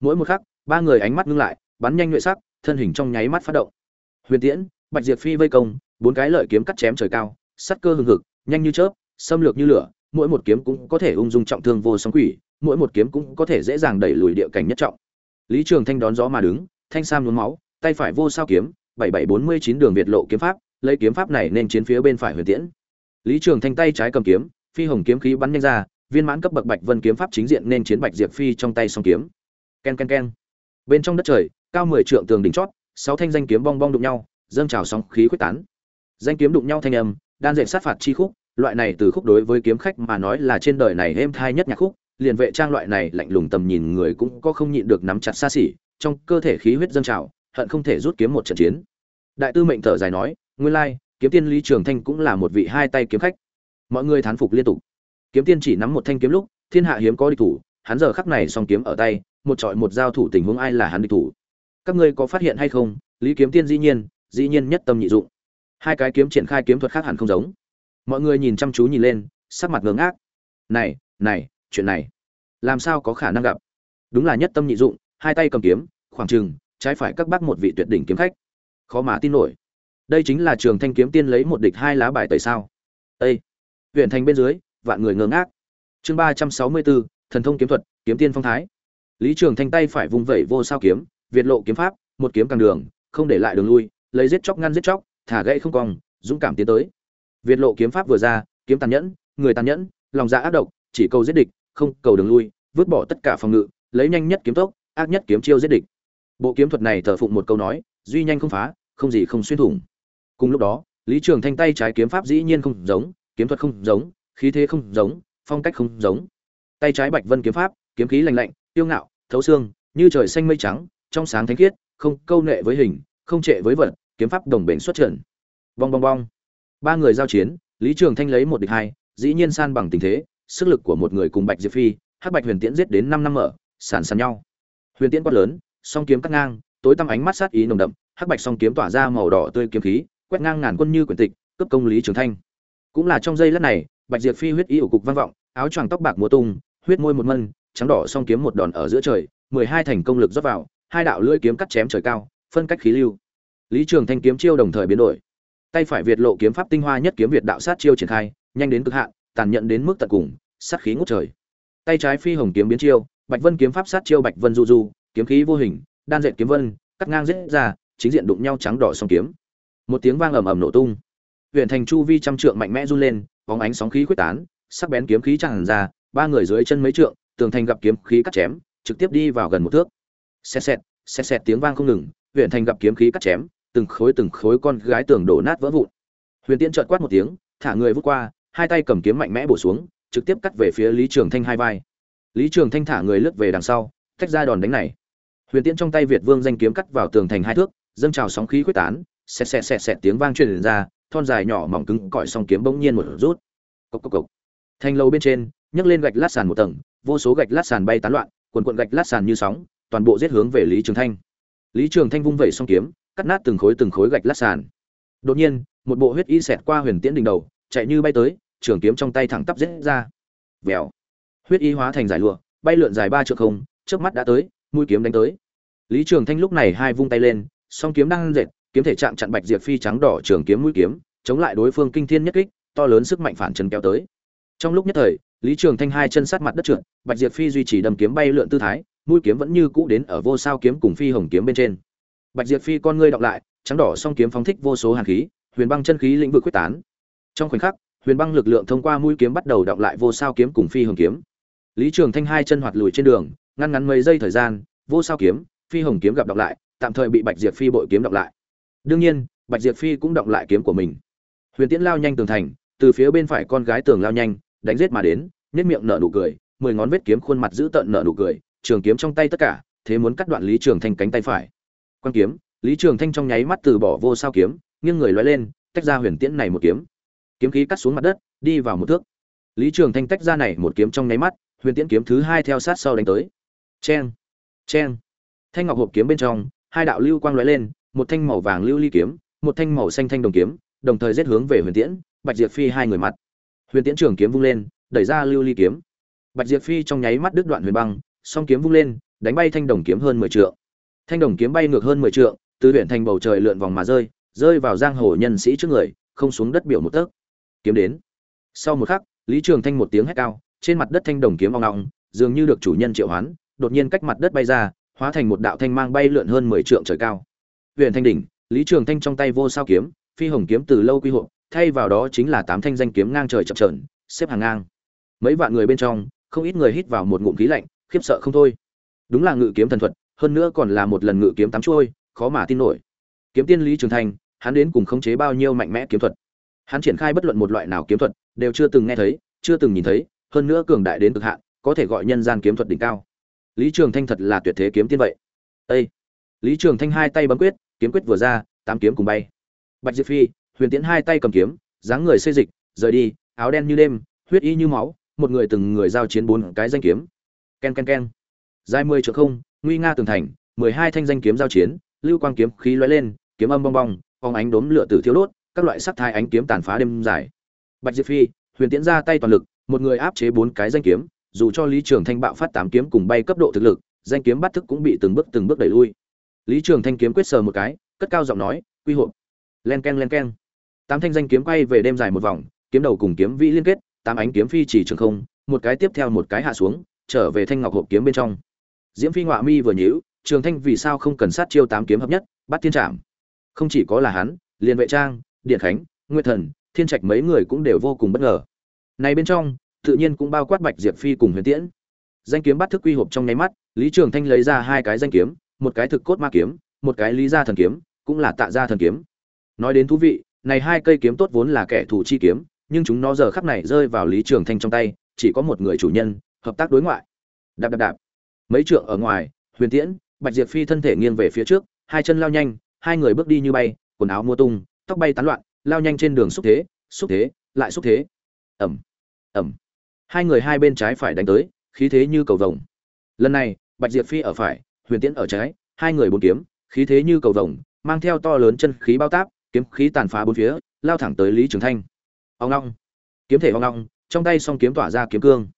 mỗi một khắc, ba người ánh mắt ngưng lại, bắn nhanh nhuệ sắc, thân hình trong nháy mắt phát động. Huyền tiễn, bạch diệp phi vây công, bốn cái lợi kiếm cắt chém trời cao, sắt cơ hừng hực, nhanh như chớp, xâm lược như lửa, mỗi một kiếm cũng có thể ung dung trọng thương vô song quỷ, mỗi một kiếm cũng có thể dễ dàng đẩy lùi địa cảnh nhất trọng. Lý trường thanh đón gió mà đứng, thanh sam nhuốm máu, tay phải vô sao kiếm, bảy bảy bốn mươi chín đường việt lộ kiếm pháp, lấy kiếm pháp này nên chiến phía bên phải huyền tiễn. Lý trường thanh tay trái cầm kiếm, phi hồng kiếm khí bắn nhanh ra, viên mãn cấp bậc bạch vân kiếm pháp chính diện nên chiến bạch diệp phi trong tay song kiếm ken ken ken. Bên trong đất trời, cao mười trượng tường đỉnh chót, sáu thanh danh kiếm bong bong đụng nhau, dâng trào sóng khí quyết tán. Danh kiếm đụng nhau thanh âm, đan dệt sát phạt chi khúc, loại này từ khúc đối với kiếm khách mà nói là trên đời này êm thai nhất nhạc khúc, liền vệ trang loại này lạnh lùng tầm nhìn người cũng có không nhịn được nắm chặt xa xỉ, trong cơ thể khí huyết dâng trào, hận không thể rút kiếm một trận chiến. Đại tư mệnh thở dài nói, nguyên lai, kiếm tiên lý trường thanh cũng là một vị hai tay kiếm khách. Mọi người thán phục liên tục. Kiếm tiên chỉ nắm một thanh kiếm lúc, thiên hạ hiếm có địch thủ, hắn giờ khắc này song kiếm ở tay một trọi một giao thủ tình huống ai là hắn địch thủ. Các ngươi có phát hiện hay không? Lý kiếm tiên dĩ nhiên dĩ nhiên nhất tâm nhị dụng. Hai cái kiếm triển khai kiếm thuật khác hẳn không giống. Mọi người nhìn chăm chú nhìn lên, sắc mặt ngớ ngác. Này này, chuyện này, làm sao có khả năng gặp? Đúng là nhất tâm nhị dụng, hai tay cầm kiếm, khoảng trừng trái phải các bác một vị tuyệt đỉnh kiếm khách. Khó mà tin nổi. Đây chính là trường thanh kiếm tiên lấy một địch hai lá bài tẩy sao? Ây huyện thành bên dưới, vạn người ngơ ngác. Chương ba trăm sáu mươi bốn, thần thông kiếm thuật, kiếm tiên phong thái lý trường thanh tay phải vung vẩy vô sao kiếm, việt lộ kiếm pháp, một kiếm càng đường, không để lại đường lui, lấy giết chóc ngăn giết chóc, thả gãy không cong, dũng cảm tiến tới. Việt lộ kiếm pháp vừa ra, kiếm tàn nhẫn, người tàn nhẫn, lòng dạ ác độc, chỉ cầu giết địch, không cầu đường lui, vứt bỏ tất cả phòng ngự, lấy nhanh nhất kiếm tốc, ác nhất kiếm chiêu giết địch. Bộ kiếm thuật này thờ phụng một câu nói, duy nhanh không phá, không gì không xuyên thủng. Cùng lúc đó, lý trường thanh tay trái kiếm pháp dĩ nhiên không giống, kiếm thuật không giống, khí thế không giống, phong cách không giống. Tay trái bạch vân kiếm pháp kiếm khí lạnh lạnh tiêu ngạo, thấu xương, như trời xanh mây trắng, trong sáng thánh khiết, không câu nệ với hình, không trệ với vật, kiếm pháp đồng bền xuất trận bong bong bong. Ba người giao chiến, lý trường thanh lấy một địch hai, dĩ nhiên san bằng tình thế, sức lực của một người cùng bạch diệp phi, hắc bạch huyền tiễn giết đến năm năm mở, sàn sàn nhau. Huyền tiễn quát lớn, song kiếm cắt ngang, tối tăm ánh mắt sát ý nồng đậm, hắc bạch song kiếm tỏa ra màu đỏ tươi kiếm khí, quét ngang ngàn quân như quyển tịch cấp công lý trường thanh. Cũng là trong giây lát này, bạch diệp phi huyết ý ủ cục vang vọng, áo choàng tóc bạc múa tung, huyết môi một mân trắng đỏ song kiếm một đòn ở giữa trời, mười hai thành công lực rót vào, hai đạo lưỡi kiếm cắt chém trời cao, phân cách khí lưu. Lý trường thanh kiếm chiêu đồng thời biến đổi. Tay phải việt lộ kiếm pháp tinh hoa nhất kiếm việt đạo sát chiêu triển khai, nhanh đến cực hạn, tàn nhẫn đến mức tận cùng, sát khí ngút trời. Tay trái phi hồng kiếm biến chiêu, bạch vân kiếm pháp sát chiêu bạch vân du du, kiếm khí vô hình, đan dệt kiếm vân, cắt ngang giết ra, chính diện đụng nhau trắng đỏ song kiếm. Một tiếng vang ầm ầm nổ tung. Huyền thành chu vi trăm trượng mạnh mẽ run lên, bóng ánh sóng khí quyết tán, sắc bén kiếm khí tràn ra, ba người dưới chân mấy trượng tường thành gặp kiếm khí cắt chém, trực tiếp đi vào gần một thước. Xẹt xẹt xẹt xẹt tiếng vang không ngừng, huyện thành gặp kiếm khí cắt chém, từng khối từng khối con gái tường đổ nát vỡ vụn. Huyền tiên trợt quát một tiếng, thả người vút qua, hai tay cầm kiếm mạnh mẽ bổ xuống, trực tiếp cắt về phía lý trường thanh hai vai. Lý trường thanh thả người lướt về đằng sau, tách ra đòn đánh này. Huyền tiễn trong tay việt vương danh kiếm cắt vào tường thành hai thước, dâng trào sóng khí quyết tán, xẹt xẹt xẹt xẹt tiếng vang truyền ra, thon dài nhỏ mỏng cứng cỏi song kiếm bỗng nhiên một rút. Cốc cốc cốc. thành lâu bên trên, nhấc lên gạch lát sàn một tầng vô số gạch lát sàn bay tán loạn, quần quần gạch lát sàn như sóng, toàn bộ giết hướng về lý trường thanh. Lý trường thanh vung vẩy song kiếm, cắt nát từng khối từng khối gạch lát sàn. Đột nhiên, một bộ huyết y xẹt qua huyền tiễn đỉnh đầu, chạy như bay tới, trường kiếm trong tay thẳng tắp giết ra. Vèo. Huyết y hóa thành giải lụa, bay lượn dài ba trượng không trước mắt đã tới, mũi kiếm đánh tới. Lý trường thanh lúc này hai vung tay lên, song kiếm đang dệt, kiếm thể chạm chặn bạch diệp phi trắng đỏ trường kiếm mũi kiếm, chống lại đối phương kinh thiên nhất kích, to lớn sức mạnh phản chấn kéo tới. Trong lúc nhất thời lý trường thanh hai chân sát mặt đất trượt, bạch diệp phi duy trì đâm kiếm bay lượn tư thái, mũi kiếm vẫn như cũ đến ở vô sao kiếm cùng phi hồng kiếm bên trên. Bạch diệp phi con ngươi đọc lại, trắng đỏ song kiếm phóng thích vô số hàn khí, huyền băng chân khí lĩnh vực quyết tán. Trong khoảnh khắc, huyền băng lực lượng thông qua mũi kiếm bắt đầu đọc lại vô sao kiếm cùng phi hồng kiếm. Lý trường thanh hai chân hoạt lùi trên đường, ngăn ngắn mấy giây thời gian, vô sao kiếm, phi hồng kiếm gặp đọc lại, tạm thời bị bạch diệp phi bội kiếm đọc lại. Đương nhiên, bạch diệp phi cũng đọc lại kiếm của mình. Huyền tiễn lao nhanh tường thành, từ phía bên phải con gái tường lao nhanh đánh giết mà đến, nhếch miệng nở nụ cười, mười ngón vết kiếm khuôn mặt giữ tợn nở nụ cười, trường kiếm trong tay tất cả, thế muốn cắt đoạn lý trường thanh cánh tay phải. Quan kiếm, lý trường thanh trong nháy mắt từ bỏ vô sao kiếm, nghiêng người lóe lên, tách ra huyền tiễn này một kiếm. Kiếm khí cắt xuống mặt đất, đi vào một thước. Lý trường thanh tách ra này một kiếm trong nháy mắt, huyền tiễn kiếm thứ hai theo sát sau đánh tới. Cheng cheng. Thanh ngọc hộp kiếm bên trong, hai đạo lưu quang lóe lên, một thanh màu vàng lưu ly kiếm, một thanh màu xanh thanh đồng kiếm, đồng thời giết hướng về huyền tiễn, bạch diệp phi hai người mặt huyền tiễn trường kiếm vung lên, đẩy ra lưu ly kiếm. Bạch diệp phi trong nháy mắt đứt đoạn huyền băng, song kiếm vung lên, đánh bay thanh đồng kiếm hơn mười trượng. Thanh đồng kiếm bay ngược hơn mười trượng, từ huyện thành bầu trời lượn vòng mà rơi rơi vào giang hồ nhân sĩ trước người, không xuống đất biểu một tấc. Kiếm đến. Sau một khắc, lý trường thanh một tiếng hét cao, trên mặt đất thanh đồng kiếm ong ong, dường như được chủ nhân triệu hoán, đột nhiên cách mặt đất bay ra, hóa thành một đạo thanh mang bay lượn hơn mười trượng trời cao. Huyện thanh đỉnh, lý trường thanh trong tay vô sao kiếm, phi hồng kiếm từ lâu quy hộ thay vào đó chính là tám thanh danh kiếm ngang trời chập chờn, xếp hàng ngang. Mấy vạn người bên trong không ít người hít vào một ngụm khí lạnh khiếp sợ không thôi. Đúng là ngự kiếm thần thuật hơn nữa còn là một lần ngự kiếm tám chuôi khó mà tin nổi. Kiếm tiên lý trường thành hắn đến cùng khống chế bao nhiêu mạnh mẽ kiếm thuật? Hắn triển khai bất luận một loại nào kiếm thuật đều chưa từng nghe thấy chưa từng nhìn thấy hơn nữa cường đại đến cực hạn có thể gọi nhân gian kiếm thuật đỉnh cao. Lý trường thanh thật là tuyệt thế kiếm tiên vậy. Ê! lý trường thanh hai tay bấm quyết kiếm quyết vừa ra tám kiếm cùng bay. Bạch diệp phi huyền tiễn hai tay cầm kiếm, dáng người xây dịch, rời đi, áo đen như đêm, huyết y như máu, một người từng người giao chiến bốn cái danh kiếm. Ken ken ken. Dài mười triệu không, nguy nga tường thành, mười hai thanh danh kiếm giao chiến, lưu quang kiếm khí lóe lên, kiếm âm bong bong phóng ánh đốm lửa tử thiếu đốt, các loại sắc thai ánh kiếm tàn phá đêm dài. Bạch diệp phi, huyền tiễn ra tay toàn lực, một người áp chế bốn cái danh kiếm, dù cho lý trường thanh bạo phát tám kiếm cùng bay cấp độ thực lực, danh kiếm bắt thức cũng bị từng bước từng bước đẩy lui. Lý trường thanh kiếm quyết sờ một cái, cất cao giọng nói, quy hộp. Len ken len ken tám thanh danh kiếm quay về đêm dài một vòng, kiếm đầu cùng kiếm vĩ liên kết, tám ánh kiếm phi chỉ trường không, một cái tiếp theo một cái hạ xuống, trở về thanh ngọc hộp kiếm bên trong. Diễm phi ngọa mi vừa nhíu, trường thanh vì sao không cần sát chiêu tám kiếm hợp nhất, bắt thiên trạm không chỉ có là hắn, liền vệ trang, điện khánh, nguyệt thần, thiên trạch mấy người cũng đều vô cùng bất ngờ. Này bên trong, tự nhiên cũng bao quát bạch diệp phi cùng huyền tiễn. Danh kiếm bắt thức quy hộp trong nháy mắt, lý trường thanh lấy ra hai cái danh kiếm, một cái thực cốt ma kiếm, một cái lý gia thần kiếm, cũng là tạ gia thần kiếm. Nói đến thú vị này hai cây kiếm tốt vốn là kẻ thù chi kiếm, nhưng chúng nó giờ khắc này rơi vào lý trường thanh trong tay, chỉ có một người chủ nhân, hợp tác đối ngoại. Đạp đạp đạp. Mấy trượng ở ngoài, huyền tiễn, bạch diệp phi thân thể nghiêng về phía trước, hai chân lao nhanh, hai người bước đi như bay, quần áo mua tung, tóc bay tán loạn, lao nhanh trên đường xúc thế xúc thế, lại xúc thế. Ẩm ẩm hai người hai bên trái phải đánh tới, khí thế như cầu vồng. Lần này, bạch diệp phi ở phải, huyền tiễn ở trái, hai người bốn kiếm, khí thế như cầu vồng, mang theo to lớn chân khí bao táp kiếm khí tàn phá bốn phía, lao thẳng tới lý trường thanh. Ông long. Kiếm thể ông long, trong tay song kiếm tỏa ra kiếm cương.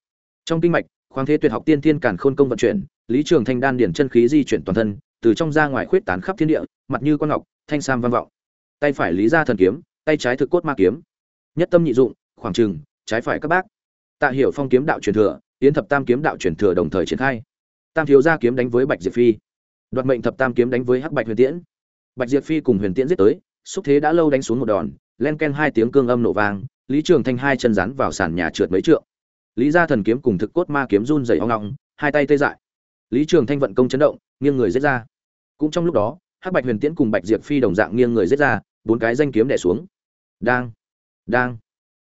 Trong kinh mạch, khoáng thế tuyệt học tiên thiên cản khôn công vận chuyển, lý trường thanh đan điển chân khí di chuyển toàn thân, từ trong ra ngoài khuyết tán khắp thiên địa, mặt như con ngọc, thanh sam vang vọng. Tay phải lý ra thần kiếm, tay trái thực cốt ma kiếm. Nhất tâm nhị dụng, khoảng trừng trái phải các bác. Tạ hiểu phong kiếm đạo truyền thừa, yến thập tam kiếm đạo truyền thừa đồng thời triển khai. Tam thiếu gia kiếm đánh với bạch diệp phi. Đoạt mệnh thập tam kiếm đánh với hắc bạch huyền tiễn. Bạch diệp phi cùng huyền tiễn giết tới xúc thế đã lâu đánh xuống một đòn, len ken hai tiếng cương âm nổ vang, lý trường thanh hai chân rắn vào sàn nhà trượt mấy trượng. Lý gia thần kiếm cùng thực cốt ma kiếm run rẩy ong ong, hai tay tê dại. Lý trường thanh vận công chấn động, nghiêng người giết ra. Cũng trong lúc đó, hắc bạch huyền tiễn cùng bạch diệp phi đồng dạng nghiêng người giết ra, bốn cái danh kiếm đè xuống. Đang đang.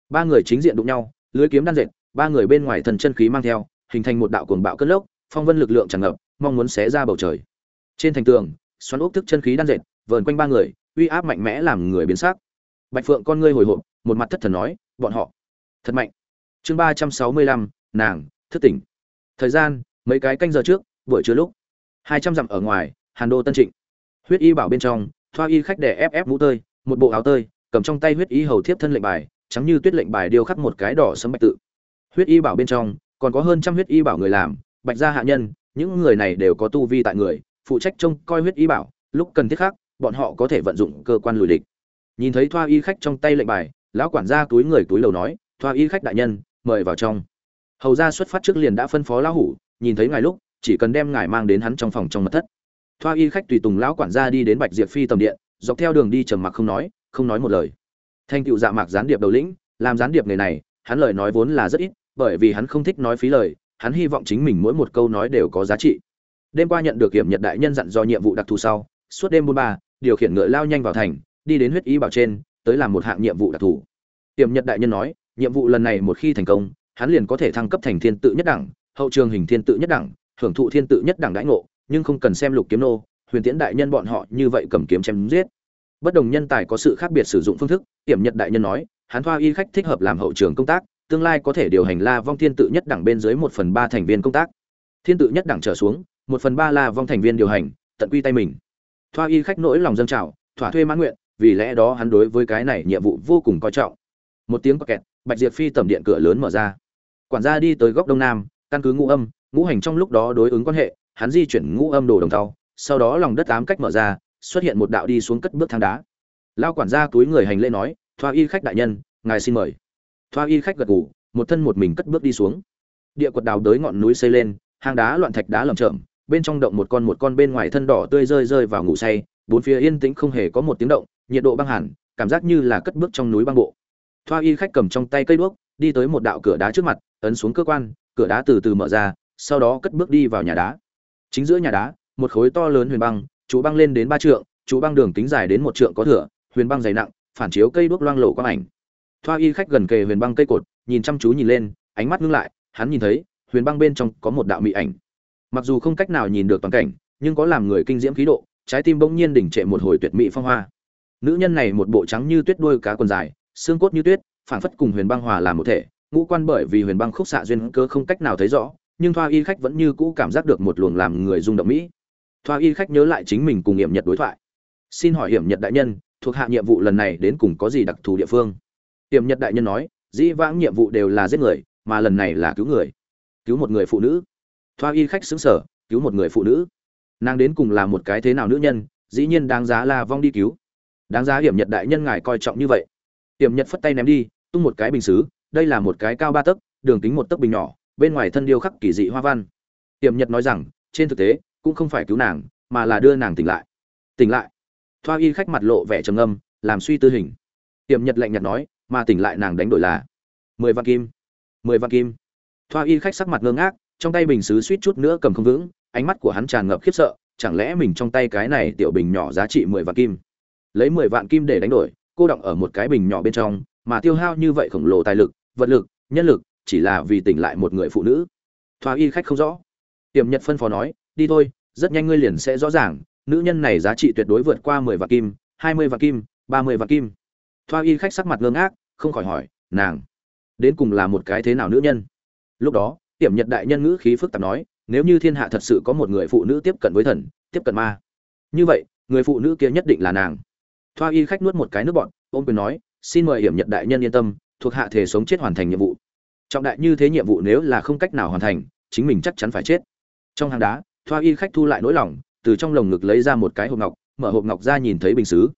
Ba người chính diện đụng nhau, lưới kiếm đan dệt, ba người bên ngoài thần chân khí mang theo, hình thành một đạo cuồng bạo cất lốc, phong vân lực lượng tràn ngập, mong muốn xé ra bầu trời. Trên thành tường, xoắn ốc thức chân khí đan dệt, vờn quanh ba người uy áp mạnh mẽ làm người biến sắc. Bạch phượng con ngươi hồi hộp, một mặt thất thần nói, bọn họ, thật mạnh. Chương ba trăm sáu mươi lăm, nàng, thức tỉnh. Thời gian, mấy cái canh giờ trước, buổi trưa lúc, hai trăm dặm ở ngoài, hàn đô tân trịnh. Huyết y bảo bên trong, thoa y khách đẻ ép ép mũ tơi, một bộ áo tơi, cầm trong tay huyết y hầu thiếp thân lệnh bài, trắng như tuyết lệnh bài điêu khắc một cái đỏ sẫm bạch tự. Huyết y bảo bên trong, còn có hơn trăm huyết y bảo người làm, bạch gia hạ nhân, những người này đều có tu vi tại người, phụ trách trông coi huyết y bảo, lúc cần thiết khác bọn họ có thể vận dụng cơ quan lùi địch. Nhìn thấy thoa y khách trong tay lệnh bài, lão quản gia túi người túi lầu nói, thoa y khách đại nhân, mời vào trong. Hầu gia xuất phát trước liền đã phân phó lão hủ, nhìn thấy ngài lúc, chỉ cần đem ngài mang đến hắn trong phòng trong mật thất. Thoa y khách tùy tùng lão quản gia đi đến bạch diệp phi tầm điện, dọc theo đường đi trầm mặc không nói không nói một lời. Thanh cựu dạ mạc gián điệp đầu lĩnh, làm gián điệp nghề này, hắn lời nói vốn là rất ít, bởi vì hắn không thích nói phí lời, hắn hy vọng chính mình mỗi một câu nói đều có giá trị. Đêm qua nhận được kiểm nhật đại nhân dặn do nhiệm vụ đặc thù sau, suốt đêm buôn ba điều khiển ngựa lao nhanh vào thành, đi đến huyết y bảo trên, tới làm một hạng nhiệm vụ đặc thù. Tiềm nhật đại nhân nói, nhiệm vụ lần này một khi thành công, hắn liền có thể thăng cấp thành thiên tự nhất đẳng, hậu trường hình thiên tự nhất đẳng, hưởng thụ thiên tự nhất đẳng đãi ngộ, nhưng không cần xem lục kiếm nô, huyền tiễn đại nhân bọn họ như vậy cầm kiếm chém giết. Bất đồng nhân tài có sự khác biệt sử dụng phương thức, tiềm nhật đại nhân nói, hắn thoa y khách thích hợp làm hậu trường công tác, tương lai có thể điều hành la vong thiên tự nhất đẳng bên dưới một phần ba thành viên công tác. Thiên tự nhất đẳng trở xuống, một phần ba la vong thành viên điều hành, tận quy tay mình thoa y khách nỗi lòng dâng trào, thỏa thuê mãn nguyện, vì lẽ đó hắn đối với cái này nhiệm vụ vô cùng coi trọng. Một tiếng kẹt, bạch diệp phi tầm điện cửa lớn mở ra. Quản gia đi tới góc đông nam, căn cứ ngũ âm, ngũ hành trong lúc đó đối ứng quan hệ, hắn di chuyển ngũ âm đồ đồng tàu sau đó lòng đất tám cách mở ra, xuất hiện một đạo đi xuống cất bước thang đá. Lao quản gia túi người hành lễ nói, thoa y khách đại nhân, ngài xin mời. Thoa y khách gật gù, một thân một mình cất bước đi xuống. Địa quật đào đới ngọn núi xây lên, hang đá loạn thạch đá lởm chởm bên trong động một con một con bên ngoài thân đỏ tươi rơi rơi vào ngủ say, bốn phía yên tĩnh không hề có một tiếng động, nhiệt độ băng hẳn, cảm giác như là cất bước trong núi băng bộ. Thoa y khách cầm trong tay cây đuốc, đi tới một đạo cửa đá trước mặt, ấn xuống cơ quan, cửa đá từ từ mở ra, sau đó cất bước đi vào nhà đá. Chính giữa nhà đá, một khối to lớn huyền băng, chú băng lên đến ba trượng, chú băng đường tính dài đến một trượng có thửa, huyền băng dày nặng, phản chiếu cây đuốc loang lổ quang ảnh. Thoa y khách gần kề huyền băng cây cột, nhìn chăm chú nhìn lên, ánh mắt ngưng lại, hắn nhìn thấy, huyền băng bên trong có một đạo mị ảnh mặc dù không cách nào nhìn được toàn cảnh, nhưng có làm người kinh diễm khí độ, trái tim bỗng nhiên đỉnh trệ một hồi tuyệt mỹ phong hoa. Nữ nhân này một bộ trắng như tuyết đuôi cá quần dài, xương cốt như tuyết phản phất cùng huyền băng hòa làm một thể, ngũ quan bởi vì huyền băng khúc xạ duyên cơ không cách nào thấy rõ, nhưng thoa y khách vẫn như cũ cảm giác được một luồng làm người rung động mỹ. Thoa y khách nhớ lại chính mình cùng hiểm nhật đối thoại. Xin hỏi hiểm nhật đại nhân, thuộc hạ nhiệm vụ lần này đến cùng có gì đặc thù địa phương? Hiểm nhật đại nhân nói, dĩ vãng nhiệm vụ đều là giết người, mà lần này là cứu người. Cứu một người phụ nữ thoa y khách xứng sở, cứu một người phụ nữ. Nàng đến cùng là một cái thế nào nữ nhân, dĩ nhiên đáng giá là vong đi cứu. Đáng giá hiểm nhật đại nhân ngài coi trọng như vậy. Hiểm nhật phất tay ném đi, tung một cái bình xứ, đây là một cái cao ba tấc, đường kính một tấc bình nhỏ, bên ngoài thân điêu khắc kỳ dị hoa văn. Hiểm nhật nói rằng, trên thực tế, cũng không phải cứu nàng, mà là đưa nàng tỉnh lại. Tỉnh lại. Thoa y khách mặt lộ vẻ trầm ngâm, làm suy tư hình. Hiểm nhật lạnh nhạt nói, mà tỉnh lại nàng đánh đổi là mười vạn kim. Mười vạn kim. Thoa y khách sắc mặt ngơ ngác trong tay bình xứ suýt chút nữa cầm không vững, ánh mắt của hắn tràn ngập khiếp sợ, chẳng lẽ mình trong tay cái này tiểu bình nhỏ giá trị mười vạn kim? Lấy mười vạn kim để đánh đổi, cô động ở một cái bình nhỏ bên trong, mà tiêu hao như vậy khổng lồ tài lực, vật lực, nhân lực, chỉ là vì tỉnh lại một người phụ nữ. Thoa y khách không rõ. Tiềm nhật phân phó nói, đi thôi, rất nhanh ngươi liền sẽ rõ ràng, nữ nhân này giá trị tuyệt đối vượt qua mười vạn kim, hai mươi vạn kim, ba mươi vạn kim. Thoa y khách sắc mặt ngơ ngác, không khỏi hỏi, nàng đến cùng là một cái thế nào nữ nhân? Lúc đó Tiểm nhật đại nhân ngữ khí phức tạp nói, nếu như thiên hạ thật sự có một người phụ nữ tiếp cận với thần, tiếp cận ma. Như vậy, người phụ nữ kia nhất định là nàng. Thoa y khách nuốt một cái nước bọn ôm quyền nói, xin mời hiểm nhật đại nhân yên tâm, thuộc hạ thể sống chết hoàn thành nhiệm vụ. Trọng đại như thế nhiệm vụ nếu là không cách nào hoàn thành, chính mình chắc chắn phải chết. Trong hang đá, thoa y khách thu lại nỗi lòng, từ trong lồng ngực lấy ra một cái hộp ngọc, mở hộp ngọc ra nhìn thấy bình xứ.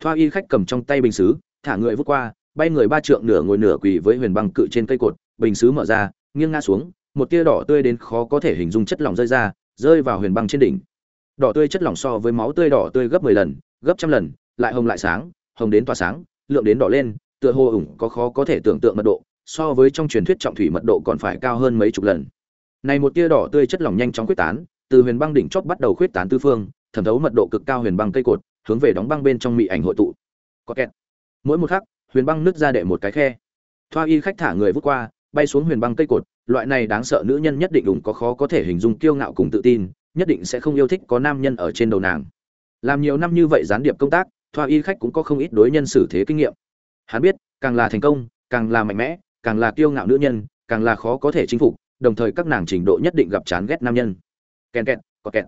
Thoa y khách cầm trong tay bình xứ, thả người vút qua, bay người ba trượng nửa ngồi nửa quỳ với huyền băng cự trên cây cột, bình xứ mở ra, nghiêng ngã xuống một tia đỏ tươi đến khó có thể hình dung chất lỏng rơi ra, rơi vào huyền băng trên đỉnh. Đỏ tươi chất lỏng so với máu tươi đỏ tươi gấp mười lần, gấp trăm lần, lại hồng lại sáng, hồng đến tỏa sáng, lượng đến đỏ lên, tựa hồ ủng có khó có thể tưởng tượng mật độ, so với trong truyền thuyết trọng thủy mật độ còn phải cao hơn mấy chục lần. Này một tia đỏ tươi chất lỏng nhanh chóng quyết tán, từ huyền băng đỉnh chót bắt đầu khuyết tán tư phương, thẩm thấu mật độ cực cao huyền băng cây cột, hướng về đóng băng bên trong mị ảnh hội tụ. Có kẹt. Mỗi một khắc, huyền băng nứt ra đệ một cái khe. Thoa y khách thả người vút qua, bay xuống huyền băng cây cột loại này đáng sợ nữ nhân nhất định ủng có khó có thể hình dung kiêu ngạo cùng tự tin, nhất định sẽ không yêu thích có nam nhân ở trên đầu nàng. Làm nhiều năm như vậy gián điệp công tác, thoa y khách cũng có không ít đối nhân xử thế kinh nghiệm. Hắn biết, càng là thành công, càng là mạnh mẽ, càng là kiêu ngạo nữ nhân, càng là khó có thể chinh phục, đồng thời các nàng trình độ nhất định gặp chán ghét nam nhân. Kèn kẹt có kẹt.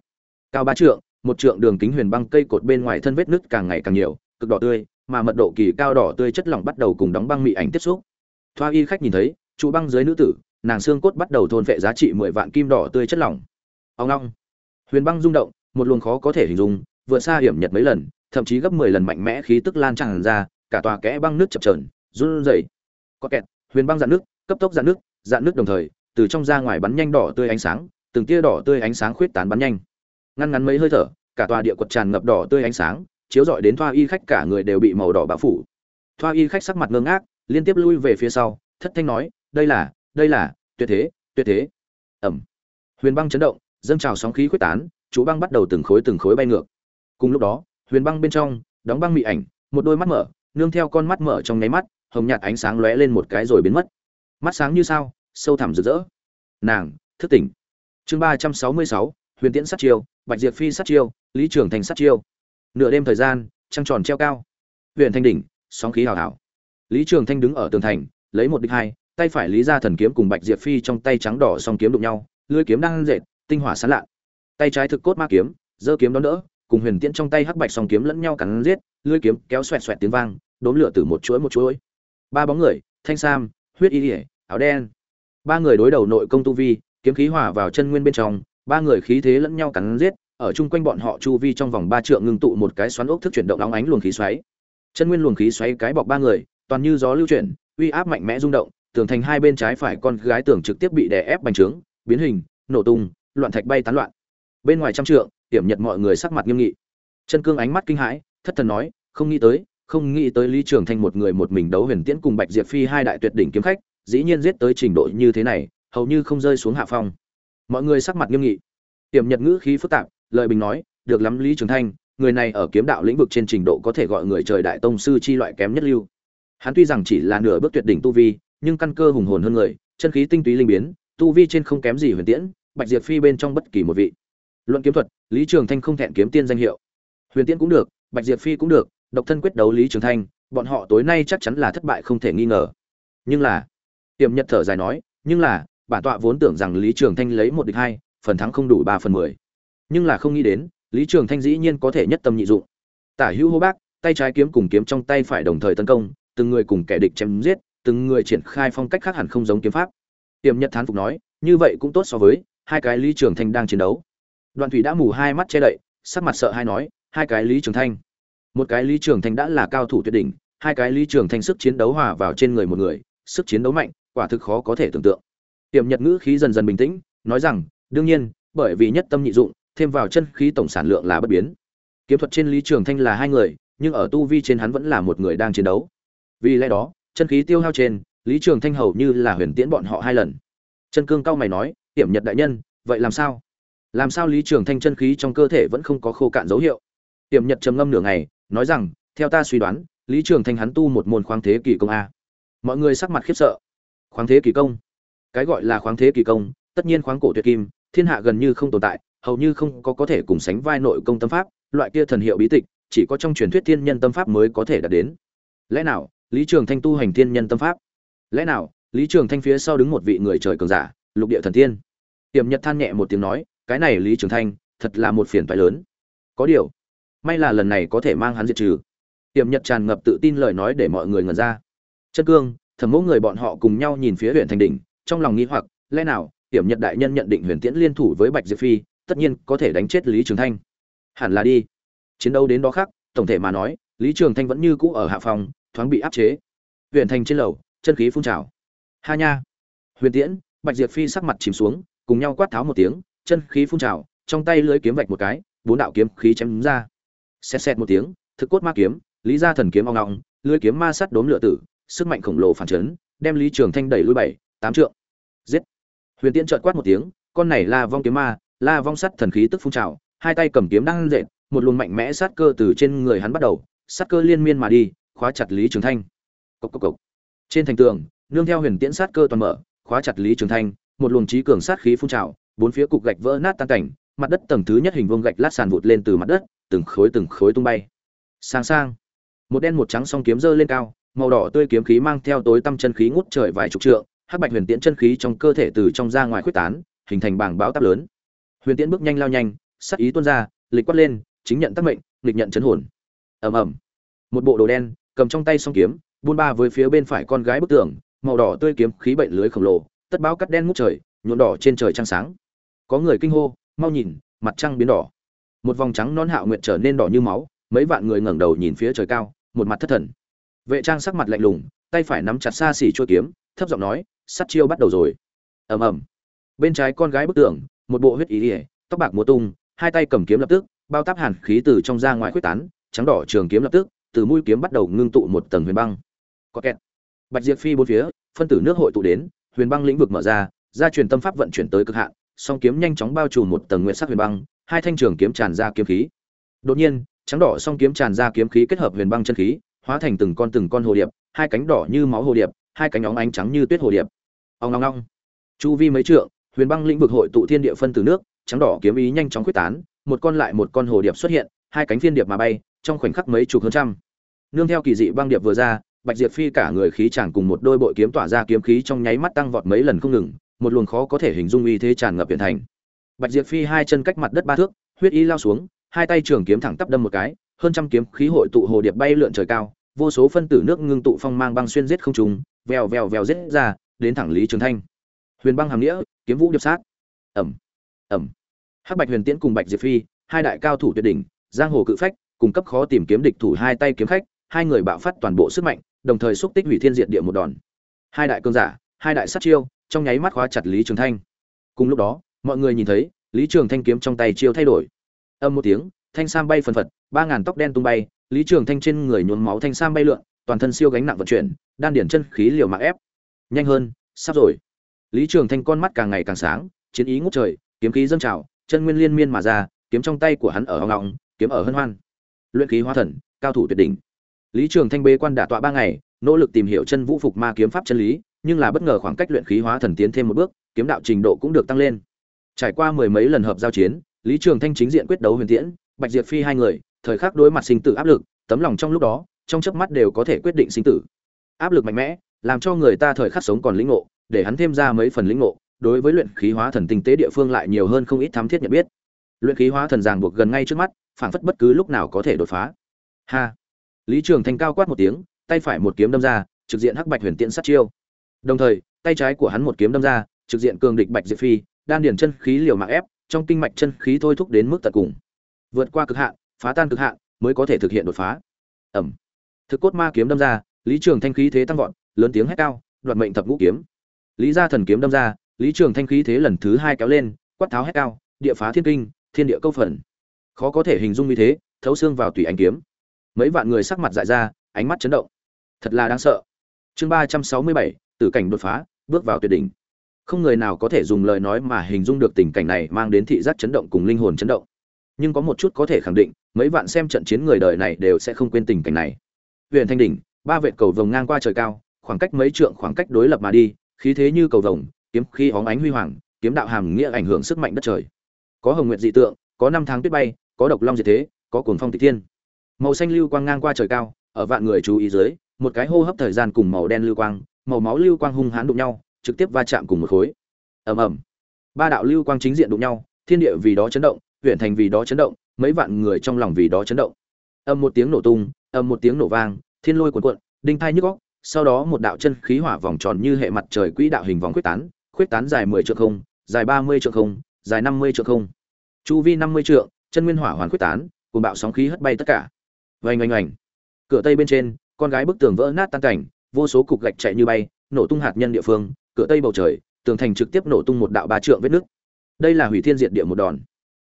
Cao ba trượng, một trượng đường kính huyền băng cây cột bên ngoài thân vết nứt càng ngày càng nhiều, cực đỏ tươi, mà mật độ kỳ cao đỏ tươi chất lỏng bắt đầu cùng đóng băng mị ảnh tiếp xúc. Thoa y khách nhìn thấy, trụ băng dưới nữ tử nàng xương cốt bắt đầu thôn vệ giá trị mười vạn kim đỏ tươi chất lỏng. Ông long. Huyền băng rung động, một luồng khó có thể hình dung, vượt xa hiểm nhật mấy lần, thậm chí gấp mười lần mạnh mẽ khí tức lan tràn ra, cả tòa kẽ băng nước chập trờn run rẩy. Có kẹt, huyền băng dạn nước, cấp tốc dạn nước dạn nước đồng thời, từ trong ra ngoài bắn nhanh đỏ tươi ánh sáng, từng tia đỏ tươi ánh sáng khuyết tán bắn nhanh. Ngăn ngắn mấy hơi thở, cả tòa địa quật tràn ngập đỏ tươi ánh sáng, chiếu rọi đến thoa y khách cả người đều bị màu đỏ bao phủ. Thoa y khách sắc mặt ngơ ngác, liên tiếp lui về phía sau, thất thanh nói, đây là đây là, tuyệt thế tuyệt thế. Ẩm. Huyền băng chấn động, dâng trào sóng khí quyết tán, chú băng bắt đầu từng khối từng khối bay ngược. Cùng lúc đó, huyền băng bên trong, đóng băng mị ảnh, một đôi mắt mở, nương theo con mắt mở trong nháy mắt, hồng nhạt ánh sáng lóe lên một cái rồi biến mất. Mắt sáng như sao, sâu thẳm rực rỡ. Nàng, thức tỉnh. Chương ba trăm sáu mươi sáu, huyền tiễn sát chiêu, bạch diệp phi sát chiêu, lý trường thành sát chiêu. Nửa đêm thời gian, trăng tròn treo cao. Huyện thanh đỉnh, sóng khí hào hào. Lý trường thanh đứng ở tường thành, lấy một đích hai tay phải lý ra thần kiếm cùng bạch diệp phi trong tay trắng đỏ song kiếm đụng nhau, lưỡi kiếm đang dệt tinh hỏa sán lạ tay trái thực cốt ma kiếm, giơ kiếm đón đỡ, cùng huyền tiễn trong tay hắc bạch song kiếm lẫn nhau cắn giết, lưỡi kiếm kéo xoẹt xoẹt tiếng vang, đốm lửa từ một chuỗi một chuỗi. Ba bóng người, thanh sam, huyết y ỉa áo đen. Ba người đối đầu nội công tu vi, kiếm khí hòa vào chân nguyên bên trong, ba người khí thế lẫn nhau cắn giết, ở chung quanh bọn họ chu vi trong vòng ba trượng ngưng tụ một cái xoắn ốc thức chuyển động óng ánh luồng khí xoáy. Chân nguyên luồng khí xoáy cái bọc ba người, toàn như gió lưu chuyển, uy áp mạnh mẽ rung động tường thành hai bên trái phải con gái tường trực tiếp bị đè ép bành trướng, biến hình, nổ tung, loạn thạch bay tán loạn. Bên ngoài trăm trượng, hiểm nhật mọi người sắc mặt nghiêm nghị. Chân cương ánh mắt kinh hãi, thất thần nói, không nghĩ tới, không nghĩ tới lý trường thanh một người một mình đấu huyền tiễn cùng bạch diệp phi hai đại tuyệt đỉnh kiếm khách, dĩ nhiên giết tới trình độ như thế này, hầu như không rơi xuống hạ phong. Mọi người sắc mặt nghiêm nghị. Hiểm nhật ngữ khí phức tạp, lời bình nói, được lắm lý trường thanh, người này ở kiếm đạo lĩnh vực trên trình độ có thể gọi người trời đại tông sư chi loại kém nhất lưu. Hắn tuy rằng chỉ là nửa bước tuyệt đỉnh tu vi nhưng căn cơ hùng hồn hơn người, chân khí tinh túy linh biến, tu vi trên không kém gì huyền tiễn, bạch diệp phi bên trong bất kỳ một vị. Luận kiếm thuật, lý trường thanh không thẹn kiếm tiên danh hiệu. Huyền tiễn cũng được, bạch diệp phi cũng được, độc thân quyết đấu lý trường thanh, bọn họ tối nay chắc chắn là thất bại không thể nghi ngờ. Nhưng là, tiềm nhật thở dài nói, nhưng là, bản tọa vốn tưởng rằng lý trường thanh lấy một địch hai, phần thắng không đủ ba phần mười. Nhưng là không nghĩ đến, lý trường thanh dĩ nhiên có thể nhất tâm nhị dụng. Tả hữu hô bác, tay trái kiếm cùng kiếm trong tay phải đồng thời tấn công, từng người cùng kẻ địch chém giết từng người triển khai phong cách khác hẳn không giống kiếm pháp. Tiềm nhật thán phục nói, như vậy cũng tốt so với hai cái lý trường thanh đang chiến đấu. Đoạn thủy đã mù hai mắt che đậy, sắc mặt sợ hai nói, hai cái lý trường thanh. Một cái lý trường thanh đã là cao thủ tuyệt đỉnh, hai cái lý trường thanh sức chiến đấu hòa vào trên người một người, sức chiến đấu mạnh, quả thực khó có thể tưởng tượng. Tiềm nhật ngữ khí dần dần bình tĩnh, nói rằng, đương nhiên, bởi vì nhất tâm nhị dụng, thêm vào chân khí tổng sản lượng là bất biến. Kiếm thuật trên lý trường thanh là hai người, nhưng ở tu vi trên hắn vẫn là một người đang chiến đấu. Vì lẽ đó chân khí tiêu hao trên, lý trường thanh hầu như là huyền tiễn bọn họ hai lần. Chân cương cao mày nói hiểm nhật đại nhân, vậy làm sao? Làm sao lý trường thanh chân khí trong cơ thể vẫn không có khô cạn dấu hiệu? Hiểm nhật trầm ngâm nửa ngày, nói rằng, theo ta suy đoán, lý trường thanh hắn tu một môn khoáng thế kỳ công a. Mọi người sắc mặt khiếp sợ. Khoáng thế kỳ công? Cái gọi là khoáng thế kỳ công, tất nhiên khoáng cổ tuyệt kim, thiên hạ gần như không tồn tại, hầu như không có có thể cùng sánh vai nội công tâm pháp, loại kia thần hiệu bí tịch, chỉ có trong truyền thuyết thiên nhân tâm pháp mới có thể đạt đến. Lẽ nào lý trường thanh tu hành thiên nhân tâm pháp. Lẽ nào, lý trường thanh phía sau đứng một vị người trời cường giả, lục địa thần tiên? Tiềm nhật than nhẹ một tiếng nói, cái này lý trường thanh, thật là một phiền phái lớn. Có điều, may là lần này có thể mang hắn diệt trừ. Tiềm nhật tràn ngập tự tin lời nói để mọi người ngẩn ra. Chân cương thẩm mẫu người bọn họ cùng nhau nhìn phía huyện thành đỉnh, trong lòng nghĩ hoặc, lẽ nào, tiềm nhật đại nhân nhận định huyền tiễn liên thủ với bạch diệp phi, tất nhiên có thể đánh chết lý trường thanh? Hẳn là đi. Chiến đấu đến đó khác, tổng thể mà nói, lý trường thanh vẫn như cũ ở hạ phòng thoáng bị áp chế. Huyện thành trên lầu, chân khí phun trào. Ha nha. Huyền tiễn, bạch diệp phi sắc mặt chìm xuống, cùng nhau quát tháo một tiếng, chân khí phun trào, trong tay lưới kiếm vạch một cái, bốn đạo kiếm khí chém ra. Xẹt xẹt một tiếng, thực cốt ma kiếm, lý gia thần kiếm ong ngọng lưới kiếm ma sắt đốm lửa tử, sức mạnh khổng lồ phản chấn, đem lý trường thanh đẩy lui bảy, tám trượng. Giết. Huyền tiễn trợt quát một tiếng, con này là vong kiếm ma, la vong sắt thần khí tức phun trào, hai tay cầm kiếm đang dệt một luồng mạnh mẽ sát cơ từ trên người hắn bắt đầu, sát cơ liên miên mà đi khóa chặt lý trường thanh. Cốc cốc cốc. trên thành tường, nương theo huyền tiễn sát cơ toàn mở, khóa chặt lý trường thanh, một luồng trí cường sát khí phun trào, bốn phía cục gạch vỡ nát tan cảnh, mặt đất tầng thứ nhất hình vuông gạch lát sàn vụt lên từ mặt đất, từng khối từng khối tung bay. Sang sang. Một đen một trắng song kiếm dơ lên cao, màu đỏ tươi kiếm khí mang theo tối tăm chân khí ngút trời vài chục trượng, hắc bạch huyền tiễn chân khí trong cơ thể từ trong ra ngoài khuếch tán, hình thành bảng báo táp lớn. Huyền tiễn bước nhanh lao nhanh, sát ý tuôn ra, lịch quát lên, chính nhận tác mệnh lịch nhận chấn hồn. Ầm ầm. Một bộ đồ đen cầm trong tay song kiếm, buôn ba với phía bên phải con gái bức tường, màu đỏ tươi kiếm khí bệnh lưới khổng lồ, tất báo cắt đen ngút trời, nhuộm đỏ trên trời trăng sáng. Có người kinh hô, mau nhìn, mặt trăng biến đỏ. Một vòng trắng non hạo nguyệt trở nên đỏ như máu, mấy vạn người ngẩng đầu nhìn phía trời cao, một mặt thất thần. Vệ trang sắc mặt lạnh lùng, tay phải nắm chặt xa xỉ chua kiếm, thấp giọng nói sắt chiêu bắt đầu rồi. Ầm ầm. Bên trái con gái bức tường, một bộ huyết ý ỉa tóc bạc múa tung, hai tay cầm kiếm lập tức, bao táp hàn khí từ trong ra ngoài quyết tán, trắng đỏ trường kiếm lập tức từ mũi kiếm bắt đầu ngưng tụ một tầng huyền băng. Có kẹt. Bạch diệp phi bốn phía, phân tử nước hội tụ đến, huyền băng lĩnh vực mở ra, gia truyền tâm pháp vận chuyển tới cực hạn, song kiếm nhanh chóng bao trùm một tầng nguyệt sắc huyền băng, hai thanh trường kiếm tràn ra kiếm khí. Đột nhiên, trắng đỏ song kiếm tràn ra kiếm khí kết hợp huyền băng chân khí, hóa thành từng con từng con hồ điệp, hai cánh đỏ như máu hồ điệp, hai cánh óng ánh trắng như tuyết hồ điệp. Ong long long chu vi mấy trượng, huyền băng lĩnh vực hội tụ thiên địa phân từ nước, trắng đỏ kiếm ý nhanh chóng quyết tán, một con lại một con hồ điệp xuất hiện, hai cánh phiên điệp mà bay, trong khoảnh khắc mấy chục hơn trăm nương theo kỳ dị băng điệp vừa ra, bạch diệp phi cả người khí chàng cùng một đôi bội kiếm tỏa ra kiếm khí trong nháy mắt tăng vọt mấy lần không ngừng, một luồng khó có thể hình dung uy thế tràn ngập hiện thành. Bạch diệp phi hai chân cách mặt đất ba thước, huyết y lao xuống, hai tay trường kiếm thẳng tắp đâm một cái, hơn trăm kiếm khí hội tụ hồ điệp bay lượn trời cao, vô số phân tử nước ngưng tụ phong mang băng xuyên giết không trùng vèo vèo vèo giết ra, đến thẳng lý trường thanh. Huyền băng hàm nghĩa, kiếm vũ điệp sát. Ẩm ẩm hắc bạch huyền tiễn cùng bạch diệp phi, hai đại cao thủ tuyệt đỉnh, giang hồ cự phách cung cấp khó tìm kiếm địch thủ hai tay kiếm khách hai người bạo phát toàn bộ sức mạnh, đồng thời xúc tích hủy thiên diệt địa một đòn. Hai đại cương giả, hai đại sát chiêu, trong nháy mắt khóa chặt lý trường thanh. Cùng lúc đó, mọi người nhìn thấy, lý trường thanh kiếm trong tay chiêu thay đổi. Âm một tiếng, thanh sam bay phần phật, ba ngàn tóc đen tung bay, lý trường thanh trên người nhuốm máu thanh sam bay lượn, toàn thân siêu gánh nặng vận chuyển, đan điển chân khí liều mạng ép. Nhanh hơn, sắp rồi. Lý trường thanh con mắt càng ngày càng sáng, chiến ý ngút trời, kiếm khí dâng trào, chân nguyên liên miên mà ra, kiếm trong tay của hắn ở hong ngọng, kiếm ở hân hoan. Luyện khí hóa thần, cao thủ tuyệt đỉnh lý trường thanh bế quan đả tọa 3 ngày, nỗ lực tìm hiểu chân vũ phục ma kiếm pháp chân lý, nhưng là bất ngờ khoảng cách luyện khí hóa thần tiến thêm một bước, kiếm đạo trình độ cũng được tăng lên. Trải qua mười mấy lần hợp giao chiến, lý trường thanh chính diện quyết đấu huyền tiễn, bạch diệp phi hai người, thời khắc đối mặt sinh tử áp lực, tấm lòng trong lúc đó, trong chớp mắt đều có thể quyết định sinh tử. Áp lực mạnh mẽ, làm cho người ta thời khắc sống còn lĩnh ngộ, để hắn thêm ra mấy phần lĩnh ngộ, đối với luyện khí hóa thần tinh tế địa phương lại nhiều hơn không ít thám thiết nhận biết. Luyện khí hóa thần ràng buộc gần ngay trước mắt, phảng phất bất cứ lúc nào có thể đột phá. Ha! Lý trường thanh cao quát một tiếng, tay phải một kiếm đâm ra, trực diện hắc bạch huyền tiễn sát chiêu. Đồng thời, tay trái của hắn một kiếm đâm ra, trực diện cường địch bạch diệp phi, đan điền chân khí liều mạng ép, trong kinh mạch chân khí thôi thúc đến mức tận cùng. Vượt qua cực hạn, phá tan cực hạn, mới có thể thực hiện đột phá. Ẩm. Thực cốt ma kiếm đâm ra, lý trường thanh khí thế tăng vọt, lớn tiếng hét cao, đoạt mệnh thập ngũ kiếm. Lý gia thần kiếm đâm ra, lý trường thanh khí thế lần thứ hai kéo lên, quát tháo hét cao, địa phá thiên kinh, thiên địa câu phần. Khó có thể hình dung như thế, thấu xương vào tùy ánh kiếm mấy vạn người sắc mặt dại ra, ánh mắt chấn động. Thật là đáng sợ. Chương ba trăm sáu mươi bảy, tử cảnh đột phá, bước vào tuyệt đỉnh. Không người nào có thể dùng lời nói mà hình dung được tình cảnh này mang đến thị giác chấn động cùng linh hồn chấn động. Nhưng có một chút có thể khẳng định, mấy vạn xem trận chiến người đời này đều sẽ không quên tình cảnh này. Huyện thanh đỉnh, ba vệ cầu vồng ngang qua trời cao, khoảng cách mấy trượng khoảng cách đối lập mà đi, khí thế như cầu vồng, kiếm khí óng ánh huy hoàng, kiếm đạo hàm nghĩa ảnh hưởng sức mạnh đất trời. Có hồng nguyện dị tượng, có năm tháng tuyết bay, có độc long diệt thế, có cuồng phong tịch thiên màu xanh lưu quang ngang qua trời cao, ở vạn người chú ý dưới, một cái hô hấp thời gian cùng màu đen lưu quang, màu máu lưu quang hung hãn đụng nhau, trực tiếp va chạm cùng một khối. Ầm ầm. Ba đạo lưu quang chính diện đụng nhau, thiên địa vì đó chấn động, huyện thành vì đó chấn động, mấy vạn người trong lòng vì đó chấn động. Âm một tiếng nổ tung âm một tiếng nổ vang, thiên lôi cuộn cuộn, đinh thai nhức óc, sau đó một đạo chân khí hỏa vòng tròn như hệ mặt trời quỹ đạo hình vòng khuyết tán khuyết tán dài mười trượng không, dài ba mươi trượng không, dài năm mươi trượng không. Chu vi năm mươi trượng, chân nguyên hỏa hoàn khuyết tán cùng bạo sóng khí hất bay tất cả oanh oanh oanh. Cửa tây bên trên, con gái bức tường vỡ nát tan cảnh, vô số cục gạch chạy như bay, nổ tung hạt nhân địa phương, cửa tây bầu trời, tường thành trực tiếp nổ tung một đạo ba trượng vết nứt. Đây là hủy thiên diệt địa một đòn.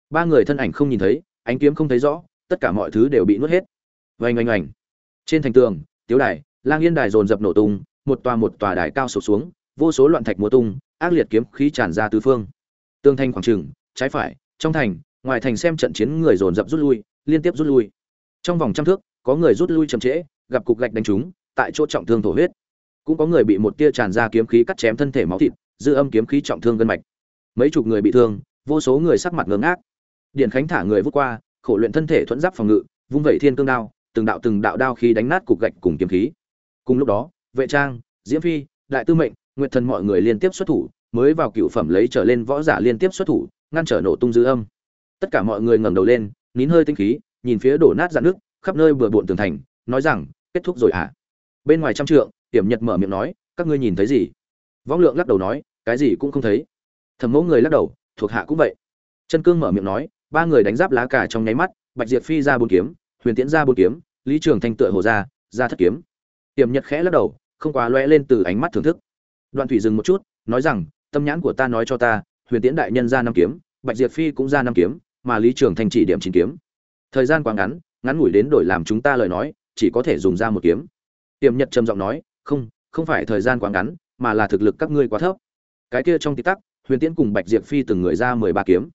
Ba người thân ảnh không nhìn thấy, ánh kiếm không thấy rõ, tất cả mọi thứ đều bị nuốt hết. Oanh oanh oanh. Trên thành tường, tiếu đài, lang yên đài dồn dập nổ tung, một tòa một tòa đài cao sụp xuống, vô số loạn thạch múa tung, ác liệt kiếm khí tràn ra tứ phương. Tương thanh khoảng trừng trái phải, trong thành, ngoài thành xem trận chiến người dồn dập rút lui, liên tiếp rút lui trong vòng trăm thước, có người rút lui chậm trễ, gặp cục gạch đánh trúng, tại chỗ trọng thương thổ huyết. Cũng có người bị một tia tràn ra kiếm khí cắt chém thân thể máu thịt, dư âm kiếm khí trọng thương gân mạch. Mấy chục người bị thương, vô số người sắc mặt ngớ ngác. Điện khánh thả người vút qua, khổ luyện thân thể thuẫn giáp phòng ngự, vung vẩy thiên cương đao, từng đạo từng đạo đao khí đánh nát cục gạch cùng kiếm khí. Cùng lúc đó, vệ trang, diễm phi, đại tư mệnh, nguyệt thần mọi người liên tiếp xuất thủ, mới vào cựu phẩm lấy trở lên võ giả liên tiếp xuất thủ, ngăn trở nổ tung dư âm. Tất cả mọi người ngẩng đầu lên, nín hơi tinh khí nhìn phía đổ nát dạn nước, khắp nơi bừa bộn tường thành, nói rằng, kết thúc rồi à bên ngoài trăm trượng, tiểm nhật mở miệng nói, các ngươi nhìn thấy gì? Võng lượng lắc đầu nói, cái gì cũng không thấy. Thẩm mẫu người lắc đầu, thuộc hạ cũng vậy. Chân cương mở miệng nói, ba người đánh giáp lá cả trong nháy mắt, bạch Diệt phi ra bốn kiếm, huyền tiễn ra bốn kiếm, lý trường thanh tựa hồ ra ra thất kiếm. Tiểm nhật khẽ lắc đầu, không quá loe lên từ ánh mắt thưởng thức. Đoạn thủy dừng một chút, nói rằng, tâm nhãn của ta nói cho ta, huyền tiễn đại nhân ra năm kiếm, bạch Diệt phi cũng ra năm kiếm, mà lý trường thanh chỉ điểm chín kiếm thời gian quá ngắn ngắn ngủi đến đổi làm chúng ta lời nói, chỉ có thể dùng ra một kiếm. Tiềm nhật trầm giọng nói, không không phải thời gian quá ngắn, mà là thực lực các ngươi quá thấp. Cái kia trong tí tắc, huyền tiễn cùng bạch diệp phi từng người ra mười ba kiếm.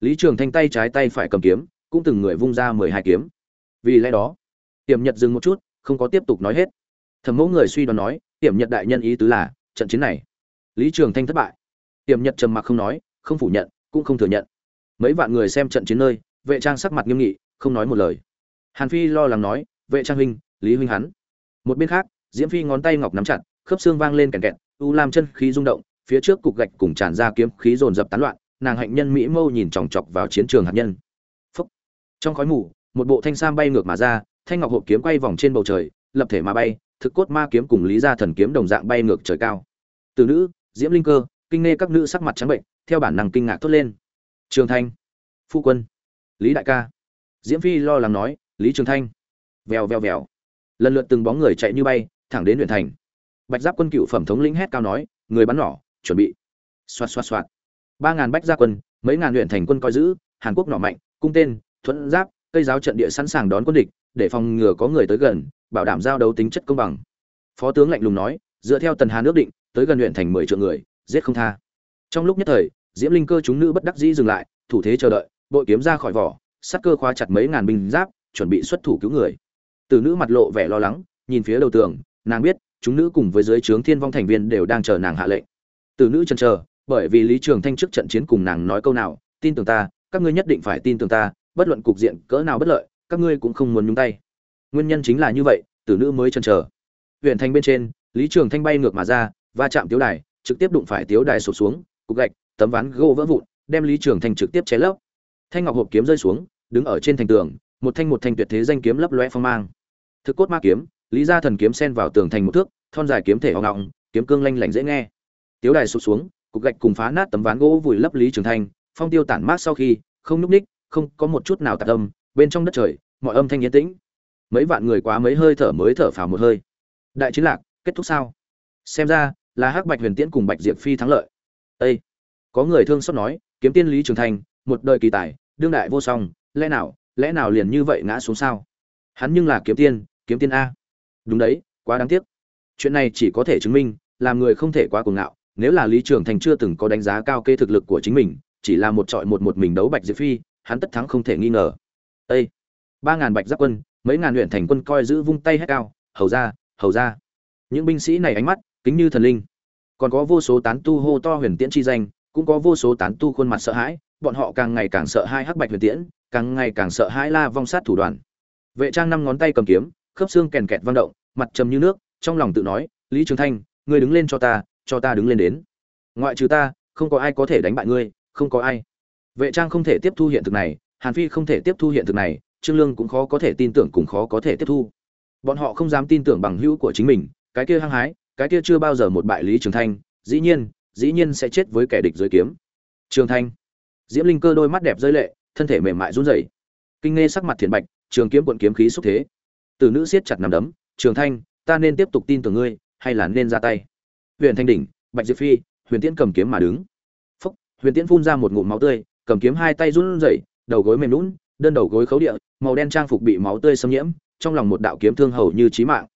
Lý trường thanh tay trái tay phải cầm kiếm, cũng từng người vung ra mười hai kiếm. Vì lẽ đó tiềm nhật dừng một chút, không có tiếp tục nói hết. Thẩm mẫu người suy đoán nói tiềm nhật đại nhân ý tứ là, trận chiến này, lý trường thanh thất bại. Tiềm nhật trầm mặc không nói, không phủ nhận, cũng không thừa nhận. Mấy vạn người xem trận chiến nơi, vệ trang sắc mặt nghiêm nghị không nói một lời. Hàn phi lo lắng nói, vệ trang huynh, lý huynh hắn. Một bên khác, diễm phi ngón tay ngọc nắm chặt, khớp xương vang lên kẹn kẹn. u lam chân khí rung động, phía trước cục gạch cùng tràn ra kiếm khí dồn dập tán loạn, nàng hạnh nhân mỹ mâu nhìn chòng chọc vào chiến trường hạt nhân. Phúc. trong khói mù, một bộ thanh sam bay ngược mà ra, thanh ngọc hộp kiếm quay vòng trên bầu trời, lập thể mà bay, thực cốt ma kiếm cùng lý gia thần kiếm đồng dạng bay ngược trời cao. Từ nữ, diễm linh cơ, kinh nghe các nữ sắc mặt trắng bệnh, theo bản năng kinh ngạc thốt lên. Trường thanh. Phu quân. Lý đại ca diễm phi lo lắng nói, lý trường thanh. Vèo vèo vèo. Lần lượt từng bóng người chạy như bay, thẳng đến huyện thành. Bạch giáp quân cựu phẩm thống lĩnh hét cao nói, người bắn nỏ, chuẩn bị. Xoạt xoạt xoạt. Ba ngàn bách gia quân, mấy ngàn huyện thành quân coi giữ, hàn quốc nỏ mạnh, cung tên thuẫn giáp, cây giáo trận địa sẵn sàng đón quân địch, để phòng ngừa có người tới gần, bảo đảm giao đấu tính chất công bằng. Phó tướng lạnh lùng nói, dựa theo tần hà nước định, tới gần huyện thành mười triệu người, giết không tha. Trong lúc nhất thời, diễm linh cơ chúng nữ bất đắc dĩ dừng lại, thủ thế chờ đợi bội kiếm ra khỏi vỏ sắt cơ khóa chặt mấy ngàn binh giáp, chuẩn bị xuất thủ cứu người. Từ nữ mặt lộ vẻ lo lắng, nhìn phía đầu tường, nàng biết, chúng nữ cùng với dưới trướng thiên vong thành viên đều đang chờ nàng hạ lệnh. Từ nữ chần chờ, bởi vì lý trường thanh trước trận chiến cùng nàng nói câu nào, tin tưởng ta, các ngươi nhất định phải tin tưởng ta, bất luận cục diện cỡ nào bất lợi, các ngươi cũng không muốn nhúng tay. Nguyên nhân chính là như vậy tử nữ mới chần chờ. Huyền thành bên trên, lý trường thanh bay ngược mà ra, va chạm tiếu đài, trực tiếp đụng phải tiếu đài sụp xuống, cục gạch, tấm ván gỗ vỡ vụn, đem lý trường thanh trực tiếp chế lấp. Thanh ngọc hộp kiếm rơi xuống đứng ở trên thành tường, một thanh một thanh tuyệt thế danh kiếm lấp loe phong mang. Thực cốt ma kiếm, lý gia thần kiếm xen vào tường thành một thước, thon dài kiếm thể hoang ngọng, kiếm cương lanh lảnh dễ nghe. Tiếu đài sụp xuống, cục gạch cùng phá nát tấm ván gỗ vùi lấp lý trường thanh, phong tiêu tản mát sau khi, không núp ních không có một chút nào tạc âm, bên trong đất trời, mọi âm thanh yên tĩnh. Mấy vạn người quá mấy hơi thở mới thở phào một hơi. Đại chiến lạc, kết thúc sao? Xem ra, là hắc bạch huyền tiễn cùng bạch diệp phi thắng lợi. Ây có người thương xót nói, kiếm tiên lý trường thành một đời kỳ tài, đương đại vô song lẽ nào lẽ nào liền như vậy ngã xuống sao? Hắn nhưng là kiếm tiên kiếm tiên a. Đúng đấy, quá đáng tiếc. Chuyện này chỉ có thể chứng minh, làm người không thể quá cuồng ngạo, nếu là lý trường thành chưa từng có đánh giá cao kê thực lực của chính mình, chỉ là một trọi một một mình đấu bạch diệp phi, hắn tất thắng không thể nghi ngờ. Ây ba ngàn bạch giáp quân, mấy ngàn luyện thành quân coi giữ vung tay hết cao, hầu ra hầu ra. Những binh sĩ này ánh mắt, kính như thần linh. Còn có vô số tán tu hô to huyền tiễn chi danh, cũng có vô số tán tu khuôn mặt sợ hãi bọn họ càng ngày càng sợ hai hắc bạch huyền tiễn, càng ngày càng sợ hãi la vong sát thủ đoàn. Vệ trang năm ngón tay cầm kiếm, khớp xương kèn kẹt vang động, mặt trầm như nước, trong lòng tự nói, lý trường thanh, ngươi đứng lên cho ta cho ta đứng lên đến. Ngoại trừ ta, không có ai có thể đánh bại ngươi, không có ai. Vệ trang không thể tiếp thu hiện thực này, hàn phi không thể tiếp thu hiện thực này, trương lương cũng khó có thể tin tưởng cũng khó có thể tiếp thu. Bọn họ không dám tin tưởng bằng hữu của chính mình, cái kia hăng hái, cái kia chưa bao giờ một bại lý trường thanh, dĩ nhiên dĩ nhiên sẽ chết với kẻ địch dưới kiếm. Trường thanh diễm linh cơ đôi mắt đẹp rơi lệ, thân thể mềm mại run rẩy. Kinh nghe sắc mặt thiện bạch, trường kiếm cuộn kiếm khí xúc thế. Từ nữ siết chặt nằm đấm, trường thanh, ta nên tiếp tục tin tưởng ngươi, hay là nên ra tay? Huyền thanh đỉnh, bạch diệp phi, huyền tiễn cầm kiếm mà đứng. Phúc, huyền tiễn phun ra một ngụm máu tươi, cầm kiếm hai tay run rẩy, đầu gối mềm lún đơn đầu gối khấu địa, màu đen trang phục bị máu tươi xâm nhiễm, trong lòng một đạo kiếm thương hầu như chí mạng.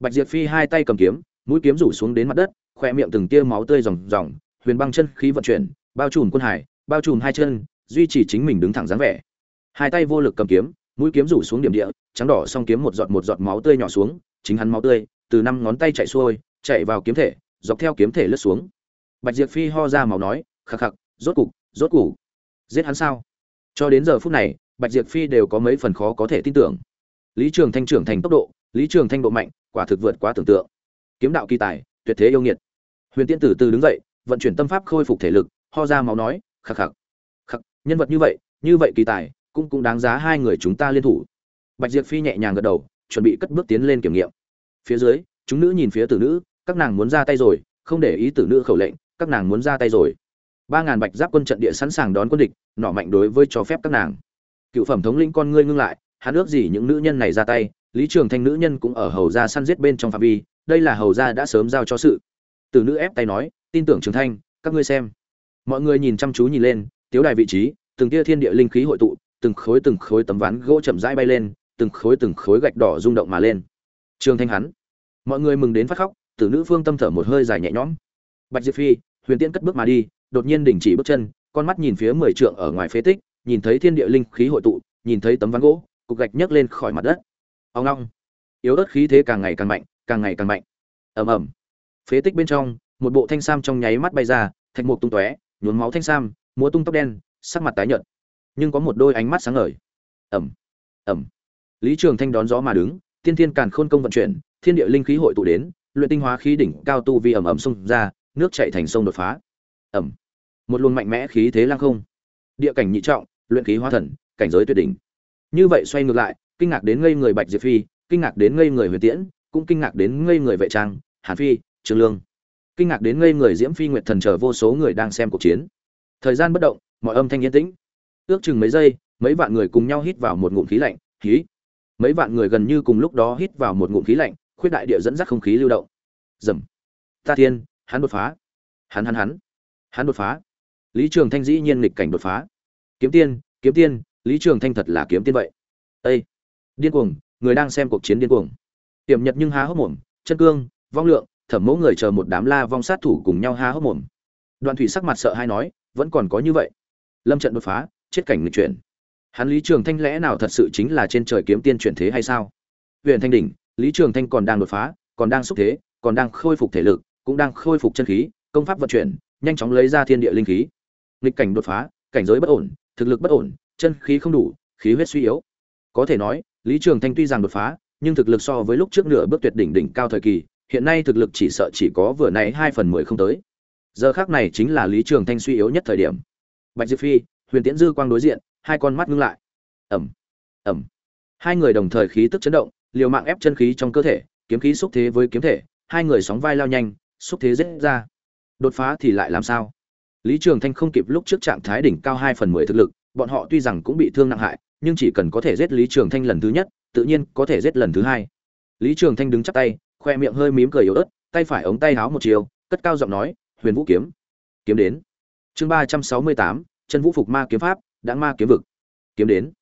Bạch diệp phi hai tay cầm kiếm, mũi kiếm rủ xuống đến mặt đất khoe miệng từng tia máu tươi ròng ròng, huyền băng chân khí vận chuyển, bao trùm quân hải bao trùm hai chân, duy trì chính mình đứng thẳng dáng vẻ. Hai tay vô lực cầm kiếm, mũi kiếm rủ xuống điểm địa, trắng đỏ song kiếm một giọt một giọt máu tươi nhỏ xuống, chính hắn máu tươi từ năm ngón tay chạy xuôi, chạy vào kiếm thể, dọc theo kiếm thể lướt xuống. Bạch diệp phi ho ra máu nói khạc khạc rốt cục rốt cục. Giết hắn sao? Cho đến giờ phút này, bạch diệp phi đều có mấy phần khó có thể tin tưởng. Lý trường thanh trưởng thành tốc độ, lý trường thanh độ mạnh, quả thực vượt quá tưởng tượng. Kiếm đạo kỳ tài, tuyệt thế yêu nghiệt. Huyền tiên tử từ đứng dậy, vận chuyển tâm pháp khôi phục thể lực, ho ra máu nói khắc khắc. Khắc, nhân vật như vậy như vậy kỳ tài, cũng cũng đáng giá hai người chúng ta liên thủ. Bạch diệp phi nhẹ nhàng gật đầu, chuẩn bị cất bước tiến lên kiểm nghiệm. Phía dưới, chúng nữ nhìn phía tử nữ, các nàng muốn ra tay rồi, không để ý tử nữ khẩu lệnh, các nàng muốn ra tay rồi. Ba ngàn bạch giáp quân trận địa sẵn sàng đón quân địch, nọ mạnh đối với cho phép các nàng. Cựu phẩm thống lĩnh con ngươi ngưng lại, hắn ước gì những nữ nhân này ra tay, lý trường thanh nữ nhân cũng ở hầu gia săn giết bên trong phạm vi, đây là hầu gia đã sớm giao cho sự. Từ nữ ép tay nói, tin tưởng trường thanh, các ngươi xem mọi người nhìn chăm chú nhìn lên, tiếu đài vị trí, từng tia thiên địa linh khí hội tụ, từng khối từng khối tấm ván gỗ chậm rãi bay lên, từng khối từng khối gạch đỏ rung động mà lên. Trường thanh hắn. Mọi người mừng đến phát khóc, tử nữ phương tâm thở một hơi dài nhẹ nhõm. Bạch diệp phi, huyền Tiễn cất bước mà đi, đột nhiên đình chỉ bước chân, con mắt nhìn phía mười trượng ở ngoài phế tích, nhìn thấy thiên địa linh khí hội tụ, nhìn thấy tấm ván gỗ, cục gạch nhấc lên khỏi mặt đất. Ông long. Yếu ớt khí thế càng ngày càng mạnh, càng ngày càng mạnh. Ầm ầm. Phế tích bên trong, một bộ thanh sam trong nháy mắt bay ra, thạch mục tung tóe nhuốm máu thanh sam, múa tung tóc đen, sắc mặt tái nhợt. Nhưng có một đôi ánh mắt sáng ngời. Ầm ầm. Lý trường thanh đón gió mà đứng, tiên thiên càn khôn công vận chuyển, thiên địa linh khí hội tụ đến, luyện tinh hóa khí đỉnh cao tu vi ầm ầm xông ra, nước chảy thành sông đột phá. Ầm. Một luồng mạnh mẽ khí thế lăng không. Địa cảnh nhị trọng, luyện khí hóa thần, cảnh giới tuyệt đỉnh. Như vậy xoay ngược lại, kinh ngạc đến ngây người bạch diệp phi, kinh ngạc đến ngây người huyền tiễn, cũng kinh ngạc đến ngây người vệ trang, hàn phi, trương lương kinh ngạc đến ngây người diễm phi nguyệt thần chờ vô số người đang xem cuộc chiến. Thời gian bất động, mọi âm thanh yên tĩnh. Ước chừng mấy giây, mấy vạn người cùng nhau hít vào một ngụm khí lạnh khí mấy vạn người gần như cùng lúc đó hít vào một ngụm khí lạnh, khuyết đại địa dẫn dắt không khí lưu động. Dầm. Ta thiên, hắn đột phá. Hắn hắn hắn. Hắn đột phá. Lý trường thanh dĩ nhiên nghịch cảnh đột phá. Kiếm tiên kiếm tiên, lý trường thanh thật là kiếm tiên vậy. Ây điên cuồng, người đang xem cuộc chiến điên cuồng. Tiềm nhật nhưng há hốc mồm, chân cương, vong lượng thẩm mẫu người chờ một đám la vong sát thủ cùng nhau há hốc mồm. Đoạn thủy sắc mặt sợ hay nói, vẫn còn có như vậy. Lâm trận đột phá, chết cảnh nghịch chuyển. Hắn lý trường thanh lẽ nào thật sự chính là trên trời kiếm tiên chuyển thế hay sao? Huyện thanh đỉnh, lý trường thanh còn đang đột phá, còn đang xúc thế, còn đang khôi phục thể lực, cũng đang khôi phục chân khí, công pháp vận chuyển, nhanh chóng lấy ra thiên địa linh khí. Nghịch cảnh đột phá, cảnh giới bất ổn, thực lực bất ổn, chân khí không đủ, khí huyết suy yếu. Có thể nói, lý trường thanh tuy rằng đột phá, nhưng thực lực so với lúc trước nửa bước tuyệt đỉnh đỉnh cao thời kỳ hiện nay thực lực chỉ sợ chỉ có vừa nãy hai phần mười không tới. Giờ khác này chính là lý trường thanh suy yếu nhất thời điểm. Bạch diệp phi, huyền tiễn dư quang đối diện, hai con mắt ngưng lại. Ầm ầm hai người đồng thời khí tức chấn động, liều mạng ép chân khí trong cơ thể, kiếm khí xúc thế với kiếm thể, hai người sóng vai lao nhanh, xúc thế giết ra. Đột phá thì lại làm sao? Lý trường thanh không kịp lúc trước trạng thái đỉnh cao hai phần mười thực lực, bọn họ tuy rằng cũng bị thương nặng hại, nhưng chỉ cần có thể giết lý trường thanh lần thứ nhất, tự nhiên có thể giết lần thứ hai. Lý trường thanh đứng chắp tay khoe miệng hơi mím cười yếu ớt, tay phải ống tay háo một chiều, cất cao giọng nói, huyền vũ kiếm. Kiếm đến. Chương ba trăm sáu mươi tám, chân vũ phục ma kiếm pháp, đã ma kiếm vực. Kiếm đến.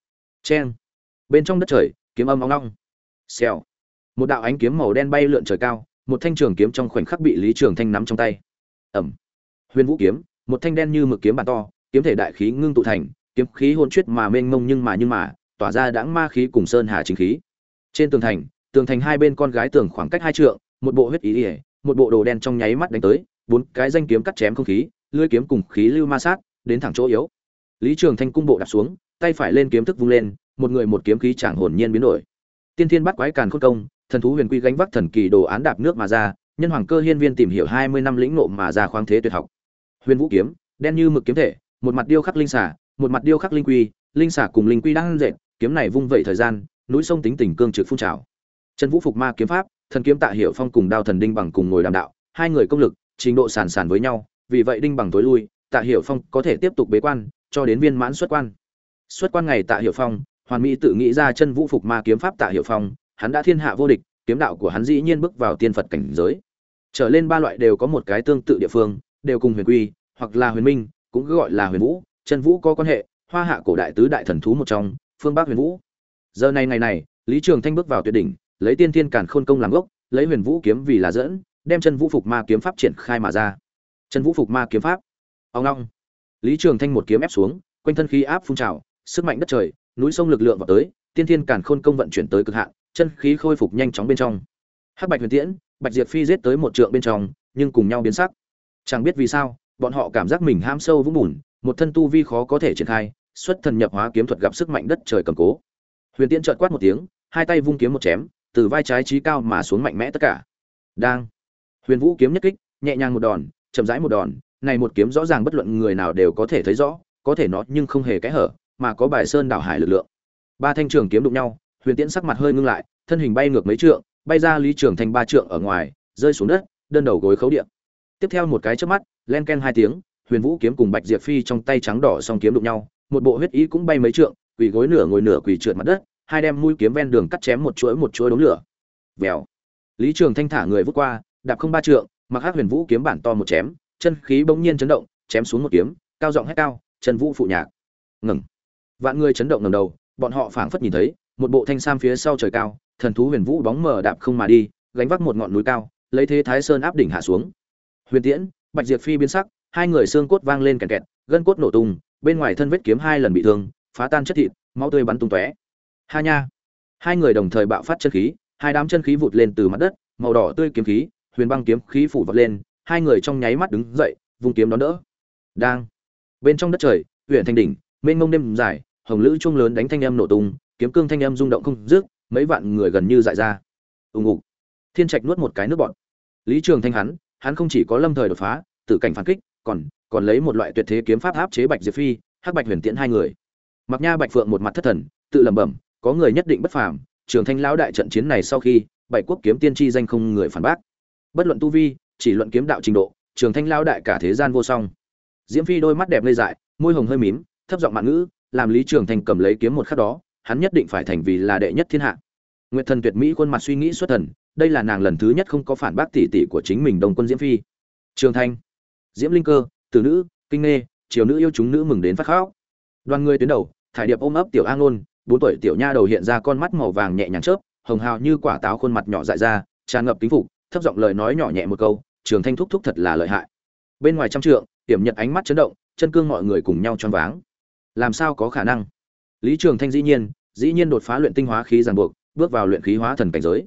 Cheng. Bên trong đất trời, kiếm âm ong long xèo. Một đạo ánh kiếm màu đen bay lượn trời cao, một thanh trường kiếm trong khoảnh khắc bị lý trường thanh nắm trong tay. Ẩm. Huyền vũ kiếm, một thanh đen như mực kiếm bàn to, kiếm thể đại khí ngưng tụ thành, kiếm khí hôn chuyết mà mênh mông nhưng mà nhưng mà, tỏa ra đãng ma khí cùng sơn hà chính khí. Trên tường thành tường thành hai bên con gái tường khoảng cách hai trượng, một bộ huyết ý ỉa, một bộ đồ đen trong nháy mắt đánh tới, bốn cái danh kiếm cắt chém không khí lưỡi kiếm cùng khí lưu ma sát, đến thẳng chỗ yếu. Lý trường thanh cung bộ đạp xuống, tay phải lên kiếm thức vung lên, một người một kiếm khí chẳng hồn nhiên biến đổi. Tiên thiên bắt quái càn khôn công, thần thú huyền quy gánh vác thần kỳ đồ án đạp nước mà ra, nhân hoàng cơ hiên viên tìm hiểu hai mươi năm lĩnh nộ mà ra khoáng thế tuyệt học. Huyền vũ kiếm, đen như mực kiếm thể, một mặt điêu khắc linh xả một mặt điêu khắc linh quy, linh xả cùng linh quy đang dệt, kiếm này vung vẩy thời gian, núi sông tính tình cương trực phun trào trần vũ phục ma kiếm pháp, thần kiếm tạ Hiểu phong cùng đao thần đinh bằng cùng ngồi đàm đạo, hai người công lực, trình độ sàn sàn với nhau, vì vậy đinh bằng tối lui, tạ Hiểu phong có thể tiếp tục bế quan, cho đến viên mãn xuất quan. Xuất quan ngày tạ Hiểu phong, hoàn mỹ tự nghĩ ra chân vũ phục ma kiếm pháp tạ Hiểu phong, hắn đã thiên hạ vô địch, kiếm đạo của hắn dĩ nhiên bước vào tiên phật cảnh giới. Trở lên ba loại đều có một cái tương tự địa phương, đều cùng huyền quy, hoặc là huyền minh, cũng gọi là huyền vũ, chân vũ có quan hệ, hoa hạ cổ đại tứ đại thần thú một trong, phương bắc huyền vũ. Giờ này ngày này, lý trường thanh bước vào tuyệt đỉnh lấy tiên thiên cản khôn công làm gốc, lấy huyền vũ kiếm vì là dẫn, đem chân vũ phục ma kiếm pháp triển khai mà ra. Chân vũ phục ma kiếm pháp. Ông long. Lý trường thanh một kiếm ép xuống, quanh thân khí áp phun trào, sức mạnh đất trời, núi sông lực lượng vào tới, tiên thiên cản khôn công vận chuyển tới cực hạn, chân khí khôi phục nhanh chóng bên trong. Hắc bạch huyền tiễn, bạch diệp phi giết tới một trượng bên trong, nhưng cùng nhau biến sắc. Chẳng biết vì sao, bọn họ cảm giác mình ham sâu vũng bùn, một thân tu vi khó có thể triển khai, xuất thần nhập hóa kiếm thuật gặp sức mạnh đất trời cầm cố. Huyền tiễn trợt quát một tiếng, hai tay vung kiếm một chém từ vai trái trí cao mà xuống mạnh mẽ tất cả. Đang. Huyền vũ kiếm nhất kích, nhẹ nhàng một đòn, chậm rãi một đòn, này một kiếm rõ ràng bất luận người nào đều có thể thấy rõ, có thể nó nhưng không hề kẽ hở, mà có bài sơn đảo hải lực lượng. Ba thanh trường kiếm đụng nhau, huyền tiễn sắc mặt hơi ngưng lại, thân hình bay ngược mấy trượng, bay ra lý trường thành ba trượng ở ngoài, rơi xuống đất, đơn đầu gối khấu điện tiếp theo một cái chớp mắt, len ken hai tiếng, huyền vũ kiếm cùng bạch diệp phi trong tay trắng đỏ song kiếm đụng nhau, một bộ huyết ý cũng bay mấy trượng, quỳ gối nửa ngồi nửa quỳ trượt mặt đất hai đem mũi kiếm ven đường cắt chém một chuỗi một chuỗi đống lửa. Vèo. Lý trường thanh thả người vút qua, đạp không ba trượng, mặc hát huyền vũ kiếm bản to một chém, chân khí bỗng nhiên chấn động, chém xuống một kiếm, cao giọng hét cao chân vũ phụ nhạc. Ngừng. Vạn người chấn động ngầm đầu, bọn họ phảng phất nhìn thấy, một bộ thanh sam phía sau trời cao, thần thú huyền vũ bóng mờ đạp không mà đi, gánh vác một ngọn núi cao, lấy thế thái sơn áp đỉnh hạ xuống. Huyền tiễn, bạch diệp phi biến sắc, hai người xương cốt vang lên kẹt kẹt, gân cốt nổ tung, bên ngoài thân vết kiếm hai lần bị thương, phá tan chất thịt, máu tươi bắn tung tóe ha nha. Hai người đồng thời bạo phát chân khí, hai đám chân khí vụt lên từ mặt đất, màu đỏ tươi kiếm khí, huyền băng kiếm khí phủ vọt lên, hai người trong nháy mắt đứng dậy, vung kiếm đón đỡ. Đang. Bên trong đất trời, huyện thanh đỉnh, mênh mông đêm dài, hồng lữ chuông lớn đánh thanh âm nổ tung, kiếm cương thanh âm rung động không dứt, mấy vạn người gần như dại ra. Ùng ục thiên trạch nuốt một cái nước bọt. Lý trường thanh hắn hắn không chỉ có lâm thời đột phá, tự cảnh phản kích, còn còn lấy một loại tuyệt thế kiếm pháp áp chế bạch diệp phi, hắc bạch huyền tiễn hai người. Mặc nha bạch phượng một mặt thất thần, tự lẩm bẩm có người nhất định bất phàm trường thanh lão đại trận chiến này sau khi bảy quốc kiếm tiên tri danh không người phản bác. Bất luận tu vi chỉ luận kiếm đạo trình độ trường thanh lão đại cả thế gian vô song. Diễm phi đôi mắt đẹp ngây dại môi hồng hơi mím thấp giọng mạn ngữ làm lý trường thanh cầm lấy kiếm một khắc đó hắn nhất định phải thành vì là đệ nhất thiên hạ. Nguyệt thần tuyệt mỹ khuôn mặt suy nghĩ xuất thần đây là nàng lần thứ nhất không có phản bác tỷ tỷ của chính mình đồng quân diễm phi. Trường thanh diễm linh cơ tử nữ kinh nghê triều nữ yêu chúng nữ mừng đến phát khóc. Đoàn người tuyến đầu thải điệp ôm ấp tiểu a Nôn, bốn tuổi tiểu nha đầu hiện ra con mắt màu vàng nhẹ nhàng chớp, hồng hào như quả táo khuôn mặt nhỏ dại ra, tràn ngập kính phục, thấp giọng lời nói nhỏ nhẹ một câu, trường thanh thúc thúc thật là lợi hại. Bên ngoài trăm trượng, tiểm nhật ánh mắt chấn động, chân cương mọi người cùng nhau choáng váng. Làm sao có khả năng? Lý trường thanh dĩ nhiên dĩ nhiên đột phá luyện tinh hóa khí ràng buộc, bước vào luyện khí hóa thần cảnh giới.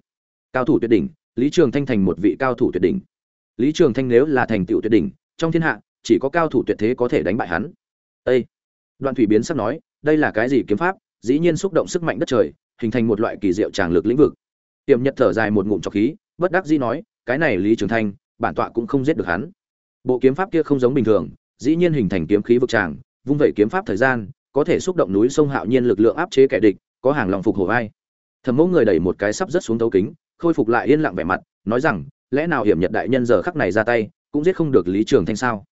Cao thủ tuyệt đỉnh, lý trường thanh thành một vị cao thủ tuyệt đỉnh. Lý trường thanh nếu là thành tựu tuyệt đỉnh, trong thiên hạ, chỉ có cao thủ tuyệt thế có thể đánh bại hắn. Ê! đoạn thủy biến sắp nói, đây là cái gì kiếm pháp? Dĩ nhiên xúc động sức mạnh đất trời, hình thành một loại kỳ diệu tràng lực lĩnh vực. Tiềm nhật thở dài một ngụm trọc khí, bất đắc dĩ nói, cái này lý trường thanh, bản tọa cũng không giết được hắn. Bộ kiếm pháp kia không giống bình thường, dĩ nhiên hình thành kiếm khí vực tràng, vung vẩy kiếm pháp thời gian, có thể xúc động núi sông hạo nhiên lực lượng áp chế kẻ địch, có hàng lòng phục hồi vai thẩm mẫu người đẩy một cái sắp rất xuống tấu kính, khôi phục lại yên lặng vẻ mặt, nói rằng, lẽ nào hiểm nhật đại nhân giờ khắc này ra tay, cũng giết không được lý trường thanh sao?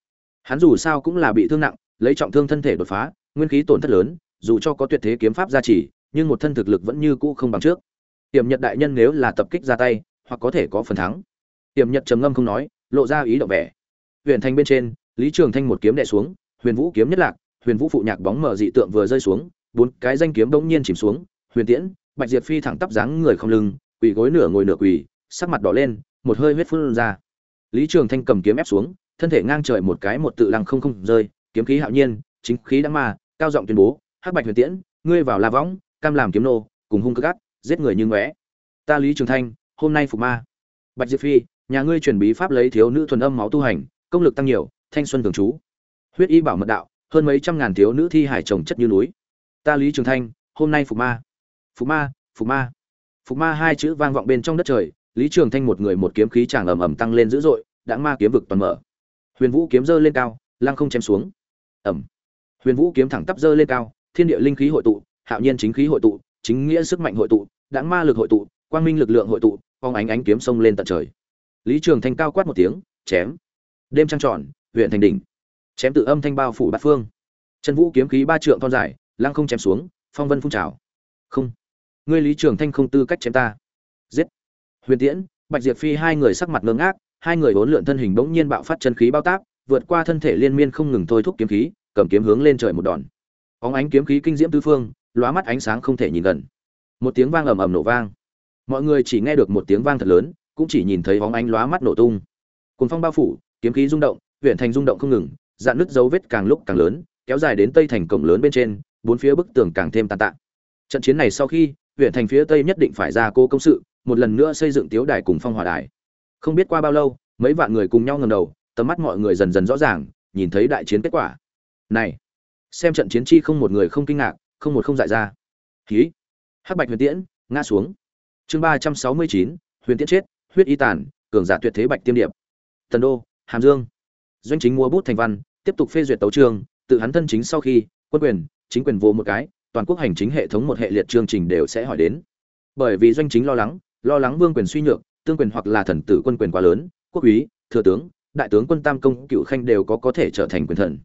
Hắn dù sao cũng là bị thương nặng, lấy trọng thương thân thể đột phá, nguyên khí tổn thất lớn dù cho có tuyệt thế kiếm pháp gia trì nhưng một thân thực lực vẫn như cũ không bằng trước. Tiềm nhật đại nhân nếu là tập kích ra tay hoặc có thể có phần thắng. Tiềm nhật trầm ngâm không nói lộ ra ý động vẻ. Huyền thanh bên trên lý trường thanh một kiếm đè xuống huyền vũ kiếm nhất lạc huyền vũ phụ nhạc bóng mờ dị tượng vừa rơi xuống bốn cái danh kiếm bỗng nhiên chìm xuống huyền tiễn bạch diệp phi thẳng tắp dáng người không lưng quỳ gối nửa ngồi nửa quỳ sắc mặt đỏ lên một hơi huyết phun ra. Lý trường thanh cầm kiếm ép xuống thân thể ngang trời một cái một tự lăng không không rơi kiếm khí hạo nhiên chính khí đã mà, cao giọng tuyên bố hắc bạch huyền tiễn, ngươi vào la võng, cam làm kiếm nô, cùng hung cực gắt giết người như ngóe ta lý trường thanh, hôm nay phục ma. Bạch diệp phi, nhà ngươi truyền bí pháp lấy thiếu nữ thuần âm máu tu hành, công lực tăng nhiều, thanh xuân thường trú. Huyết y bảo mật đạo, hơn mấy trăm ngàn thiếu nữ thi hải trồng chất như núi. Ta lý trường thanh, hôm nay phục ma. Phục ma phục ma. Phục ma hai chữ vang vọng bên trong đất trời, lý trường thanh một người một kiếm khí tràng ầm ầm tăng lên dữ dội, đã ma kiếm vực toàn mở. Huyền vũ kiếm dơ lên cao, lăng không chém xuống. Ẩm huyền vũ kiếm thẳng tắp dơ lên cao thiên địa linh khí hội tụ, hạo nhiên chính khí hội tụ, chính nghĩa sức mạnh hội tụ đáng ma lực hội tụ, quang minh lực lượng hội tụ, phong ánh ánh kiếm sông lên tận trời. Lý trường thanh cao quát một tiếng, chém. Đêm trăng tròn, huyện thành đỉnh. Chém tự âm thanh bao phủ bát phương. Chân vũ kiếm khí ba trượng thon dài, lăng không chém xuống, phong vân phun trào. Không, ngươi lý trường thanh không tư cách chém ta. Giết. Huyền tiễn, bạch diệp phi hai người sắc mặt ngơ ngác, hai người bốn lượn thân hình bỗng nhiên bạo phát chân khí bao tác, vượt qua thân thể liên miên không ngừng thôi thúc kiếm khí, cầm kiếm hướng lên trời một đòn óng ánh kiếm khí kinh diễm tứ phương, lóa mắt ánh sáng không thể nhìn gần. Một tiếng vang ầm ầm nổ vang. Mọi người chỉ nghe được một tiếng vang thật lớn, cũng chỉ nhìn thấy óng ánh lóa mắt nổ tung. Cùng phong bao phủ, kiếm khí rung động huyện thành rung động không ngừng, dạn nứt dấu vết càng lúc càng lớn, kéo dài đến tây thành cổng lớn bên trên, bốn phía bức tường càng thêm tàn tạ. Trận chiến này sau khi huyện thành phía tây nhất định phải ra cô công sự, một lần nữa xây dựng tiếu đài cùng phong hỏa đài. Không biết qua bao lâu, mấy vạn người cùng nhau ngầm đầu, tầm mắt mọi người dần dần rõ ràng, nhìn thấy đại chiến kết quả. Này xem trận chiến chi không một người không kinh ngạc, không một không dại ra. Khí. Hắc bạch huyền tiễn, ngã xuống. Chương ba trăm sáu mươi chín, huyền tiễn chết, huyết y tàn, cường giả tuyệt thế bạch tiêm điệp. Tần đô, hàm dương. Doanh chính mua bút thành văn, tiếp tục phê duyệt tấu chương, tự hắn thân chính sau khi, quân quyền, chính quyền vô một cái, toàn quốc hành chính hệ thống một hệ liệt chương trình đều sẽ hỏi đến. Bởi vì doanh chính lo lắng lo lắng vương quyền suy nhược, tương quyền hoặc là thần tử quân quyền quá lớn, quốc úy, thừa tướng, đại tướng quân tam công cựu khanh đều có có thể trở thành quyền thần.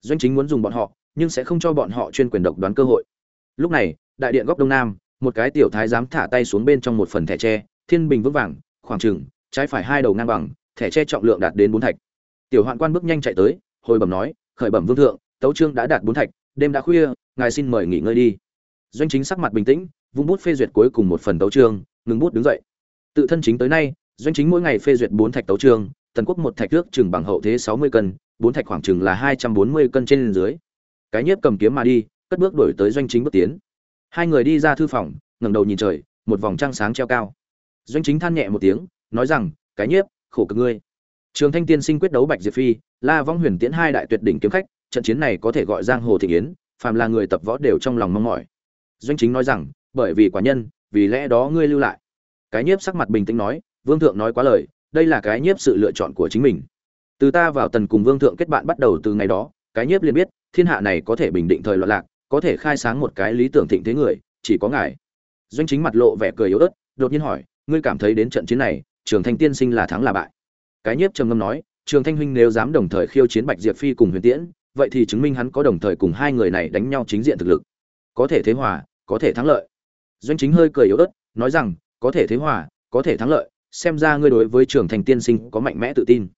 Doanh chính muốn dùng bọn họ nhưng sẽ không cho bọn họ chuyên quyền độc đoán cơ hội. Lúc này, đại điện góc đông nam, một cái tiểu thái dám thả tay xuống bên trong một phần thẻ tre, thiên bình vững vàng, khoảng trừng trái phải hai đầu ngang bằng, thẻ tre trọng lượng đạt đến bốn thạch. Tiểu hoạn quan bước nhanh chạy tới, hồi bẩm nói, khởi bẩm vương thượng, tấu trương đã đạt bốn thạch, đêm đã khuya, ngài xin mời nghỉ ngơi đi. Doanh chính sắc mặt bình tĩnh, vung bút phê duyệt cuối cùng một phần tấu trương ngừng bút đứng dậy. Tự thân chính tới nay, doanh chính mỗi ngày phê duyệt bốn thạch tấu trương tần quốc một thạch ước chừng bằng hậu thế sáu mươi cân, bốn thạch khoảng chừng là hai trăm bốn mươi cân trên dưới cái nhiếp cầm kiếm mà đi, cất bước đổi tới doanh chính bước tiến. Hai người đi ra thư phòng, ngẩng đầu nhìn trời, một vòng trăng sáng treo cao. Doanh chính than nhẹ một tiếng, nói rằng, cái nhiếp, khổ cực ngươi. Trường thanh tiên sinh quyết đấu bạch diệp phi, la vong huyền tiễn hai đại tuyệt đỉnh kiếm khách, trận chiến này có thể gọi giang hồ thị yến, phàm là người tập võ đều trong lòng mong mỏi. Doanh chính nói rằng, bởi vì quả nhân, vì lẽ đó ngươi lưu lại. Cái nhiếp sắc mặt bình tĩnh nói, vương thượng nói quá lời, đây là cái nhiếp sự lựa chọn của chính mình. Từ ta vào tần cùng vương thượng kết bạn bắt đầu từ ngày đó, cái nhiếp liền biết thiên hạ này có thể bình định thời loạn lạc, có thể khai sáng một cái lý tưởng thịnh thế người, chỉ có ngài. Doanh chính mặt lộ vẻ cười yếu ớt, đột nhiên hỏi, ngươi cảm thấy đến trận chiến này, trường thanh tiên sinh là thắng là bại? Cái nhiếp trầm ngâm nói, trường thanh huynh nếu dám đồng thời khiêu chiến bạch diệp phi cùng huyền tiễn, vậy thì chứng minh hắn có đồng thời cùng hai người này đánh nhau chính diện thực lực. Có thể thế hòa, có thể thắng lợi. Doanh chính hơi cười yếu ớt, nói rằng, có thể thế hòa, có thể thắng lợi, xem ra ngươi đối với trường thành tiên sinh có mạnh mẽ tự tin.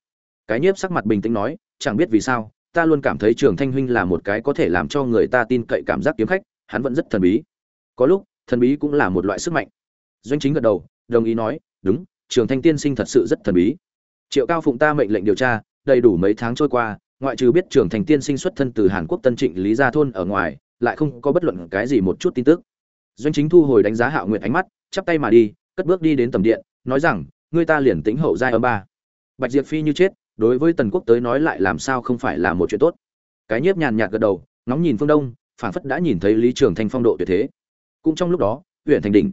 Cái nhiếp sắc mặt bình tĩnh nói, chẳng biết vì sao ta luôn cảm thấy trường thanh huynh là một cái có thể làm cho người ta tin cậy cảm giác kiếm khách, hắn vẫn rất thần bí. Có lúc, thần bí cũng là một loại sức mạnh. Doanh chính gật đầu, đồng ý nói, đúng, trường thanh tiên sinh thật sự rất thần bí. Triệu cao phụng ta mệnh lệnh điều tra, đầy đủ mấy tháng trôi qua, ngoại trừ biết trường thành tiên sinh xuất thân từ hàn quốc tân trịnh lý gia thôn ở ngoài, lại không có bất luận cái gì một chút tin tức. Doanh chính thu hồi đánh giá hạo nguyện ánh mắt, chắp tay mà đi, cất bước đi đến tầm điện, nói rằng người ta liền tính hậu giai âm ba. Bạch diệp phi như chết đối với tần quốc tới nói lại làm sao không phải là một chuyện tốt. Cái nhiếp nhàn nhạt gật đầu, ngóng nhìn phương đông, phảng phất đã nhìn thấy lý trường thanh phong độ tuyệt thế. Cũng trong lúc đó, huyện thành đỉnh,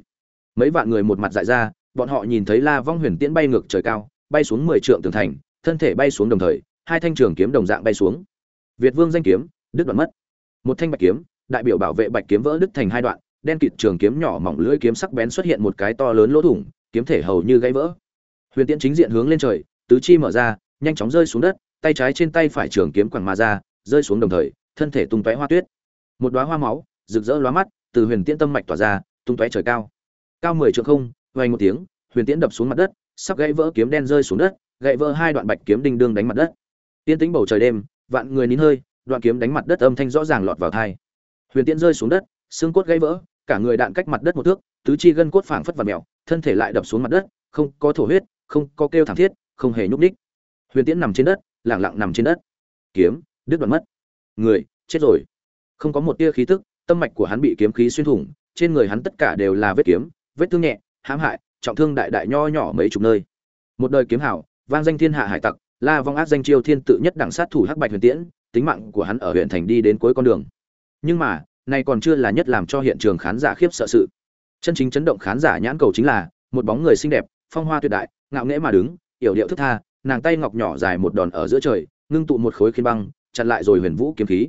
mấy vạn người một mặt dại ra, bọn họ nhìn thấy la vong huyền tiễn bay ngược trời cao, bay xuống mười trượng tường thành, thân thể bay xuống đồng thời, hai thanh trường kiếm đồng dạng bay xuống. Việt vương danh kiếm, đứt đoạn mất. Một thanh bạch kiếm, đại biểu bảo vệ bạch kiếm vỡ đứt thành hai đoạn, đen kịt trường kiếm nhỏ mỏng lưỡi kiếm sắc bén xuất hiện một cái to lớn lỗ thủng, kiếm thể hầu như gãy vỡ. Huyền tiễn chính diện hướng lên trời, tứ chi mở ra nhanh chóng rơi xuống đất, tay trái trên tay phải trường kiếm quẳng mà ra, rơi xuống đồng thời, thân thể tung tóe hoa tuyết. Một đóa hoa máu, rực rỡ lóa mắt, từ huyền tiễn tâm mạch tỏa ra, tung tóe trời cao. Cao mười trượng không, vang một tiếng, huyền tiễn đập xuống mặt đất, sắp gãy vỡ kiếm đen rơi xuống đất, gãy vỡ hai đoạn bạch kiếm đinh đương đánh mặt đất. Tiên tĩnh bầu trời đêm, vạn người nín hơi, đoạn kiếm đánh mặt đất âm thanh rõ ràng lọt vào tai huyền tiễn rơi xuống đất, xương cốt gãy vỡ, cả người đạn cách mặt đất một thước, tứ chi gân cốt phảng phất và mèo, thân thể lại đập xuống mặt đất, không có thổ huyết, không có kêu thảm thiết, không hề nhúc ních huyền tiễn nằm trên đất, lặng lặng nằm trên đất. Kiếm, đứt đoạn mất. Người, chết rồi. Không có một tia khí tức, tâm mạch của hắn bị kiếm khí xuyên thủng, trên người hắn tất cả đều là vết kiếm, vết thương nhẹ, hãm hại, trọng thương đại đại nho nhỏ mấy chục nơi. Một đời kiếm hảo, vang danh thiên hạ hải tặc, la vong ác danh chiêu thiên tự nhất đẳng sát thủ hắc bạch huyền tiễn, tính mạng của hắn ở huyện thành đi đến cuối con đường. Nhưng mà, này còn chưa là nhất làm cho hiện trường khán giả khiếp sợ sự. Chân chính chấn động khán giả nhãn cầu chính là, một bóng người xinh đẹp, phong hoa tuyệt đại, ngạo nghễ mà đứng, yểu điệu thức tha nàng tay ngọc nhỏ dài một đòn ở giữa trời, ngưng tụ một khối khiên băng, chặn lại rồi huyền vũ kiếm khí.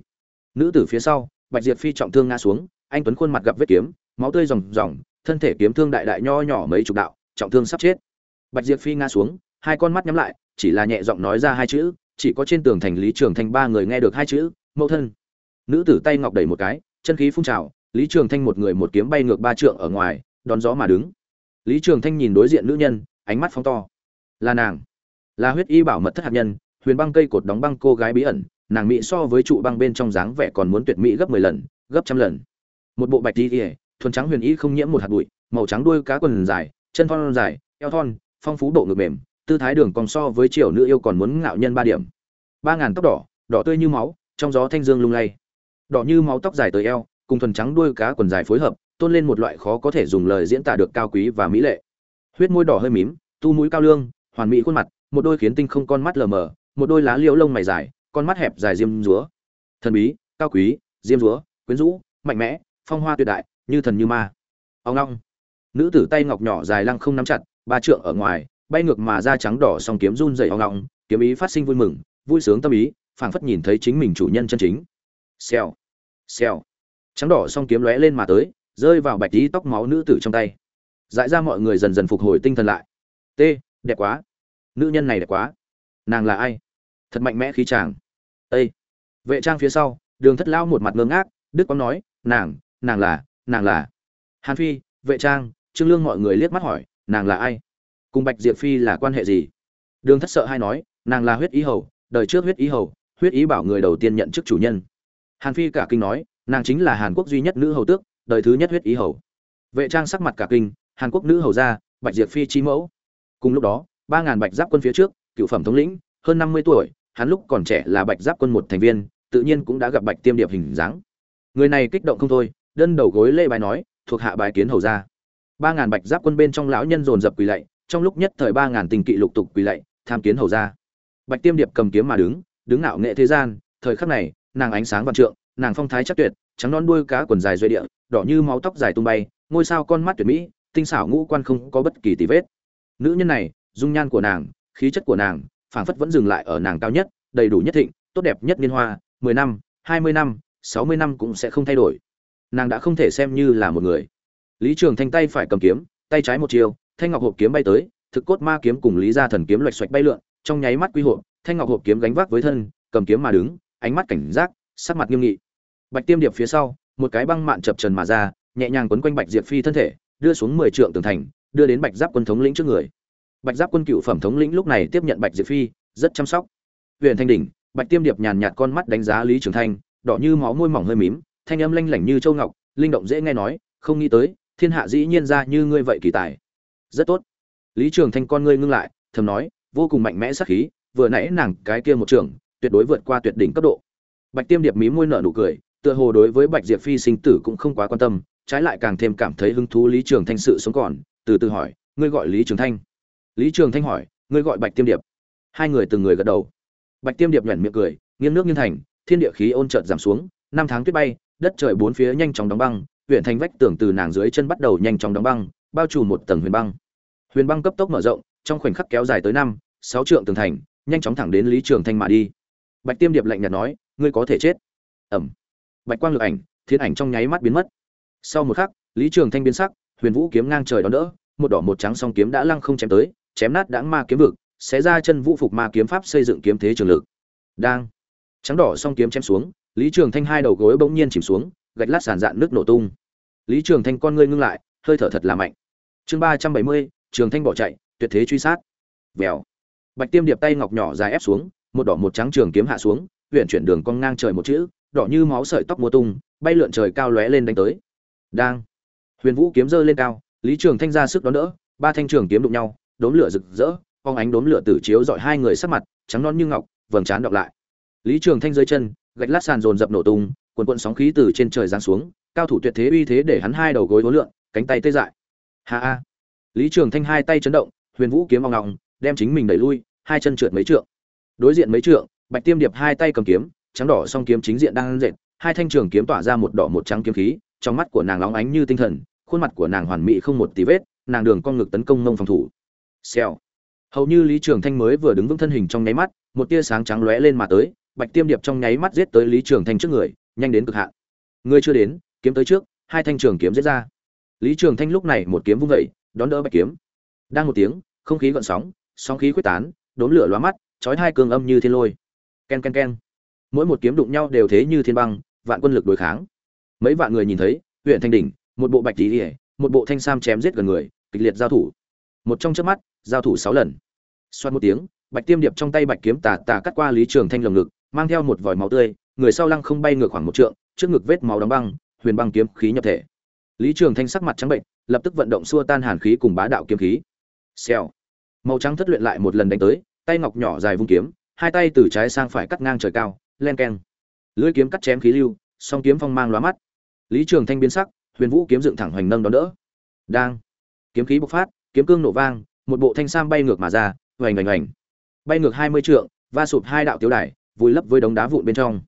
Nữ tử phía sau, bạch diệp phi trọng thương ngã xuống, anh tuấn khuôn mặt gặp vết kiếm, máu tươi ròng ròng, thân thể kiếm thương đại đại nho nhỏ mấy chục đạo, trọng thương sắp chết. Bạch diệp phi ngã xuống, hai con mắt nhắm lại, chỉ là nhẹ giọng nói ra hai chữ, chỉ có trên tường thành lý trường thanh ba người nghe được hai chữ, mẫu thân. Nữ tử tay ngọc đẩy một cái, chân khí phun trào, lý trường thanh một người một kiếm bay ngược ba trượng ở ngoài, đón gió mà đứng. Lý trường thanh nhìn đối diện nữ nhân, ánh mắt phóng to. Là nàng là huyết y bảo mật thất hạt nhân, huyền băng cây cột đóng băng cô gái bí ẩn, nàng mỹ so với trụ băng bên trong dáng vẻ còn muốn tuyệt mỹ gấp mười lần, gấp trăm lần. Một bộ bạch y ỉa thuần trắng huyền y không nhiễm một hạt bụi, màu trắng đuôi cá quần dài, chân thon dài, eo thon, phong phú độ ngực mềm, tư thái đường còn so với triều nữ yêu còn muốn ngạo nhân ba điểm. Ba ngàn tóc đỏ đỏ tươi như máu, trong gió thanh dương lung lay. Đỏ như máu tóc dài tới eo, cùng thuần trắng đuôi cá quần dài phối hợp, tôn lên một loại khó có thể dùng lời diễn tả được cao quý và mỹ lệ. Huyết môi đỏ hơi mím, tu mũi cao lương, hoàn mỹ khuôn mặt một đôi khiến tinh không con mắt lờ mờ, một đôi lá liễu lông mày dài, con mắt hẹp dài diêm rúa thần bí, cao quý, diêm rúa quyến rũ, mạnh mẽ, phong hoa tuyệt đại, như thần như ma. Ông long. Nữ tử tay ngọc nhỏ dài lăng không nắm chặt, ba trượng ở ngoài, bay ngược mà da trắng đỏ song kiếm run dày ông long, kiếm ý phát sinh vui mừng, vui sướng tâm ý, phảng phất nhìn thấy chính mình chủ nhân chân chính. Xèo xèo. Trắng đỏ song kiếm lóe lên mà tới, rơi vào bạch tí tóc máu nữ tử trong tay. Dại ra mọi người dần dần phục hồi tinh thần lại. T, đẹp quá nữ nhân này đẹp quá. Nàng là ai? Thật mạnh mẽ khí chàng. Ây vệ trang phía sau, đường thất lao một mặt ngơ ngác, đức quang nói, nàng nàng là nàng là. Hàn phi, vệ trang. Trương lương mọi người liếc mắt hỏi, nàng là ai? Cùng bạch diệp phi là quan hệ gì? Đường thất sợ hay nói, nàng là huyết ý hầu, đời trước huyết ý hầu, huyết ý bảo người đầu tiên nhận chức chủ nhân. Hàn phi cả kinh nói, nàng chính là hàn quốc duy nhất nữ hầu tước, đời thứ nhất huyết ý hầu. Vệ trang sắc mặt cả kinh, hàn quốc nữ hầu gia, bạch diệp phi chi mẫu. Cùng lúc đó ba ngàn bạch giáp quân phía trước, cựu phẩm thống lĩnh, hơn năm mươi tuổi, hắn lúc còn trẻ là bạch giáp quân một thành viên, tự nhiên cũng đã gặp bạch tiêm điệp hình dáng. Người này kích động không thôi, đơn đầu gối lê bài nói, thuộc hạ bài kiến hầu gia. ba ngàn bạch giáp quân bên trong lão nhân dồn dập quỳ lạy, trong lúc nhất thời ba ngàn tình kỵ lục tục quỳ lạy, tham kiến hầu gia. Bạch tiêm điệp cầm kiếm mà đứng đứng ngạo nghệ thế gian, thời khắc này, nàng ánh sáng vạn trượng, nàng phong thái chắc tuyệt, trắng non đuôi cá quần dài duy địa, đỏ như máu tóc dài tung bay, ngôi sao con mắt tuyệt mỹ, tinh xảo ngũ quan không có bất kỳ tì vết. Nữ nhân này dung nhan của nàng, khí chất của nàng, phảng phất vẫn dừng lại ở nàng cao nhất, đầy đủ nhất thịnh, tốt đẹp nhất niên hoa, mười năm, hai mươi năm, sáu mươi năm cũng sẽ không thay đổi. Nàng đã không thể xem như là một người. Lý trường thanh tay phải cầm kiếm, tay trái một chiều thanh ngọc hộp kiếm bay tới, thực cốt ma kiếm cùng lý gia thần kiếm loạch xoạch bay lượn, trong nháy mắt quy hộp thanh ngọc hộp kiếm gánh vác với thân, cầm kiếm mà đứng, ánh mắt cảnh giác, sắc mặt nghiêm nghị. Bạch tiêm điệp phía sau, một cái băng mạn chập trần mà ra, nhẹ nhàng quấn quanh bạch diệp phi thân thể, đưa xuống mười trượng tường thành, đưa đến bạch giáp quân thống lĩnh trước người bạch giáp quân cựu phẩm thống lĩnh lúc này tiếp nhận bạch diệp phi, rất chăm sóc. Huyện thanh đỉnh, bạch tiêm điệp nhàn nhạt con mắt đánh giá lý trường thanh, đỏ như máu môi mỏng hơi mím, thanh âm lanh lảnh như châu ngọc, linh động dễ nghe nói, không nghĩ tới, thiên hạ dĩ nhiên ra như ngươi vậy kỳ tài. Rất tốt. Lý trường thanh con ngươi ngưng lại, thầm nói, vô cùng mạnh mẽ sắc khí, vừa nãy nàng cái kia một trường, tuyệt đối vượt qua tuyệt đỉnh cấp độ. Bạch tiêm điệp mí môi nở nụ cười, tựa hồ đối với bạch diệp phi sinh tử cũng không quá quan tâm, trái lại càng thêm cảm thấy hứng thú lý trường thanh sự sống còn, từ từ hỏi, ngươi gọi lý trường thanh? Lý trường thanh hỏi, ngươi gọi bạch tiêm điệp? Hai người từng người gật đầu. Bạch tiêm điệp nhoẻn miệng cười, nghiêng nước nghiêng thành, thiên địa khí ôn trợt giảm xuống, năm tháng tuyết bay, đất trời bốn phía nhanh chóng đóng băng, huyện thành vách tường từ nàng dưới chân bắt đầu nhanh chóng đóng băng, bao trùm một tầng huyền băng. Huyền băng cấp tốc mở rộng, trong khoảnh khắc kéo dài tới năm, sáu trượng tường thành, nhanh chóng thẳng đến lý trường thanh mà đi. Bạch tiêm điệp lạnh nhạt nói, ngươi có thể chết. Ẩm bạch quang lực ảnh, thiên ảnh trong nháy mắt biến mất. Sau một khắc, lý trường thanh biến sắc, huyền vũ kiếm ngang trời đón đỡ, một đỏ một trắng song kiếm đã lăng không chém tới chém nát đãng ma kiếm vực, xé ra chân vũ phục ma kiếm pháp xây dựng kiếm thế trường lực. Đang. Trắng đỏ song kiếm chém xuống, lý trường thanh hai đầu gối bỗng nhiên chìm xuống, gạch lát sàn dạn nước nổ tung. Lý trường thanh con ngươi ngưng lại, hơi thở thật là mạnh. Chương ba trăm bảy mươi, trường thanh bỏ chạy, tuyệt thế truy sát. Vèo. Bạch tiêm điệp tay ngọc nhỏ dài ép xuống, một đỏ một trắng trường kiếm hạ xuống huyện chuyển đường cong ngang trời một chữ, đỏ như máu sợi tóc mùa tung, bay lượn trời cao lóe lên đánh tới. Đang. Huyền vũ kiếm giơ lên cao, lý trường thanh ra sức đón đỡ, ba thanh trường kiếm đụng nhau đốm lửa rực rỡ, phong ánh đốm lửa tử chiếu dọi hai người sắc mặt, trắng non như ngọc, vầng trán đọc lại. Lý trường thanh dưới chân, gạch lát sàn dồn dập nổ tung quần cuộn sóng khí từ trên trời giáng xuống, cao thủ tuyệt thế uy thế để hắn hai đầu gối hối lượn, cánh tay tê dại. Ha a lý trường thanh hai tay chấn động, huyền vũ kiếm vòng ngọng, đem chính mình đẩy lui, hai chân trượt mấy trượng. Đối diện mấy trượng, bạch tiêm điệp hai tay cầm kiếm, trắng đỏ song kiếm chính diện đang dệt, hai thanh trường kiếm tỏa ra một đỏ một trắng kiếm khí, trong mắt của nàng lóng ánh như tinh thần, khuôn mặt của nàng hoàn mỹ không một tí vết, nàng đường con ngực tấn công nông phòng thủ xèo. Hầu như lý trường thanh mới vừa đứng vững thân hình trong nháy mắt, một tia sáng trắng lóe lên mà tới, bạch tiêm điệp trong nháy mắt giết tới lý trường thanh trước người, nhanh đến cực hạn. Người chưa đến, kiếm tới trước, hai thanh trường kiếm giết ra. Lý trường thanh lúc này một kiếm vung dậy, đón đỡ bạch kiếm. Đang một tiếng, không khí gợn sóng sóng khí khuếch tán đốn lửa lóa mắt, chói hai cường âm như thiên lôi. Ken ken ken. Mỗi một kiếm đụng nhau đều thế như thiên băng, vạn quân lực đối kháng. Mấy vạn người nhìn thấy, huyện thanh đỉnh, một bộ bạch tí ỉa một bộ thanh sam chém giết gần người, kịch liệt giao thủ một trong chớp mắt, giao thủ sáu lần. Xoát một tiếng, bạch tiêm điệp trong tay bạch kiếm tà tà cắt qua lý trường thanh lồng ngực, mang theo một vòi máu tươi, người sau lăng không bay ngược khoảng một trượng, trước ngực vết máu đóng băng, huyền băng kiếm khí nhập thể. Lý trường thanh sắc mặt trắng bệnh, lập tức vận động xua tan hàn khí cùng bá đạo kiếm khí. Xèo. Màu trắng thất luyện lại một lần đánh tới, tay ngọc nhỏ dài vung kiếm, hai tay từ trái sang phải cắt ngang trời cao, len keng. Lưỡi kiếm cắt chém khí lưu, song kiếm phong mang lóa mắt. Lý trường thanh biến sắc, huyền vũ kiếm dựng thẳng hoành nâng đón đỡ. Đang. Kiếm khí bộc phát kiếm cương nổ vang, một bộ thanh sam bay ngược mà ra hoành hoành hoành bay ngược hai mươi trượng, va sụp hai đạo tiểu đài, vùi lấp với đống đá vụn bên trong.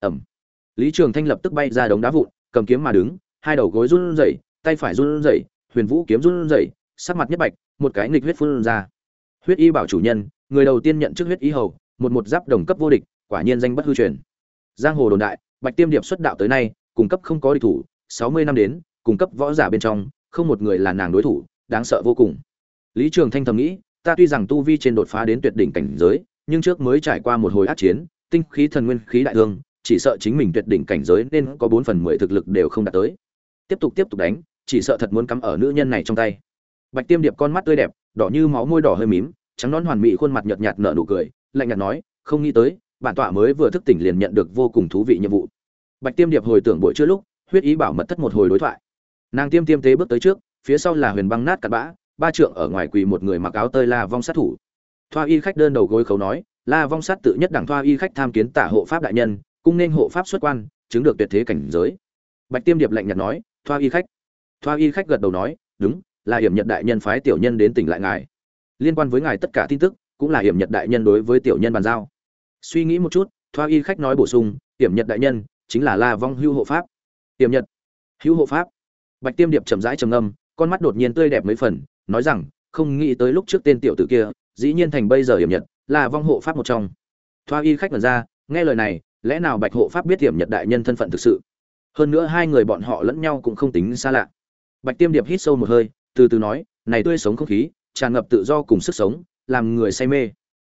Ẩm. Lý trường thanh lập tức bay ra đống đá vụn, cầm kiếm mà đứng, hai đầu gối run rẩy, tay phải run rẩy, huyền vũ kiếm run rẩy, sắc mặt nhất bạch, một cái nghịch huyết phun ra. Huyết y bảo chủ nhân, người đầu tiên nhận chức huyết y hầu, một một giáp đồng cấp vô địch, quả nhiên danh bất hư truyền. Giang hồ đồn đại, bạch tiêm điệp xuất đạo tới nay, cung cấp không có địch thủ, sáu mươi năm đến, cung cấp võ giả bên trong, không một người là nàng đối thủ đáng sợ vô cùng. Lý trường thanh thầm nghĩ, ta tuy rằng tu vi trên đột phá đến tuyệt đỉnh cảnh giới, nhưng trước mới trải qua một hồi ác chiến, tinh khí thần nguyên khí đại thương, chỉ sợ chính mình tuyệt đỉnh cảnh giới nên có bốn phần mười thực lực đều không đạt tới. Tiếp tục tiếp tục đánh, chỉ sợ thật muốn cắm ở nữ nhân này trong tay. Bạch tiêm điệp con mắt tươi đẹp, đỏ như máu, môi đỏ hơi mím, trắng nón hoàn mỹ khuôn mặt nhợt nhạt nở nụ cười, lạnh nhạt nói, không nghĩ tới, bản tọa mới vừa thức tỉnh liền nhận được vô cùng thú vị nhiệm vụ. Bạch tiêm điệp hồi tưởng buổi trưa lúc, huyết ý bảo mật thất một hồi đối thoại. Nàng tiêm tiêm tế bước tới trước phía sau là huyền băng nát cặn bã, ba trượng ở ngoài quỳ một người mặc áo tơi la vong sát thủ. Thoa y khách đơn đầu gối khấu nói, la vong sát tự nhất đẳng thoa y khách tham kiến tả hộ pháp đại nhân, cung nên hộ pháp xuất quan, chứng được tuyệt thế cảnh giới. Bạch tiêm điệp lạnh nhạt nói, thoa y khách. Thoa y khách gật đầu nói, đúng, là hiểm nhật đại nhân phái tiểu nhân đến tỉnh lại ngài. Liên quan với ngài tất cả tin tức, cũng là hiểm nhật đại nhân đối với tiểu nhân bàn giao. Suy nghĩ một chút, thoa y khách nói bổ sung, hiểm nhật đại nhân chính là la vong hưu hộ pháp. Hiểm nhật? Hưu hộ pháp? Bạch tiêm điệp chậm rãi trầm ngâm con mắt đột nhiên tươi đẹp mấy phần, nói rằng, không nghĩ tới lúc trước tên tiểu tử kia, dĩ nhiên thành bây giờ hiểm nhật, là vong hộ pháp một trong. Thoa y khách mật ra, nghe lời này, lẽ nào bạch hộ pháp biết hiểm nhật đại nhân thân phận thực sự? Hơn nữa hai người bọn họ lẫn nhau cũng không tính xa lạ. Bạch tiêm điệp hít sâu một hơi, từ từ nói, này tươi sống không khí, tràn ngập tự do cùng sức sống, làm người say mê.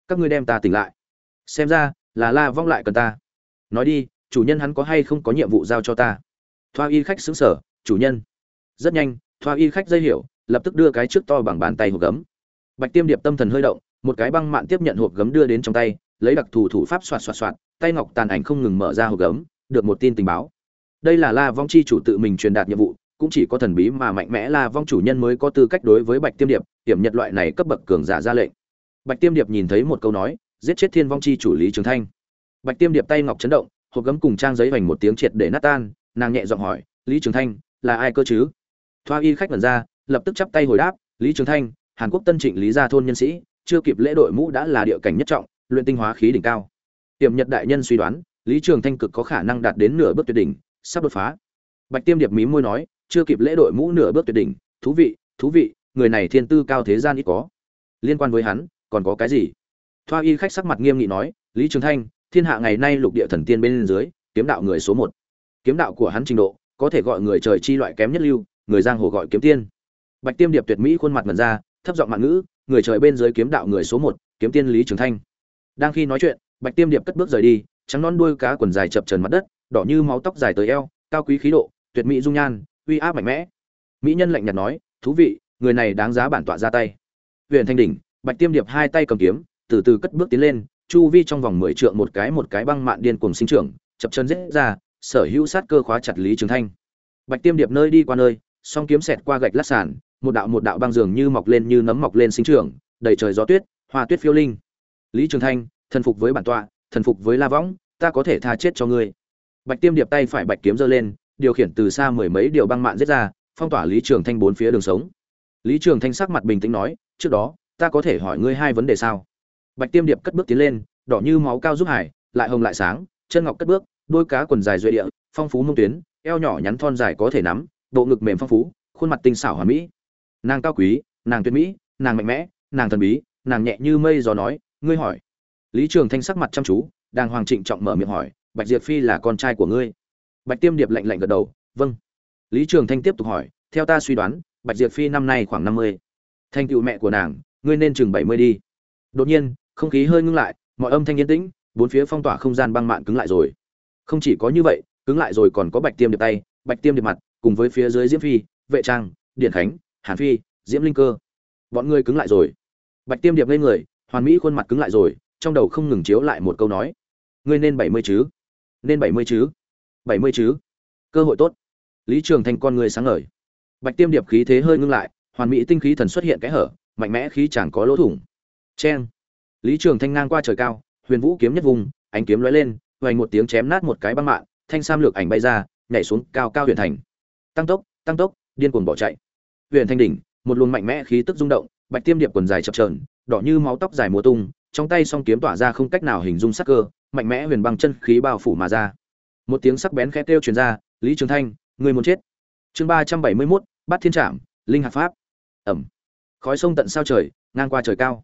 Các ngươi đem ta tỉnh lại. Xem ra, là la vong lại cần ta. Nói đi, chủ nhân hắn có hay không có nhiệm vụ giao cho ta? Thoa y khách xứng sở chủ nhân. Rất nhanh thoa y khách dây hiểu, lập tức đưa cái trước to bằng bàn tay hộp gấm. Bạch tiêm điệp tâm thần hơi động, một cái băng mạn tiếp nhận hộp gấm đưa đến trong tay, lấy đặc thù thủ pháp xoạt xoạt xoạt, tay ngọc tàn ảnh không ngừng mở ra hộp gấm, được một tin tình báo. Đây là la vong chi chủ tự mình truyền đạt nhiệm vụ, cũng chỉ có thần bí mà mạnh mẽ la vong chủ nhân mới có tư cách đối với bạch tiêm điệp hiểm nhật loại này cấp bậc cường giả ra lệnh. Bạch tiêm điệp nhìn thấy một câu nói, giết chết thiên vong chi chủ lý trường thanh. Bạch tiêm điệp tay ngọc chấn động, hộp gấm cùng trang giấy vành một tiếng triệt để nát tan, nàng nhẹ giọng hỏi, lý trường thanh, là ai cơ chứ? Thoa y khách vần ra, lập tức chắp tay hồi đáp, lý trường thanh, hàn quốc tân trịnh lý gia thôn nhân sĩ, chưa kịp lễ đội mũ đã là địa cảnh nhất trọng, luyện tinh hóa khí đỉnh cao. Tiềm nhật đại nhân suy đoán, lý trường thanh cực có khả năng đạt đến nửa bước tuyệt đỉnh, sắp đột phá. Bạch tiêm điệp mí môi nói, chưa kịp lễ đội mũ nửa bước tuyệt đỉnh, thú vị thú vị, người này thiên tư cao thế gian ít có. Liên quan với hắn, còn có cái gì? Thoa y khách sắc mặt nghiêm nghị nói, lý trường thanh, thiên hạ ngày nay lục địa thần tiên bên dưới, kiếm đạo người số một. Kiếm đạo của hắn trình độ, có thể gọi người trời chi loại kém nhất lưu người giang hồ gọi kiếm tiên. Bạch tiêm điệp tuyệt mỹ khuôn mặt mật ra, thấp giọng mạng ngữ, người trời bên dưới kiếm đạo người số một, kiếm tiên lý trường thanh. Đang khi nói chuyện, bạch tiêm điệp cất bước rời đi, trắng non đuôi cá quần dài chập trần mặt đất, đỏ như máu tóc dài tới eo, cao quý khí độ, tuyệt mỹ dung nhan, uy áp mạnh mẽ. Mỹ nhân lạnh nhạt nói, thú vị, người này đáng giá bản tọa ra tay. Huyện thanh đỉnh, bạch tiêm điệp hai tay cầm kiếm, từ từ cất bước tiến lên, chu vi trong vòng mười trượng một cái một cái băng mạn điên cuồng sinh trưởng, chập chân rết ra, sở hữu sát cơ khóa chặt lý trường thanh. Bạch tiêm điệp nơi đi qua nơi song kiếm xẹt qua gạch lát sàn, một đạo một đạo băng dường như mọc lên như nấm mọc lên sinh trưởng, đầy trời gió tuyết, hoa tuyết phiêu linh. Lý trường thanh, thần phục với bản tọa, thần phục với la võng, ta có thể tha chết cho ngươi. Bạch tiêm điệp tay phải bạch kiếm giơ lên, điều khiển từ xa mười mấy điều băng mạn giết ra, phong tỏa lý trường thanh bốn phía đường sống. Lý trường thanh sắc mặt bình tĩnh nói, trước đó, ta có thể hỏi ngươi hai vấn đề sao? Bạch tiêm điệp cất bước tiến lên, đỏ như máu cao giúp hải, lại hồng lại sáng, chân ngọc cất bước, đôi cá quần dài duệ địa, phong phú mông tuyến, eo nhỏ nhắn thon dài có thể nắm bộ ngực mềm phong phú, khuôn mặt tinh xảo hoàn mỹ. Nàng cao quý, nàng tuyệt mỹ, nàng mạnh mẽ, nàng thần bí, nàng nhẹ như mây gió nói, ngươi hỏi. Lý trường thanh sắc mặt chăm chú đang hoàng trịnh trọng mở miệng hỏi, bạch diệp phi là con trai của ngươi? Bạch tiêm điệp lạnh lạnh gật đầu vâng. Lý trường thanh tiếp tục hỏi, theo ta suy đoán, bạch diệp phi năm nay khoảng năm mươi. Thanh cựu mẹ của nàng, ngươi nên chừng bảy mươi đi. Đột nhiên, không khí hơi ngưng lại, mọi âm thanh yên tĩnh, bốn phía phong tỏa không gian băng mạn cứng lại rồi. Không chỉ có như vậy, cứng lại rồi còn có bạch tiêm điệp tay, bạch tiêm điệp mặt cùng với phía dưới diễm phi, vệ trang, điện khánh, hàn phi, diễm linh cơ. Bọn ngươi cứng lại rồi. Bạch tiêm điệp lên người, hoàn mỹ khuôn mặt cứng lại rồi, trong đầu không ngừng chiếu lại một câu nói. Ngươi nên bảy mươi chứ? Nên bảy mươi chứ? Bảy mươi chứ? Cơ hội tốt. Lý trường thanh con người sáng ngời. Bạch tiêm điệp khí thế hơi ngưng lại, hoàn mỹ tinh khí thần xuất hiện kẽ hở, mạnh mẽ khí chẳng có lỗ thủng. Cheng. Lý trường thanh ngang qua trời cao, huyền vũ kiếm nhất vùng, ánh kiếm lóe lên hoành một tiếng chém nát một cái băng mạng thanh sam lược ảnh bay ra, nhảy xuống cao cao huyền thành tăng tốc tăng tốc, điên cuồng bỏ chạy. Huyền thanh đỉnh, một luồng mạnh mẽ khí tức rung động, bạch tiêm điệp quần dài chập trờn đỏ như máu tóc dài mùa tung, trong tay song kiếm tỏa ra không cách nào hình dung sắc cơ, mạnh mẽ huyền băng chân khí bao phủ mà ra. Một tiếng sắc bén khẽ kêu truyền ra, lý trường thanh người muốn chết. Chương ba trăm bảy mươi mốt bắt thiên trạm linh hạt pháp. Ẩm. Khói sông tận sao trời, ngang qua trời cao.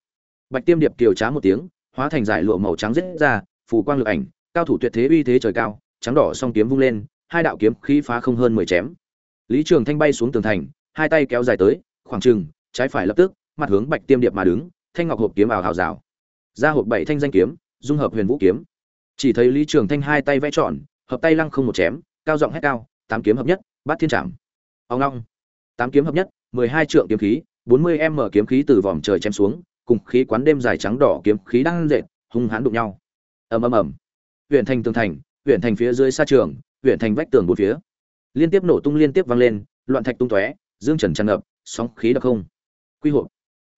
Bạch tiêm điệp kiều trá một tiếng, hóa thành giải lụa màu trắng rết ra phủ quang lực ảnh, cao thủ tuyệt thế uy thế trời cao, trắng đỏ song kiếm vung lên, hai đạo kiếm khí phá không hơn mười chém lý trường thanh bay xuống tường thành, hai tay kéo dài tới, khoảng trừng trái phải lập tức, mặt hướng bạch tiêm điệp mà đứng, thanh ngọc hộp kiếm ảo hào rào. Ra hộp bảy thanh danh kiếm, dung hợp huyền vũ kiếm. Chỉ thấy lý trường thanh hai tay vẽ tròn, hợp tay lăng không một chém, cao giọng hét cao, tám kiếm hợp nhất, bát thiên trảm. Ông long tám kiếm hợp nhất, mười hai trượng kiếm khí, bốn mươi m kiếm khí từ vòm trời chém xuống, cùng khí quán đêm dài trắng đỏ kiếm khí đang dệt hung hãn đụng nhau. Ầm ầm ầm. Huyện thành tường thành huyện thành phía dưới xa trường huyện thành vách tường bốn phía liên tiếp nổ tung liên tiếp vang lên, loạn thạch tung tóe, dương trần tràn ngập, sóng khí đặc không quy hộp.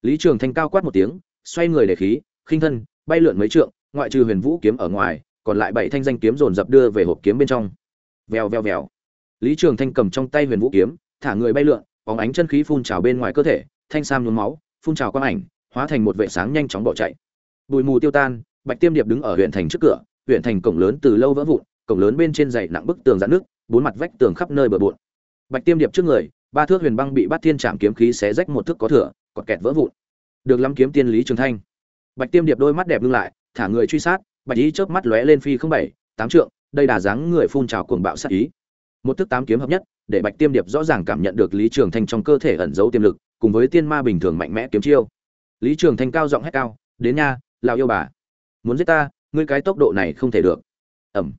Lý trường thanh cao quát một tiếng, xoay người để khí, khinh thân, bay lượn mấy trượng, ngoại trừ huyền vũ kiếm ở ngoài, còn lại bảy thanh danh kiếm dồn dập đưa về hộp kiếm bên trong. Vèo vèo vèo. Lý trường thanh cầm trong tay huyền vũ kiếm, thả người bay lượn, bóng ánh chân khí phun trào bên ngoài cơ thể, thanh sam nhuốm máu, phun trào quang ảnh, hóa thành một vệ sáng nhanh chóng bỏ chạy. Bụi mù tiêu tan, bạch tiêm điệp đứng ở huyện thành trước cửa, huyện thành cổng lớn từ lâu vỡ vụn, cổng lớn bên trên dày nặng bức tường dạn nước bốn mặt vách tường khắp nơi bờ bộn. Bạch tiêm điệp trước người, ba thước huyền băng bị bát thiên Trảm kiếm khí xé rách một thước có thừa còn kẹt vỡ vụn. Được lắm kiếm tiên lý trường thanh. Bạch tiêm điệp đôi mắt đẹp ngưng lại, thả người truy sát, bạch ý chớp mắt lóe lên phi không bảy, tám trượng, đây đà dáng người phun trào cuồng bạo sát ý. Một thức tám kiếm hợp nhất, để bạch tiêm điệp rõ ràng cảm nhận được lý trường thanh trong cơ thể ẩn giấu tiềm lực, cùng với tiên ma bình thường mạnh mẽ kiếm chiêu. Lý trường thanh cao giọng hét cao, đến nha, lão yêu bà, muốn giết ta, ngươi cái tốc độ này không thể được. Ầm.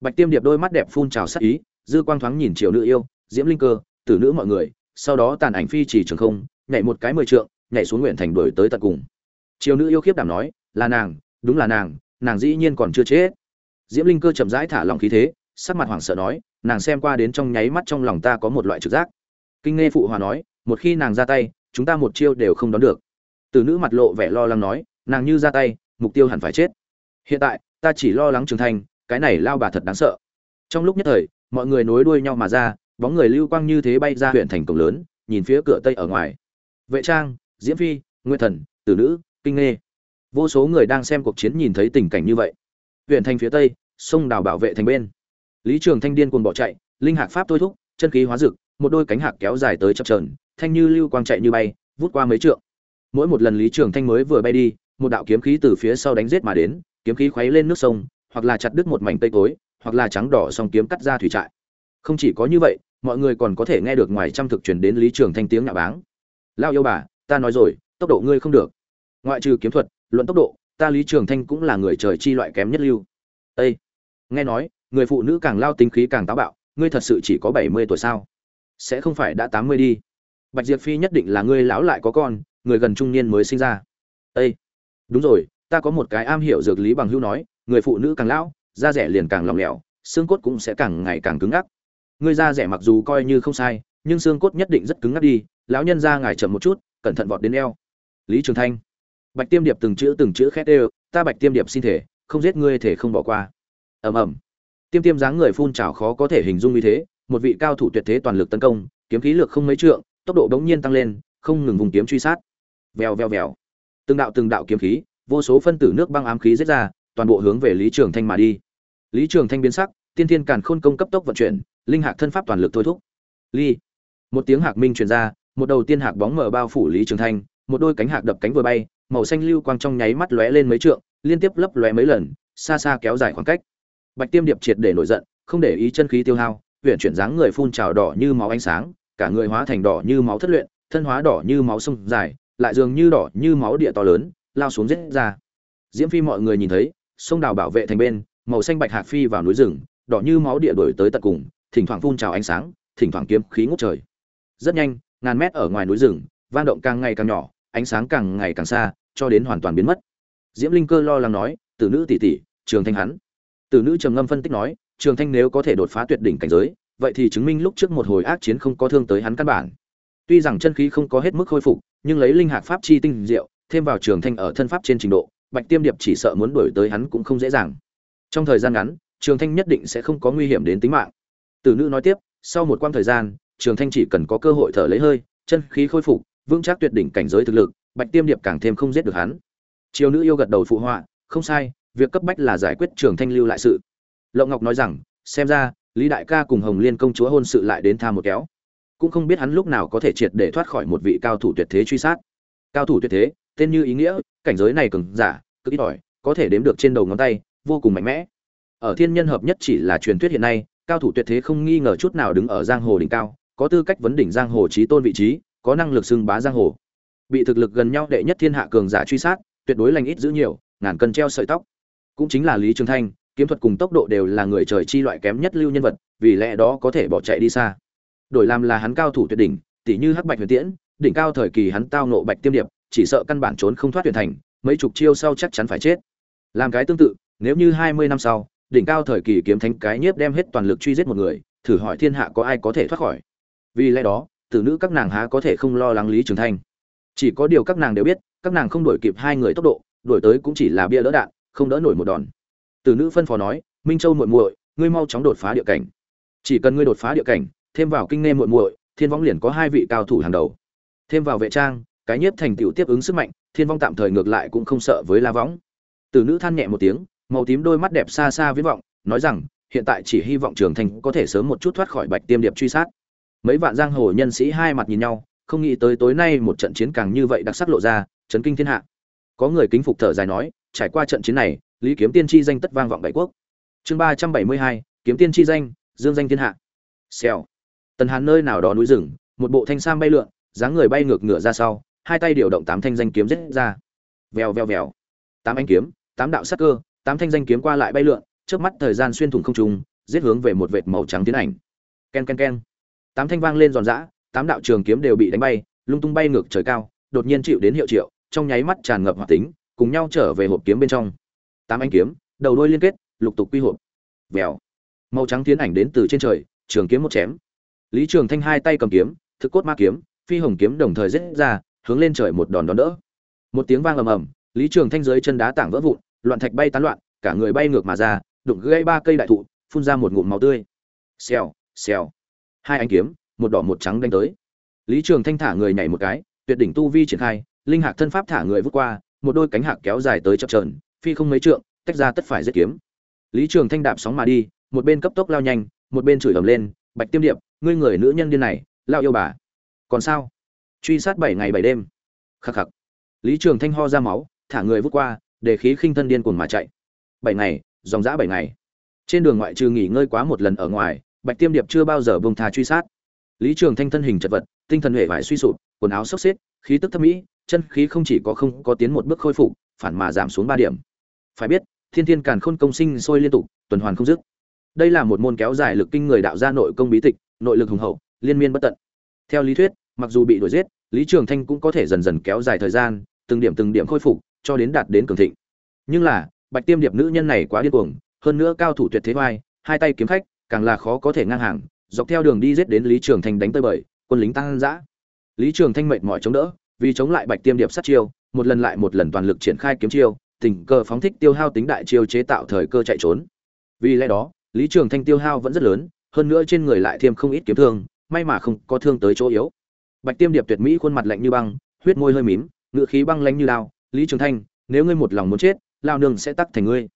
Bạch tiêm điệp đôi mắt đẹp phun trào sắc ý dư quang thoáng nhìn triều nữ yêu, diễm linh cơ, tử nữ mọi người, sau đó tàn ảnh phi chỉ trường không, nhảy một cái mười trượng, nhảy xuống nguyện thành đuổi tới tận cùng. Triều nữ yêu khiếp đảm nói, là nàng, đúng là nàng nàng dĩ nhiên còn chưa chết. Diễm linh cơ chậm rãi thả lòng khí thế, sắc mặt hoảng sợ nói, nàng xem qua đến trong nháy mắt trong lòng ta có một loại trực giác. Kinh nghe phụ hòa nói, một khi nàng ra tay, chúng ta một chiêu đều không đón được. Từ nữ mặt lộ vẻ lo lắng nói, nàng như ra tay, mục tiêu hẳn phải chết. Hiện tại, ta chỉ lo lắng trưởng thành, cái này lao bà thật đáng sợ. Trong lúc nhất thời mọi người nối đuôi nhau mà ra, bóng người lưu quang như thế bay ra huyện thành cổng lớn, nhìn phía cửa tây ở ngoài. Vệ trang, diễm phi nguyên thần, tử nữ, kinh nghê. Vô số người đang xem cuộc chiến nhìn thấy tình cảnh như vậy. Huyện thành phía tây, sông đào bảo vệ thành bên. Lý trường thanh điên cuồng bỏ chạy, linh hạc pháp thôi thúc, chân khí hóa rực một đôi cánh hạc kéo dài tới chập trờn thanh như lưu quang chạy như bay, vút qua mấy trượng. Mỗi một lần lý trường thanh mới vừa bay đi, một đạo kiếm khí từ phía sau đánh giết mà đến, kiếm khí khuấy lên nước sông, hoặc là chặt đứt một mảnh tây cối hoặc là trắng đỏ song kiếm cắt ra thủy trại. Không chỉ có như vậy, mọi người còn có thể nghe được ngoài trăm thực truyền đến lý trường thanh tiếng nhạo báng. Lao yêu bà, ta nói rồi, tốc độ ngươi không được. Ngoại trừ kiếm thuật, luận tốc độ, ta lý trường thanh cũng là người trời chi loại kém nhất lưu. Ê! nghe nói, người phụ nữ càng lao tính khí càng táo bạo, ngươi thật sự chỉ có bảy mươi tuổi sao? Sẽ không phải đã tám mươi đi. Bạch diệp phi nhất định là ngươi lão lại có con, người gần trung niên mới sinh ra. Ê! đúng rồi, ta có một cái am hiểu dược lý bằng hữu nói, người phụ nữ càng lão da rẻ liền càng lỏng lẻo, xương cốt cũng sẽ càng ngày càng cứng ngắc. Ngươi da rẻ mặc dù coi như không sai, nhưng xương cốt nhất định rất cứng ngắc đi, lão nhân ra ngài chậm một chút, cẩn thận vọt đến eo. Lý trường thanh, bạch tiêm điệp từng chữ từng chữ khét đều, ta bạch tiêm điệp xin thể, không giết ngươi thể không bỏ qua. Ầm ầm. Tiêm tiêm dáng người phun trào khó có thể hình dung như thế, một vị cao thủ tuyệt thế toàn lực tấn công, kiếm khí lược không mấy trượng, tốc độ bỗng nhiên tăng lên, không ngừng vùng kiếm truy sát. Vèo vèo vèo. Từng đạo từng đạo kiếm khí, vô số phân tử nước băng ám khí giết ra toàn bộ hướng về lý trường thanh mà đi. Lý trường thanh biến sắc, tiên thiên càn khôn công cấp tốc vận chuyển, linh hạc thân pháp toàn lực thôi thúc. Ly. Một tiếng hạc minh truyền ra, một đầu tiên hạc bóng mở bao phủ lý trường thanh, một đôi cánh hạc đập cánh vừa bay, màu xanh lưu quang trong nháy mắt lóe lên mấy trượng, liên tiếp lấp lóe mấy lần, xa xa kéo dài khoảng cách. Bạch tiêm điệp triệt để nổi giận, không để ý chân khí tiêu hao, huyền chuyển dáng người phun trào đỏ như máu ánh sáng, cả người hóa thành đỏ như máu thất luyện, thân hóa đỏ như máu sông dài, lại dường như đỏ như máu địa to lớn, lao xuống giết ra. Diễm phi mọi người nhìn thấy sông đào bảo vệ thành bên, màu xanh bạch hạc phi vào núi rừng, đỏ như máu địa đổi tới tận cùng, thỉnh thoảng phun trào ánh sáng, thỉnh thoảng kiếm khí ngút trời. Rất nhanh, ngàn mét ở ngoài núi rừng, vang động càng ngày càng nhỏ, ánh sáng càng ngày càng xa, cho đến hoàn toàn biến mất. Diễm linh cơ lo lắng nói, tử nữ tỷ tỷ, trường thanh hắn. Tử nữ trầm ngâm phân tích nói, trường thanh nếu có thể đột phá tuyệt đỉnh cảnh giới, vậy thì chứng minh lúc trước một hồi ác chiến không có thương tới hắn căn bản. Tuy rằng chân khí không có hết mức khôi phục, nhưng lấy linh hạc pháp chi tinh diệu, thêm vào trường thanh ở thân pháp trên trình độ bạch tiêm điệp chỉ sợ muốn đuổi tới hắn cũng không dễ dàng. Trong thời gian ngắn, trường thanh nhất định sẽ không có nguy hiểm đến tính mạng. Tử nữ nói tiếp, sau một quãng thời gian, trường thanh chỉ cần có cơ hội thở lấy hơi, chân khí khôi phục, vững chắc tuyệt đỉnh cảnh giới thực lực, bạch tiêm điệp càng thêm không giết được hắn. Triều nữ yêu gật đầu phụ họa, không sai, việc cấp bách là giải quyết trường thanh lưu lại sự. Lộng ngọc nói rằng, xem ra, lý đại ca cùng hồng liên công chúa hôn sự lại đến tha một kéo. Cũng không biết hắn lúc nào có thể triệt để thoát khỏi một vị cao thủ tuyệt thế truy sát. Cao thủ tuyệt thế, tên như ý nghĩa, cảnh giới này cường giả cực ít ỏi, có thể đếm được trên đầu ngón tay, vô cùng mạnh mẽ. Ở thiên nhân hợp nhất chỉ là truyền thuyết hiện nay, cao thủ tuyệt thế không nghi ngờ chút nào đứng ở giang hồ đỉnh cao, có tư cách vấn đỉnh giang hồ trí tôn vị trí, có năng lực xưng bá giang hồ. Bị thực lực gần nhau đệ nhất thiên hạ cường giả truy sát, tuyệt đối lành ít giữ nhiều, ngàn cân treo sợi tóc. Cũng chính là lý trường thanh, kiếm thuật cùng tốc độ đều là người trời chi loại kém nhất lưu nhân vật, vì lẽ đó có thể bỏ chạy đi xa. Đổi làm là hắn cao thủ tuyệt đỉnh tỷ như hắc bạch huyền tiễn, đỉnh cao thời kỳ hắn tao nộ bạch tiêm điệp, chỉ sợ căn bản trốn không thoát tuyển thành mấy chục chiêu sau chắc chắn phải chết. Làm cái tương tự, nếu như hai mươi năm sau, đỉnh cao thời kỳ kiếm thánh cái nhiếp đem hết toàn lực truy giết một người, thử hỏi thiên hạ có ai có thể thoát khỏi? Vì lẽ đó, tử nữ các nàng há có thể không lo lắng lý trường thanh. Chỉ có điều các nàng đều biết, các nàng không đuổi kịp hai người tốc độ, đuổi tới cũng chỉ là bia đỡ đạn, không đỡ nổi một đòn. Tử nữ phân phó nói, minh châu muội muội, ngươi mau chóng đột phá địa cảnh. Chỉ cần ngươi đột phá địa cảnh, thêm vào kinh nghe muội muội, thiên võng liền có hai vị cao thủ hàng đầu. Thêm vào vệ trang cái nhiếp thành tựu tiếp ứng sức mạnh, thiên vong tạm thời ngược lại cũng không sợ với la võng. Tử nữ than nhẹ một tiếng, màu tím đôi mắt đẹp xa xa viễn vọng, nói rằng, hiện tại chỉ hy vọng trường thành có thể sớm một chút thoát khỏi bạch tiêm điệp truy sát. Mấy vạn giang hồ nhân sĩ hai mặt nhìn nhau, không nghĩ tới tối nay một trận chiến càng như vậy đặc sắc lộ ra, chấn kinh thiên hạ. Có người kính phục thở dài nói, trải qua trận chiến này, lý kiếm tiên tri danh tất vang vọng bảy quốc. Chương ba trăm bảy mươi hai, kiếm tiên tri danh, dương danh thiên hạ. Xèo. Tần hàn nơi nào đó núi rừng, một bộ thanh sam bay lượn, dáng người bay ngược ngửa ra sau hai tay điều động tám thanh danh kiếm giết ra. Vèo vèo vèo. Tám anh kiếm, tám đạo sắc cơ, tám thanh danh kiếm qua lại bay lượn trước mắt thời gian xuyên thủng không trung, giết hướng về một vệt màu trắng tiến ảnh. Ken ken ken. Tám thanh vang lên giòn giã, tám đạo trường kiếm đều bị đánh bay, lung tung bay ngược trời cao, đột nhiên chịu đến hiệu triệu, trong nháy mắt tràn ngập hoạt tính, cùng nhau trở về hộp kiếm bên trong. Tám anh kiếm, đầu đôi liên kết, lục tục quy hộp. Vèo. Màu trắng tiến ảnh đến từ trên trời, trường kiếm một chém. Lý trường thanh hai tay cầm kiếm, thực cốt ma kiếm, phi hồng kiếm đồng thời giết ra hướng lên trời một đòn đón đỡ. Một tiếng vang ầm ầm, lý trường thanh dưới chân đá tảng vỡ vụn, loạn thạch bay tán loạn, cả người bay ngược mà ra, đụng gãy ba cây đại thụ, phun ra một ngụm máu tươi. Xèo xèo. Hai anh kiếm, một đỏ một trắng đánh tới. Lý trường thanh thả người nhảy một cái, tuyệt đỉnh tu vi triển khai, linh hạc thân pháp thả người vút qua, một đôi cánh hạc kéo dài tới chập trờn phi không mấy trượng, tách ra tất phải giết kiếm. Lý trường thanh đạp sóng mà đi, một bên cấp tốc lao nhanh, một bên chửi ầm lên, bạch tiêm điệp, ngươi người nữ nhân điên này, lao yêu bà. Còn sao? Truy sát bảy ngày bảy đêm. Khắc khắc. Lý trường thanh ho ra máu, thả người vút qua, để khí khinh thân điên cuồng mà chạy. Bảy ngày, dòng dã bảy ngày. Trên đường ngoại trừ nghỉ ngơi quá một lần ở ngoài, bạch tiêm điệp chưa bao giờ bông thà truy sát. Lý trường thanh thân hình chật vật, tinh thần hệ vải suy sụp, quần áo xốc xếp, khí tức thâm mỹ, chân khí không chỉ có không có tiến một bước khôi phục, phản mà giảm xuống ba điểm. Phải biết, thiên thiên càn khôn công sinh sôi liên tục, tuần hoàn không dứt. Đây là một môn kéo dài lực kinh người đạo gia nội công bí tịch, nội lực hùng hậu, liên miên bất tận. Theo lý thuyết, mặc dù bị đuổi giết lý trường thanh cũng có thể dần dần kéo dài thời gian từng điểm từng điểm khôi phục cho đến đạt đến cường thịnh. Nhưng là bạch tiêm điệp nữ nhân này quá điên cuồng hơn nữa cao thủ tuyệt thế oai, hai tay kiếm khách càng là khó có thể ngang hàng dọc theo đường đi giết đến lý trường thanh đánh tới bời quân lính tăng dã. Lý trường thanh mệt mỏi chống đỡ vì chống lại bạch tiêm điệp sát chiêu một lần lại một lần toàn lực triển khai kiếm chiêu tình cờ phóng thích tiêu hao tính đại chiêu chế tạo thời cơ chạy trốn. Vì lẽ đó lý trường thanh tiêu hao vẫn rất lớn hơn nữa trên người lại thêm không ít kiếm thương may mà không có thương tới chỗ yếu bạch tiêm điệp tuyệt mỹ khuôn mặt lạnh như băng, huyết môi hơi mím ngự khí băng lanh như lao lý trường thanh, nếu ngươi một lòng muốn chết, lao nương sẽ tắc thành ngươi.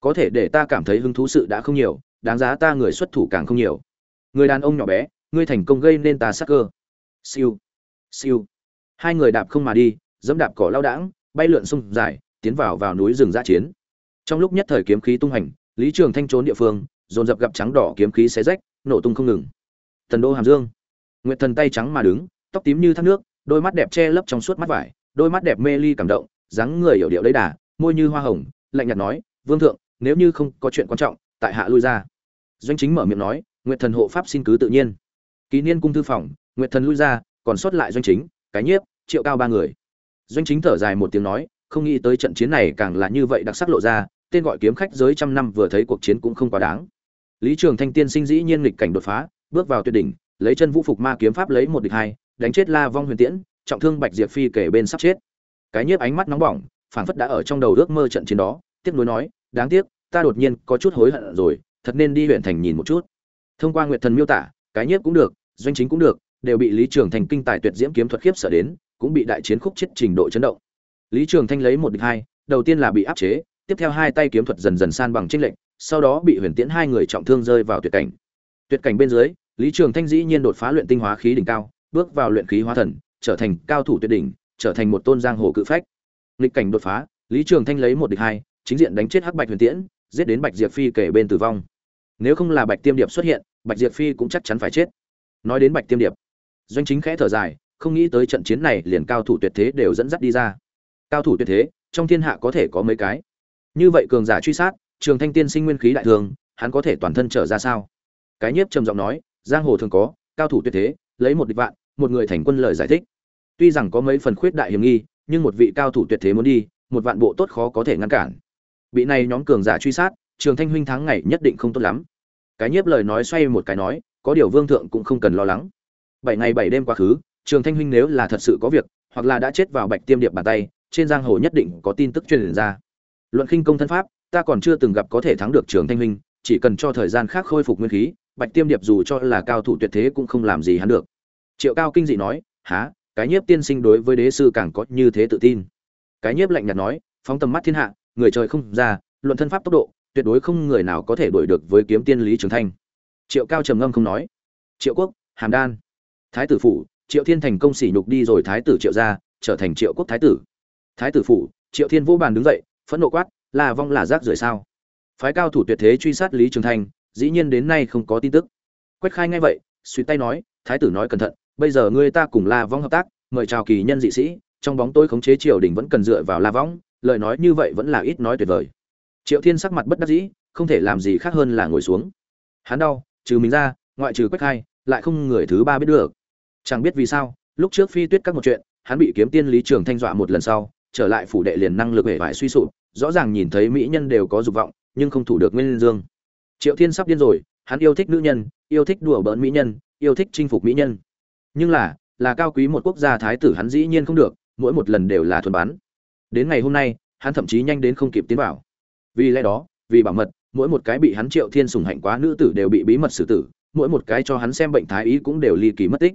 Có thể để ta cảm thấy hứng thú sự đã không nhiều, đáng giá ta người xuất thủ càng không nhiều. Người đàn ông nhỏ bé, ngươi thành công gây nên ta sắc cơ. Siêu siêu. Hai người đạp không mà đi, dẫm đạp cỏ lao đãng, bay lượn sông dài, tiến vào vào núi rừng giã chiến. Trong lúc nhất thời kiếm khí tung hành, lý trường thanh trốn địa phương, dồn dập gặp trắng đỏ kiếm khí xé rách, nổ tung không ngừng. Thần đô hàm dương. Nguyệt thần tay trắng mà đứng tóc tím như thác nước, đôi mắt đẹp che lấp trong suốt mắt vải, đôi mắt đẹp mê ly cảm động, dáng người hiểu điệu lấy đà, môi như hoa hồng, lạnh nhạt nói, vương thượng, nếu như không có chuyện quan trọng, tại hạ lui ra. Doanh chính mở miệng nói, nguyệt thần hộ pháp xin cứ tự nhiên. Ký niên cung thư phòng, nguyệt thần lui ra, còn sót lại doanh chính, cái nhiếp, triệu cao ba người. Doanh chính thở dài một tiếng nói, không nghĩ tới trận chiến này càng là như vậy đặc sắc lộ ra, tên gọi kiếm khách giới trăm năm vừa thấy cuộc chiến cũng không quá đáng. Lý trường thanh tiên sinh dĩ nhiên nghịch cảnh đột phá, bước vào tuyệt đỉnh, lấy chân vũ phục ma kiếm pháp lấy một địch hai đánh chết la vong huyền tiễn, trọng thương bạch diệp phi kể bên sắp chết. Cái nhiếp ánh mắt nóng bỏng, phảng phất đã ở trong đầu ước mơ trận chiến đó, tiếc nuối nói, đáng tiếc, ta đột nhiên có chút hối hận rồi, thật nên đi huyện thành nhìn một chút. Thông qua nguyệt thần miêu tả, cái nhiếp cũng được, doanh chính cũng được, đều bị lý trường thành kinh tài tuyệt diễm kiếm thuật khiếp sợ đến, cũng bị đại chiến khúc chết trình độ chấn động. Lý trường thanh lấy một địch hai, đầu tiên là bị áp chế, tiếp theo hai tay kiếm thuật dần dần san bằng chiến lệnh sau đó bị huyền tiễn hai người trọng thương rơi vào tuyệt cảnh. Tuyệt cảnh bên dưới, lý trường thanh dĩ nhiên đột phá luyện tinh hóa khí đỉnh cao bước vào luyện khí hóa thần, trở thành cao thủ tuyệt đỉnh, trở thành một tôn giang hồ cự phách. Lịch cảnh đột phá, lý trường thanh lấy một địch hai, chính diện đánh chết hắc bạch huyền tiễn, giết đến bạch diệp phi kể bên tử vong. Nếu không là bạch tiêm điệp xuất hiện, bạch diệp phi cũng chắc chắn phải chết. Nói đến bạch tiêm điệp, doanh chính khẽ thở dài, không nghĩ tới trận chiến này liền cao thủ tuyệt thế đều dẫn dắt đi ra. Cao thủ tuyệt thế, trong thiên hạ có thể có mấy cái? Như vậy cường giả truy sát, trường thanh tiên sinh nguyên khí đại thường, hắn có thể toàn thân trở ra sao? Cái nhiếp trầm giọng nói, giang hồ thường có, cao thủ tuyệt thế, lấy một địch vạn một người thành quân lời giải thích. Tuy rằng có mấy phần khuyết đại hiểm nghi, nhưng một vị cao thủ tuyệt thế muốn đi, một vạn bộ tốt khó có thể ngăn cản. Bị này nhóm cường giả truy sát, trường thanh huynh thắng ngày nhất định không tốt lắm. Cái nhiếp lời nói xoay một cái nói, có điều vương thượng cũng không cần lo lắng. Bảy ngày bảy đêm quá khứ, trường thanh huynh nếu là thật sự có việc, hoặc là đã chết vào bạch tiêm điệp bàn tay, trên giang hồ nhất định có tin tức truyền ra. Luận khinh công thân pháp, ta còn chưa từng gặp có thể thắng được trường thanh huynh, chỉ cần cho thời gian khác khôi phục nguyên khí, bạch tiêm điệp dù cho là cao thủ tuyệt thế cũng không làm gì hắn được triệu cao kinh dị nói há cái nhiếp tiên sinh đối với đế sư càng có như thế tự tin. Cái nhiếp lạnh nhạt nói, phóng tầm mắt thiên hạ, người trời không ra, luận thân pháp tốc độ, tuyệt đối không người nào có thể đuổi được với kiếm tiên lý trường thanh. Triệu cao trầm ngâm không nói, triệu quốc, hàm đan, thái tử phủ, triệu thiên thành công sỉ nhục đi rồi thái tử triệu gia, trở thành triệu quốc thái tử. Thái tử phủ, triệu thiên vô bàn đứng dậy, phẫn nộ quát là vong là rác rưởi sao? Phái cao thủ tuyệt thế truy sát lý trường thanh, dĩ nhiên đến nay không có tin tức. Quách khai ngay vậy, suy tay nói, thái tử nói cẩn thận bây giờ ngươi ta cùng la vong hợp tác, mời chào kỳ nhân dị sĩ, trong bóng tôi khống chế triều đình vẫn cần dựa vào la vong lời nói như vậy vẫn là ít nói tuyệt vời. Triệu thiên sắc mặt bất đắc dĩ, không thể làm gì khác hơn là ngồi xuống. Hắn đau, trừ mình ra, ngoại trừ quách hai lại không người thứ ba biết được. Chẳng biết vì sao, lúc trước phi tuyết các một chuyện, hắn bị kiếm tiên lý trường thanh dọa một lần sau, trở lại phủ đệ liền năng lực hể vải suy sụp, rõ ràng nhìn thấy mỹ nhân đều có dục vọng, nhưng không thủ được nguyên dương. Triệu thiên sắp điên rồi, hắn yêu thích nữ nhân, yêu thích đùa bỡn mỹ nhân, yêu thích chinh phục mỹ nhân nhưng là là cao quý một quốc gia thái tử hắn dĩ nhiên không được, mỗi một lần đều là thuần bán. Đến ngày hôm nay, hắn thậm chí nhanh đến không kịp tiến vào. Vì lẽ đó, vì bảo mật, mỗi một cái bị hắn triệu thiên sùng hạnh quá nữ tử đều bị bí mật xử tử, mỗi một cái cho hắn xem bệnh thái ý cũng đều ly kỳ mất tích.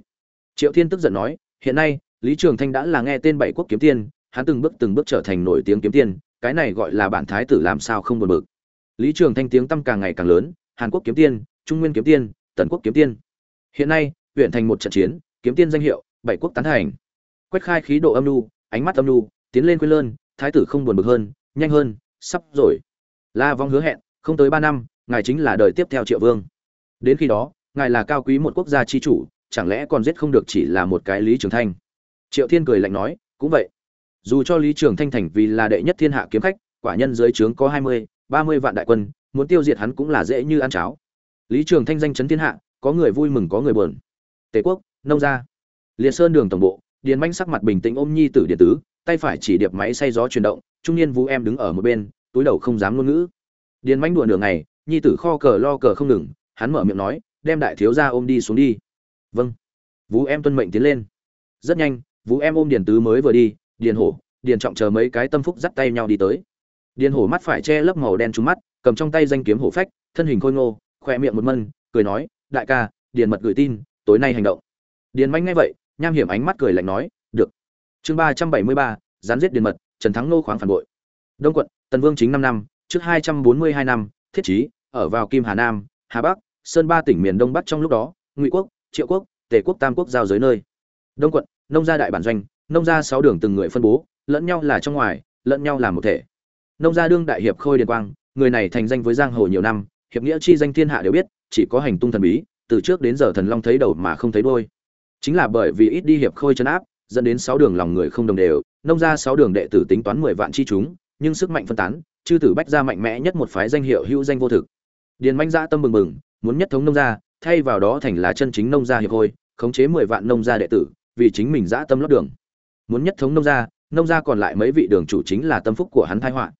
Triệu thiên tức giận nói, hiện nay, lý trường thanh đã là nghe tên bảy quốc kiếm tiên, hắn từng bước từng bước trở thành nổi tiếng kiếm tiên, cái này gọi là bản thái tử làm sao không buồn bực. Lý trường thanh tiếng tăm càng ngày càng lớn, hàn quốc kiếm tiên, trung nguyên kiếm tiên, tần quốc kiếm tiên. Hiện nay, huyện thành một trận chiến kiếm tiên danh hiệu, bảy quốc tán thành. Quách khai khí độ âm nu ánh mắt âm nu tiến lên quên lơn, thái tử không buồn bực hơn, nhanh hơn, sắp rồi. La vong hứa hẹn, không tới ba năm, ngài chính là đời tiếp theo triệu vương. Đến khi đó, ngài là cao quý một quốc gia chi chủ, chẳng lẽ còn giết không được chỉ là một cái lý trường thanh? Triệu thiên cười lạnh nói, cũng vậy. Dù cho lý trường thanh thành vì là đệ nhất thiên hạ kiếm khách, quả nhân dưới trướng có hai mươi, ba mươi vạn đại quân, muốn tiêu diệt hắn cũng là dễ như ăn cháo. Lý trường thanh danh chấn thiên hạ, có người vui mừng, có người buồn. Tề quốc nông gia liệt sơn đường tổng bộ, điền manh sắc mặt bình tĩnh ôm nhi tử điện tứ, tay phải chỉ điệp máy xay gió chuyển động, trung niên vũ em đứng ở một bên, túi đầu không dám ngôn ngữ. Điền manh đùa nửa ngày, nhi tử kho cờ lo cờ không ngừng, hắn mở miệng nói, đem đại thiếu gia ôm đi xuống đi. Vâng. Vũ em tuân mệnh tiến lên. Rất nhanh, vũ em ôm điền tứ mới vừa đi, điền hổ, điền trọng chờ mấy cái tâm phúc dắt tay nhau đi tới. Điền hổ mắt phải che lớp màu đen trúng mắt, cầm trong tay danh kiếm hổ phách, thân hình khôi ngô, khỏe miệng một mân, cười nói, đại ca, điền mật gửi tin, tối nay hành động điền manh ngay vậy, nham hiểm ánh mắt cười lạnh nói, được. Chương ba trăm bảy mươi ba gián giết điền mật, trần thắng nô khoáng phản bội. Đông quận, tần vương chính năm năm, trước hai trăm bốn mươi hai năm, thiết chí ở vào kim hà nam, hà bắc, sơn ba tỉnh miền đông bắc trong lúc đó, ngụy quốc, triệu quốc, tề quốc, tam quốc giao giới nơi. Đông quận, nông gia đại bản doanh, nông gia sáu đường từng người phân bố, lẫn nhau là trong ngoài, lẫn nhau là một thể. Nông gia đương đại hiệp khôi điền quang, người này thành danh với giang hồ nhiều năm, hiệp nghĩa chi danh thiên hạ đều biết, chỉ có hành tung thần bí, từ trước đến giờ thần long thấy đầu mà không thấy đôi chính là bởi vì ít đi hiệp khôi chân áp, dẫn đến sáu đường lòng người không đồng đều, nông gia sáu đường đệ tử tính toán mười vạn chi chúng, nhưng sức mạnh phân tán, chư tử bách gia mạnh mẽ nhất một phái danh hiệu hữu danh vô thực. Điền manh dã tâm mừng mừng muốn nhất thống nông gia, thay vào đó thành là chân chính nông gia hiệp khôi, khống chế mười vạn nông gia đệ tử, vì chính mình dã tâm lót đường. Muốn nhất thống nông gia nông gia còn lại mấy vị đường chủ chính là tâm phúc của hắn thái họa.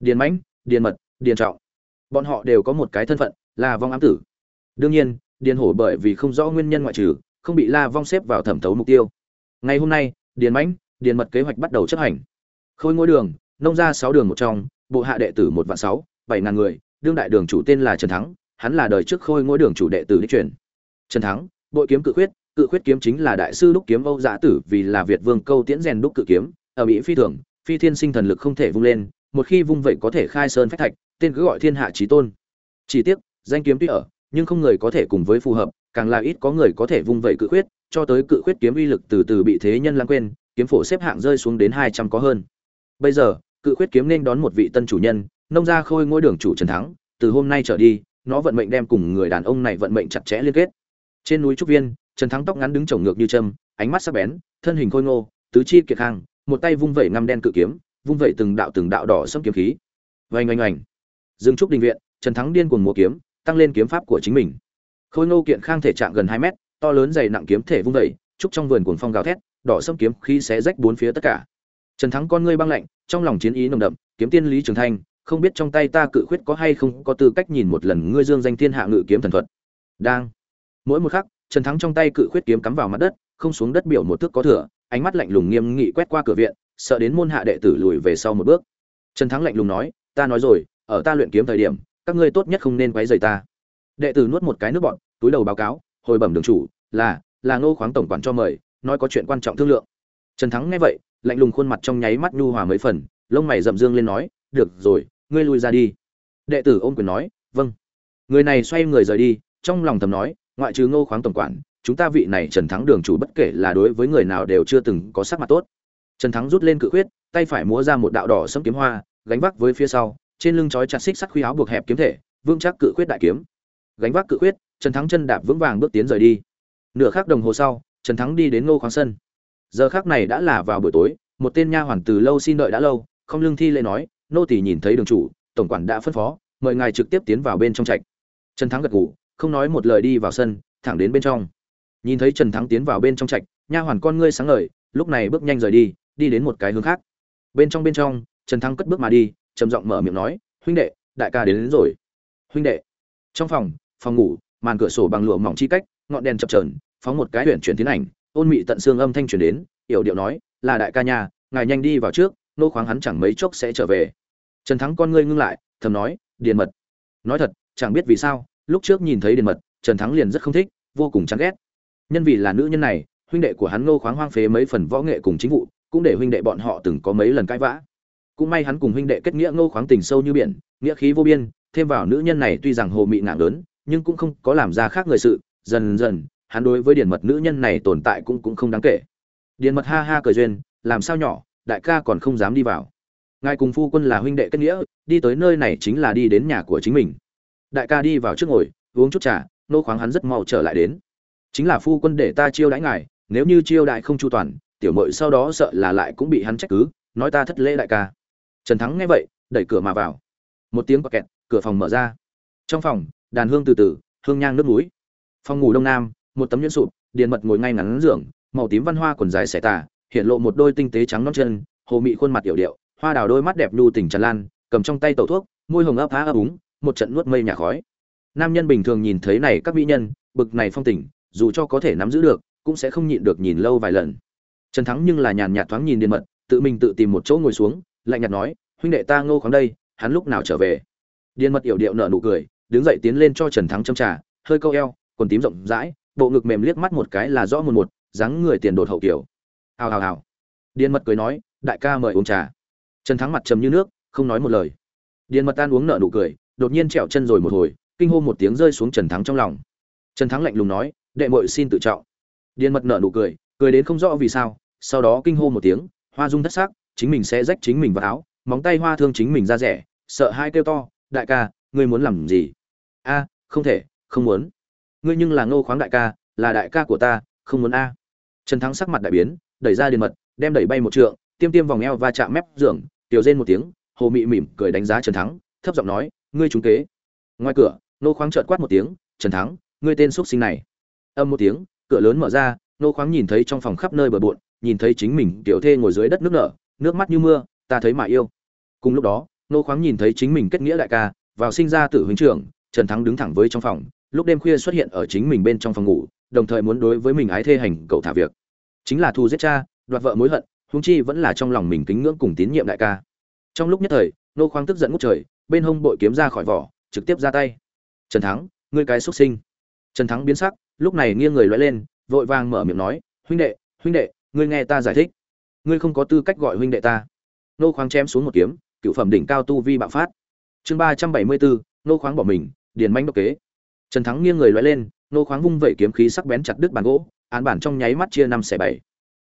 Điền mãnh điền mật, điền trọng, bọn họ đều có một cái thân phận, là vong ám tử. Đương nhiên, điền hổ bởi vì không rõ nguyên nhân ngoại trừ không bị la vong xếp vào thẩm thấu mục tiêu. Ngày hôm nay, điền mãnh, điền mật kế hoạch bắt đầu chấp hành. Khôi ngôi đường, nông gia sáu đường một trong, bộ hạ đệ tử một vạn sáu, bảy ngàn người, đương đại đường chủ tên là trần thắng, hắn là đời trước khôi ngôi đường chủ đệ tử đích truyền. Trần thắng, bội kiếm cự khuyết cự khuyết kiếm chính là đại sư đúc kiếm âu dạ tử vì là việt vương câu tiễn rèn đúc cự kiếm, ở mỹ phi thường, phi thiên sinh thần lực không thể vung lên, một khi vung vậy có thể khai sơn phách thạch, tên cứ gọi thiên hạ trí tôn. Chỉ tiếc, danh kiếm tuy ở, nhưng không người có thể cùng với phù hợp càng là ít có người có thể vung vẩy cự khuyết cho tới cự khuyết kiếm uy lực từ từ bị thế nhân lãng quên kiếm phổ xếp hạng rơi xuống đến hai trăm có hơn. Bây giờ cự khuyết kiếm nên đón một vị tân chủ nhân nông gia khôi ngôi đường chủ trần thắng từ hôm nay trở đi nó vận mệnh đem cùng người đàn ông này vận mệnh chặt chẽ liên kết. Trên núi trúc viên trần thắng tóc ngắn đứng trồng ngược như trâm ánh mắt sắc bén thân hình khôi ngô tứ chi kiệt hàng, một tay vung vẩy ngăm đen cự kiếm vung vẩy từng đạo từng đạo đỏ sẫm kiếm khí. Oanh oanh oanh. Dương trúc đình viện trần thắng điên cuồng múa kiếm tăng lên kiếm pháp của chính mình khôi ngô kiện khang thể trạng gần hai mét, to lớn dày nặng kiếm thể vung vẩy, trúc trong vườn cuồng phong gào thét, đỏ sâm kiếm khí xé rách bốn phía tất cả. Trần thắng con ngươi băng lạnh, trong lòng chiến ý nồng đậm, kiếm tiên lý trường thanh, không biết trong tay ta cự khuyết có hay không có tư cách nhìn một lần ngươi dương danh thiên hạ ngự kiếm thần thuật. Đang. Mỗi một khắc, trần thắng trong tay cự khuyết kiếm cắm vào mặt đất, không xuống đất biểu một thước có thừa, ánh mắt lạnh lùng nghiêm nghị quét qua cửa viện, sợ đến môn hạ đệ tử lùi về sau một bước. Trần thắng lạnh lùng nói, ta nói rồi, ở ta luyện kiếm thời điểm, các ngươi tốt nhất không nên quấy rầy ta đệ tử nuốt một cái nước bọt, túi đầu báo cáo, hồi bẩm đường chủ, là là ngô khoáng tổng quản cho mời, nói có chuyện quan trọng thương lượng. Trần thắng nghe vậy, lạnh lùng khuôn mặt trong nháy mắt nhu hòa mấy phần, lông mày rậm dương lên nói, được rồi, ngươi lui ra đi. Đệ tử ôm quyền nói vâng. Người này xoay người rời đi, trong lòng thầm nói, ngoại trừ ngô khoáng tổng quản, chúng ta vị này trần thắng đường chủ bất kể là đối với người nào đều chưa từng có sắc mặt tốt. Trần thắng rút lên cự khuyết, tay phải múa ra một đạo đỏ sâm kiếm hoa, gánh vác với phía sau, trên lưng trói chặt xích sắt khuy áo buộc hẹp kiếm thể, vững chắc cự khuyết đại kiếm gánh vác cự khuyết trần thắng chân đạp vững vàng bước tiến rời đi. Nửa khắc đồng hồ sau trần thắng đi đến ngô khoáng sân giờ khắc này đã là vào buổi tối một tên nha hoàn từ lâu xin đợi đã lâu không lương thi lễ nói nô tỳ nhìn thấy đường chủ tổng quản đã phân phó mời ngài trực tiếp tiến vào bên trong trạch. Trần thắng gật ngủ không nói một lời đi vào sân thẳng đến bên trong. Nhìn thấy trần thắng tiến vào bên trong trạch nha hoàn con ngươi sáng ngời lúc này bước nhanh rời đi đi đến một cái hướng khác. Bên trong bên trong trần thắng cất bước mà đi trầm giọng mở miệng nói huynh đệ đại ca đến, đến rồi. Huynh đệ. Trong phòng phòng ngủ, màn cửa sổ bằng lụa mỏng chi cách, ngọn đèn chập trờn phóng một cái huyện chuyển tiến ảnh, ôn mị tận xương âm thanh truyền đến, yểu điệu nói, là đại ca nhà ngài nhanh đi vào trước, nô khoáng hắn chẳng mấy chốc sẽ trở về. Trần thắng con ngươi ngưng lại, thầm nói, điền mật. Nói thật, chẳng biết vì sao, lúc trước nhìn thấy điền mật, trần thắng liền rất không thích, vô cùng chán ghét. Nhân vì là nữ nhân này, huynh đệ của hắn ngô khoáng hoang phế mấy phần võ nghệ cùng chính vụ, cũng để huynh đệ bọn họ từng có mấy lần cãi vã. Cũng may hắn cùng huynh đệ kết nghĩa ngô khoáng tình sâu như biển, nghĩa khí vô biên, thêm vào nữ nhân này tuy rằng hồ mị nặng lớn nhưng cũng không có làm ra khác người sự, dần dần, hắn đối với điền mật nữ nhân này tồn tại cũng cũng không đáng kể. Điền mật ha ha cười duyên, làm sao nhỏ, đại ca còn không dám đi vào. Ngài cùng phu quân là huynh đệ kết nghĩa, đi tới nơi này chính là đi đến nhà của chính mình. Đại ca đi vào trước ngồi, uống chút trà, nô khoáng hắn rất mau trở lại đến. Chính là phu quân để ta chiêu đãi ngài, nếu như chiêu đại không chu toàn, tiểu mội sau đó sợ là lại cũng bị hắn trách cứ, nói ta thất lễ đại ca. Trần thắng nghe vậy, đẩy cửa mà vào. Một tiếng bọc kẹt, cửa phòng mở ra. Trong phòng đàn hương từ từ, hương nhang nước núi phòng ngủ đông nam, một tấm nhuyễn sụp, điền mật ngồi ngay ngắn giường, màu tím văn hoa quần dài xẻ tà, hiện lộ một đôi tinh tế trắng non chân, hồ mị khuôn mặt yểu điệu, hoa đào đôi mắt đẹp nhu tình tràn lan, cầm trong tay tẩu thuốc, môi hồng ấp há ấp úng, một trận nuốt mây nhà khói. Nam nhân bình thường nhìn thấy này các mỹ nhân, bực này phong tình, dù cho có thể nắm giữ được, cũng sẽ không nhịn được nhìn lâu vài lần. Trần thắng nhưng là nhàn nhạt thoáng nhìn điền mật, tự mình tự tìm một chỗ ngồi xuống, lạnh nhạt nói, huynh đệ ta ngô khoáng đây, hắn lúc nào trở về? Điền mật yểu điệu nở nụ cười đứng dậy tiến lên cho trần thắng châm trà, hơi câu eo, quần tím rộng rãi, bộ ngực mềm liếc mắt một cái là rõ một một, dáng người tiền đột hậu kiểu. Hào hào hào. Điền mật cười nói, đại ca mời uống trà. Trần thắng mặt trầm như nước, không nói một lời. Điền mật tan uống nợ nụ cười, đột nhiên trẹo chân rồi một hồi, kinh hô một tiếng rơi xuống trần thắng trong lòng. Trần thắng lạnh lùng nói, đệ muội xin tự trọng. Điền mật nợ nụ cười cười đến không rõ vì sao, sau đó kinh hô một tiếng, hoa dung thất sắc, chính mình sẽ rách chính mình vào áo, móng tay hoa thương chính mình ra rẻ, sợ hai kêu to, đại ca ngươi muốn làm gì? A, không thể, không muốn. Ngươi nhưng là ngô khoáng đại ca, là đại ca của ta, không muốn a. Trần thắng sắc mặt đại biến, đẩy ra điện mật, đem đẩy bay một trượng, tiêm tiêm vòng eo va chạm mép giường, tiểu rên một tiếng, hồ mị mỉm cười đánh giá trần thắng, thấp giọng nói, ngươi trúng kế. Ngoài cửa nô khoáng trợn quát một tiếng, trần thắng, ngươi tên xuất sinh này. Âm một tiếng, cửa lớn mở ra nô khoáng nhìn thấy trong phòng khắp nơi bờ bộn, nhìn thấy chính mình tiểu thê ngồi dưới đất nước nở, nước mắt như mưa, ta thấy mà yêu. Cùng lúc đó nô khoáng nhìn thấy chính mình kết nghĩa đại ca vào sinh ra tử huynh trưởng, trần thắng đứng thẳng với trong phòng, lúc đêm khuya xuất hiện ở chính mình bên trong phòng ngủ, đồng thời muốn đối với mình ái thê hành cậu thả việc. Chính là thu giết cha, đoạt vợ mối hận, huống chi vẫn là trong lòng mình kính ngưỡng cùng tín nhiệm đại ca. Trong lúc nhất thời, nô khoáng tức giận ngút trời, bên hông bội kiếm ra khỏi vỏ, trực tiếp ra tay. Trần thắng, ngươi cái xuất sinh. Trần thắng biến sắc, lúc này nghiêng người loay lên, vội vàng mở miệng nói, huynh đệ huynh đệ, ngươi nghe ta giải thích. Ngươi không có tư cách gọi huynh đệ ta. Nô khoáng chém xuống một kiếm, cựu phẩm đỉnh cao tu vi bạo phát chương ba trăm bảy mươi bốn, nô khoáng bỏ mình, điền manh độc kế. Trần thắng nghiêng người loay lên, nô khoáng vung vẩy kiếm khí sắc bén chặt đứt bàn gỗ, án bản trong nháy mắt chia năm xẻ bảy.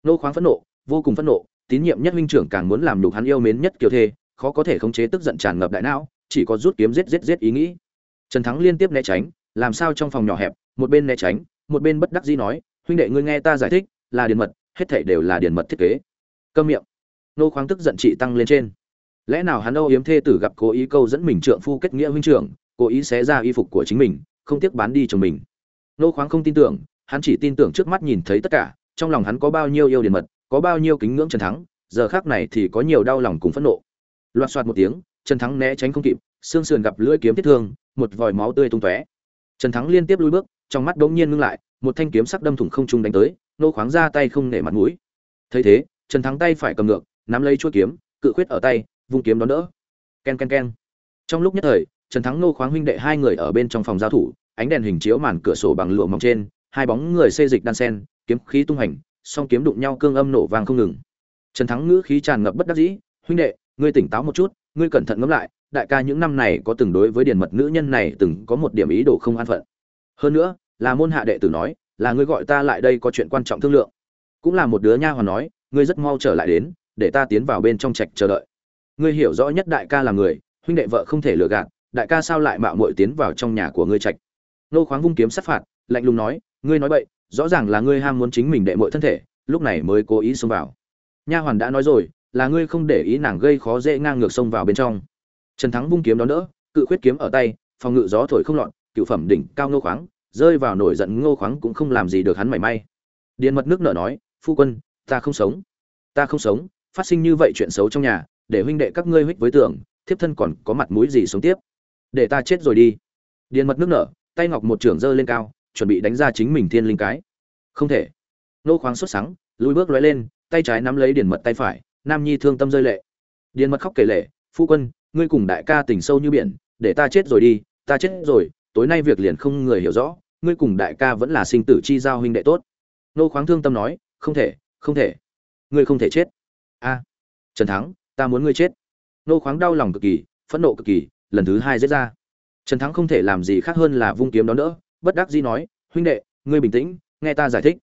Nô khoáng phẫn nộ, vô cùng phẫn nộ, tín nhiệm nhất huynh trưởng càng muốn làm nhục hắn yêu mến nhất kiều thê, khó có thể khống chế tức giận tràn ngập đại não, chỉ có rút kiếm giết giết giết ý nghĩ. Trần thắng liên tiếp né tránh, làm sao trong phòng nhỏ hẹp, một bên né tránh, một bên bất đắc dĩ nói, huynh đệ ngươi nghe ta giải thích, là điền mật, hết thảy đều là điền mật thiết kế. Câm miệng. Nô khoáng tức giận trị tăng lên trên lẽ nào hắn âu yếm thê tử gặp cố ý câu dẫn mình trượng phu kết nghĩa huynh trưởng, cố ý xé ra y phục của chính mình, không tiếc bán đi chồng mình? Nô khoáng không tin tưởng, hắn chỉ tin tưởng trước mắt nhìn thấy tất cả, trong lòng hắn có bao nhiêu yêu điền mật, có bao nhiêu kính ngưỡng trần thắng, giờ khác này thì có nhiều đau lòng cùng phẫn nộ. Loạt soạt một tiếng, trần thắng né tránh không kịp, xương sườn gặp lưỡi kiếm tiết thương, một vòi máu tươi tung tóe. Trần thắng liên tiếp lùi bước, trong mắt bỗng nhiên ngưng lại, một thanh kiếm sắc đâm thủng không trung đánh tới, nô khoáng ra tay không nể mặt mũi. Thấy thế, trần thắng tay phải cầm ngược, nắm lấy chuôi kiếm, cự khuyết ở tay vung kiếm đón đỡ. Ken ken ken. Trong lúc nhất thời, trần thắng nô khoáng huynh đệ hai người ở bên trong phòng giao thủ, ánh đèn hình chiếu màn cửa sổ bằng lụa mỏng trên, hai bóng người xê dịch đan sen, kiếm khí tung hành, song kiếm đụng nhau cương âm nổ vang không ngừng. Trần thắng ngữ khí tràn ngập bất đắc dĩ, huynh đệ, ngươi tỉnh táo một chút, ngươi cẩn thận ngẫm lại, đại ca những năm này có từng đối với điển mật nữ nhân này từng có một điểm ý đồ không an phận. Hơn nữa, là môn hạ đệ tử nói, là ngươi gọi ta lại đây có chuyện quan trọng thương lượng. Cũng là một đứa nha hoàn nói, ngươi rất mau trở lại đến, để ta tiến vào bên trong trạch chờ đợi ngươi hiểu rõ nhất đại ca là người, huynh đệ vợ không thể lừa gạt, đại ca sao lại mạo muội tiến vào trong nhà của ngươi trạch? Nô khoáng vung kiếm sát phạt, lạnh lùng nói, ngươi nói bậy, rõ ràng là ngươi ham muốn chính mình đệ muội thân thể, lúc này mới cố ý xông vào. Nha hoàn đã nói rồi, là ngươi không để ý nàng gây khó dễ ngang ngược xông vào bên trong. Trần thắng vung kiếm đón đỡ, cự khuyết kiếm ở tay, phòng ngự gió thổi không lọt, cựu phẩm đỉnh cao ngô khoáng, rơi vào nổi giận ngô khoáng cũng không làm gì được hắn mảy may. Điền mật nước nở nói, phu quân, ta không sống. Ta không sống, phát sinh như vậy chuyện xấu trong nhà để huynh đệ các ngươi huých với tưởng thiếp thân còn có mặt mũi gì sống tiếp? Để ta chết rồi đi. Điền mật nước nở, tay ngọc một trưởng giơ lên cao, chuẩn bị đánh ra chính mình thiên linh cái. Không thể. Nô khoáng xuất sáng lùi bước lóe lên, tay trái nắm lấy điền mật tay phải, nam nhi thương tâm rơi lệ. Điền mật khóc kể lệ, phu quân, ngươi cùng đại ca tình sâu như biển, để ta chết rồi đi, ta chết rồi, tối nay việc liền không người hiểu rõ, ngươi cùng đại ca vẫn là sinh tử chi giao huynh đệ tốt. Nô khoáng thương tâm nói, không thể không thể. Ngươi không thể chết. A. Trần thắng ta muốn ngươi chết. Nô khoáng đau lòng cực kỳ, phẫn nộ cực kỳ, lần thứ hai giết ra. Trần thắng không thể làm gì khác hơn là vung kiếm đón đỡ, bất đắc dĩ nói, huynh đệ, ngươi bình tĩnh, nghe ta giải thích.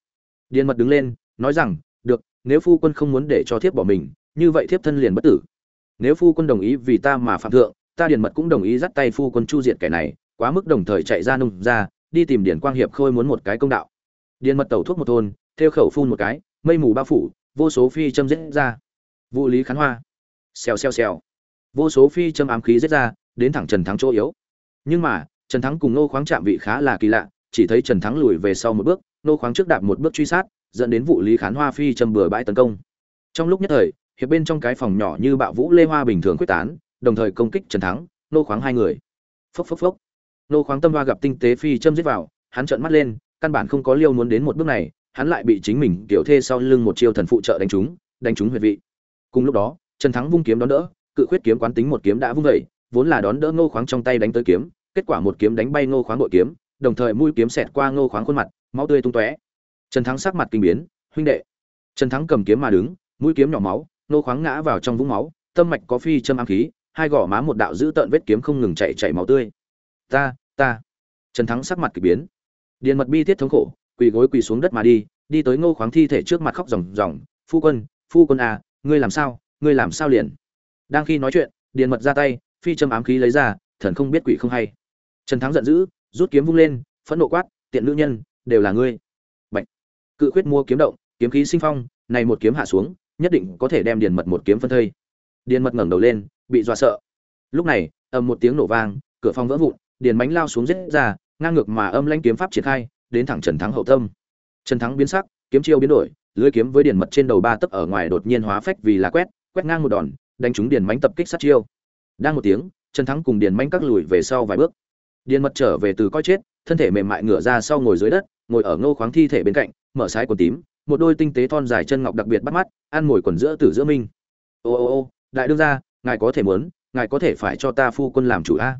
Điền mật đứng lên, nói rằng, được, nếu phu quân không muốn để cho thiếp bỏ mình, như vậy thiếp thân liền bất tử. Nếu phu quân đồng ý vì ta mà phạm thượng, ta điền mật cũng đồng ý dắt tay phu quân chu diệt kẻ này, quá mức đồng thời chạy ra nông ra, đi tìm điền quang hiệp khôi muốn một cái công đạo. Điền mật tẩu thuốc một thôn, theo khẩu phun một cái, mây mù bao phủ, vô số phi châm giết ra. Vũ lý khán hoa xèo xèo xèo. Vô số phi châm ám khí giết ra, đến thẳng trần thắng chỗ yếu. Nhưng mà, trần thắng cùng nô khoáng chạm vị khá là kỳ lạ, chỉ thấy trần thắng lùi về sau một bước nô khoáng trước đạp một bước truy sát, dẫn đến vụ lý khán hoa phi châm bừa bãi tấn công. Trong lúc nhất thời, hiệp bên trong cái phòng nhỏ như bạo vũ lê hoa bình thường quyết tán, đồng thời công kích trần thắng nô khoáng hai người. Phốc phốc phốc. Nô khoáng tâm hoa gặp tinh tế phi châm giết vào, hắn trợn mắt lên, căn bản không có liêu muốn đến một bước này, hắn lại bị chính mình tiểu thê sau lưng một chiêu thần phụ trợ đánh trúng đánh trúng huyệt vị. Cùng lúc đó trần thắng vung kiếm đón đỡ cự khuyết kiếm quán tính một kiếm đã vung dậy, vốn là đón đỡ ngô khoáng trong tay đánh tới kiếm kết quả một kiếm đánh bay ngô khoáng nội kiếm đồng thời mũi kiếm xẹt qua ngô khoáng khuôn mặt máu tươi tung tóe. Trần thắng sắc mặt kinh biến huynh đệ. Trần thắng cầm kiếm mà đứng mũi kiếm nhỏ máu ngô khoáng ngã vào trong vũng máu tâm mạch có phi châm ám khí hai gò má một đạo giữ tợn vết kiếm không ngừng chảy chảy máu tươi. Ta ta. Trần thắng sắc mặt kỳ biến. Điền mật bi thiết thống khổ quỳ gối quỳ xuống đất mà đi đi tới ngô khoáng thi thể trước mặt khóc ròng ròng phu quân phu quân à ngươi làm sao? Ngươi làm sao liền? Đang khi nói chuyện, điền mật ra tay, phi châm ám khí lấy ra, thần không biết quỷ không hay. Trần thắng giận dữ, rút kiếm vung lên, phẫn nộ quát, tiện nữ nhân, đều là ngươi. Bạch. cự khuyết mua kiếm động, kiếm khí sinh phong, này một kiếm hạ xuống, nhất định có thể đem điền mật một kiếm phân thây. Điền mật ngẩng đầu lên, bị dọa sợ. Lúc này, ầm một tiếng nổ vang, cửa phòng vỡ vụn, điền mánh lao xuống giết ra, ngang ngược mà âm lãnh kiếm pháp triển khai, đến thẳng trần thắng hậu tâm. Trần thắng biến sắc, kiếm chiêu biến đổi lưỡi kiếm với điền mật trên đầu ba tấc ở ngoài đột nhiên hóa phách vì là quét quét ngang một đòn, đánh trúng điền mánh tập kích sát chiêu. Đang một tiếng, trần thắng cùng điền mánh các lùi về sau vài bước. Điền mật trở về từ coi chết, thân thể mềm mại ngửa ra sau ngồi dưới đất, ngồi ở ngô khoáng thi thể bên cạnh, mở sái quần tím, một đôi tinh tế thon dài chân ngọc đặc biệt bắt mắt, ăn ngồi quần giữa tử giữa minh. Ô ô ô, đại đương gia, ngài có thể muốn, ngài có thể phải cho ta phu quân làm chủ a.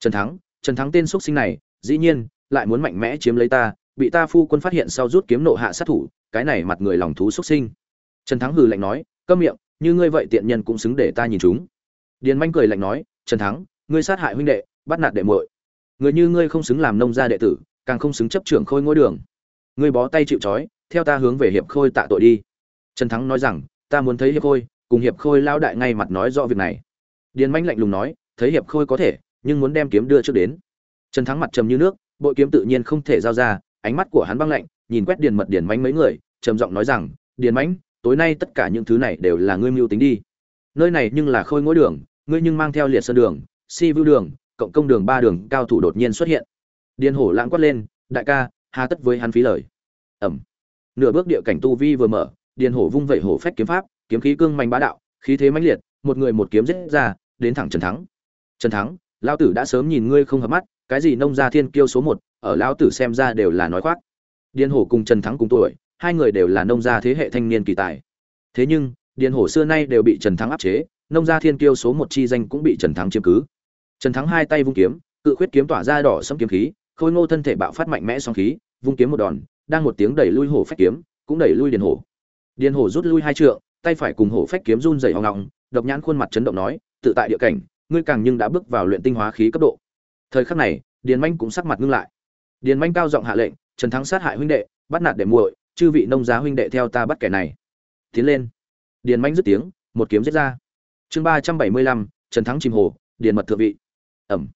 Trần thắng trần thắng tên xuất sinh này, dĩ nhiên, lại muốn mạnh mẽ chiếm lấy ta, bị ta phu quân phát hiện sau rút kiếm nộ hạ sát thủ, cái này mặt người lòng thú xuất sinh. Trần thắng hừ lạnh nói, câm miệng như ngươi vậy tiện nhân cũng xứng để ta nhìn chúng. Điền manh cười lạnh nói, trần thắng, ngươi sát hại huynh đệ, bắt nạt đệ muội. Người như ngươi không xứng làm nông gia đệ tử, càng không xứng chấp trưởng khôi ngôi đường. Ngươi bó tay chịu trói, theo ta hướng về hiệp khôi tạ tội đi. Trần thắng nói rằng, ta muốn thấy hiệp khôi, cùng hiệp khôi lao đại ngay mặt nói rõ việc này. Điền manh lạnh lùng nói, thấy hiệp khôi có thể, nhưng muốn đem kiếm đưa trước đến. Trần thắng mặt trầm như nước, bội kiếm tự nhiên không thể giao ra, ánh mắt của hắn băng lạnh, nhìn quét điền mật điền mánh mấy người, trầm giọng nói rằng, điền mánh tối nay tất cả những thứ này đều là ngươi mưu tính đi. Nơi này nhưng là khôi ngôi đường, ngươi nhưng mang theo liệt sơn đường, si vưu đường, cộng công đường ba đường cao thủ đột nhiên xuất hiện. Điên hổ lãng quát lên, đại ca, hà tất với hắn phí lời. Ẩm. Nửa bước địa cảnh tu vi vừa mở, điền hổ vung vẩy hổ phách kiếm pháp, kiếm khí cương mạnh bá đạo, khí thế mãnh liệt, một người một kiếm giết ra, đến thẳng trần thắng. Trần thắng lao tử đã sớm nhìn ngươi không hợp mắt, cái gì nông gia thiên kiêu số một, ở lao tử xem ra đều là nói khoác. Điền hổ cùng trần thắng cùng tuổi hai người đều là nông gia thế hệ thanh niên kỳ tài. Thế nhưng, điền hổ xưa nay đều bị trần thắng áp chế, nông gia thiên kiêu số một chi danh cũng bị trần thắng chiếm cứ. Trần thắng hai tay vung kiếm, cự khuyết kiếm tỏa ra đỏ sâm kiếm khí, khôi ngô thân thể bạo phát mạnh mẽ sóng khí, vung kiếm một đòn, đang một tiếng đẩy lui hổ phách kiếm, cũng đẩy lui điền hổ. Điền hổ rút lui hai trượng, tay phải cùng hổ phách kiếm run rẩy hoang ngọng, độc nhãn khuôn mặt chấn động nói, tự tại địa cảnh, ngươi càng nhưng đã bước vào luyện tinh hóa khí cấp độ. Thời khắc này, điền manh cũng sắc mặt ngưng lại. Điền manh cao giọng hạ lệnh, trần thắng sát hại huynh đệ, bắt nạt đệ muội chư vị nông giá huynh đệ theo ta bắt kẻ này. Tiến lên. Điền manh dứt tiếng, một kiếm giết ra. Chương ba trăm bảy mươi lăm, trần thắng chìm hồ, điền mật thượng vị. Ẩm.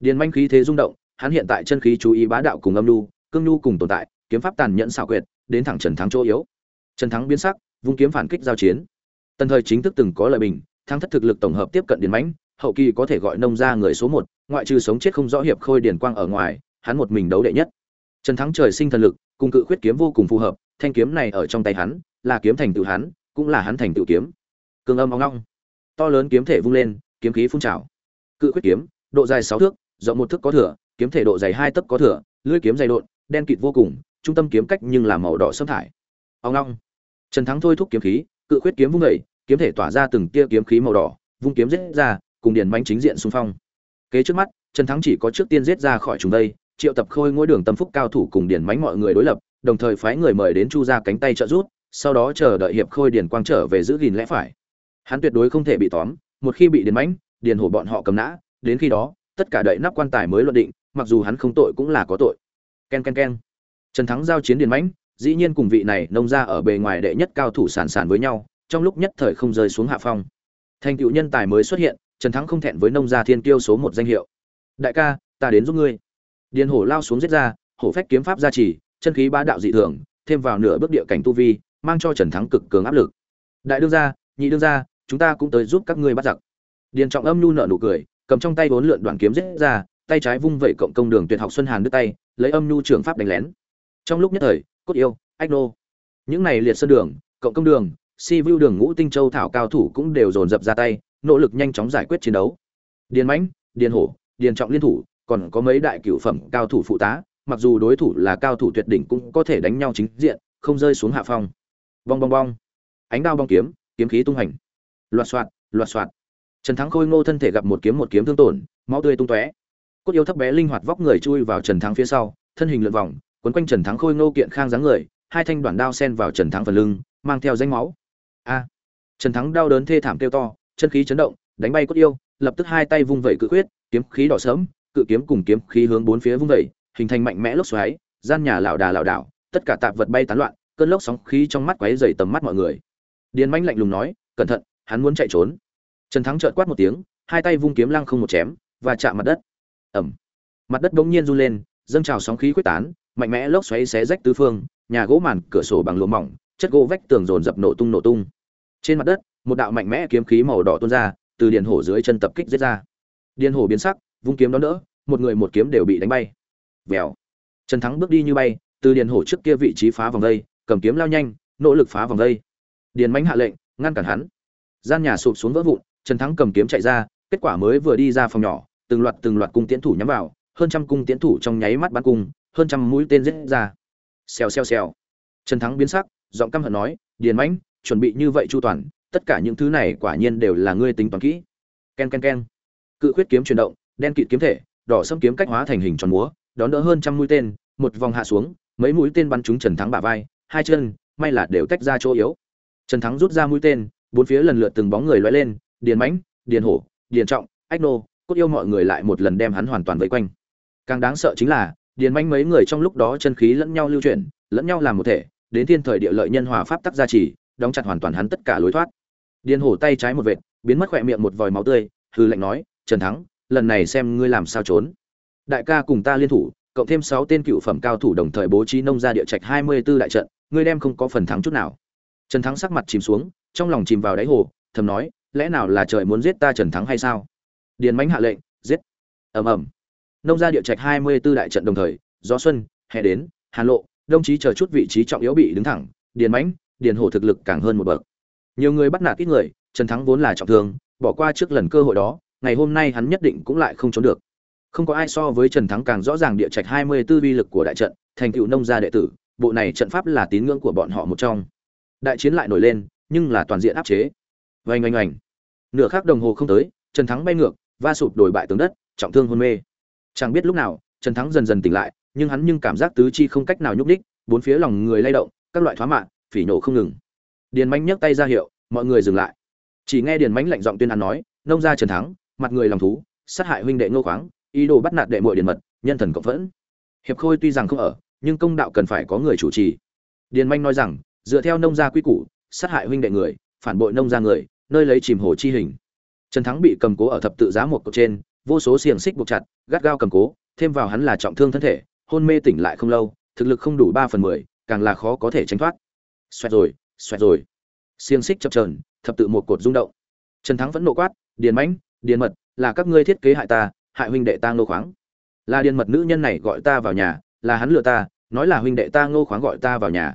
Điền manh khí thế rung động, hắn hiện tại chân khí chú ý bá đạo cùng âm nhu, cương nhu cùng tồn tại, kiếm pháp tàn nhẫn xảo quyệt, đến thẳng trần thắng chỗ yếu. Trần thắng biến sắc, vung kiếm phản kích giao chiến. Tần thời chính thức từng có lời bình, thắng thất thực lực tổng hợp tiếp cận điền mãnh hậu kỳ có thể gọi nông ra người số một, ngoại trừ sống chết không rõ hiệp khôi Điền quang ở ngoài, hắn một mình đấu đệ nhất. Trần thắng trời sinh thần lực cùng cự khuyết kiếm vô cùng phù hợp thanh kiếm này ở trong tay hắn là kiếm thành tựu hắn cũng là hắn thành tựu kiếm. Cương âm ong ngong to lớn kiếm thể vung lên kiếm khí phun trào. Cự khuyết kiếm độ dài sáu thước rộng một thước có thừa kiếm thể độ dày hai tấc có thừa lưỡi kiếm dày độn đen kịt vô cùng trung tâm kiếm cách nhưng là màu đỏ sẫm thải. Ong ngong trần thắng thôi thúc kiếm khí cự khuyết kiếm vung dậy, kiếm thể tỏa ra từng tia kiếm khí màu đỏ vung kiếm giết ra cùng điền mãnh chính diện xung phong. Kế trước mắt trần thắng chỉ có trước tiên giết ra khỏi chúng đây triệu tập khôi ngôi đường tâm phúc cao thủ cùng điền mánh mọi người đối lập đồng thời phái người mời đến chu ra cánh tay trợ rút sau đó chờ đợi hiệp khôi điền quang trở về giữ gìn lẽ phải. Hắn tuyệt đối không thể bị tóm một khi bị điền mánh điền hổ bọn họ cầm nã đến khi đó tất cả đợi nắp quan tài mới luận định mặc dù hắn không tội cũng là có tội. Ken ken ken. Trần thắng giao chiến điền Mánh, dĩ nhiên cùng vị này nông ra ở bề ngoài đệ nhất cao thủ sản sản với nhau trong lúc nhất thời không rơi xuống hạ phong. Thành tựu nhân tài mới xuất hiện trần thắng không thẹn với nông gia thiên kiêu số một danh hiệu. Đại ca ta đến giúp ngươi điền hổ lao xuống giết ra, hổ phách kiếm pháp gia trì, chân khí ba đạo dị thường, thêm vào nửa bước địa cảnh tu vi, mang cho trần thắng cực cường áp lực. Đại đương gia, nhị đương gia, chúng ta cũng tới giúp các ngươi bắt giặc. Điền trọng âm nhu nợ nụ cười, cầm trong tay bốn lượn đoạn kiếm giết ra, tay trái vung vẩy cộng công đường tuyệt học xuân hàn đứt tay, lấy âm nhu trường pháp đánh lén. Trong lúc nhất thời, cốt yêu, ách nô. Những này liệt sơn đường, cộng công đường, si vu đường ngũ tinh châu thảo cao thủ cũng đều dồn dập ra tay, nỗ lực nhanh chóng giải quyết chiến đấu. Điền mãnh, điền hổ, điền trọng liên thủ còn có mấy đại cửu phẩm cao thủ phụ tá, mặc dù đối thủ là cao thủ tuyệt đỉnh cũng có thể đánh nhau chính diện, không rơi xuống hạ phong. Bong bong bong. Ánh đao bong kiếm kiếm khí tung hành. Loạt soạt loạt soạt. Trần thắng khôi ngô thân thể gặp một kiếm một kiếm thương tổn, máu tươi tung tóe. Cốt yêu thấp bé linh hoạt vóc người chui vào trần thắng phía sau, thân hình lượn vòng, quấn quanh trần thắng khôi ngô kiện khang dáng người, hai thanh đoạn đao sen vào trần thắng phần lưng, mang theo danh máu. A. Trần thắng đau đớn thê thảm kêu to, chân khí chấn động, đánh bay cốt yêu, lập tức hai tay vung vẩy cự quyết kiếm khí đỏ sớm cự kiếm cùng kiếm khí hướng bốn phía vung vẩy hình thành mạnh mẽ lốc xoáy gian nhà lảo đà lảo đảo tất cả tạp vật bay tán loạn cơn lốc sóng khí trong mắt quấy rầy tầm mắt mọi người. Điền manh lạnh lùng nói cẩn thận hắn muốn chạy trốn. Trần thắng chợt quát một tiếng hai tay vung kiếm lăng không một chém và chạm mặt đất. Ầm, mặt đất bỗng nhiên run lên dâng trào sóng khí quyết tán mạnh mẽ lốc xoáy xé rách tứ phương nhà gỗ màn cửa sổ bằng lụa mỏng chất gỗ vách tường dồn dập nổ tung nổ tung. Trên mặt đất một đạo mạnh mẽ kiếm khí màu đỏ tuôn ra từ điện hổ dưới chân tập kích giết ra. Điện hổ biến sắc vung kiếm đón đỡ, một người một kiếm đều bị đánh bay. Vèo. Trần thắng bước đi như bay, từ Điền hổ trước kia vị trí phá vòng dây cầm kiếm lao nhanh, nỗ lực phá vòng dây điền mánh hạ lệnh, ngăn cản hắn. Gian nhà sụp xuống vỡ vụn, trần thắng cầm kiếm chạy ra, kết quả mới vừa đi ra phòng nhỏ, từng loạt từng loạt cung tiễn thủ nhắm vào, hơn trăm cung tiễn thủ trong nháy mắt bắn cung, hơn trăm mũi tên giết ra. Xèo xèo xèo. Trần thắng biến sắc, giọng căm hận nói, điền mãnh, chuẩn bị như vậy chu toàn, tất cả những thứ này quả nhiên đều là ngươi tính toán kỹ. Ken ken ken. Cự khuyết kiếm chuyển động đen kịt kiếm thể, đỏ sâm kiếm cách hóa thành hình tròn múa, đón đỡ hơn trăm mũi tên, một vòng hạ xuống, mấy mũi tên bắn trúng trần thắng bả vai, hai chân, may là đều tách ra chỗ yếu. Trần thắng rút ra mũi tên, bốn phía lần lượt từng bóng người lóe lên, điền mãnh, điền hổ, điền trọng, ách nô, cốt yêu mọi người lại một lần đem hắn hoàn toàn vây quanh. Càng đáng sợ chính là, điền mãnh mấy người trong lúc đó chân khí lẫn nhau lưu chuyển, lẫn nhau làm một thể, đến thiên thời địa lợi nhân hòa pháp tắc gia trì, đóng chặt hoàn toàn hắn tất cả lối thoát. Điền hổ tay trái một vệt, biến mất khỏe miệng một vòi máu tươi hư lệnh nói, trần thắng lần này xem ngươi làm sao trốn. Đại ca cùng ta liên thủ, cộng thêm sáu tên cựu phẩm cao thủ đồng thời bố trí nông ra địa trạch hai mươi 24 đại trận, ngươi đem không có phần thắng chút nào. Trần thắng sắc mặt chìm xuống, trong lòng chìm vào đáy hồ, thầm nói, lẽ nào là trời muốn giết ta trần thắng hay sao? Điền mãnh hạ lệnh, giết. Ầm ầm. Nông ra địa trạch hai mươi 24 đại trận đồng thời, gió xuân, hè đến hàn lộ, đồng chí chờ chút vị trí trọng yếu bị đứng thẳng, điền mãnh điền hổ thực lực càng hơn một bậc. Nhiều người bắt nạt ít người, trần thắng vốn là trọng thương, bỏ qua trước lần cơ hội đó ngày hôm nay hắn nhất định cũng lại không trốn được. Không có ai so với trần thắng càng rõ ràng địa trạch hai mươi 24 vi lực của đại trận, thành tựu nông gia đệ tử, bộ này trận pháp là tín ngưỡng của bọn họ một trong. Đại chiến lại nổi lên, nhưng là toàn diện áp chế. Vành oanh oanh. Nửa khắc đồng hồ không tới, trần thắng bay ngược, va sụp đổi bại tướng đất, trọng thương hôn mê. Chẳng biết lúc nào, trần thắng dần dần tỉnh lại, nhưng hắn nhưng cảm giác tứ chi không cách nào nhúc đích bốn phía lòng người lay động, các loại thoá mạng phỉ nổ không ngừng. Điền Mạnh nhấc tay ra hiệu, mọi người dừng lại. Chỉ nghe điền Mạnh lạnh giọng tuyên án nói, nông gia trần thắng mặt người lòng thú, sát hại huynh đệ ngô khoáng, ý đồ bắt nạt đệ muội điền mật, nhân thần cộng phẫn. Hiệp khôi tuy rằng không ở, nhưng công đạo cần phải có người chủ trì. Điền manh nói rằng, dựa theo nông gia quy củ, sát hại huynh đệ người, phản bội nông gia người, nơi lấy chìm hồ chi hình. Trần thắng bị cầm cố ở thập tự giá một cột trên, vô số xiềng xích buộc chặt, gắt gao cầm cố, thêm vào hắn là trọng thương thân thể, hôn mê tỉnh lại không lâu, thực lực không đủ ba phần mười, càng là khó có thể tránh thoát. Xoẹt rồi xoẹt rồi. Xiềng xích chập trờn thập tự một cột rung động. Trần thắng vẫn nộ quát, điền mãnh điền mật, là các ngươi thiết kế hại ta, hại huynh đệ ta ngô khoáng. Là điền mật nữ nhân này gọi ta vào nhà, là hắn lừa ta, nói là huynh đệ ta ngô khoáng gọi ta vào nhà.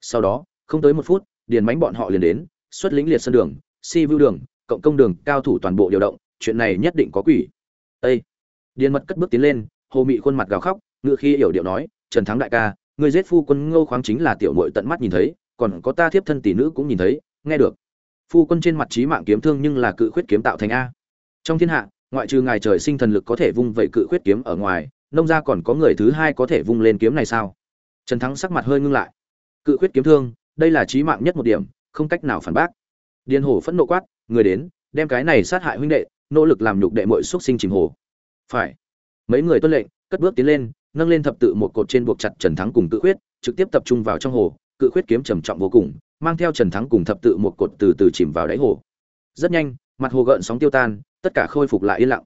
Sau đó, không tới một phút, điền mánh bọn họ liền đến, xuất lĩnh liệt sân đường, si vưu đường, cộng công đường, cao thủ toàn bộ điều động, chuyện này nhất định có quỷ. Ê! điền mật cất bước tiến lên, hồ mị khuôn mặt gào khóc ngựa khi hiểu điệu nói, trần thắng đại ca người giết phu quân ngô khoáng chính là tiểu mội tận mắt nhìn thấy, còn có ta thiếp thân tỷ nữ cũng nhìn thấy, nghe được. Phu quân trên mặt trí mạng kiếm thương nhưng là cự khuyết kiếm tạo thành a trong thiên hạ, ngoại trừ ngài trời sinh thần lực có thể vung vậy cự khuyết kiếm ở ngoài, nông gia còn có người thứ hai có thể vung lên kiếm này sao? Trần thắng sắc mặt hơi ngưng lại. Cự khuyết kiếm thương, đây là trí mạng nhất một điểm, không cách nào phản bác. Điền hổ phẫn nộ quát, người đến, đem cái này sát hại huynh đệ, nỗ lực làm nhục đệ mội xuất sinh chìm hồ phải. Mấy người tuân lệnh, cất bước tiến lên, nâng lên thập tự một cột trên buộc chặt trần thắng cùng cự khuyết, trực tiếp tập trung vào trong hồ. Cự khuyết kiếm trầm trọng vô cùng, mang theo trần thắng cùng thập tự một cột từ từ chìm vào đáy hồ. Rất nhanh, mặt hồ gợn sóng tiêu tan tất cả khôi phục lại yên lặng.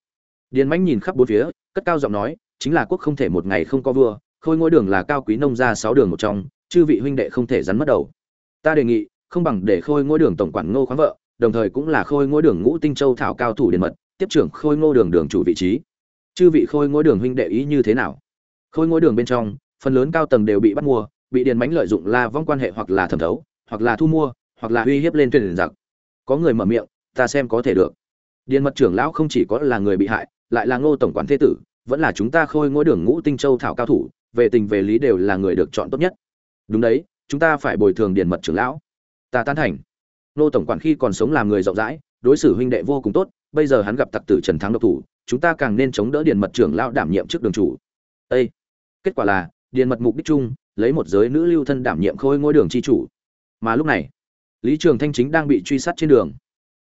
Điền mãnh nhìn khắp bốn phía, cất cao giọng nói, chính là quốc không thể một ngày không có vua, khôi ngôi đường là cao quý nông gia sáu đường một trong, chư vị huynh đệ không thể rắn mất đầu. Ta đề nghị, không bằng để khôi ngôi đường tổng quản ngô khoáng vợ, đồng thời cũng là khôi ngôi đường ngũ tinh châu thảo cao thủ điện mật, tiếp trưởng khôi ngôi đường đường chủ vị trí. Chư vị khôi ngôi đường huynh đệ ý như thế nào? Khôi ngôi đường bên trong, phần lớn cao tầng đều bị bắt mua, bị điền mánh lợi dụng la vong quan hệ hoặc là thẩm thấu, hoặc là thu mua, hoặc là uy hiếp lên truyền giặc. Có người mở miệng, ta xem có thể được điền mật trưởng lão không chỉ có là người bị hại, lại là ngô tổng quản thế tử, vẫn là chúng ta khôi ngôi đường ngũ tinh châu thảo cao thủ, về tình về lý đều là người được chọn tốt nhất. Đúng đấy, chúng ta phải bồi thường điền mật trưởng lão. Ta tán thành. Ngô tổng quản khi còn sống làm người rộng rãi, đối xử huynh đệ vô cùng tốt, bây giờ hắn gặp tặc tử trần thắng độc thủ, chúng ta càng nên chống đỡ điền mật trưởng lão đảm nhiệm trước đường chủ. Ê! kết quả là, điền mật mục đích chung, lấy một giới nữ lưu thân đảm nhiệm khôi ngôi đường chi chủ. Mà lúc này, lý trường thanh chính đang bị truy sát trên đường.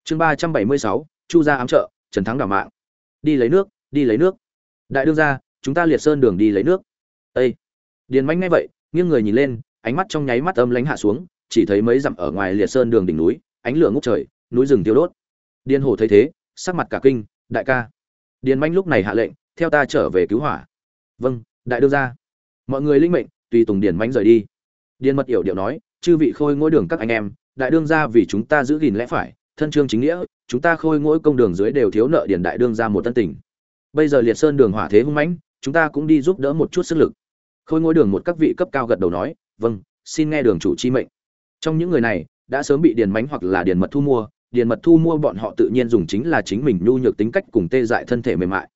Chương ba trăm bảy mươi sáu chu gia ám trợ, trần thắng đảo mạng. Đi lấy nước, đi lấy nước. Đại đương ra chúng ta liệt sơn đường đi lấy nước. Ây điền manh ngay vậy, nghiêng người nhìn lên, ánh mắt trong nháy mắt âm lánh hạ xuống, chỉ thấy mấy dặm ở ngoài liệt sơn đường đỉnh núi, ánh lửa ngút trời, núi rừng tiêu đốt. Điền hổ thấy thế, sắc mặt cả kinh, đại ca. Điền manh lúc này hạ lệnh, theo ta trở về cứu hỏa. Vâng đại đương ra mọi người linh mệnh, tùy tùng điền manh rời đi. Điền mật yểu điệu nói, chư vị khôi ngôi đường các anh em, đại đương ra vì chúng ta giữ gìn lẽ phải thân trương chính nghĩa, chúng ta khôi ngỗi công đường dưới đều thiếu nợ điền đại đương ra một tân tình. Bây giờ liệt sơn đường hỏa thế hung mãnh, chúng ta cũng đi giúp đỡ một chút sức lực. Khôi ngôi đường một các vị cấp cao gật đầu nói vâng xin nghe đường chủ chi mệnh. Trong những người này, đã sớm bị điền mánh hoặc là điền mật thu mua, điền mật thu mua bọn họ tự nhiên dùng chính là chính mình nhu nhược tính cách cùng tê dại thân thể mềm mại.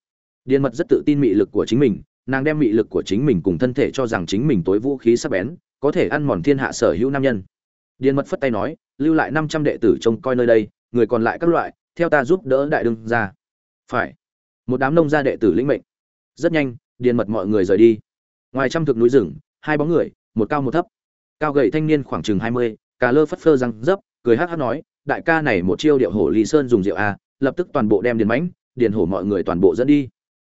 Điền mật rất tự tin mị lực của chính mình, nàng đem mị lực của chính mình cùng thân thể cho rằng chính mình tối vũ khí sắc bén, có thể ăn mòn thiên hạ sở hữu nam nhân điền mật phất tay nói, lưu lại năm trăm đệ tử trông coi nơi đây, người còn lại các loại, theo ta giúp đỡ đại đương ra phải. Một đám nông gia đệ tử lĩnh mệnh. Rất nhanh, điền mật mọi người rời đi. Ngoài trăm thực núi rừng, hai bóng người, một cao một thấp. Cao gầy thanh niên khoảng chừng hai mươi, cà lơ phất phơ răng dấp cười hát hát nói, đại ca này một chiêu điệu hổ lý sơn dùng rượu a lập tức toàn bộ đem điền mãnh, điền hổ mọi người toàn bộ dẫn đi.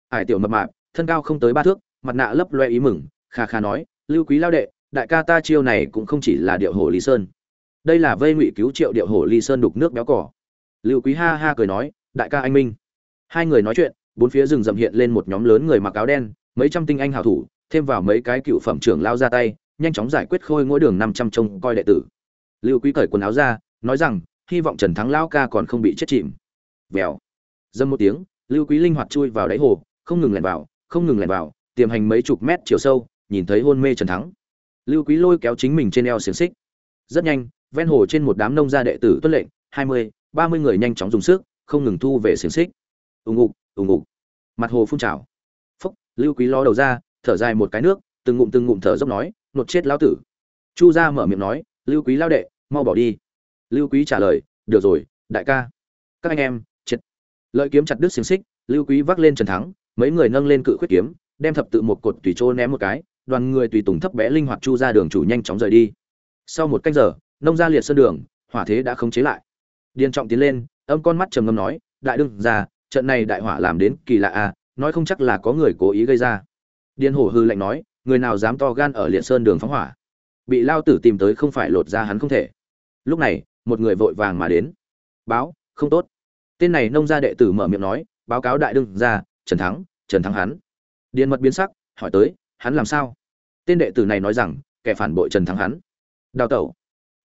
Ải tiểu mập mạp, thân cao không tới ba thước, mặt nạ lấp loe ý mừng, kha kha nói, lưu quý lao đệ, đại ca ta chiêu này cũng không chỉ là điệu hổ lý sơn đây là vây ngụy cứu triệu điệu hổ ly sơn đục nước béo cỏ lưu quý ha ha cười nói, đại ca anh minh. Hai người nói chuyện, bốn phía rừng rậm hiện lên một nhóm lớn người mặc áo đen, mấy trăm tinh anh hào thủ, thêm vào mấy cái cựu phẩm trưởng lao ra tay, nhanh chóng giải quyết khôi ngôi đường năm trăm trông coi đệ tử. Lưu quý cởi quần áo ra, nói rằng, hy vọng trần thắng lao ca còn không bị chết chìm. Vèo. Dâm một tiếng, lưu quý linh hoạt chui vào đáy hồ, không ngừng lẻn vào, không ngừng lẻn vào, tiềm hành mấy chục mét chiều sâu, nhìn thấy hôn mê trần thắng. Lưu quý lôi kéo chính mình trên eo xiềng xích. Rất nhanh ven hồ trên một đám nông gia đệ tử tuân lệnh, hai mươi, ba mươi người nhanh chóng dùng sức, không ngừng thu về xiềng xích. Ùng ục ùng ục mặt hồ phun trào. Phúc, lưu quý ló đầu ra, thở dài một cái nước, từng ngụm từng ngụm thở dốc nói, nột chết lão tử. Chu gia mở miệng nói, lưu quý lao đệ, mau bỏ đi. Lưu quý trả lời, được rồi, đại ca. Các anh em chết lợi kiếm chặt đứt xiềng xích, lưu quý vác lên trần thắng, mấy người nâng lên cự khuyết kiếm, đem thập tự một cột tùy trô ném một cái, đoàn người tùy tùng thấp bé linh hoạt chu ra đường chủ nhanh chóng rời đi. Sau một canh giờ nông gia liệt sơn đường, hỏa thế đã khống chế lại. Điền trọng tiến lên, âm con mắt trầm ngâm nói, đại đương ra trận này đại hỏa làm đến kỳ lạ à nói không chắc là có người cố ý gây ra. Điền hổ hư lạnh nói, người nào dám to gan ở liệt sơn đường phóng hỏa? Bị lao tử tìm tới không phải lột ra hắn không thể. Lúc này, một người vội vàng mà đến. Báo, không tốt. Tên này nông gia đệ tử mở miệng nói, báo cáo đại đương ra trần thắng trần thắng hắn. Điền mật biến sắc, hỏi tới, hắn làm sao? Tên đệ tử này nói rằng, kẻ phản bội trần thắng hắn. Đào tẩu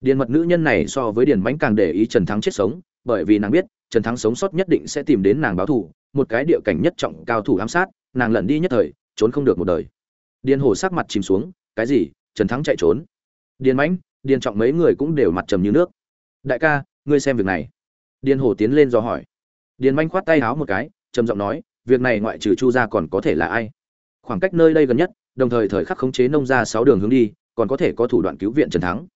điền mật nữ nhân này so với điền mãnh càng để ý trần thắng chết sống, bởi vì nàng biết, trần thắng sống sót nhất định sẽ tìm đến nàng báo thù, một cái địa cảnh nhất trọng cao thủ ám sát, nàng lẩn đi nhất thời, trốn không được một đời. Điền hổ sắc mặt chìm xuống, cái gì? Trần thắng chạy trốn? Điền mãnh, điền trọng mấy người cũng đều mặt trầm như nước. Đại ca, ngươi xem việc này. Điền hổ tiến lên do hỏi. Điền mãnh khoát tay háo một cái, trầm giọng nói, việc này ngoại trừ chu gia còn có thể là ai? Khoảng cách nơi đây gần nhất, đồng thời thời khắc khống chế nông ra sáu đường hướng đi, còn có thể có thủ đoạn cứu viện trần thắng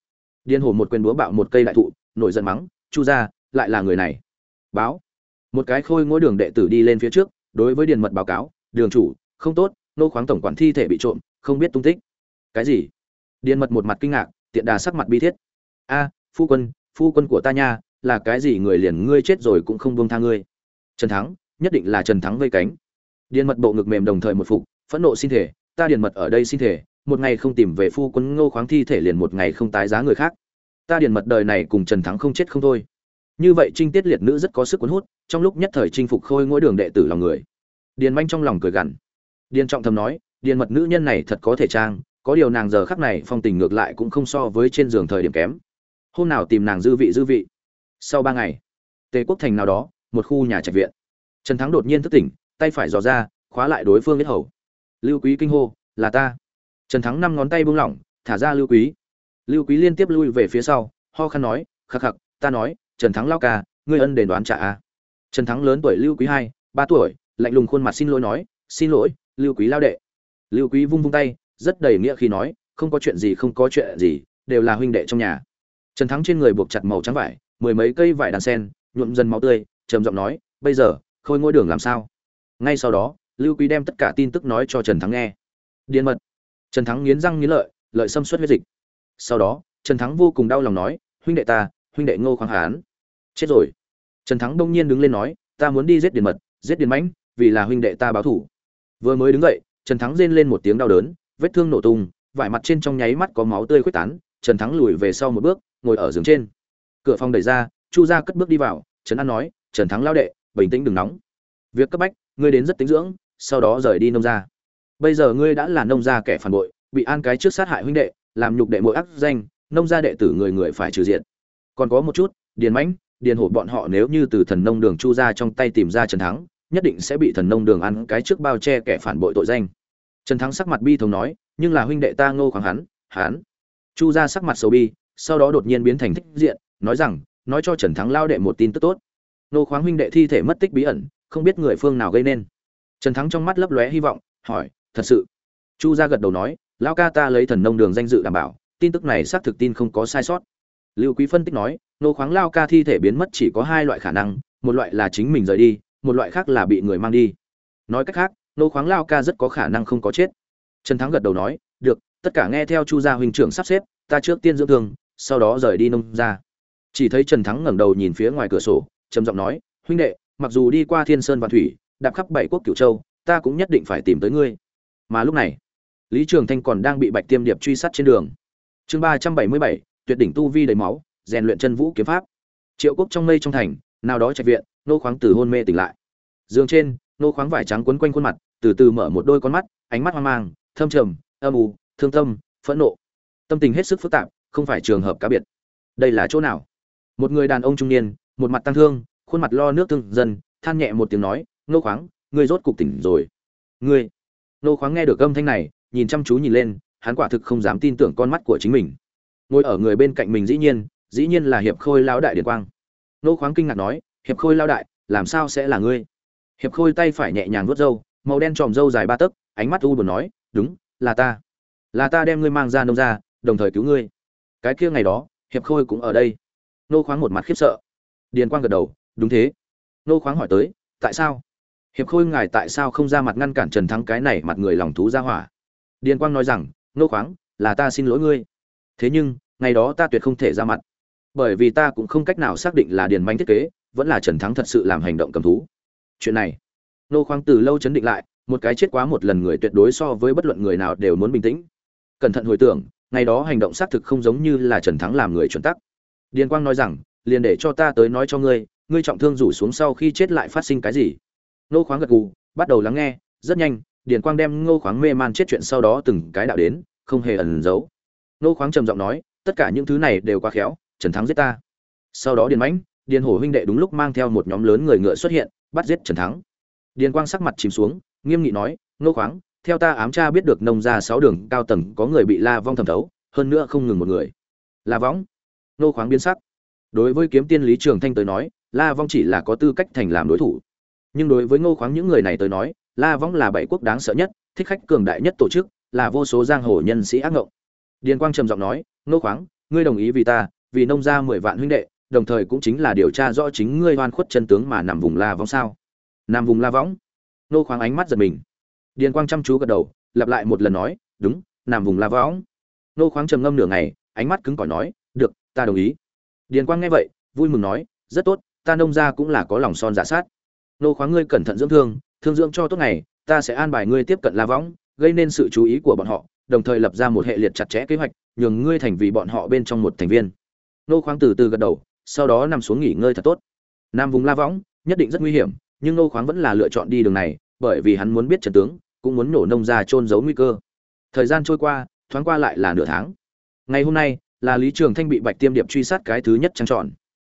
điên hổ một quyền búa bạo một cây đại thụ, nổi giận mắng, chu gia, lại là người này. Báo. Một cái khôi ngôi đường đệ tử đi lên phía trước, đối với điền mật báo cáo, đường chủ, không tốt, nô khoáng tổng quản thi thể bị trộm, không biết tung tích. Cái gì? Điền mật một mặt kinh ngạc, tiện đà sắc mặt bi thiết. A, phu quân phu quân của ta nha, là cái gì người liền ngươi chết rồi cũng không buông tha ngươi. Trần thắng, nhất định là trần thắng vây cánh. Điền mật bộ ngực mềm đồng thời một phục, phẫn nộ xin thể, ta điền mật ở đây xin thể một ngày không tìm về phu quân ngô khoáng thi thể liền một ngày không tái giá người khác. Ta điền mật đời này cùng trần thắng không chết không thôi. Như vậy trinh tiết liệt nữ rất có sức cuốn hút, trong lúc nhất thời chinh phục khôi ngỗi đường đệ tử lòng người. Điền manh trong lòng cười gằn. Điền trọng thầm nói, điền mật nữ nhân này thật có thể trang, có điều nàng giờ khắc này phong tình ngược lại cũng không so với trên giường thời điểm kém. Hôm nào tìm nàng dư vị dư vị. Sau ba ngày, tề quốc thành nào đó, một khu nhà trạch viện. Trần thắng đột nhiên thức tỉnh, tay phải dò ra, khóa lại đối phương biết hầu. Lưu quý kinh hô, là ta trần thắng năm ngón tay buông lỏng, thả ra lưu quý. Lưu quý liên tiếp lui về phía sau, ho khăn nói, khắc khắc, ta nói, trần thắng lao ca, ngươi ân đền đoán trả a. Trần thắng lớn tuổi lưu quý hai, ba tuổi, lạnh lùng khuôn mặt xin lỗi nói, xin lỗi, lưu quý lao đệ. Lưu quý vung vung tay, rất đầy nghĩa khi nói, không có chuyện gì, không có chuyện gì, đều là huynh đệ trong nhà. Trần thắng trên người buộc chặt màu trắng vải, mười mấy cây vải đàn sen, nhuộm dần máu tươi, trầm giọng nói, bây giờ, khôi ngôi đường làm sao? Ngay sau đó, lưu quý đem tất cả tin tức nói cho trần thắng nghe. Điên mật trần thắng nghiến răng nghiến lợi lợi xâm xuất huyết dịch. Sau đó, trần thắng vô cùng đau lòng nói, huynh đệ ta, huynh đệ ngô khoáng hán. Chết rồi. Trần thắng đông nhiên đứng lên nói, ta muốn đi giết điền mật, giết điền mãnh, vì là huynh đệ ta báo thủ. Vừa mới đứng dậy, trần thắng rên lên một tiếng đau đớn, vết thương nổ tung, vải mặt trên trong nháy mắt có máu tươi khuếch tán, trần thắng lùi về sau một bước, ngồi ở giường trên. Cửa phòng đẩy ra, chu gia cất bước đi vào, trần an nói, trần thắng lao đệ, bình tĩnh đừng nóng. Việc cấp bách, ngươi đến rất tính dưỡng, sau đó rời đi nông gia bây giờ ngươi đã là nông gia kẻ phản bội, bị an cái trước sát hại huynh đệ, làm nhục đệ mỗi ác danh, nông gia đệ tử người người phải trừ diện còn có một chút, điền mãnh, điền hổ bọn họ nếu như từ thần nông đường chu ra trong tay tìm ra trần thắng, nhất định sẽ bị thần nông đường ăn cái trước bao che kẻ phản bội tội danh. Trần thắng sắc mặt bi thống nói, nhưng là huynh đệ ta ngô khoáng hắn hắn. Chu ra sắc mặt sầu bi, sau đó đột nhiên biến thành thích diện, nói rằng, nói cho trần thắng lao đệ một tin tức tốt. Ngô khoáng huynh đệ thi thể mất tích bí ẩn, không biết người phương nào gây nên. Trần thắng trong mắt lấp lóe hy vọng, hỏi thật sự. Chu Gia gật đầu nói, Lão ca ta lấy thần nông đường danh dự đảm bảo, tin tức này xác thực tin không có sai sót. Lưu quý phân tích nói, nô khoáng lao ca thi thể biến mất chỉ có hai loại khả năng, một loại là chính mình rời đi, một loại khác là bị người mang đi. Nói cách khác, nô khoáng lao ca rất có khả năng không có chết. Trần thắng gật đầu nói, được, tất cả nghe theo chu gia huynh trưởng sắp xếp, ta trước tiên dưỡng thương, sau đó rời đi nông ra chỉ thấy trần thắng ngẩng đầu nhìn phía ngoài cửa sổ, trầm giọng nói, huynh đệ, mặc dù đi qua thiên sơn và thủy, đạp khắp bảy quốc cửu châu, ta cũng nhất định phải tìm tới ngươi mà lúc này, lý trường thanh còn đang bị bạch tiêm điệp truy sát trên đường. Chương ba trăm bảy mươi bảy, tuyệt đỉnh tu vi đầy máu, rèn luyện chân vũ kiếm pháp. Triệu quốc trong mây trong thành, nào đó trạch viện, nô khoáng từ hôn mê tỉnh lại. Giường trên, nô khoáng vải trắng quấn quanh khuôn mặt, từ từ mở một đôi con mắt, ánh mắt hoang mang, thâm trầm, âm u, thương tâm, phẫn nộ. Tâm tình hết sức phức tạp, không phải trường hợp cá biệt. Đây là chỗ nào? Một người đàn ông trung niên, một mặt tăng thương, khuôn mặt lo nước thương dân than nhẹ một tiếng nói, nô khoáng, ngươi rốt cục tỉnh rồi. Ngươi? Nô khoáng nghe được âm thanh này, nhìn chăm chú nhìn lên, hắn quả thực không dám tin tưởng con mắt của chính mình. Ngồi ở người bên cạnh mình dĩ nhiên dĩ nhiên là hiệp khôi lão đại điền quang. Nô khoáng kinh ngạc nói, hiệp khôi lão đại, làm sao sẽ là ngươi? Hiệp khôi tay phải nhẹ nhàng vuốt râu, màu đen tròm râu dài ba tấc, ánh mắt u buồn nói, đúng, là ta. Là ta đem ngươi mang ra nông ra đồng thời cứu ngươi. Cái kia ngày đó, hiệp khôi cũng ở đây. Nô khoáng một mặt khiếp sợ. Điền quang gật đầu, đúng thế. Nô khoáng hỏi tới, tại sao? Hiệp khôi ngài tại sao không ra mặt ngăn cản trần thắng cái này mặt người lòng thú ra hỏa? Điền quang nói rằng nô khoáng, là ta xin lỗi ngươi. Thế nhưng, ngày đó ta tuyệt không thể ra mặt. Bởi vì ta cũng không cách nào xác định là điền manh thiết kế, vẫn là trần thắng thật sự làm hành động cầm thú. Chuyện này nô khoáng từ lâu chấn định lại, một cái chết quá một lần người tuyệt đối so với bất luận người nào đều muốn bình tĩnh. Cẩn thận hồi tưởng, ngày đó hành động xác thực không giống như là trần thắng làm người chuẩn tắc. Điền quang nói rằng, liền để cho ta tới nói cho ngươi ngươi trọng thương rủ xuống sau khi chết lại phát sinh cái gì? Nô khoáng gật gù, bắt đầu lắng nghe, rất nhanh, điền quang đem ngô khoáng mê man chết chuyện sau đó từng cái đạo đến, không hề ẩn giấu. Nô khoáng trầm giọng nói, tất cả những thứ này đều quá khéo, trần thắng giết ta. Sau đó điền mãnh, điền hổ huynh đệ đúng lúc mang theo một nhóm lớn người ngựa xuất hiện, bắt giết trần thắng. Điền quang sắc mặt chìm xuống, nghiêm nghị nói nô khoáng, theo ta ám tra biết được nông ra sáu đường cao tầng có người bị la vong thẩm thấu, hơn nữa không ngừng một người. La võng nô khoáng biến sắc. Đối với kiếm tiên lý trường thanh tới nói, la vong chỉ là có tư cách thành làm đối thủ nhưng đối với ngô khoáng những người này tới nói, la vong là bảy quốc đáng sợ nhất, thích khách cường đại nhất tổ chức, là vô số giang hồ nhân sĩ ác ngộng. Điền quang trầm giọng nói, ngô khoáng, ngươi đồng ý vì ta, vì nông ra mười vạn huynh đệ, đồng thời cũng chính là điều tra rõ chính ngươi oan khuất chân tướng mà nằm vùng la vong sao? Nằm vùng la võng? Ngô khoáng ánh mắt giật mình. Điền quang chăm chú gật đầu, lặp lại một lần nói, đúng, nằm vùng la võng. Ngô khoáng trầm ngâm nửa ngày, ánh mắt cứng cỏi nói, được, ta đồng ý. Điền quang nghe vậy, vui mừng nói, rất tốt, ta nông ra cũng là có lòng son giả sát nô khoáng ngươi cẩn thận dưỡng thương thương dưỡng cho tốt ngày, ta sẽ an bài ngươi tiếp cận la võng, gây nên sự chú ý của bọn họ, đồng thời lập ra một hệ liệt chặt chẽ kế hoạch, nhường ngươi thành vì bọn họ bên trong một thành viên. Nô khoáng từ từ gật đầu, sau đó nằm xuống nghỉ ngơi thật tốt. Nam vùng la võng, nhất định rất nguy hiểm, nhưng nô khoáng vẫn là lựa chọn đi đường này, bởi vì hắn muốn biết trận tướng, cũng muốn nổ nông ra trôn giấu nguy cơ. Thời gian trôi qua, thoáng qua lại là nửa tháng. Ngày hôm nay, là lý trường thanh bị bạch tiêm điệp truy sát cái thứ nhất trăng tròn.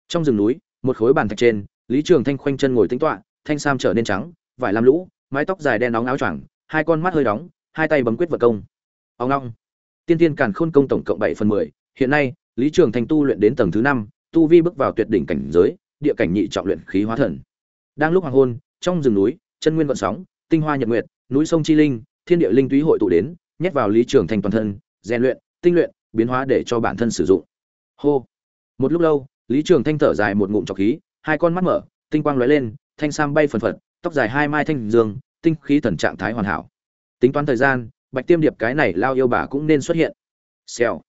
Trong rừng núi, một khối bàn thạch trên lý trường thanh khoanh chân ngồi tính toạ thanh sam trở nên trắng, vải làm lũ, mái tóc dài đen nóng áo choàng, hai con mắt hơi đóng, hai tay bấm quyết vật công. Ông long tiên tiên càn khôn công tổng cộng bảy phần mười, hiện nay, lý trường thanh tu luyện đến tầng thứ năm, tu vi bước vào tuyệt đỉnh cảnh giới, địa cảnh nhị trọng luyện khí hóa thần. Đang lúc hoàng hôn, trong rừng núi, chân nguyên vận sóng, tinh hoa nhật nguyệt, núi sông chi linh, thiên địa linh túy hội tụ đến, nhét vào lý trường thanh toàn thân, rèn luyện, tinh luyện, biến hóa để cho bản thân sử dụng. Hô. Một lúc lâu, lý trường thanh thở dài một ngụm trọc khí hai con mắt mở, tinh quang lóe lên, thanh sam bay phần phật, tóc dài hai mai thanh dương, tinh khí thần trạng thái hoàn hảo. Tính toán thời gian, bạch tiêm điệp cái này lao yêu bà cũng nên xuất hiện. Xèo.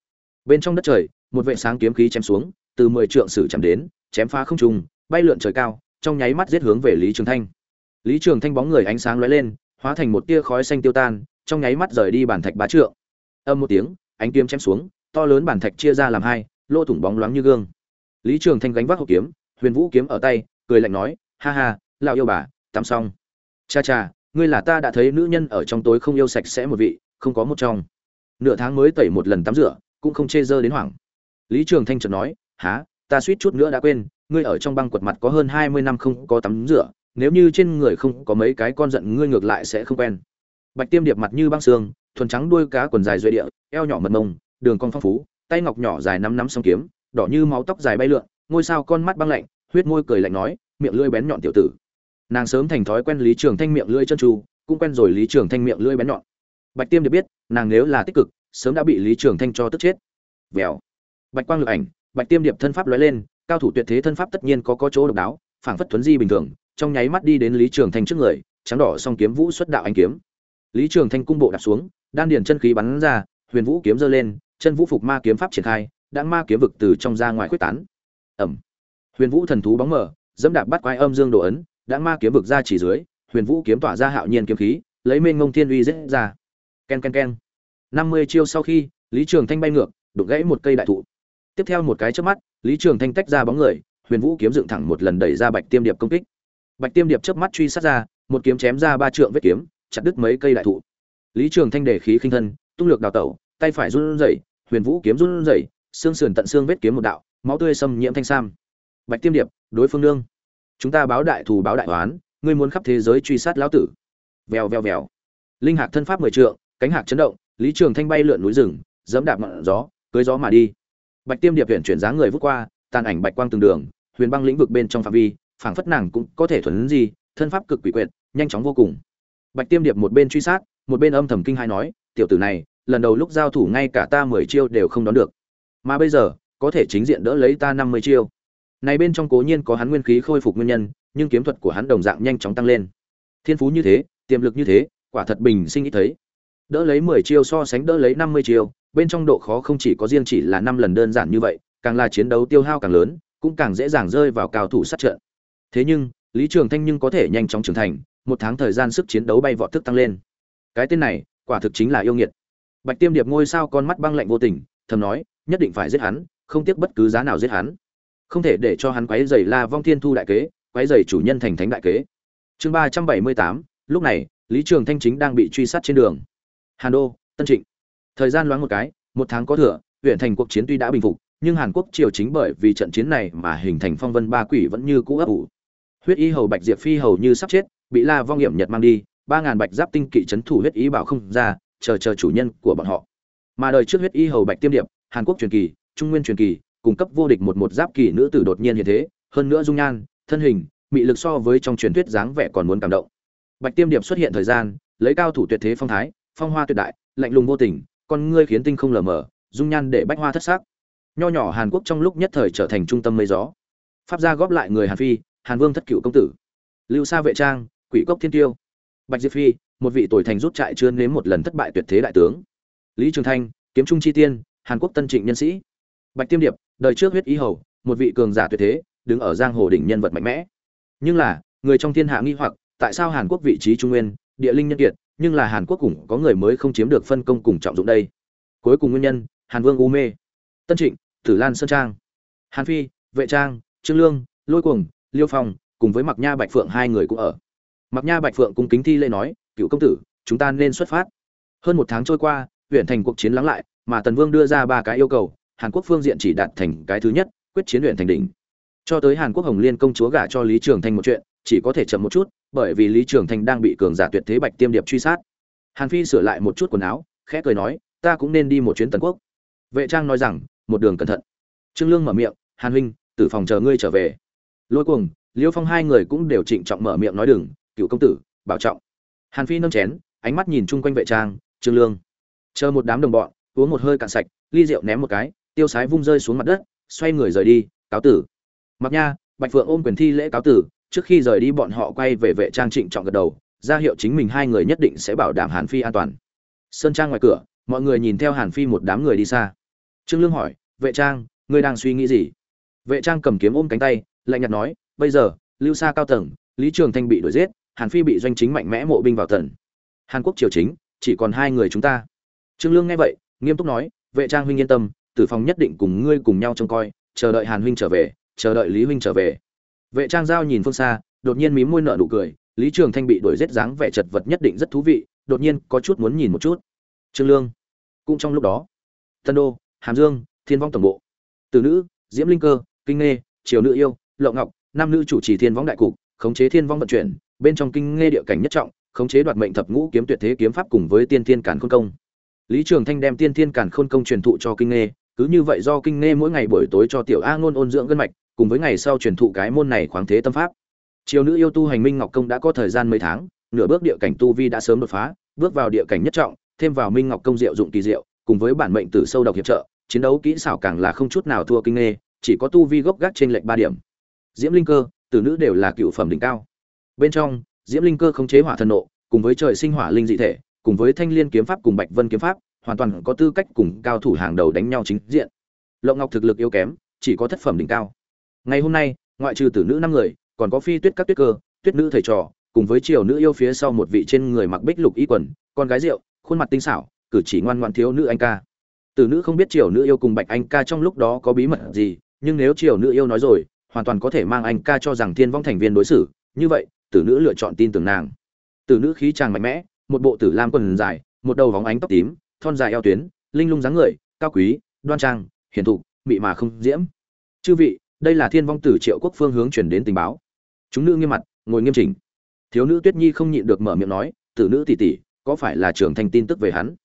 Bên trong đất trời, một vệ sáng kiếm khí chém xuống, từ mười trượng sử chạm đến, chém phá không trùng bay lượn trời cao, trong nháy mắt giết hướng về lý trường thanh. Lý trường thanh bóng người ánh sáng lóe lên, hóa thành một tia khói xanh tiêu tan, trong nháy mắt rời đi bản thạch bá trượng. Âm một tiếng, ánh kiếm chém xuống, to lớn bản thạch chia ra làm hai, lỗ thủng bóng loáng như gương. Lý trường thanh gánh vác hộp kiếm huyền vũ kiếm ở tay, cười lạnh nói, ha ha, lão yêu bà, tắm xong. Cha cha, ngươi là ta đã thấy nữ nhân ở trong tối không yêu sạch sẽ một vị, không có một trong. Nửa tháng mới tẩy một lần tắm rửa, cũng không chê dơ đến hoảng. Lý trường thanh chợt nói há ta suýt chút nữa đã quên, ngươi ở trong băng quật mặt có hơn hai mươi năm không có tắm rửa, nếu như trên người không có mấy cái con giận ngươi ngược lại sẽ không quen. Bạch tiêm điệp mặt như băng xương thuần trắng đuôi cá quần dài duệ địa, eo nhỏ mật mông, đường cong phong phú, tay ngọc nhỏ dài năm năm song kiếm, đỏ như máu tóc dài bay lượn ngôi sao con mắt băng lạnh, huyết môi cười lạnh nói, miệng lưỡi bén nhọn tiểu tử. Nàng sớm thành thói quen lý trường thanh miệng lưỡi chân tru cũng quen rồi lý trường thanh miệng lưỡi bén nhọn. Bạch tiêm được biết, nàng nếu là tích cực, sớm đã bị lý trường thanh cho tức chết. Vèo. Bạch quang lực ảnh, bạch tiêm điệp thân pháp lóe lên, cao thủ tuyệt thế thân pháp tất nhiên có có chỗ độc đáo, phảng phất thuấn di bình thường, trong nháy mắt đi đến lý trường thanh trước người, trắng đỏ song kiếm vũ xuất đạo anh kiếm. Lý trường thanh cung bộ đạp xuống, đan điền chân khí bắn ra, huyền vũ kiếm giơ lên, chân vũ phục ma kiếm pháp triển khai, đã ma kiếm vực từ trong ra ngoài quyết tán ẩm. Huyền vũ thần thú bóng mở dẫm đạp bắt quái âm dương đồ ấn, đã ma kiếm vực ra chỉ dưới, huyền vũ kiếm tỏa ra hạo nhiên kiếm khí, lấy mênh ngông thiên uy dễ ra. Ken ken ken năm mươi chiêu sau khi, lý trường thanh bay ngược, đục gãy một cây đại thụ. Tiếp theo một cái trước mắt, lý trường thanh tách ra bóng người, huyền vũ kiếm dựng thẳng một lần đẩy ra bạch tiêm điệp công kích. Bạch tiêm điệp chớp mắt truy sát ra, một kiếm chém ra ba trượng vết kiếm, chặt đứt mấy cây đại thụ. Lý trường thanh đề khí khinh thân, tung lược đào tẩu, tay phải run rẩy, huyền vũ kiếm run rẩy, xương sườn tận xương vết kiếm một đạo máu tươi xâm nhiễm thanh sam. Bạch tiêm điệp, đối phương nương. Chúng ta báo đại thù báo đại oán, ngươi muốn khắp thế giới truy sát lão tử. Vèo vèo vèo. Linh hạc thân pháp mười trượng, cánh hạc chấn động, lý trường thanh bay lượn núi rừng, dẫm đạp ngọn gió, cưới gió mà đi. Bạch tiêm điệp huyện chuyển dáng người vút qua, tàn ảnh bạch quang từng đường, huyền băng lĩnh vực bên trong phạm vi, phảng phất nàng cũng có thể thuần gì thân pháp cực quỷ quyệt, nhanh chóng vô cùng. Bạch tiêm điệp một bên truy sát, một bên âm thầm kinh hai nói, tiểu tử này, lần đầu lúc giao thủ ngay cả ta mười chiêu đều không đón được. Mà bây giờ có thể chính diện đỡ lấy ta năm mươi chiêu. Này bên trong cố nhiên có hắn nguyên khí khôi phục nguyên nhân, nhưng kiếm thuật của hắn đồng dạng nhanh chóng tăng lên. Thiên phú như thế, tiềm lực như thế, quả thật bình sinh ít thấy. Đỡ lấy mười chiêu so sánh đỡ lấy năm mươi chiêu, bên trong độ khó không chỉ có riêng chỉ là năm lần đơn giản như vậy, càng là chiến đấu tiêu hao càng lớn, cũng càng dễ dàng rơi vào cao thủ sát trận. Thế nhưng, lý trường thanh nhưng có thể nhanh chóng trưởng thành, một tháng thời gian sức chiến đấu bay vọt thức tăng lên. Cái tên này, quả thực chính là yêu nghiệt. Bạch tiêm điệp ngôi sao con mắt băng lạnh vô tình, thầm nói, nhất định phải giết hắn không tiếc bất cứ giá nào giết hắn. Không thể để cho hắn quấy dày la vong thiên thu đại kế, quấy dày chủ nhân thành thánh đại kế. Chương ba trăm bảy mươi tám, lúc này, lý trường thanh chính đang bị truy sát trên đường. Hàn đô, tân trịnh. Thời gian loáng một cái, một tháng có thừa, huyện thành cuộc chiến tuy đã bình phục, nhưng hàn quốc triều chính bởi vì trận chiến này mà hình thành phong vân ba quỷ vẫn như cũ ấp ủ. Huyết y hầu bạch diệp phi hầu như sắp chết, bị la vong hiểm nhật mang đi, ba ngàn bạch giáp tinh kỵ c thủ huyết y bảo không ra, chờ chờ chủ nhân của bọn họ. Mà đời trước huyết y hầu bạch tiêm điệp, hàn quốc truyền kỳ trung nguyên truyền kỳ, cung cấp vô địch một một giáp kỳ nữ tử đột nhiên hiện thế, hơn nữa dung nhan, thân hình, mị lực so với trong truyền thuyết dáng vẻ còn muốn cảm động. Bạch tiêm điệp xuất hiện thời gian, lấy cao thủ tuyệt thế phong thái, phong hoa tuyệt đại, lạnh lùng vô tình, con ngươi khiến tinh không lờ mờ, dung nhan để bách hoa thất sắc. Nho nhỏ hàn quốc trong lúc nhất thời trở thành trung tâm mây gió. Pháp gia góp lại người hàn phi, hàn vương thất cựu công tử. Lưu sa vệ trang, quỷ cốc thiên tiêu. Bạch diệp phi, một vị tuổi thành rút trại chưa nếm một lần thất bại tuyệt thế đại tướng. Lý trường thanh, kiếm trung chi tiên, hàn quốc tân trịnh nhân sĩ bạch tiêm điệp, đời trước huyết ý hầu, một vị cường giả tuyệt thế, đứng ở giang hồ đỉnh nhân vật mạnh mẽ. Nhưng là, người trong thiên hạ nghi hoặc, tại sao hàn quốc vị trí trung nguyên, địa linh nhân kiệt, nhưng là hàn quốc cũng có người mới không chiếm được phân công cùng trọng dụng đây. Cuối cùng nguyên nhân, hàn vương u mê, tân trịnh, tử lan sơn trang, hàn phi, vệ trang, trương lương, lôi cuồng, liêu phong, cùng với mặc nha bạch phượng hai người cũng ở. Mặc nha bạch phượng cung kính thi lễ nói, cựu công tử, chúng ta nên xuất phát. Hơn một tháng trôi qua, huyện thành cuộc chiến lắng lại, mà tần vương đưa ra ba cái yêu cầu hàn quốc phương diện chỉ đạt thành cái thứ nhất, quyết chiến luyện thành đỉnh. Cho tới hàn quốc hồng liên công chúa gả cho lý trường thanh một chuyện, chỉ có thể chậm một chút, bởi vì lý trường thanh đang bị cường giả tuyệt thế bạch tiêm điệp truy sát. Hàn phi sửa lại một chút quần áo, khẽ cười nói, ta cũng nên đi một chuyến tần quốc. Vệ trang nói rằng, một đường cẩn thận. Trương lương mở miệng, hàn huynh, tử phòng chờ ngươi trở về. Lôi cuồng, liêu phong hai người cũng đều trịnh trọng mở miệng nói đừng, cựu công tử, bảo trọng. Hàn phi nâng chén, ánh mắt nhìn chung quanh vệ trang, trương lương, chờ một đám đồng bọn, uống một hơi cạn sạch, ly rượu ném một cái tiêu sái vung rơi xuống mặt đất, xoay người rời đi, cáo tử. Mặc nha, bạch phượng ôm quyền thi lễ cáo tử, trước khi rời đi bọn họ quay về vệ trang trịnh trọng gật đầu, ra hiệu chính mình hai người nhất định sẽ bảo đảm hàn phi an toàn. Sơn trang ngoài cửa, mọi người nhìn theo hàn phi một đám người đi xa. Trương lương hỏi, vệ trang, ngươi đang suy nghĩ gì? Vệ trang cầm kiếm ôm cánh tay, lạnh nhạt nói, bây giờ, lưu xa cao tầng, lý trường thanh bị đuổi giết, hàn phi bị doanh chính mạnh mẽ mộ binh vào tần hàn quốc triều chính, chỉ còn hai người chúng ta. Trương lương nghe vậy, nghiêm túc nói, vệ trang huynh yên tâm tử phòng nhất định cùng ngươi cùng nhau trông coi, chờ đợi hàn huynh trở về, chờ đợi lý huynh trở về. Vệ trang giao nhìn phương xa, đột nhiên mím môi nợ nụ cười, lý trường thanh bị đuổi rết dáng vẻ chật vật nhất định rất thú vị, đột nhiên có chút muốn nhìn một chút. Trương lương, cũng trong lúc đó, tân đô, hàm dương, thiên vong tổng bộ. Từ nữ, diễm linh cơ, kinh nghê, triều nữ yêu, lậu ngọc, nam nữ chủ trì thiên vong đại cục, khống chế thiên vong vận chuyển, bên trong kinh nghê địa cảnh nhất trọng, khống chế đoạt mệnh thập ngũ kiếm tuyệt thế kiếm pháp cùng với tiên thiên cản khôn công. Lý trường thanh đem tiên thiên cản khôn công truyền thụ cho kinh nghê cứ như vậy do kinh nghe mỗi ngày buổi tối cho tiểu a ngôn ôn dưỡng gân mạch, cùng với ngày sau truyền thụ cái môn này khoáng thế tâm pháp. Triều nữ yêu tu hành minh ngọc công đã có thời gian mấy tháng, nửa bước địa cảnh tu vi đã sớm đột phá, bước vào địa cảnh nhất trọng, thêm vào minh ngọc công diệu dụng kỳ diệu, cùng với bản mệnh tử sâu độc hiệp trợ, chiến đấu kỹ xảo càng là không chút nào thua kinh nghe, chỉ có tu vi gốc gác trên lệnh ba điểm. Diễm linh cơ, tử nữ đều là cựu phẩm đỉnh cao. Bên trong, diễm linh cơ khống chế hỏa thần nộ, cùng với trời sinh hỏa linh dị thể, cùng với thanh liên kiếm pháp cùng bạch vân kiếm pháp hoàn toàn có tư cách cùng cao thủ hàng đầu đánh nhau chính diện. Lộng ngọc thực lực yếu kém, chỉ có thất phẩm đỉnh cao. Ngày hôm nay, ngoại trừ tử nữ năm người, còn có phi tuyết các tuyết cơ, tuyết nữ thầy trò, cùng với triều nữ yêu phía sau một vị trên người mặc bích lục y quần, con gái rượu, khuôn mặt tinh xảo, cử chỉ ngoan ngoan thiếu nữ anh ca. Tử nữ không biết triều nữ yêu cùng bạch anh ca trong lúc đó có bí mật gì, nhưng nếu triều nữ yêu nói rồi, hoàn toàn có thể mang anh ca cho rằng thiên vong thành viên đối xử, như vậy, tử nữ lựa chọn tin tưởng nàng. Tử nữ khí chàng mạnh mẽ, một bộ tử lam quần dài, một đầu vóng ánh tóc tím thon dài eo tuyến, linh lung dáng người, cao quý, đoan trang hiển thụ mị mà không diễm. Chư vị, đây là thiên vong tử triệu quốc phương hướng truyền đến tình báo. Chúng nữ nghiêm mặt, ngồi nghiêm chỉnh. Thiếu nữ tuyết nhi không nhịn được mở miệng nói, tử nữ tỷ tỷ, có phải là trưởng thành tin tức về hắn?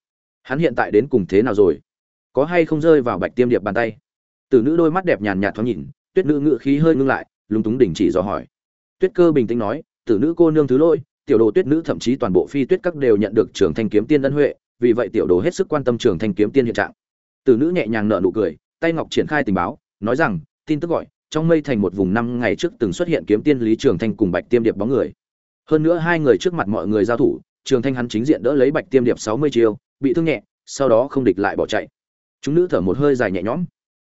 Hắn hiện tại đến cùng thế nào rồi? Có hay không rơi vào bạch tiêm điệp bàn tay? Tử nữ đôi mắt đẹp nhàn nhạt thoáng nhìn, tuyết nữ ngự khí hơi ngưng lại, lúng túng đình chỉ dò hỏi. Tuyết cơ bình tĩnh nói, tử nữ cô nương thứ lỗi, tiểu đồ tuyết nữ thậm chí toàn bộ phi tuyết các đều nhận được trưởng thanh kiếm tiên ân huệ vì vậy tiểu đồ hết sức quan tâm trường thanh kiếm tiên hiện trạng. Tử nữ nhẹ nhàng nở nụ cười, tay ngọc triển khai tình báo, nói rằng, tin tức gọi, trong mây thành một vùng năm ngày trước từng xuất hiện kiếm tiên lý trường thanh cùng bạch tiêm điệp bóng người. Hơn nữa hai người trước mặt mọi người giao thủ, trường thanh hắn chính diện đỡ lấy bạch tiêm điệp sáu mươi chiêu, bị thương nhẹ, sau đó không địch lại bỏ chạy. Chúng nữ thở một hơi dài nhẹ nhõm.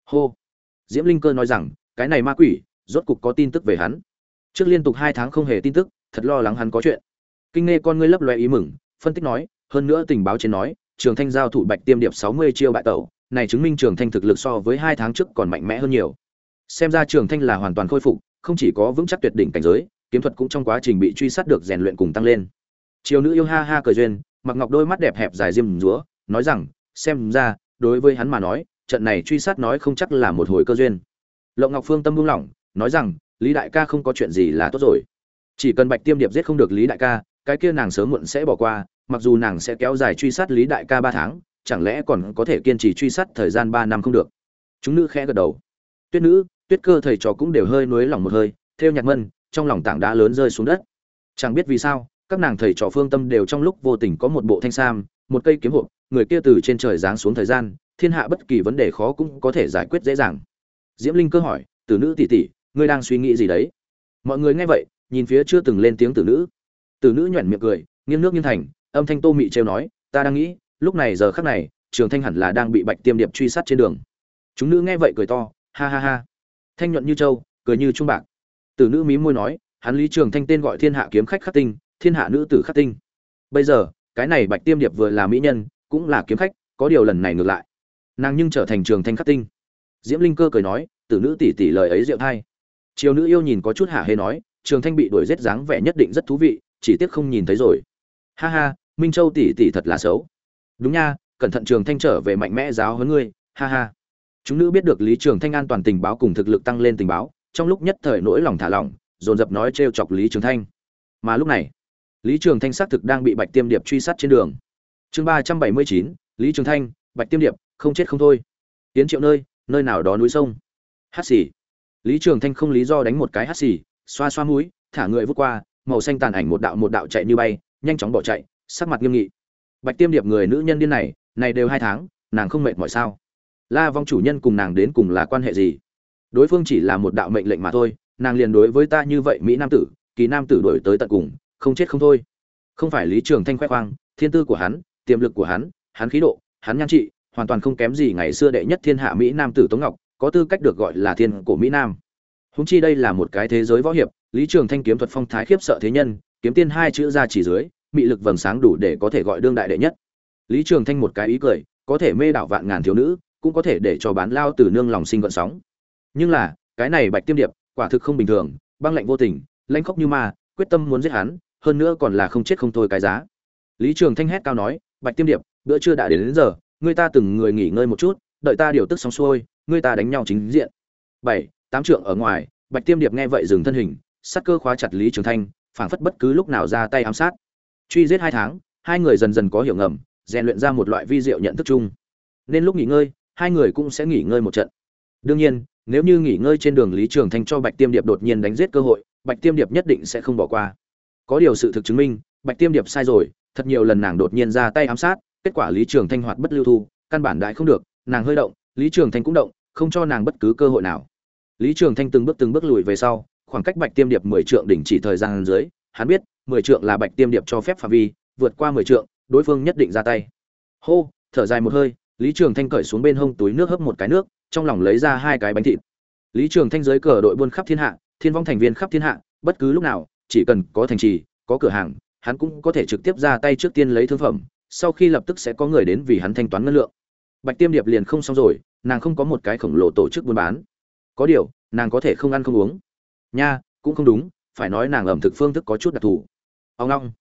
Hô. Diễm linh cơ nói rằng, cái này ma quỷ, rốt cục có tin tức về hắn. Trước liên tục hai tháng không hề tin tức, thật lo lắng hắn có chuyện. Kinh nghe con ngươi lấp loe ý mừng, phân tích nói hơn nữa tình báo trên nói, trường thanh giao thủ bạch tiêm điệp sáu mươi chiêu bại tẩu, này chứng minh trường thanh thực lực so với hai tháng trước còn mạnh mẽ hơn nhiều. Xem ra trường thanh là hoàn toàn khôi phục, không chỉ có vững chắc tuyệt đỉnh cảnh giới, kiếm thuật cũng trong quá trình bị truy sát được rèn luyện cùng tăng lên. Chiều nữ yêu ha ha cười duyên, mặc ngọc đôi mắt đẹp hẹp dài diêm rúa nói rằng, xem ra, đối với hắn mà nói, trận này truy sát nói không chắc là một hồi cơ duyên. Lộng ngọc phương tâm buông lỏng, nói rằng, lý đại ca không có chuyện gì là tốt rồi. Chỉ cần bạch tiêm điệp giết không được lý đại ca, cái kia nàng sớm muộn sẽ bỏ qua mặc dù nàng sẽ kéo dài truy sát lý đại ca ba tháng, chẳng lẽ còn có thể kiên trì truy sát thời gian ba năm không được? Chúng nữ khẽ gật đầu. Tuyết nữ, tuyết cơ thầy trò cũng đều hơi nuối lòng một hơi, theo nhạc mân, trong lòng tảng đá lớn rơi xuống đất. Chẳng biết vì sao, các nàng thầy trò phương tâm đều trong lúc vô tình có một bộ thanh sam, một cây kiếm hộp, người kia từ trên trời giáng xuống thời gian, thiên hạ bất kỳ vấn đề khó cũng có thể giải quyết dễ dàng. Diễm linh cơ hỏi, tử nữ tỷ tỷ, ngươi đang suy nghĩ gì đấy? Mọi người nghe vậy, nhìn phía chưa từng lên tiếng tử nữ. Tử nữ nhoẻn miệng cười, nghiêng nước nghiêng thành âm thanh tô mị trêu nói, ta đang nghĩ, lúc này giờ khắc này, trường thanh hẳn là đang bị bạch tiêm điệp truy sát trên đường. Chúng nữ nghe vậy cười to, ha ha ha. Thanh nhuận như châu cười như trung bạc. Tử nữ mí môi nói, hắn lý trường thanh tên gọi thiên hạ kiếm khách khắc tinh, thiên hạ nữ tử khắc tinh. Bây giờ, cái này bạch tiêm điệp vừa là mỹ nhân, cũng là kiếm khách, có điều lần này ngược lại. Nàng nhưng trở thành trường thanh khắc tinh. Diễm linh cơ cười nói, tử nữ tỷ tỷ lời ấy rượu thay chiều nữ yêu nhìn có chút hạ hê nói, trường thanh bị đuổi giết dáng vẻ nhất định rất thú vị, chỉ tiếc không nhìn thấy rồi. Ha ha minh châu tỷ tỷ thật là xấu. Đúng nha, cẩn thận trường thanh trở về mạnh mẽ giáo huấn ngươi, ha ha. Chúng nữ biết được lý trường thanh an toàn tình báo cùng thực lực tăng lên tình báo, trong lúc nhất thời nỗi lòng thả lỏng, dồn dập nói trêu chọc lý trường thanh. Mà lúc này, lý trường thanh xác thực đang bị bạch tiêm điệp truy sát trên đường. Chương ba trăm bảy mươi chín, lý trường thanh, bạch tiêm điệp, không chết không thôi. Tiến triệu nơi nơi nào đó núi sông. Hát xì. Lý trường thanh không lý do đánh một cái hát xì, xoa xoa mũi, thả người vút qua, màu xanh tàn ảnh một đạo một đạo chạy như bay, nhanh chóng bỏ chạy sắc mặt nghiêm nghị. Bạch tiêm điệp người nữ nhân điên này này đều hai tháng, nàng không mệt mỏi sao? La vong chủ nhân cùng nàng đến cùng là quan hệ gì? Đối phương chỉ là một đạo mệnh lệnh mà thôi, nàng liền đối với ta như vậy mỹ nam tử, kỳ nam tử đổi tới tận cùng, không chết không thôi. Không phải lý trường thanh khoe khoang, thiên tư của hắn, tiềm lực của hắn hắn khí độ, hắn nhan trị, hoàn toàn không kém gì ngày xưa đệ nhất thiên hạ mỹ nam tử tống ngọc, có tư cách được gọi là thiên cổ mỹ nam. Húng chi đây là một cái thế giới võ hiệp, lý trường thanh kiếm thuật phong thái khiếp sợ thế nhân, kiếm tiên hai chữ ra chỉ dưới mị lực vầng sáng đủ để có thể gọi đương đại đệ nhất. Lý trường thanh một cái ý cười có thể mê đảo vạn ngàn thiếu nữ cũng có thể để cho bán lao từ nương lòng sinh gợn sóng. Nhưng là cái này bạch tiêm điệp quả thực không bình thường băng lạnh vô tình lanh khóc như ma quyết tâm muốn giết hắn hơn nữa còn là không chết không thôi cái giá. Lý trường thanh hét cao nói bạch tiêm điệp bữa trưa đã đến, đến giờ người ta từng người nghỉ ngơi một chút đợi ta điều tức xong xuôi người ta đánh nhau chính diện. Bảy tám trượng ở ngoài bạch tiêm điệp nghe vậy dừng thân hình sát cơ khóa chặt lý trường thanh phảng phất bất cứ lúc nào ra tay ám sát truy giết hai tháng, hai người dần dần có hiểu ngầm, rèn luyện ra một loại vi diệu nhận thức chung. Nên lúc nghỉ ngơi, hai người cũng sẽ nghỉ ngơi một trận. Đương nhiên, nếu như nghỉ ngơi trên đường lý trường thanh cho bạch tiêm điệp đột nhiên đánh giết cơ hội, bạch tiêm điệp nhất định sẽ không bỏ qua. Có điều sự thực chứng minh, bạch tiêm điệp sai rồi, thật nhiều lần nàng đột nhiên ra tay ám sát, kết quả lý trường thanh hoạt bất lưu thu, căn bản đại không được, nàng hơi động, lý trường thanh cũng động, không cho nàng bất cứ cơ hội nào. Lý trường thanh từng bước từng bước lùi về sau, khoảng cách bạch tiêm điệp mười trượng đỉnh chỉ thời gian dưới, hắn biết mười trượng là bạch tiêm điệp cho phép phạm vi, vượt qua mười trượng, đối phương nhất định ra tay. Hô, thở dài một hơi, lý trường thanh cởi xuống bên hông túi nước hấp một cái nước, trong lòng lấy ra hai cái bánh thịt. Lý trường thanh giới cờ đội buôn khắp thiên hạ, thiên vong thành viên khắp thiên hạ, bất cứ lúc nào, chỉ cần có thành trì, có cửa hàng, hắn cũng có thể trực tiếp ra tay trước tiên lấy thương phẩm, sau khi lập tức sẽ có người đến vì hắn thanh toán ngân lượng. Bạch tiêm điệp liền không xong rồi, nàng không có một cái khổng lồ tổ chức buôn bán. Có điều, nàng có thể không ăn không uống. Nha, cũng không đúng, phải nói nàng ẩm thực phương thức có chút đặc thù ông long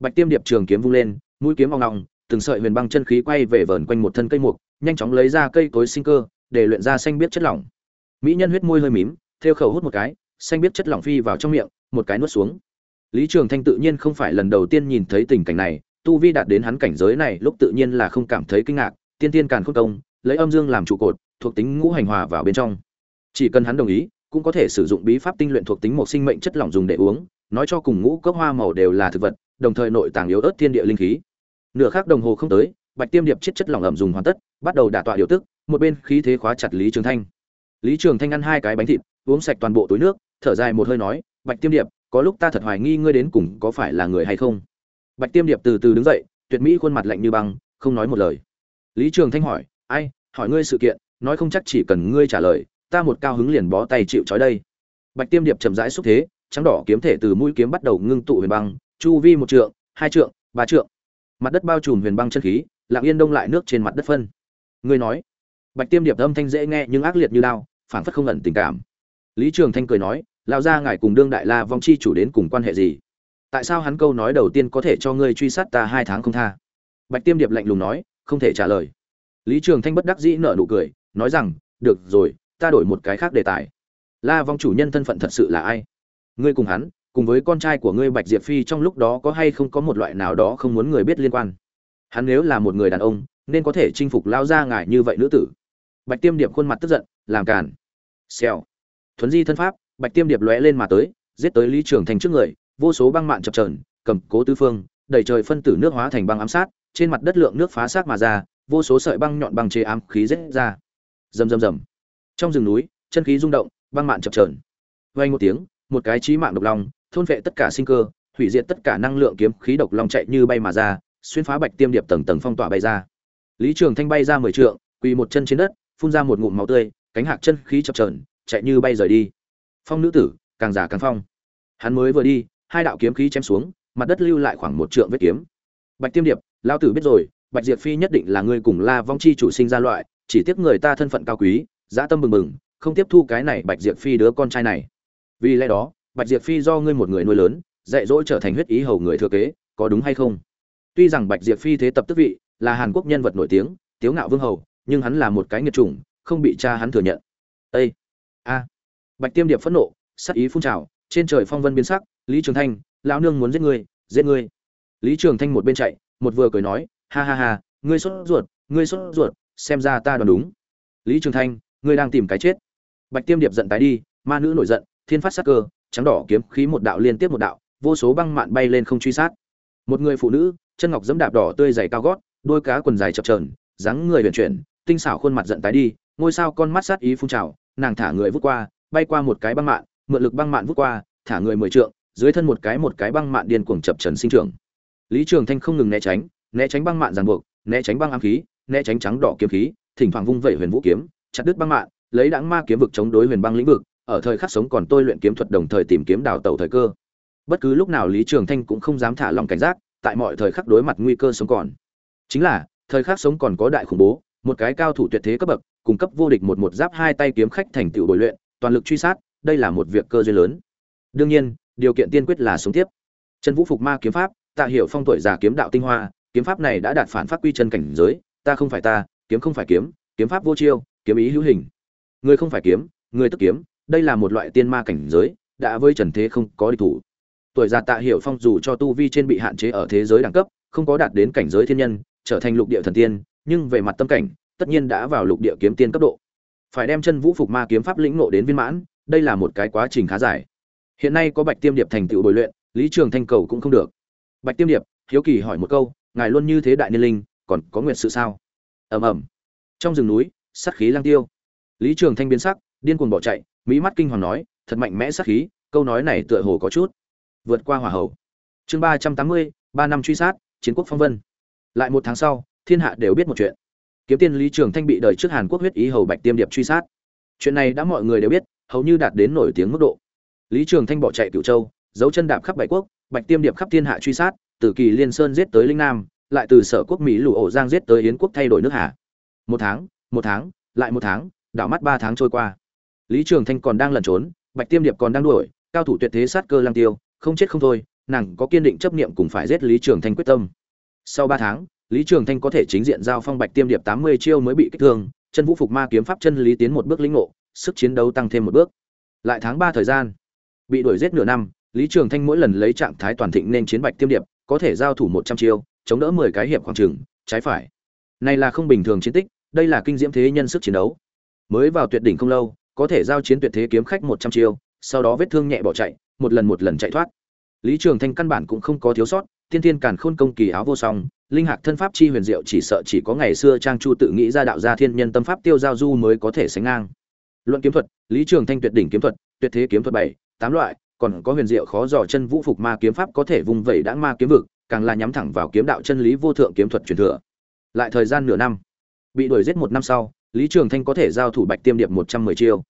bạch tiêm điệp trường kiếm vung lên mũi kiếm ong ong, từng sợi huyền băng chân khí quay về vờn quanh một thân cây mục nhanh chóng lấy ra cây cối sinh cơ để luyện ra xanh biết chất lỏng. Mỹ nhân huyết môi hơi mím theo khẩu hút một cái xanh biết chất lỏng phi vào trong miệng một cái nuốt xuống. Lý trường thanh tự nhiên không phải lần đầu tiên nhìn thấy tình cảnh này tu vi đạt đến hắn cảnh giới này lúc tự nhiên là không cảm thấy kinh ngạc tiên tiên càn khôn công lấy âm dương làm trụ cột thuộc tính ngũ hành hòa vào bên trong. Chỉ cần hắn đồng ý cũng có thể sử dụng bí pháp tinh luyện thuộc tính một sinh mệnh chất lỏng dùng để uống nói cho cùng ngũ cốc hoa màu đều là thực vật, đồng thời nội tàng yếu ớt thiên địa linh khí. Nửa khắc đồng hồ không tới, bạch tiêm điệp chết chất lỏng ẩm dùng hoàn tất, bắt đầu đả tọa điều tức, một bên khí thế khóa chặt lý trường thanh. Lý trường thanh ăn hai cái bánh thịt, uống sạch toàn bộ túi nước, thở dài một hơi nói, bạch tiêm điệp, có lúc ta thật hoài nghi ngươi đến cùng có phải là người hay không? Bạch tiêm điệp từ từ đứng dậy, tuyệt mỹ khuôn mặt lạnh như băng, không nói một lời. Lý trường thanh hỏi, ai, hỏi ngươi sự kiện, nói không chắc chỉ cần ngươi trả lời, ta một cao hứng liền bó tay chịu trói đây. Bạch tiêm điệp chậm rãi xúc thế trắng đỏ kiếm thể từ mũi kiếm bắt đầu ngưng tụ huyền băng, chu vi một trượng, hai trượng, ba trượng. Mặt đất bao trùm huyền băng chân khí, lặng yên đông lại nước trên mặt đất phân. Người nói, bạch tiêm điệp âm thanh dễ nghe nhưng ác liệt như lao phản phất không ẩn tình cảm. Lý trường thanh cười nói lao gia ngài cùng đương đại la vong chi chủ đến cùng quan hệ gì? Tại sao hắn câu nói đầu tiên có thể cho ngươi truy sát ta hai tháng không tha? Bạch tiêm điệp lạnh lùng nói, không thể trả lời. Lý trường thanh bất đắc dĩ nở nụ cười, nói rằng, được rồi, ta đổi một cái khác đề tài. La vong chủ nhân thân phận thật sự là ai? Ngươi cùng hắn, cùng với con trai của ngươi bạch diệp phi trong lúc đó có hay không có một loại nào đó không muốn người biết liên quan? Hắn nếu là một người đàn ông, nên có thể chinh phục lao ra ngài như vậy nữ tử. Bạch tiêm điệp khuôn mặt tức giận, làm càn. Xèo. Thuấn di thân pháp, bạch tiêm điệp lóe lên mà tới, giết tới lý trường thành trước người, vô số băng mạn chập trờn cầm cố tư phương, đẩy trời phân tử nước hóa thành băng ám sát, trên mặt đất lượng nước phá sát mà ra, vô số sợi băng nhọn băng chế ám khí rết ra. Rầm rầm rầm. Trong rừng núi, chân khí rung động, băng mạn chập trờn vây một tiếng một cái chí mạng độc long thôn vệ tất cả sinh cơ hủy diệt tất cả năng lượng kiếm khí độc long chạy như bay mà ra xuyên phá bạch tiêm điệp tầng tầng phong tỏa bay ra. Lý trường thanh bay ra mười trượng quỳ một chân trên đất phun ra một ngụm máu tươi cánh hạc chân khí chập chờn, chạy như bay rời đi. Phong nữ tử càng già càng phong. Hắn mới vừa đi hai đạo kiếm khí chém xuống mặt đất lưu lại khoảng một trượng vết kiếm. Bạch tiêm điệp lão tử biết rồi bạch diệp phi nhất định là người cùng la vong chi chủ sinh ra loại chỉ tiếc người ta thân phận cao quý dã tâm bừng bừng không tiếp thu cái này bạch diệp phi đứa con trai này vì lẽ đó, bạch diệp phi do ngươi một người nuôi lớn, dạy dỗ trở thành huyết ý hầu người thừa kế, có đúng hay không? Tuy rằng bạch diệp phi thế tập tức vị, là hàn quốc nhân vật nổi tiếng, tiếu ngạo vương hầu, nhưng hắn là một cái nghiệt chủng, không bị cha hắn thừa nhận. Ây a! Bạch tiêm điệp phẫn nộ, sắc ý phun trào, trên trời phong vân biến sắc, lý trường thanh, lão nương muốn giết ngươi giết ngươi. Lý trường thanh một bên chạy, một vừa cười nói, ha ha ha, ngươi sốt ruột, ngươi sốt ruột, xem ra ta đoán đúng. Lý trường thanh, ngươi đang tìm cái chết. Bạch tiêm điệp giận tái đi, ma nữ nổi giận thiên phát sắc cơ, trắng đỏ kiếm khí một đạo liên tiếp một đạo, vô số băng mạn bay lên không truy sát. Một người phụ nữ, chân ngọc dẫm đạp đỏ tươi dày cao gót, đôi cá quần dài chập trờn dáng người huyền chuyển, tinh xảo khuôn mặt giận tái đi, ngôi sao con mắt sát ý phun trào, nàng thả người vút qua, bay qua một cái băng mạn, mượn lực băng mạn vút qua, thả người mười trượng, dưới thân một cái một cái băng mạn điên cuồng chập trần sinh trưởng. Lý trường thanh không ngừng né tránh né tránh băng mạn ràng buộc, né tránh băng ám khí, né tránh trắng đỏ kiếm khí, thỉnh thoảng vung vẩy huyền vũ kiếm, chặt đứt băng mạn, lấy đãng ma kiếm vực chống đối huyền băng lĩnh vực ở thời khắc sống còn tôi luyện kiếm thuật đồng thời tìm kiếm đào tẩu thời cơ. Bất cứ lúc nào lý trường thanh cũng không dám thả lòng cảnh giác, tại mọi thời khắc đối mặt nguy cơ sống còn. Chính là, thời khắc sống còn có đại khủng bố, một cái cao thủ tuyệt thế cấp bậc cung cấp vô địch một một giáp hai tay kiếm khách thành tựu bồi luyện, toàn lực truy sát, đây là một việc cơ duyên lớn. Đương nhiên, điều kiện tiên quyết là sống tiếp. Chân vũ phục ma kiếm pháp, tạ hiểu phong tuổi già kiếm đạo tinh hoa, kiếm pháp này đã đạt phản phát quy chân cảnh giới, ta không phải ta, kiếm không phải kiếm kiếm pháp vô chiêu, kiếm ý hữu hình. Người không phải kiếm, người tức kiếm đây là một loại tiên ma cảnh giới, đã với trần thế không có địch thủ. Tuổi già tạ hiểu phong dù cho tu vi trên bị hạn chế ở thế giới đẳng cấp, không có đạt đến cảnh giới thiên nhân, trở thành lục địa thần tiên, nhưng về mặt tâm cảnh, tất nhiên đã vào lục địa kiếm tiên cấp độ. Phải đem chân vũ phục ma kiếm pháp lĩnh ngộ đến viên mãn, đây là một cái quá trình khá dài. Hiện nay có bạch tiêm điệp thành tựu bồi luyện, lý trường thanh cầu cũng không được. Bạch tiêm điệp, hiếu kỳ hỏi một câu, ngài luôn như thế đại niên linh, còn có nguyện sự sao? Ầm ầm. Trong rừng núi, sát khí lang tiêu. Lý trường thanh biến sắc, điên cuồng bỏ chạy mỹ mắt kinh hoàng nói, thật mạnh mẽ sát khí, câu nói này tựa hồ có chút vượt qua hỏa hậu chương ba trăm tám mươi, ba năm truy sát, chiến quốc phong vân. Lại một tháng sau, thiên hạ đều biết một chuyện. Kiếm tiên lý trường thanh bị đời trước hàn quốc huyết ý hầu bạch tiêm điệp truy sát. Chuyện này đã mọi người đều biết, hầu như đạt đến nổi tiếng mức độ. Lý trường thanh bỏ chạy cựu châu dấu chân đạp khắp bảy quốc, bạch tiêm điệp khắp thiên hạ truy sát, từ kỳ liên sơn giết tới linh nam, lại từ sở quốc mỹ lụ ổ giang giết tới yến quốc thay đổi nước hà. Một tháng một tháng, lại một tháng, đảo mắt ba tháng trôi qua lý trường thanh còn đang lẩn trốn, bạch tiêm điệp còn đang đuổi, cao thủ tuyệt thế sát cơ lang tiêu, không chết không thôi, nàng có kiên định chấp niệm cùng phải giết lý trường thanh quyết tâm. Sau ba tháng, lý trường thanh có thể chính diện giao phong bạch tiêm điệp tám mươi chiêu mới bị kích thương, chân vũ phục ma kiếm pháp chân lý tiến một bước lĩnh ngộ, sức chiến đấu tăng thêm một bước. Lại tháng ba thời gian, bị đuổi giết nửa năm, lý trường thanh mỗi lần lấy trạng thái toàn thịnh nên chiến bạch tiêm điệp, có thể giao thủ một trăm chiêu, chống đỡ mười cái hiệp khoảng trừng trái phải. Này là không bình thường chiến tích, đây là kinh diễm thế nhân sức chiến đấu. Mới vào tuyệt đỉnh không lâu có thể giao chiến tuyệt thế kiếm khách một trăm chiêu, sau đó vết thương nhẹ bỏ chạy, một lần một lần chạy thoát. Lý trường thanh căn bản cũng không có thiếu sót, tiên tiên càn khôn công kỳ áo vô song, linh hạc thân pháp chi huyền diệu chỉ sợ chỉ có ngày xưa trang chu tự nghĩ ra đạo gia thiên nhân tâm pháp tiêu giao du mới có thể sánh ngang. Luận kiếm thuật, lý trường thanh tuyệt đỉnh kiếm thuật, tuyệt thế kiếm thuật bảy, tám loại, còn có huyền diệu khó dò chân vũ phục ma kiếm pháp có thể vùng vẩy đã ma kiếm vực, càng là nhắm thẳng vào kiếm đạo chân lý vô thượng kiếm thuật truyền thừa. Lại thời gian nửa năm, bị đuổi giết một năm sau, lý trường thanh có thể giao thủ bạch tiêm điệp một trăm mười chiêu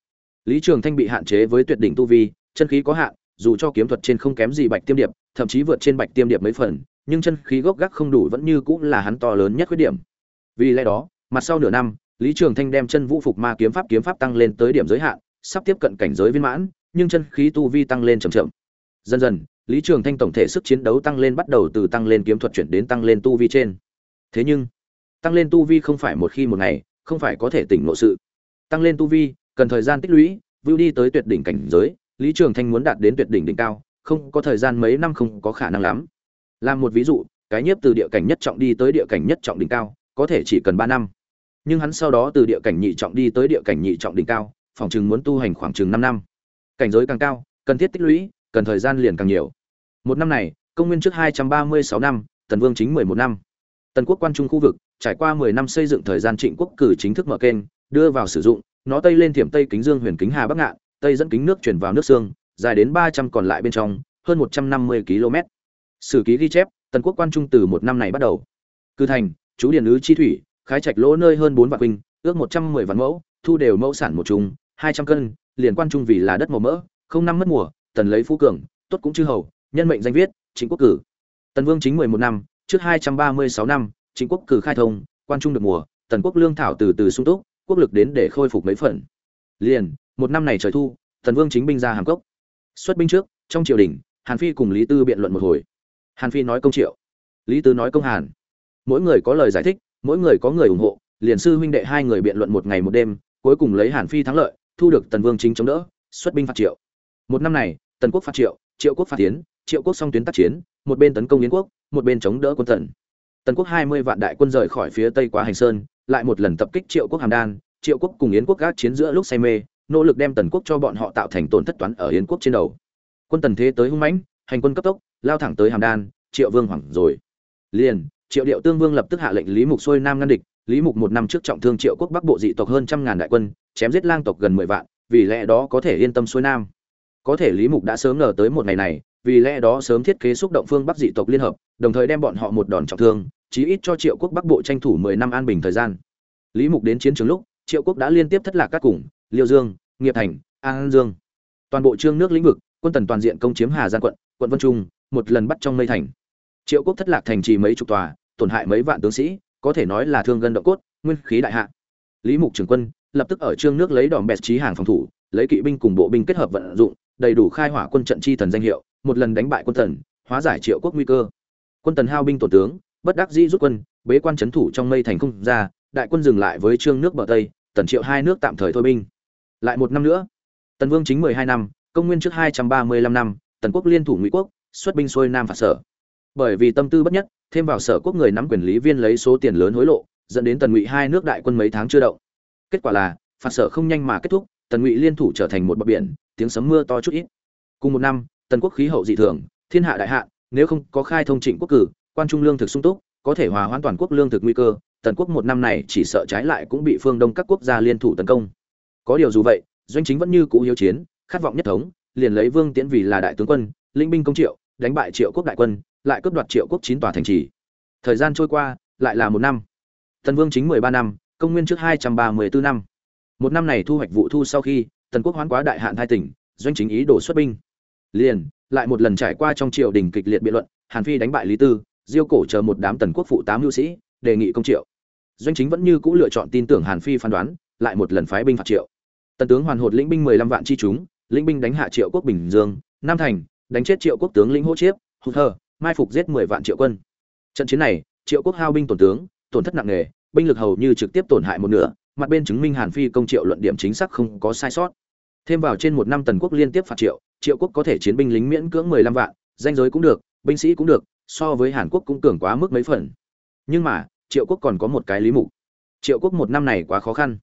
lý trường thanh bị hạn chế với tuyệt đỉnh tu vi, chân khí có hạn, dù cho kiếm thuật trên không kém gì bạch tiêm điệp, thậm chí vượt trên bạch tiêm điệp mấy phần, nhưng chân khí gốc gác không đủ vẫn như cũng là hắn to lớn nhất khuyết điểm. Vì lẽ đó, mặt sau nửa năm, lý trường thanh đem chân vũ phục ma kiếm pháp kiếm pháp tăng lên tới điểm giới hạn, sắp tiếp cận cảnh giới viên mãn, nhưng chân khí tu vi tăng lên chậm chậm. Dần dần, lý trường thanh tổng thể sức chiến đấu tăng lên bắt đầu từ tăng lên kiếm thuật chuyển đến tăng lên tu vi trên. Thế nhưng, tăng lên tu vi không phải một khi một ngày, không phải có thể tỉnh ngộ sự. Tăng lên tu vi cần thời gian tích lũy, vưu đi tới tuyệt đỉnh cảnh giới, lý trường thanh muốn đạt đến tuyệt đỉnh đỉnh cao, không có thời gian mấy năm không có khả năng lắm. Làm một ví dụ, cái nhiếp từ địa cảnh nhất trọng đi tới địa cảnh nhất trọng đỉnh cao, có thể chỉ cần ba năm. Nhưng hắn sau đó từ địa cảnh nhị trọng đi tới địa cảnh nhị trọng đỉnh cao, phòng chừng muốn tu hành khoảng chừng năm năm. Cảnh giới càng cao, cần thiết tích lũy, cần thời gian liền càng nhiều. Một năm này, công nguyên trước hai trăm ba mươi sáu năm, tần vương chính mười một năm. Tần quốc quan trung khu vực, trải qua mười năm xây dựng thời gian trịnh quốc cử chính thức mở kênh, đưa vào sử dụng nó tây lên thiểm tây kính dương huyền kính hà bắc ngạn, tây dẫn kính nước chuyển vào nước sương dài đến ba trăm còn lại bên trong, hơn một trăm năm mươi km. Sử ký ghi chép, tần quốc quan trung từ một năm này bắt đầu. Cư thành, chú điền ứ chi thủy, khái trạch lỗ nơi hơn bốn vạn huynh, ước một trăm mười vạn mẫu, thu đều mẫu sản một chung, hai trăm cân, liền quan trung vì là đất màu mỡ, không năm mất mùa, tần lấy phú cường, tốt cũng chư hầu, nhân mệnh danh viết chính quốc cử. Tần vương chính mười một năm, trước hai trăm ba mươi sáu năm chính quốc cử khai thông, quan trung được mùa, tần quốc lương thảo từ từ sung túc quốc lực đến để khôi phục mấy phần. Liền, một năm này trời thu tần vương chính binh ra hàm cốc. Xuất binh trước, trong triều đình, hàn phi cùng lý tư biện luận một hồi. Hàn phi nói công triệu, lý tư nói công hàn. Mỗi người có lời giải thích, mỗi người có người ủng hộ, liền sư huynh đệ hai người biện luận một ngày một đêm, cuối cùng lấy hàn phi thắng lợi, thu được tần vương chính chống đỡ, xuất binh phạt triệu. Một năm này, tần quốc phạt triệu triệu quốc phạt tiến, triệu quốc song tuyến tác chiến, một bên tấn công yến quốc, một bên chống đỡ quân tần. Tần quốc hai mươi vạn đại quân rời khỏi phía tây quá hành sơn lại một lần tập kích triệu quốc hàm đan, triệu quốc cùng yến quốc gác chiến giữa lúc say mê, nỗ lực đem tần quốc cho bọn họ tạo thành tổn thất toán ở yến quốc trên đầu. Quân tần thế tới hung mãnh, hành quân cấp tốc, lao thẳng tới hàm đan, triệu vương hoảng rồi. Liền, triệu điệu tương vương lập tức hạ lệnh lý mục xuôi nam ngăn địch, lý mục một năm trước trọng thương triệu quốc bắc bộ dị tộc hơn trăm ngàn đại quân, chém giết lang tộc gần mười vạn, vì lẽ đó có thể yên tâm xuôi nam. Có thể lý mục đã sớm ngờ tới một ngày này, vì lẽ đó sớm thiết kế xúc động phương bắc dị tộc liên hợp, đồng thời đem bọn họ một đòn trọng thương chí ít cho triệu quốc bắc bộ tranh thủ mười năm an bình thời gian. Lý mục đến chiến trường lúc, triệu quốc đã liên tiếp thất lạc các cùng, liêu dương, nghiệp thành, an dương. Toàn bộ trương nước lĩnh vực, quân tần toàn diện công chiếm hà giang quận quận vân trung, một lần bắt trong mây thành. Triệu quốc thất lạc thành trì mấy chục tòa, tổn hại mấy vạn tướng sĩ, có thể nói là thương gân động cốt, nguyên khí đại hạ. Lý mục trưởng quân, lập tức ở trương nước lấy đòn bẹt trí hàng phòng thủ, lấy kỵ binh cùng bộ binh kết hợp vận dụng, đầy đủ khai hỏa quân trận chi thần danh hiệu, một lần đánh bại quân tần, hóa giải triệu quốc nguy cơ. Quân tần hao binh tổn tướng bất đắc dĩ rút quân, bế quan chấn thủ trong mây thành không ra, đại quân dừng lại với trương nước bờ tây, tần triệu hai nước tạm thời thôi binh. Lại một năm nữa, tần vương chính mười hai năm, công nguyên trước hai trăm ba mươi lăm năm, tần quốc liên thủ ngụy quốc, xuất binh xuôi nam phạt sở. Bởi vì tâm tư bất nhất, thêm vào sở quốc người nắm quyền lý viên lấy số tiền lớn hối lộ, dẫn đến tần ngụy hai nước đại quân mấy tháng chưa động. Kết quả là, phạt sở không nhanh mà kết thúc, tần ngụy liên thủ trở thành một bờ biển, tiếng sấm mưa to chút ít. Cùng một năm, tần quốc khí hậu dị thường, thiên hạ đại hạ, nếu không có khai thông trịnh quốc cử quan trung lương thực sung túc, có thể hòa hoãn toàn quốc lương thực nguy cơ, tần quốc một năm này chỉ sợ trái lại cũng bị phương đông các quốc gia liên thủ tấn công. Có điều dù vậy, doanh chính vẫn như cũ hiếu chiến, khát vọng nhất thống, liền lấy vương tiễn vì là đại tướng quân linh binh công triệu, đánh bại triệu quốc đại quân, lại cướp đoạt triệu quốc chín tòa thành trì. Thời gian trôi qua, lại là một năm. Tần vương chính mười ba năm, công nguyên trước hai trăm ba mươi bốn năm. Một năm này thu hoạch vụ thu sau khi, tần quốc hoán quá đại hạn hai tỉnh, doanh chính ý đổ xuất binh. Liền, lại một lần trải qua trong triều đình kịch liệt biện luận, hàn phi đánh bại lý tư diêu cổ chờ một đám tần quốc phụ tám hữu sĩ, đề nghị công triệu. Doanh chính vẫn như cũ lựa chọn tin tưởng hàn phi phán đoán, lại một lần phái binh phạt triệu. Tần tướng hoàn hột lĩnh binh mười lăm vạn chi chúng, lĩnh binh đánh hạ triệu quốc bình dương, nam thành, đánh chết triệu quốc tướng lĩnh hỗ chiếp, hụt hờ, mai phục giết mười vạn triệu quân. Trận chiến này, triệu quốc hao binh tổn tướng, tổn thất nặng nề, binh lực hầu như trực tiếp tổn hại một nửa, mặt bên chứng minh hàn phi công triệu luận điểm chính xác không có sai sót. Thêm vào trên một năm tần quốc liên tiếp phạt triệu triệu quốc có thể chiến binh lính miễn cưỡng mười lăm vạn, danh giới cũng được, binh sĩ cũng được so với hàn quốc cũng cường quá mức mấy phần. Nhưng mà, triệu quốc còn có một cái lý mục. Triệu quốc một năm này quá khó khăn.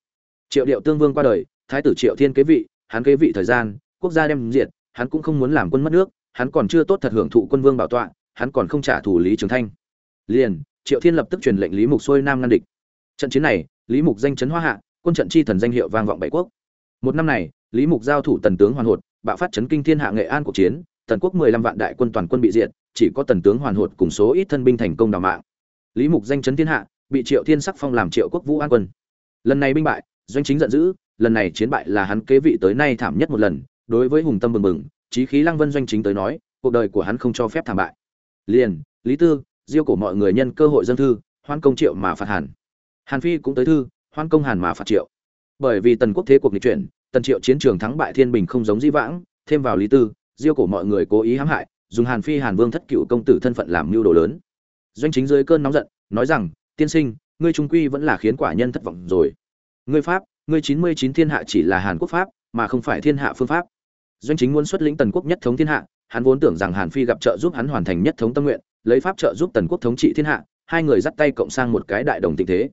Triệu điệu tương vương qua đời, thái tử triệu thiên kế vị, hắn kế vị thời gian, quốc gia đem diệt, hắn cũng không muốn làm quân mất nước, hắn còn chưa tốt thật hưởng thụ quân vương bảo tọa, hắn còn không trả thủ lý trường thanh. Liền, triệu thiên lập tức truyền lệnh lý mục xuôi nam ngăn địch. Trận chiến này, lý mục danh chấn hoa hạ, quân trận chi thần danh hiệu vang vọng bảy quốc. Một năm này, lý mục giao thủ tần tướng hoàn hột, bạo phát chấn kinh thiên hạ nghệ an cuộc chiến tần quốc mười lăm vạn đại quân toàn quân bị diệt, chỉ có tần tướng hoàn hột cùng số ít thân binh thành công đào mạng. Lý mục danh chấn thiên hạ, bị triệu thiên sắc phong làm triệu quốc vũ an quân. Lần này binh bại, doanh chính giận dữ, lần này chiến bại là hắn kế vị tới nay thảm nhất một lần, đối với hùng tâm bừng bừng, chí khí lăng vân doanh chính tới nói, cuộc đời của hắn không cho phép thảm bại. Liền, lý tư, diêu cổ mọi người nhân cơ hội dân thư, hoan công triệu mà phạt hàn. Hàn phi cũng tới thư, hoan công hàn mà phạt triệu. Bởi vì tần quốc thế cuộc nghịch chuyển, tần triệu chiến trường thắng bại thiên bình không giống dĩ vãng, thêm vào lý tư diêu cổ mọi người cố ý hãm hại, dùng hàn phi hàn vương thất cựu công tử thân phận làm mưu đồ lớn. Doanh chính dưới cơn nóng giận, nói rằng, tiên sinh, ngươi trung quy vẫn là khiến quả nhân thất vọng rồi. Ngươi pháp, ngươi chín mươi chín thiên hạ chỉ là hàn quốc pháp, mà không phải thiên hạ phương pháp. Doanh chính muốn xuất lĩnh tần quốc nhất thống thiên hạ, hắn vốn tưởng rằng hàn phi gặp trợ giúp hắn hoàn thành nhất thống tâm nguyện, lấy pháp trợ giúp tần quốc thống trị thiên hạ, hai người dắt tay cộng sang một cái đại đồng tình thế.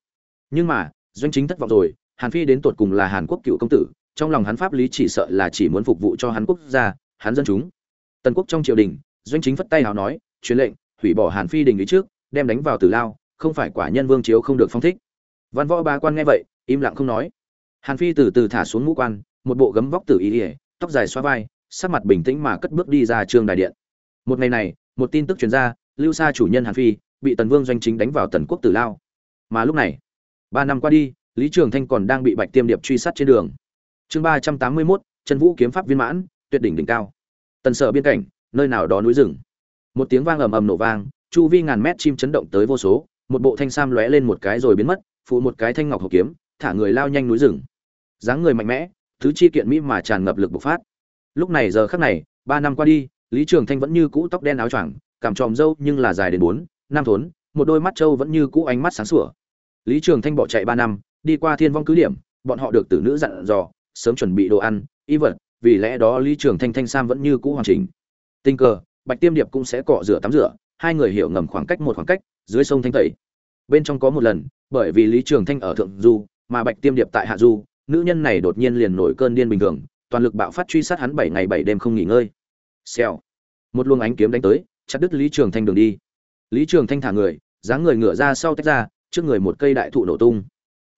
Nhưng mà, doanh chính thất vọng rồi, hàn phi đến tột cùng là hàn quốc cựu công tử, trong lòng hắn pháp lý chỉ sợ là chỉ muốn phục vụ cho hắn quốc gia hắn dân chúng. Tần quốc trong triều đình, doanh chính phất tay hào nói, truyền lệnh, hủy bỏ hàn phi đình ý trước, đem đánh vào tử lao, không phải quả nhân vương chiếu không được phong thích. Văn võ ba quan nghe vậy, im lặng không nói. Hàn phi từ từ thả xuống mũ quan, một bộ gấm vóc tử y ỉa tóc dài xoa vai, sắc mặt bình tĩnh mà cất bước đi ra trường đại điện. Một ngày này, một tin tức truyền ra, lưu xa chủ nhân hàn phi bị tần vương doanh chính đánh vào tần quốc tử lao. Mà lúc này, ba năm qua đi, lý trường thanh còn đang bị bạch tiêm điệp truy sát trên đường. Chương ba trăm tám mươi mốt, chân vũ kiếm pháp viên mãn tuyệt đỉnh đỉnh cao. Tần sở biên cảnh, nơi nào đó núi rừng. Một tiếng vang ầm ầm nổ vang, chu vi ngàn mét chim chấn động tới vô số, một bộ thanh sam lóe lên một cái rồi biến mất, phụ một cái thanh ngọc hộp kiếm, thả người lao nhanh núi rừng. Dáng người mạnh mẽ, thứ chi kiện mỹ mà tràn ngập lực bộc phát. Lúc này giờ khắc này, ba năm qua đi, lý trường thanh vẫn như cũ tóc đen áo choàng, cảm tròm râu nhưng là dài đến bốn, năm thốn, một đôi mắt trâu vẫn như cũ ánh mắt sáng sủa. Lý trường thanh bỏ chạy ba năm, đi qua thiên vong cứ điểm, bọn họ được tử nữ dặn dò, sớm chuẩn bị đồ ăn, y vật vì lẽ đó lý trường thanh thanh sam vẫn như cũ hoàn chỉnh. Tình cờ, bạch tiêm điệp cũng sẽ cọ rửa tắm rửa, hai người hiểu ngầm khoảng cách một khoảng cách, dưới sông thanh tẩy. Bên trong có một lần, bởi vì lý trường thanh ở thượng du, mà bạch tiêm điệp tại hạ du, nữ nhân này đột nhiên liền nổi cơn điên bình thường, toàn lực bạo phát truy sát hắn bảy ngày bảy đêm không nghỉ ngơi. Xèo. Một luồng ánh kiếm đánh tới, chặt đứt lý trường thanh đường đi. Lý trường thanh thả người, dáng người ngửa ra sau tách ra, trước người một cây đại thụ nổ tung.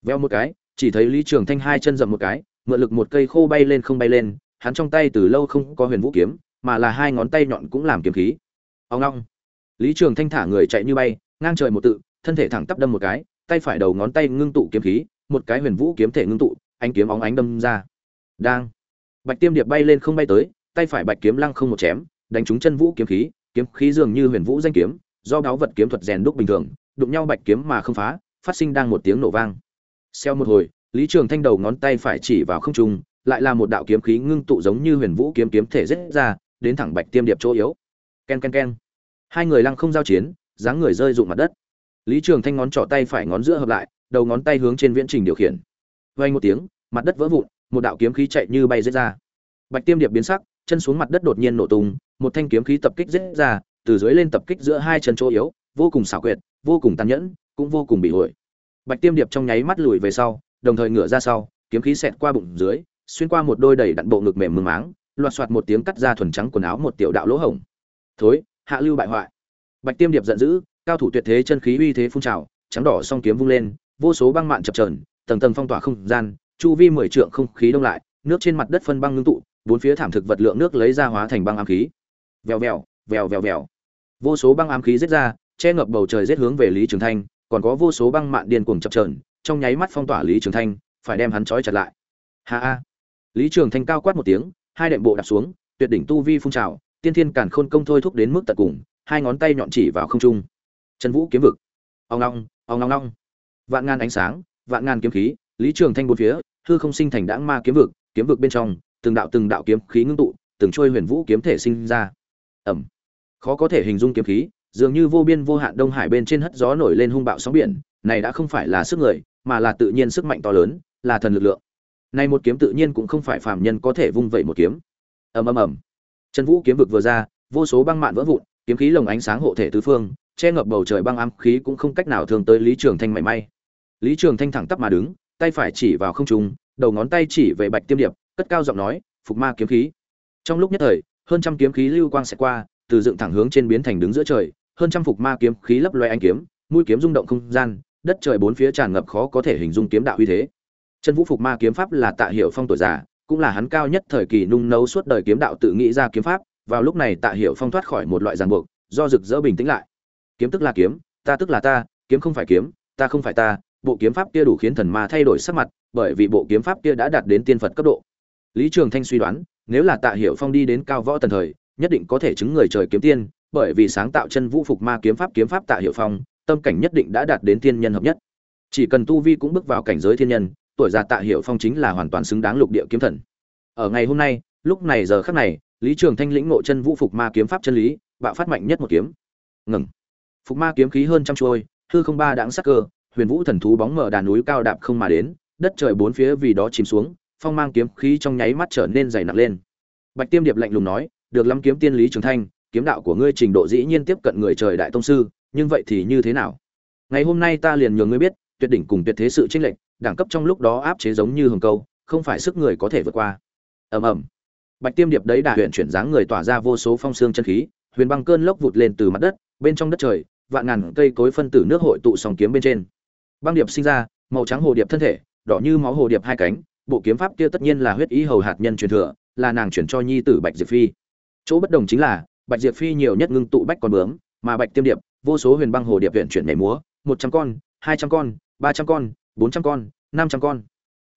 Veo một cái, chỉ thấy lý trường thanh hai chân dậm một cái, mượn lực một cây khô bay lên không bay lên hắn trong tay từ lâu không có huyền vũ kiếm, mà là hai ngón tay nhọn cũng làm kiếm khí. Ông long lý trường thanh thả người chạy như bay, ngang trời một tự, thân thể thẳng tắp đâm một cái, tay phải đầu ngón tay ngưng tụ kiếm khí, một cái huyền vũ kiếm thể ngưng tụ anh kiếm óng ánh đâm ra. Đang. Bạch tiêm điệp bay lên không bay tới, tay phải bạch kiếm lăng không một chém, đánh trúng chân vũ kiếm khí kiếm khí dường như huyền vũ danh kiếm, do đáo vật kiếm thuật rèn đúc bình thường, đụng nhau bạch kiếm mà không phá, phát sinh đang một tiếng nổ vang. Xeo một hồi, lý trường thanh đầu ngón tay phải chỉ vào không trung lại là một đạo kiếm khí ngưng tụ giống như huyền vũ kiếm kiếm thể rết ra, đến thẳng bạch tiêm điệp chỗ yếu. Ken ken ken. Hai người lăng không giao chiến, dáng người rơi rụng mặt đất. Lý trường thanh ngón trỏ tay phải ngón giữa hợp lại, đầu ngón tay hướng trên viễn trình điều khiển. Vay một tiếng, mặt đất vỡ vụn, một đạo kiếm khí chạy như bay rết ra. Bạch tiêm điệp biến sắc, chân xuống mặt đất đột nhiên nổ tung, một thanh kiếm khí tập kích rết ra, từ dưới lên tập kích giữa hai chân chỗ yếu, vô cùng xảo quyệt, vô cùng tàn nhẫn, cũng vô cùng bị hội bạch tiêm điệp trong nháy mắt lùi về sau, đồng thời ngửa ra sau, kiếm khí xẹt qua bụng dưới xuyên qua một đôi đầy đặn bộ ngực mềm mương máng, loạt soạt một tiếng cắt ra thuần trắng quần áo một tiểu đạo lỗ hổng. Thối, hạ lưu bại hoại. Bạch tiêm điệp giận dữ, cao thủ tuyệt thế chân khí uy thế phun trào, trắng đỏ song kiếm vung lên, vô số băng mạn chập trờn tầng tầng phong tỏa không gian, chu vi mười trượng không khí đông lại, nước trên mặt đất phân băng ngưng tụ, bốn phía thảm thực vật lượng nước lấy ra hóa thành băng ám khí. Vèo vèo vèo vèo vèo. Vô số băng ám khí giết ra, che ngập bầu trời giết hướng về lý trường thanh, còn có vô số băng mạn điên cuồng chập trờn trong nháy mắt phong tỏa lý trường thanh, phải đem hắn trói chặt lại. Ha ha lý trường thanh cao quát một tiếng hai đệm bộ đạp xuống tuyệt đỉnh tu vi phun trào tiên thiên cản khôn công thôi thúc đến mức tận cùng hai ngón tay nhọn chỉ vào không trung. Trần vũ kiếm vực. Ong ong, ong ong ong. vạn ngàn ánh sáng vạn ngàn kiếm khí lý trường thanh bốn phía hư không sinh thành đãng ma kiếm vực kiếm vực bên trong từng đạo từng đạo kiếm khí ngưng tụ từng trôi huyền vũ kiếm thể sinh ra. Ầm, khó có thể hình dung kiếm khí dường như vô biên vô hạn đông hải bên trên hất gió nổi lên hung bạo sóng biển này đã không phải là sức người mà là tự nhiên sức mạnh to lớn là thần lực lượng này một kiếm tự nhiên cũng không phải phàm nhân có thể vung vậy một kiếm. Ầm ầm ầm. Chân vũ kiếm vực vừa ra, vô số băng mạn vỡ vụn, kiếm khí lồng ánh sáng hộ thể tứ phương, che ngập bầu trời băng ám khí cũng không cách nào thường tới lý trường thanh mảy may. Lý trường thanh thẳng tắp mà đứng, tay phải chỉ vào không trung, đầu ngón tay chỉ về bạch tiêm điệp, cất cao giọng nói, phục ma kiếm khí. Trong lúc nhất thời, hơn trăm kiếm khí lưu quang sẽ qua, từ dựng thẳng hướng trên biến thành đứng giữa trời, hơn trăm phục ma kiếm khí lấp loé ánh kiếm, mũi kiếm rung động không gian, đất trời bốn phía tràn ngập khó có thể hình dung kiếm đạo uy thế chân vũ phục ma kiếm pháp là tạ Hiểu phong tuổi già, cũng là hắn cao nhất thời kỳ nung nấu suốt đời kiếm đạo tự nghĩ ra kiếm pháp. Vào lúc này tạ Hiểu phong thoát khỏi một loại ràng buộc, do rực rỡ bình tĩnh lại. Kiếm tức là kiếm, ta tức là ta, kiếm không phải kiếm, ta không phải ta. Bộ kiếm pháp kia đủ khiến thần ma thay đổi sắc mặt, bởi vì bộ kiếm pháp kia đã đạt đến tiên phật cấp độ. Lý trường thanh suy đoán, nếu là tạ Hiểu phong đi đến cao võ tần thời, nhất định có thể chứng người trời kiếm tiên, bởi vì sáng tạo chân vũ phục ma kiếm pháp kiếm pháp tạ hiệu phong, tâm cảnh nhất định đã đạt đến thiên nhân hợp nhất. Chỉ cần tu vi cũng bước vào cảnh giới thiên nhân tuổi già tạ hiệu phong chính là hoàn toàn xứng đáng lục địa kiếm thần. Ở ngày hôm nay, lúc này giờ khắc này, lý trường thanh lĩnh ngộ chân vũ phục ma kiếm pháp chân lý, bạo phát mạnh nhất một kiếm. Ngừng. Phục ma kiếm khí hơn trăm chuôi. hư không ba đãng sắc cơ, huyền vũ thần thú bóng mở đàn núi cao đạp không mà đến, đất trời bốn phía vì đó chìm xuống, phong mang kiếm khí trong nháy mắt trở nên dày nặng lên. Bạch tiêm điệp lạnh lùng nói, được lắm kiếm tiên lý trường thanh, kiếm đạo của ngươi trình độ dĩ nhiên tiếp cận người trời đại tông sư, nhưng vậy thì như thế nào? Ngày hôm nay ta liền nhường ngươi biết tuyệt đỉnh cùng tuyệt thế sự chênh lệch, đẳng cấp trong lúc đó áp chế giống như hồng câu, không phải sức người có thể vượt qua. Ầm ầm. Bạch tiêm điệp đấy đà huyền chuyển dáng người tỏa ra vô số phong xương chân khí, huyền băng cơn lốc vụt lên từ mặt đất, bên trong đất trời, vạn ngàn cây cối phân tử nước hội tụ song kiếm bên trên. Băng điệp sinh ra, màu trắng hồ điệp thân thể, đỏ như máu hồ điệp hai cánh, bộ kiếm pháp kia tất nhiên là huyết ý hầu hạt nhân truyền thừa, là nàng chuyển cho nhi tử bạch diệp phi. Chỗ bất đồng chính là, bạch diệp phi nhiều nhất ngưng tụ bách con bướm, mà bạch tiêm điệp, vô số huyền băng hồ điệp huyền chuyển nhảy múa, một trăm con, hai trăm con ba trăm con, bốn trăm con, năm trăm con.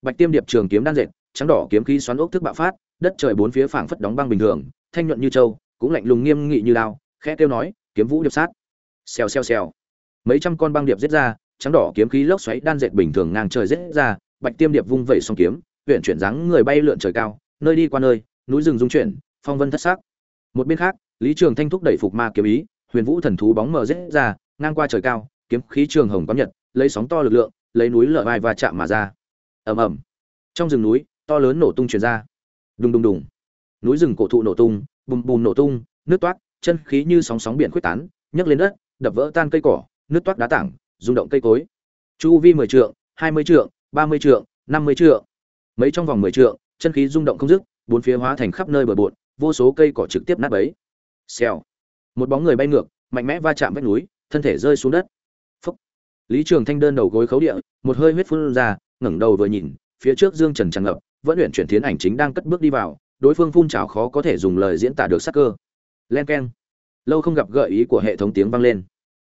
Bạch tiêm điệp trường kiếm đan dệt, trắng đỏ kiếm khí xoắn ốc thức bạo phát, đất trời bốn phía phảng phất đóng băng bình thường, thanh nhuận như châu, cũng lạnh lùng nghiêm nghị như lao, khẽ kêu nói, kiếm vũ điệp sát. Xèo xèo xèo. Mấy trăm con băng điệp giết ra, trắng đỏ kiếm khí lốc xoáy đan dệt bình thường ngang trời giết ra, bạch tiêm điệp vung vẩy song kiếm huyện chuyển dáng người bay lượn trời cao, nơi đi qua nơi, núi rừng rung chuyển, phong vân thất sắc. Một bên khác, lý trường thanh thúc đẩy phục ma kiếm ý, huyền vũ thần thú bóng mờ giết ra, ngang qua trời cao, kiếm khí trường hồng có nhật lấy sóng to lực lượng, lấy núi lở vai và chạm mà ra. Ầm ầm. Trong rừng núi, to lớn nổ tung truyền ra. Đùng đùng đùng. Núi rừng cổ thụ nổ tung, bùm bùm nổ tung, nước toát chân khí như sóng sóng biển quyết tán, nhấc lên đất, đập vỡ tan cây cỏ, nước toát đá tảng, rung động cây cối. Chu vi mười trượng, hai mươi trượng, ba mươi trượng, năm mươi trượng. Mấy trong vòng mười trượng, chân khí rung động không dứt, bốn phía hóa thành khắp nơi bờ bộn, vô số cây cỏ trực tiếp nát bấy. Xèo. Một bóng người bay ngược, mạnh mẽ va chạm vách núi, thân thể rơi xuống đất lý trường thanh đơn đầu gối khấu địa, một hơi huyết phun ra, ngẩng đầu vừa nhìn, phía trước dương trần tràn ngập, vẫn luyện chuyển tiến ảnh chính đang cất bước đi vào, đối phương phun trào khó có thể dùng lời diễn tả được sắc cơ. Len keng. Lâu không gặp gợi ý của hệ thống tiếng vang lên.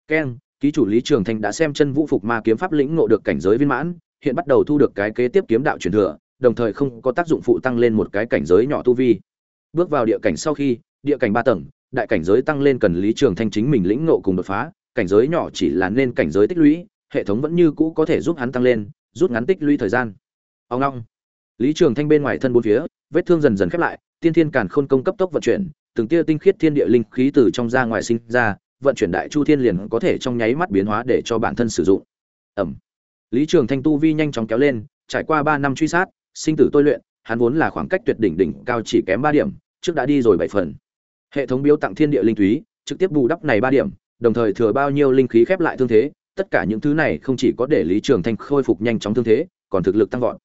Keng, ký chủ lý trường thanh đã xem chân vũ phục ma kiếm pháp lĩnh ngộ được cảnh giới viên mãn, hiện bắt đầu thu được cái kế tiếp kiếm đạo truyền thừa, đồng thời không có tác dụng phụ tăng lên một cái cảnh giới nhỏ tu vi. Bước vào địa cảnh sau khi, địa cảnh ba tầng, đại cảnh giới tăng lên cần lý trường thanh chính mình lĩnh ngộ cùng đột phá cảnh giới nhỏ chỉ là nên cảnh giới tích lũy, hệ thống vẫn như cũ có thể giúp hắn tăng lên, rút ngắn tích lũy thời gian. Ông long lý trường thanh bên ngoài thân bốn phía, vết thương dần dần khép lại, tiên thiên càn khôn công cấp tốc vận chuyển, từng tia tinh khiết thiên địa linh khí từ trong ra ngoài sinh ra, vận chuyển đại chu thiên liền có thể trong nháy mắt biến hóa để cho bản thân sử dụng. Ẩm. Lý trường thanh tu vi nhanh chóng kéo lên, trải qua ba năm truy sát, sinh tử tôi luyện, hắn vốn là khoảng cách tuyệt đỉnh đỉnh cao chỉ kém ba điểm, trước đã đi rồi bảy phần. Hệ thống biếu tặng thiên địa linh túy, trực tiếp bù đắp này ba điểm đồng thời thừa bao nhiêu linh khí khép lại thương thế, tất cả những thứ này không chỉ có để lý trường thanh khôi phục nhanh chóng thương thế, còn thực lực tăng vọt.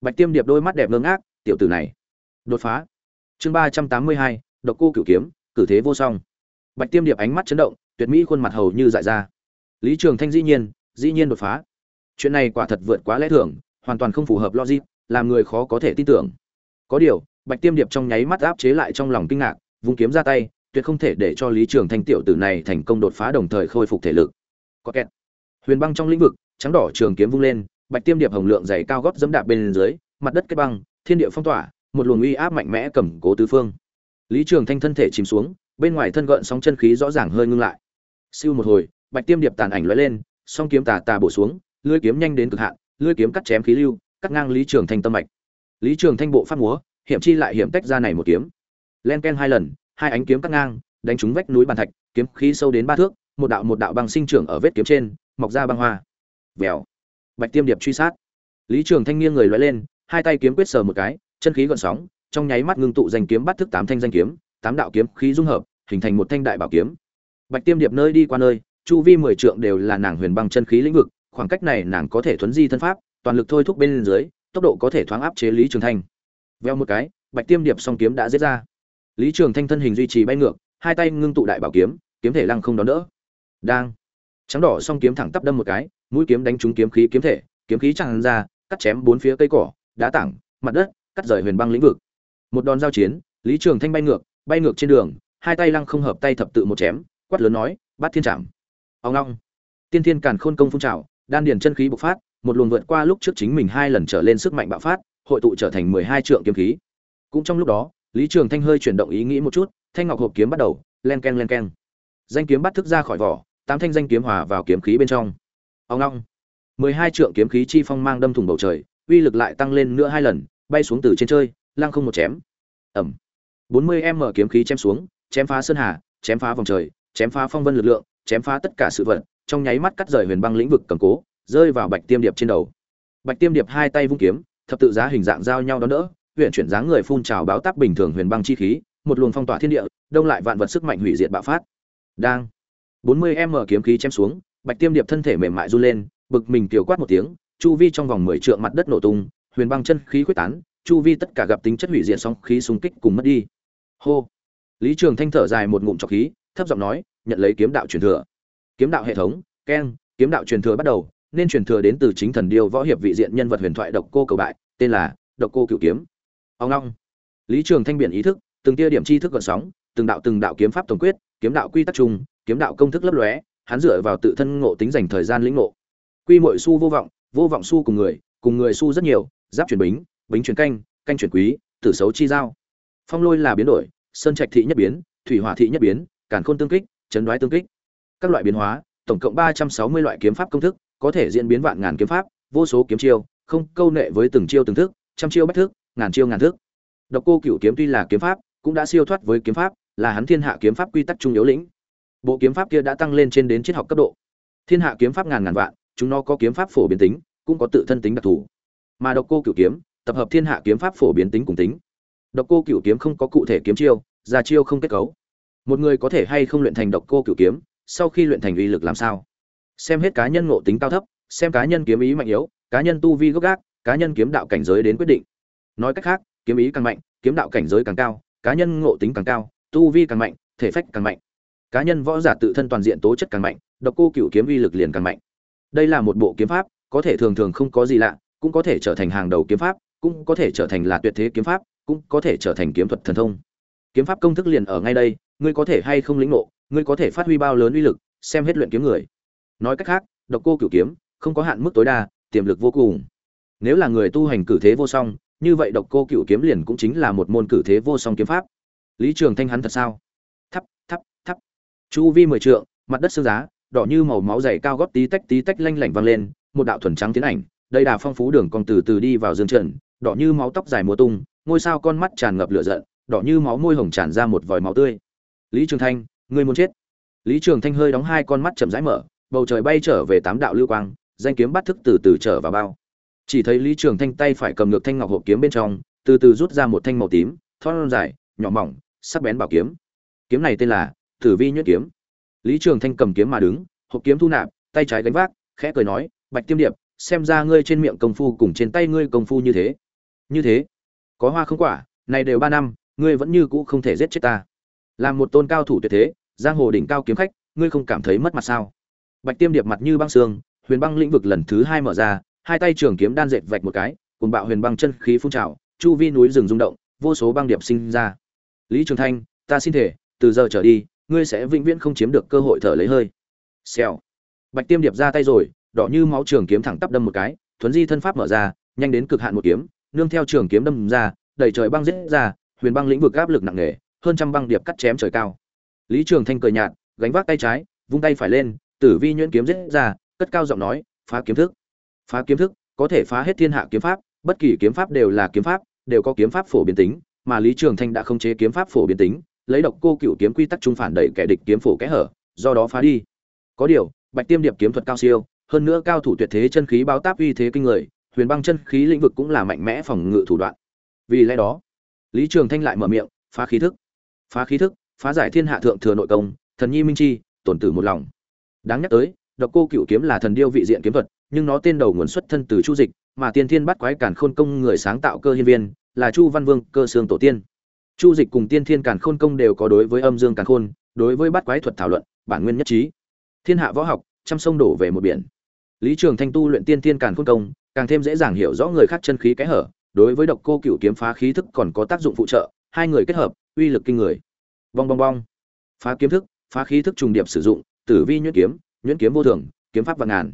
Bạch tiêm điệp đôi mắt đẹp ngơ ngác, tiểu tử này. Đột phá. Chương ba trăm tám mươi hai, độc cô cửu kiếm, cử thế vô song. Bạch tiêm điệp ánh mắt chấn động, tuyệt mỹ khuôn mặt hầu như dại ra. Lý trường thanh dĩ nhiên dĩ nhiên đột phá. Chuyện này quả thật vượt quá lẽ thường, hoàn toàn không phù hợp logic, làm người khó có thể tin tưởng. Có điều, bạch tiêm điệp trong nháy mắt áp chế lại trong lòng kinh ngạc, vung kiếm ra tay tuyệt không thể để cho lý trường thanh tiểu tử này thành công đột phá đồng thời khôi phục thể lực. Có kẹt. Huyền băng trong lĩnh vực, trắng đỏ trường kiếm vung lên, bạch tiêm điệp hồng lượng dày cao gót dẫm đạp bên dưới, mặt đất kết băng, thiên địa phong tỏa, một luồng uy áp mạnh mẽ cầm cố tứ phương. Lý trường thanh thân thể chìm xuống, bên ngoài thân gợn sóng chân khí rõ ràng hơi ngưng lại. Siêu một hồi, bạch tiêm điệp tàn ảnh lóe lên, song kiếm tà tà bổ xuống, lưỡi kiếm nhanh đến cực hạn, lưỡi kiếm cắt chém khí lưu, cắt ngang lý trường thanh tâm mạch. Lý trường thanh bộ phát múa, hiểm chi lại hiểm tách ra này một kiếm. Len ken hai lần hai ánh kiếm cắt ngang, đánh trúng vách núi bàn thạch, kiếm khí sâu đến ba thước, một đạo một đạo băng sinh trưởng ở vết kiếm trên, mọc ra băng hoa. Vèo. Bạch tiêm điệp truy sát. Lý trường thanh nghiêng người lóe lên, hai tay kiếm quyết sờ một cái, chân khí gợn sóng, trong nháy mắt ngưng tụ danh kiếm bắt thức tám thanh danh kiếm, tám đạo kiếm khí dung hợp, hình thành một thanh đại bảo kiếm. Bạch tiêm điệp nơi đi qua nơi, chu vi mười trượng đều là nàng huyền băng chân khí lĩnh vực, khoảng cách này nàng có thể thuấn di thân pháp, toàn lực thôi thúc bên dưới, tốc độ có thể thoáng áp chế lý trường thanh. Veo một cái, bạch tiêm điệp song kiếm đã giết ra lý trường thanh thân hình duy trì bay ngược, hai tay ngưng tụ đại bảo kiếm kiếm thể lăng không đón đỡ. Đang. Trắng đỏ song kiếm thẳng tắp đâm một cái, mũi kiếm đánh trúng kiếm khí kiếm thể, kiếm khí tràn ra, cắt chém bốn phía cây cỏ, đá tảng, mặt đất, cắt rời huyền băng lĩnh vực. Một đòn giao chiến, lý trường thanh bay ngược bay ngược trên đường, hai tay lăng không hợp tay thập tự một chém, quát lớn nói bắt thiên trảm. Ông long tiên thiên càn khôn công phun trào, đan điền chân khí bộc phát, một luồng vượt qua lúc trước chính mình hai lần trở lên sức mạnh bạo phát, hội tụ trở thành mười hai trượng kiếm khí. Cũng trong lúc đó lý trường thanh hơi chuyển động ý nghĩ một chút, thanh ngọc hộp kiếm bắt đầu, len ken len ken danh kiếm bắt thức ra khỏi vỏ, tám thanh danh kiếm hòa vào kiếm khí bên trong. Ông long mười hai trượng kiếm khí chi phong mang đâm thủng bầu trời, uy lực lại tăng lên nữa hai lần, bay xuống từ trên chơi, lăng không một chém. Ẩm. Bốn mươi m kiếm khí chém xuống, chém phá sơn hà, chém phá vòng trời, chém phá phong vân lực lượng, chém phá tất cả sự vật, trong nháy mắt cắt rời huyền băng lĩnh vực cầm cố, rơi vào bạch tiêm điệp trên đầu. Bạch tiêm điệp hai tay vung kiếm, thập tự giá hình dạng giao nhau đó đỡ huyện chuyển dáng người phun trào báo táp bình thường huyền băng chi khí, một luồng phong tỏa thiên địa, đông lại vạn vật sức mạnh hủy diệt bạo phát. Đang. Bốn mươi m kiếm khí chém xuống, bạch tiêm điệp thân thể mềm mại run lên, bực mình tiểu quát một tiếng, chu vi trong vòng mười trượng mặt đất nổ tung, huyền băng chân khí quyết tán, chu vi tất cả gặp tính chất hủy diệt song khí xung kích cùng mất đi. Hô. Lý trường thanh thở dài một ngụm trọc khí, thấp giọng nói, nhận lấy kiếm đạo truyền thừa. Kiếm đạo hệ thống, keng, kiếm đạo truyền thừa bắt đầu, nên truyền thừa đến từ chính thần điêu võ hiệp vị diện nhân vật huyền thoại độc cô cầu bại, tên là độc cô cựu kiếm ông long. Lý trường thanh biển ý thức, từng tia điểm chi thức gợn sóng, từng đạo từng đạo kiếm pháp tổng quyết, kiếm đạo quy tắc chung, kiếm đạo công thức lấp lóe, hắn dựa vào tự thân ngộ tính dành thời gian lĩnh ngộ. Quy mội su vô vọng vô vọng su cùng người cùng người su rất nhiều, giáp chuyển bính bính chuyển canh canh chuyển quý, tử xấu chi giao. Phong lôi là biến đổi, sơn trạch thị nhất biến, thủy hỏa thị nhất biến cản khôn tương kích, chấn đoái tương kích. Các loại biến hóa, tổng cộng ba trăm sáu mươi loại kiếm pháp công thức, có thể diễn biến vạn ngàn kiếm pháp, vô số kiếm chiêu, không câu nệ với từng chiêu từng thức, trăm chiêu bách thức ngàn chiêu ngàn thức. Độc cô cửu kiếm tuy là kiếm pháp, cũng đã siêu thoát với kiếm pháp, là hắn thiên hạ kiếm pháp quy tắc trung yếu lĩnh. Bộ kiếm pháp kia đã tăng lên trên đến triết học cấp độ. Thiên hạ kiếm pháp ngàn ngàn vạn, chúng nó có kiếm pháp phổ biến tính, cũng có tự thân tính đặc thù. Mà độc cô cửu kiếm, tập hợp thiên hạ kiếm pháp phổ biến tính cùng tính. Độc cô cửu kiếm không có cụ thể kiếm chiêu, ra chiêu không kết cấu. Một người có thể hay không luyện thành độc cô cửu kiếm, sau khi luyện thành uy lực làm sao? Xem hết cá nhân ngộ tính cao thấp, xem cá nhân kiếm ý mạnh yếu, cá nhân tu vi gốc gác cá nhân kiếm đạo cảnh giới đến quyết định nói cách khác, kiếm ý càng mạnh, kiếm đạo cảnh giới càng cao, cá nhân ngộ tính càng cao, tu vi càng mạnh, thể phách càng mạnh. Cá nhân võ giả tự thân toàn diện tố chất càng mạnh, độc cô cửu kiếm uy lực liền càng mạnh. Đây là một bộ kiếm pháp, có thể thường thường không có gì lạ, cũng có thể trở thành hàng đầu kiếm pháp, cũng có thể trở thành là tuyệt thế kiếm pháp, cũng có thể trở thành kiếm thuật thần thông. Kiếm pháp công thức liền ở ngay đây, ngươi có thể hay không lĩnh ngộ, ngươi có thể phát huy bao lớn uy lực, xem hết luyện kiếm người. Nói cách khác, độc cô cửu kiếm, không có hạn mức tối đa, tiềm lực vô cùng. Nếu là người tu hành cử thế vô song như vậy độc cô cửu kiếm liền cũng chính là một môn cử thế vô song kiếm pháp. Lý trường thanh hắn thật sao? Thắp thắp thắp. Chu vi mười trượng, mặt đất sương giá, đỏ như màu máu dày cao gót tí tách tí tách lanh lảnh vang lên, một đạo thuần trắng tiến ảnh, đầy đà phong phú đường con từ từ đi vào dương trần, đỏ như máu tóc dài mùa tung, ngôi sao con mắt tràn ngập lửa giận, đỏ như máu môi hồng tràn ra một vòi máu tươi. Lý trường thanh, ngươi muốn chết? Lý trường thanh hơi đóng hai con mắt chậm rãi mở, bầu trời bay trở về tám đạo lưu quang, danh kiếm bắt thức từ từ trở vào bao chỉ thấy lý trường thanh tay phải cầm ngược thanh ngọc hộp kiếm bên trong, từ từ rút ra một thanh màu tím, thon dài, nhỏ mỏng, sắc bén bảo kiếm. Kiếm này tên là tử vi nhuyễn kiếm. Lý trường thanh cầm kiếm mà đứng, hộp kiếm thu nạp, tay trái gánh vác, khẽ cười nói, bạch tiêm điệp, xem ra ngươi trên miệng công phu cùng trên tay ngươi công phu như thế. Như thế? Có hoa không quả, này đều ba năm, ngươi vẫn như cũ không thể giết chết ta. Làm một tôn cao thủ tuyệt thế, giang hồ đỉnh cao kiếm khách, ngươi không cảm thấy mất mặt sao? Bạch tiêm điệp mặt như băng xương huyền băng lĩnh vực lần thứ hai mở ra hai tay trường kiếm đan dệt vạch một cái, cùng bạo huyền băng chân khí phun trào, chu vi núi rừng rung động, vô số băng điệp sinh ra. Lý trường thanh, ta xin thể, từ giờ trở đi, ngươi sẽ vĩnh viễn không chiếm được cơ hội thở lấy hơi. Xèo. Bạch tiêm điệp ra tay rồi, đỏ như máu trường kiếm thẳng tắp đâm một cái, thuấn di thân pháp mở ra, nhanh đến cực hạn một kiếm, nương theo trường kiếm đâm ra, đẩy trời băng giết ra, huyền băng lĩnh vực áp lực nặng nề, hơn trăm băng điệp cắt chém trời cao. Lý trường thanh cười nhạt, gánh vác tay trái, vung tay phải lên, tử vi nhuyễn kiếm giết ra, cất cao giọng nói, phá kiếm thức phá kiếm thức, có thể phá hết thiên hạ kiếm pháp, bất kỳ kiếm pháp đều là kiếm pháp, đều có kiếm pháp phổ biến tính, mà lý trường thanh đã không chế kiếm pháp phổ biến tính, lấy độc cô cựu kiếm quy tắc trung phản đẩy kẻ địch kiếm phổ kẽ hở, do đó phá đi. Có điều, bạch tiêm điệp kiếm thuật cao siêu, hơn nữa cao thủ tuyệt thế chân khí báo táp uy thế kinh người, huyền băng chân khí lĩnh vực cũng là mạnh mẽ phòng ngự thủ đoạn. Vì lẽ đó, lý trường thanh lại mở miệng, phá khí thức. Phá khí thức, phá giải thiên hạ thượng thừa nội công, thần nhi minh chi, tổn tử một lòng. Đáng nhắc tới, độc cô cựu kiếm là thần điêu vị diện kiếm thuật nhưng nó tên đầu nguồn xuất thân từ chu dịch, mà tiên thiên bắt quái càn khôn công người sáng tạo cơ hiên viên là chu văn vương, cơ xương tổ tiên. Chu dịch cùng tiên thiên càn khôn công đều có đối với âm dương càn khôn, đối với bắt quái thuật thảo luận, bản nguyên nhất trí. Thiên hạ võ học, trăm sông đổ về một biển. Lý trường thanh tu luyện tiên thiên càn khôn công, càng thêm dễ dàng hiểu rõ người khác chân khí kẽ hở, đối với độc cô cựu kiếm phá khí thức còn có tác dụng phụ trợ, hai người kết hợp, uy lực kinh người. Bong bong bong. Phá kiếm thức, phá khí thức trùng điệp sử dụng, tử vi nhuyễn kiếm nhuyễn kiếm vô thường, kiếm pháp vạn ngàn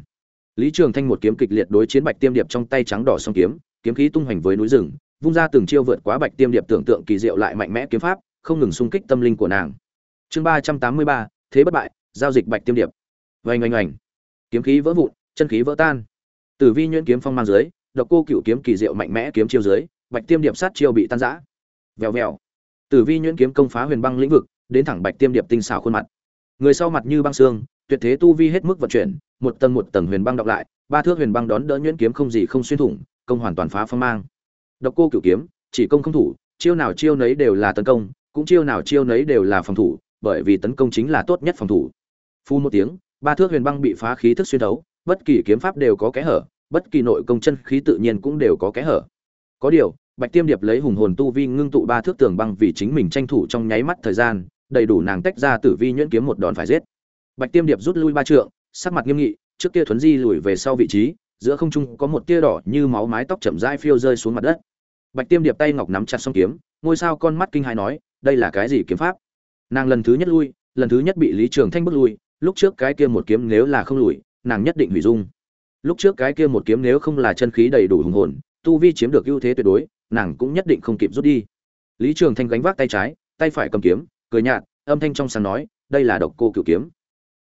lý trường thanh một kiếm kịch liệt đối chiến bạch tiêm điệp trong tay trắng đỏ song kiếm kiếm khí tung hoành với núi rừng, vung ra từng chiêu vượt quá bạch tiêm điệp tưởng tượng kỳ diệu lại mạnh mẽ kiếm pháp, không ngừng xung kích tâm linh của nàng. Chương ba trăm tám mươi ba, thế bất bại, giao dịch bạch tiêm điệp. Vành oanh oanh. Kiếm khí vỡ vụn, chân khí vỡ tan. Tử vi nhuyễn kiếm phong mang dưới, độc cô cựu kiếm kỳ diệu mạnh mẽ kiếm chiêu dưới, bạch tiêm điệp sát chiêu bị tan rã. Vèo vèo. Tử vi nhuyễn kiếm công phá huyền băng lĩnh vực, đến thẳng bạch tiêm điệp tinh xảo khuôn mặt. Người sau mặt như băng xương tuyệt thế tu vi hết mức vận chuyển, một tầng một tầng huyền băng đọc lại, ba thước huyền băng đón đỡ nhuyễn kiếm không gì không xuyên thủng, công hoàn toàn phá phong mang. Độc cô cửu kiếm, chỉ công không thủ, chiêu nào chiêu nấy đều là tấn công, cũng chiêu nào chiêu nấy đều là phòng thủ, bởi vì tấn công chính là tốt nhất phòng thủ. Phun một tiếng, ba thước huyền băng bị phá khí thức xuyên thấu, bất kỳ kiếm pháp đều có kẽ hở, bất kỳ nội công chân khí tự nhiên cũng đều có kẽ hở. Có điều, bạch tiêm điệp lấy hùng hồn tu vi ngưng tụ ba thước tường băng vì chính mình tranh thủ trong nháy mắt thời gian, đầy đủ nàng tách ra tử vi nhuyễn kiếm một đòn phải giết bạch tiêm điệp rút lui ba trượng, sắc mặt nghiêm nghị, trước kia thuấn di lùi về sau vị trí, giữa không trung có một tia đỏ như máu mái tóc chậm rãi phiêu rơi xuống mặt đất. Bạch tiêm điệp tay ngọc nắm chặt song kiếm, ngôi sao con mắt kinh hãi nói, đây là cái gì kiếm pháp? Nàng lần thứ nhất lui, lần thứ nhất bị lý trường thanh bước lui, lúc trước cái kia một kiếm nếu là không lùi, nàng nhất định hủy dung. Lúc trước cái kia một kiếm nếu không là chân khí đầy đủ hùng hồn, tu vi chiếm được ưu thế tuyệt đối, nàng cũng nhất định không kịp rút đi. Lý trường thanh gánh vác tay trái, tay phải cầm kiếm, cười nhạt, âm thanh trong sáng nói, đây là độc cô cửu kiếm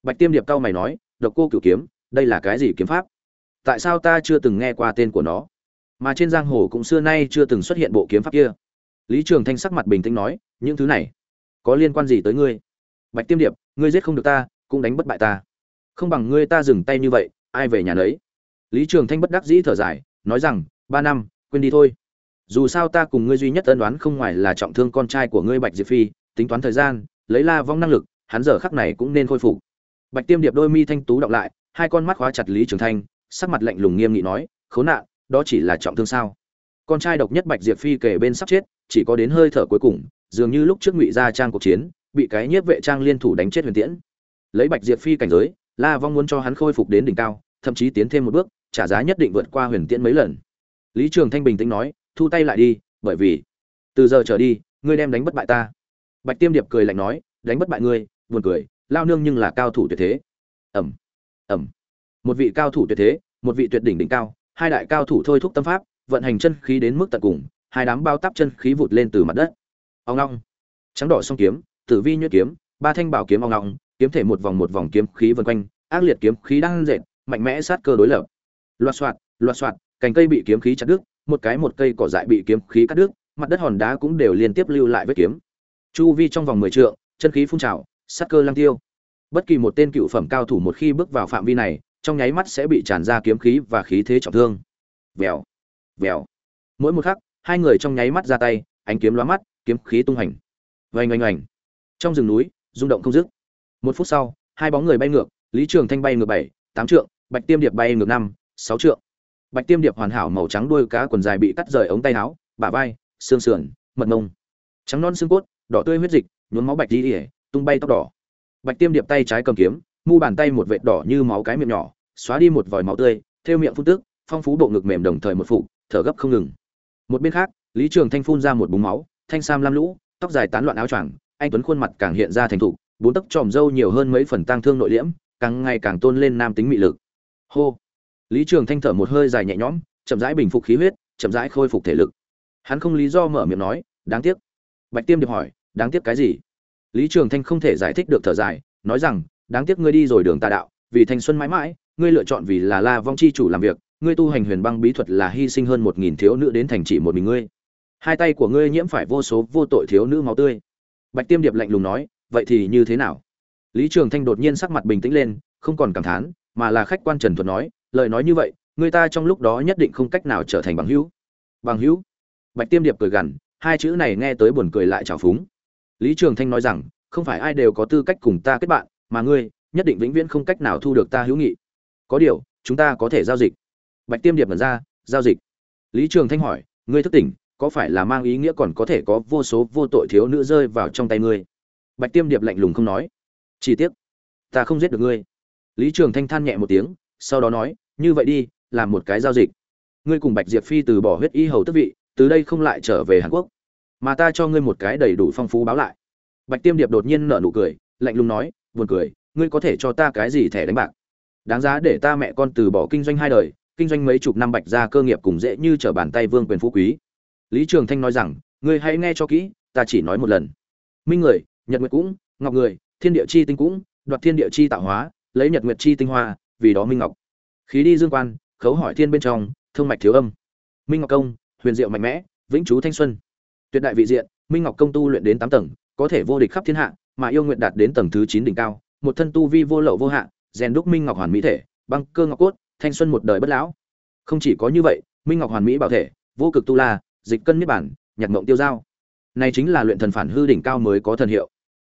bạch tiêm điệp cao mày nói, độc cô cửu kiếm, đây là cái gì kiếm pháp? Tại sao ta chưa từng nghe qua tên của nó? Mà trên giang hồ cũng xưa nay chưa từng xuất hiện bộ kiếm pháp kia. Lý trường thanh sắc mặt bình tĩnh nói, những thứ này, có liên quan gì tới ngươi? Bạch tiêm điệp, ngươi giết không được ta, cũng đánh bất bại ta. Không bằng ngươi ta dừng tay như vậy, ai về nhà lấy lý trường thanh bất đắc dĩ thở dài, nói rằng, ba năm, quên đi thôi. Dù sao ta cùng ngươi duy nhất ân đoán không ngoài là trọng thương con trai của ngươi bạch diệp phi, tính toán thời gian, lấy la vong năng lực, hắn giờ khắc này cũng nên khôi phục bạch tiêm điệp đôi mi thanh tú đọc lại, hai con mắt khóa chặt lý trường thanh, sắc mặt lạnh lùng nghiêm nghị nói, khốn nạn, đó chỉ là trọng thương sao? Con trai độc nhất bạch diệp phi kể bên sắp chết, chỉ có đến hơi thở cuối cùng, dường như lúc trước ngụy gia trang cuộc chiến, bị cái nhiếp vệ trang liên thủ đánh chết huyền tiễn. Lấy bạch diệp phi cảnh giới, la vong muốn cho hắn khôi phục đến đỉnh cao, thậm chí tiến thêm một bước, trả giá nhất định vượt qua huyền tiễn mấy lần. Lý trường thanh bình tĩnh nói, thu tay lại đi, bởi vì từ giờ trở đi, ngươi đem đánh bất bại ta. Bạch tiêm điệp cười lạnh nói, đánh bất bại ngươi, buồn cười lao nương nhưng là cao thủ tuyệt thế. Ẩm ẩm. Một vị cao thủ tuyệt thế, một vị tuyệt đỉnh đỉnh cao, hai đại cao thủ thôi thúc tâm pháp, vận hành chân khí đến mức tận cùng, hai đám bao tắp chân khí vụt lên từ mặt đất. Ông long trắng đỏ song kiếm, tử vi nhuyễn kiếm, ba thanh bảo kiếm ông long kiếm thể một vòng một vòng kiếm khí vần quanh, ác liệt kiếm khí đang dệt mạnh mẽ sát cơ đối lập. Loạt soạt loạt soạt, cành cây bị kiếm khí chặt đứt, một cái một cây cỏ dại bị kiếm khí cắt đứt, mặt đất hòn đá cũng đều liên tiếp lưu lại vết kiếm. Chu vi trong vòng mười trượng, chân khí phun trào, sát cơ lang tiêu bất kỳ một tên cựu phẩm cao thủ một khi bước vào phạm vi này, trong nháy mắt sẽ bị tràn ra kiếm khí và khí thế trọng thương. Vèo vèo. Mỗi một khắc, hai người trong nháy mắt ra tay, ánh kiếm lóa mắt, kiếm khí tung hành vênh oanh oanh. Trong rừng núi, rung động không dứt. Một phút sau, hai bóng người bay ngược, lý trường thanh bay ngược bảy, tám trượng, bạch tiêm điệp bay ngược năm, sáu trượng. Bạch tiêm điệp hoàn hảo màu trắng đuôi cá quần dài bị cắt rời ống tay áo, bả vai, xương sườn, mật mông. Trắng non xương cốt, đỏ tươi huyết dịch, nhuốm máu bạch đi ỉa tung bay tóc đỏ bạch tiêm điệp tay trái cầm kiếm, mu bàn tay một vệt đỏ như máu cái miệng nhỏ, xóa đi một vòi máu tươi theo miệng phun tức, phong phú bộ ngực mềm đồng thời một phụ thở gấp không ngừng. Một bên khác, lý trường thanh phun ra một búng máu, thanh sam lam lũ, tóc dài tán loạn áo choàng, anh tuấn khuôn mặt càng hiện ra thành thục, bốn tấc tròm râu nhiều hơn mấy phần tang thương nội liễm, càng ngày càng tôn lên nam tính mị lực. Hô! Lý trường thanh thở một hơi dài nhẹ nhõm, chậm rãi bình phục khí huyết, chậm rãi khôi phục thể lực. Hắn không lý do mở miệng nói, đáng tiếc. Bạch tiêm điệp hỏi, đáng tiếc cái gì? Lý trường thanh không thể giải thích được thở dài, nói rằng, đáng tiếc ngươi đi rồi đường tà đạo, vì thanh xuân mãi mãi, ngươi lựa chọn vì là la vong chi chủ làm việc, ngươi tu hành huyền băng bí thuật là hy sinh hơn một nghìn thiếu nữ đến thành chỉ một mình ngươi. Hai tay của ngươi nhiễm phải vô số vô tội thiếu nữ máu tươi. Bạch tiêm điệp lạnh lùng nói, vậy thì như thế nào? Lý trường thanh đột nhiên sắc mặt bình tĩnh lên, không còn cảm thán, mà là khách quan trần thuật nói, lời nói như vậy, người ta trong lúc đó nhất định không cách nào trở thành bằng hữu. Bằng hữu? Bạch tiêm điệp cười gằn, hai chữ này nghe tới buồn cười lại trào phúng lý trường thanh nói rằng, không phải ai đều có tư cách cùng ta kết bạn, mà ngươi, nhất định vĩnh viễn không cách nào thu được ta hữu nghị. Có điều, chúng ta có thể giao dịch. Bạch tiêm điệp mở ra, giao dịch. Lý trường thanh hỏi, ngươi thức tỉnh, có phải là mang ý nghĩa còn có thể có vô số vô tội thiếu nữ rơi vào trong tay ngươi? Bạch tiêm điệp lạnh lùng không nói. Chi tiết ta không giết được ngươi. Lý trường thanh than nhẹ một tiếng, sau đó nói, như vậy đi, làm một cái giao dịch. Ngươi cùng bạch diệp phi từ bỏ huyết y hầu tức vị, từ đây không lại trở về hàn quốc mà ta cho ngươi một cái đầy đủ phong phú báo lại. Bạch tiêm điệp đột nhiên nở nụ cười, lạnh lùng nói, buồn cười, ngươi có thể cho ta cái gì thẻ đánh bạc? Đáng giá để ta mẹ con từ bỏ kinh doanh hai đời, kinh doanh mấy chục năm bạch ra cơ nghiệp cùng dễ như trở bàn tay vương quyền phú quý. Lý trường thanh nói rằng, ngươi hãy nghe cho kỹ, ta chỉ nói một lần. Minh người, nhật nguyệt cũng, ngọc người, thiên địa chi tinh cũng, đoạt thiên địa chi tạo hóa, lấy nhật nguyệt chi tinh hoa, vì đó minh ngọc. Khí đi dương quan, khấu hỏi thiên bên trong thương mạch thiếu âm. Minh ngọc công, huyền diệu mạnh mẽ, vĩnh chú thanh xuân tuyệt đại vị diện, minh ngọc công tu luyện đến tám tầng, có thể vô địch khắp thiên hạ, mà yêu nguyện đạt đến tầng thứ chín đỉnh cao, một thân tu vi vô lậu vô hạn rèn đúc minh ngọc hoàn mỹ thể, băng cơ ngọc cốt, thanh xuân một đời bất lão. Không chỉ có như vậy, minh ngọc hoàn mỹ bảo thể, vô cực tu la, dịch cân niết bản nhạc mộng tiêu giao. Này chính là luyện thần phản hư đỉnh cao mới có thần hiệu.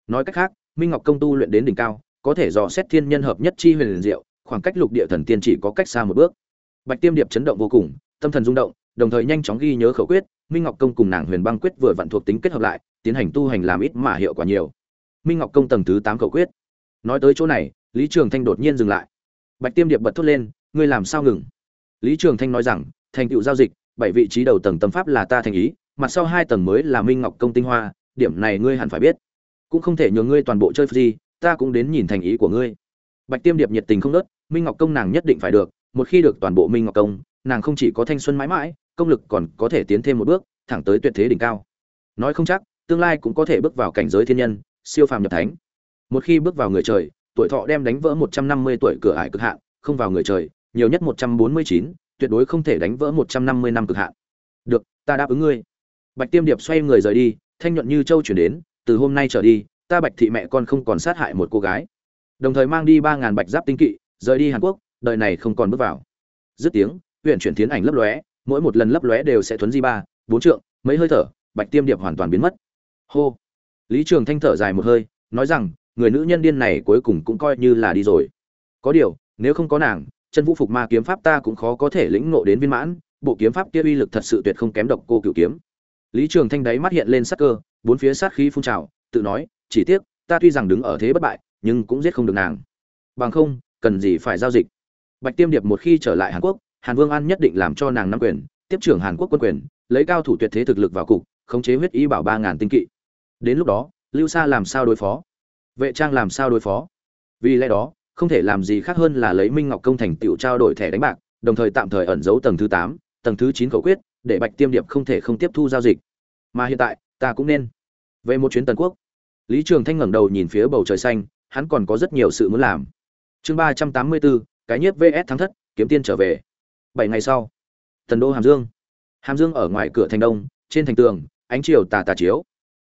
Nói cách khác, minh ngọc công tu luyện đến đỉnh cao, có thể dò xét thiên nhân hợp nhất chi huyền liền diệu, khoảng cách lục địa thần tiên chỉ có cách xa một bước. Bạch tiêm điệp chấn động vô cùng, tâm thần rung động, đồng thời nhanh chóng ghi nhớ khẩu quyết minh ngọc công cùng nàng huyền băng quyết vừa vặn thuộc tính kết hợp lại, tiến hành tu hành làm ít mà hiệu quả nhiều. Minh ngọc công tầng thứ tám cầu quyết. Nói tới chỗ này, lý trường thanh đột nhiên dừng lại. Bạch tiêm điệp bật thốt lên, ngươi làm sao ngừng? Lý trường thanh nói rằng, thành tựu giao dịch, bảy vị trí đầu tầng tâm pháp là ta thành ý mặt sau hai tầng mới là minh ngọc công tinh hoa, điểm này ngươi hẳn phải biết. Cũng không thể nhường ngươi toàn bộ chơi gì, ta cũng đến nhìn thành ý của ngươi. Bạch tiêm điệp nhiệt tình không nớt, minh ngọc công nàng nhất định phải được, một khi được toàn bộ minh ngọc công, nàng không chỉ có thanh xuân mãi mãi công lực còn có thể tiến thêm một bước, thẳng tới tuyệt thế đỉnh cao. Nói không chắc, tương lai cũng có thể bước vào cảnh giới thiên nhân, siêu phàm nhập thánh. Một khi bước vào người trời, tuổi thọ đem đánh vỡ một trăm năm mươi tuổi cửa ải cực hạn, không vào người trời, nhiều nhất một trăm bốn mươi chín, tuyệt đối không thể đánh vỡ một trăm năm cực hạn. Được, ta đáp ứng ngươi. Bạch tiêm điệp xoay người rời đi, thanh nhuận như châu chuyển đến, từ hôm nay trở đi, ta bạch thị mẹ con không còn sát hại một cô gái. Đồng thời mang đi 3000 bạch giáp tinh kỵ, rời đi hàn quốc, đời này không còn bước vào. Dứt tiếng huyền chuyển tiến ảnh lấp lóe mỗi một lần lấp lóe đều sẽ thuấn di ba, bốn trượng, mấy hơi thở, bạch tiêm điệp hoàn toàn biến mất. Hô. Lý trường thanh thở dài một hơi, nói rằng, người nữ nhân điên này cuối cùng cũng coi như là đi rồi. Có điều, nếu không có nàng, chân vũ phục ma kiếm pháp ta cũng khó có thể lĩnh ngộ đến viên mãn, bộ kiếm pháp kia uy lực thật sự tuyệt không kém độc cô cửu kiếm. Lý trường thanh đáy mắt hiện lên sắc cơ, bốn phía sát khí phun trào, tự nói, chỉ tiếc, ta tuy rằng đứng ở thế bất bại, nhưng cũng giết không được nàng. Bằng không, cần gì phải giao dịch. Bạch tiêm điệp một khi trở lại hàn quốc hàn vương an nhất định làm cho nàng nắm quyền, tiếp trưởng hàn quốc quân quyền, lấy cao thủ tuyệt thế thực lực vào cục, khống chế huyết ý bảo ba ngàn tinh kỵ. Đến lúc đó, lưu sa làm sao đối phó? Vệ trang làm sao đối phó? Vì lẽ đó, không thể làm gì khác hơn là lấy minh ngọc công thành tiểu trao đổi thẻ đánh bạc, đồng thời tạm thời ẩn giấu tầng thứ tám, tầng thứ chín khẩu quyết, để bạch tiêm điệp không thể không tiếp thu giao dịch. Mà hiện tại, ta cũng nên. Về một chuyến tần quốc, lý trường thanh ngẩng đầu nhìn phía bầu trời xanh, hắn còn có rất nhiều sự muốn làm. Chương ba trăm tám mươi bốn, cái nhiếp vs thắng thất, kiếm tiên trở về bảy ngày sau tần đô hàm dương. Hàm dương ở ngoài cửa thành đông, trên thành tường, ánh chiều tà tà chiếu.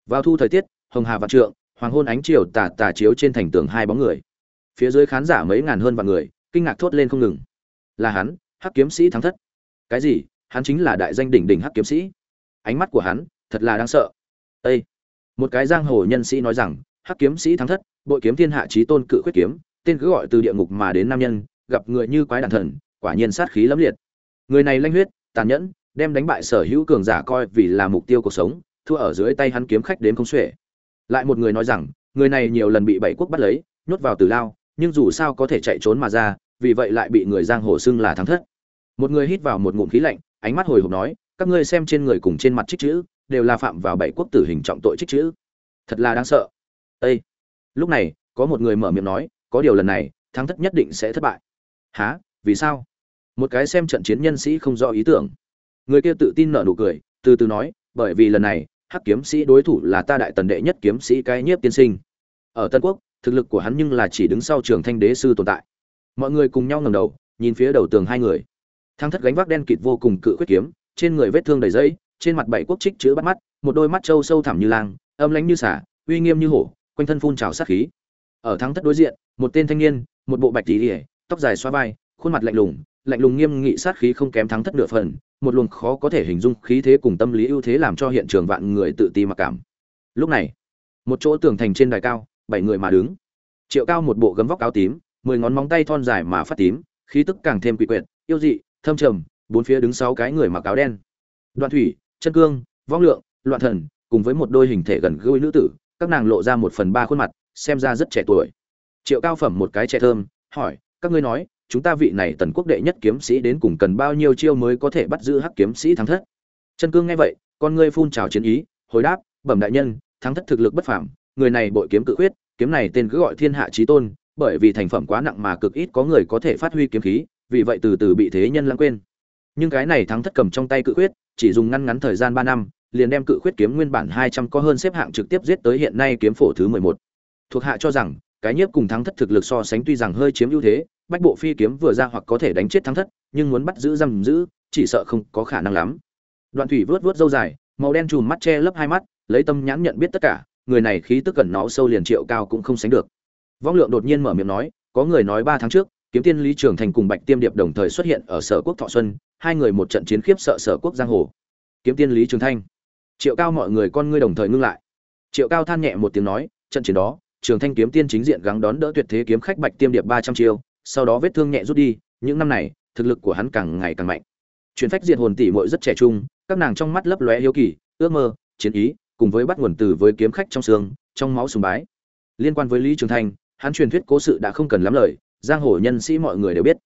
Vào thu thời tiết, hồng hà vạn trượng, hoàng hôn ánh chiều tà tà chiếu trên thành tường hai bóng người. Phía dưới khán giả mấy ngàn hơn vạn người, kinh ngạc thốt lên không ngừng. Là hắn, hắc kiếm sĩ thắng thất. Cái gì? Hắn chính là đại danh đỉnh đỉnh hắc kiếm sĩ. Ánh mắt của hắn, thật là đáng sợ. Ê! một cái giang hồ nhân sĩ nói rằng, hắc kiếm sĩ thắng thất, bội kiếm thiên hạ trí tôn cự khuyết kiếm, tên cứ gọi từ địa ngục mà đến nam nhân, gặp người như quái đản thần quả nhiên sát khí lẫm liệt. Người này lanh huyết, tàn nhẫn, đem đánh bại sở hữu cường giả coi vì là mục tiêu cuộc sống, thua ở dưới tay hắn kiếm khách đến không xuể. Lại một người nói rằng, người này nhiều lần bị bảy quốc bắt lấy, nhốt vào tử lao, nhưng dù sao có thể chạy trốn mà ra, vì vậy lại bị người giang hồ xưng là thắng thất. Một người hít vào một ngụm khí lạnh, ánh mắt hồi hộp nói, các ngươi xem trên người cùng trên mặt trích chữ, đều là phạm vào bảy quốc tử hình trọng tội trích chữ. Thật là đáng sợ. Ê! lúc này, có một người mở miệng nói, có điều lần này, thắng thất nhất định sẽ thất bại. Hả? vì sao? Một cái xem trận chiến nhân sĩ không rõ ý tưởng. Người kia tự tin nở nụ cười, từ từ nói, bởi vì lần này, hắc kiếm sĩ đối thủ là ta đại tần đệ nhất kiếm sĩ cái nhiếp tiên sinh. Ở tân quốc, thực lực của hắn nhưng là chỉ đứng sau trường thanh đế sư tồn tại. Mọi người cùng nhau ngẩng đầu, nhìn phía đầu tường hai người. Thang thất gánh vác đen kịt vô cùng cự khuyết kiếm, trên người vết thương đầy dây trên mặt bảy quốc trích chữ bắt mắt, một đôi mắt trâu sâu thẳm như lang, âm lánh như xả, uy nghiêm như hổ, quanh thân phun trào sát khí. Ở thắng thất đối diện, một tên thanh niên, một bộ bạch tỉ ỉa tóc dài xoa vai, khuôn mặt lạnh lùng lạnh lùng nghiêm nghị sát khí không kém thắng thất nửa phần, một luồng khó có thể hình dung khí thế cùng tâm lý ưu thế làm cho hiện trường vạn người tự ti mặc cảm. Lúc này, một chỗ tường thành trên đài cao, bảy người mà đứng. Triệu cao một bộ gấm vóc áo tím, mười ngón móng tay thon dài mà phát tím, khí tức càng thêm quỷ quyệt, yêu dị, thâm trầm, bốn phía đứng sáu cái người mặc áo đen. Đoạn thủy, chân cương, vong lượng, loạn thần, cùng với một đôi hình thể gần gũi nữ tử, các nàng lộ ra một phần ba khuôn mặt, xem ra rất trẻ tuổi. Triệu cao phẩm một cái trẻ thơm, hỏi, các ngươi nói chúng ta vị này tần quốc đệ nhất kiếm sĩ đến cùng cần bao nhiêu chiêu mới có thể bắt giữ hắc kiếm sĩ thắng thất? Chân cương nghe vậy, con ngươi phun trào chiến ý, hồi đáp, bẩm đại nhân, thắng thất thực lực bất phàm, người này bội kiếm cự quyết kiếm này tên cứ gọi thiên hạ chí tôn, bởi vì thành phẩm quá nặng mà cực ít có người có thể phát huy kiếm khí, vì vậy từ từ bị thế nhân lãng quên. Nhưng cái này thắng thất cầm trong tay cự quyết chỉ dùng ngăn ngắn thời gian ba năm, liền đem cự quyết kiếm nguyên bản hai trăm có hơn xếp hạng trực tiếp giết tới hiện nay kiếm phổ thứ mười một. Thuộc hạ cho rằng, cái nhiếp cùng thắng thất thực lực so sánh tuy rằng hơi chiếm ưu thế bách bộ phi kiếm vừa ra hoặc có thể đánh chết thắng thất, nhưng muốn bắt giữ giam giữ, chỉ sợ không có khả năng lắm. Đoạn thủy vớt vớt dâu dài, màu đen chùm mắt che lấp hai mắt, lấy tâm nhãn nhận biết tất cả, người này khí tức cẩn nó sâu liền triệu cao cũng không sánh được. Vong lượng đột nhiên mở miệng nói, có người nói ba tháng trước, kiếm tiên lý trường thành cùng bạch tiêm điệp đồng thời xuất hiện ở sở quốc thọ xuân, hai người một trận chiến khiếp sợ sở quốc giang hồ. Kiếm tiên lý trường thanh triệu cao mọi người con ngươi đồng thời ngưng lại. Triệu cao than nhẹ một tiếng nói, trận chiến đó, trường thanh kiếm tiên chính diện gắng đón đỡ tuyệt thế kiếm khách bạch tiêm điệp ba trăm chiêu sau đó vết thương nhẹ rút đi, những năm này, thực lực của hắn càng ngày càng mạnh. Truyền phách diệt hồn tỷ muội rất trẻ trung, các nàng trong mắt lấp lóe hiếu kỳ, ước mơ, chiến ý, cùng với bắt nguồn từ với kiếm khách trong xương, trong máu sùng bái. Liên quan với lý trường thanh hắn truyền thuyết cố sự đã không cần lắm lời, giang hồ nhân sĩ mọi người đều biết.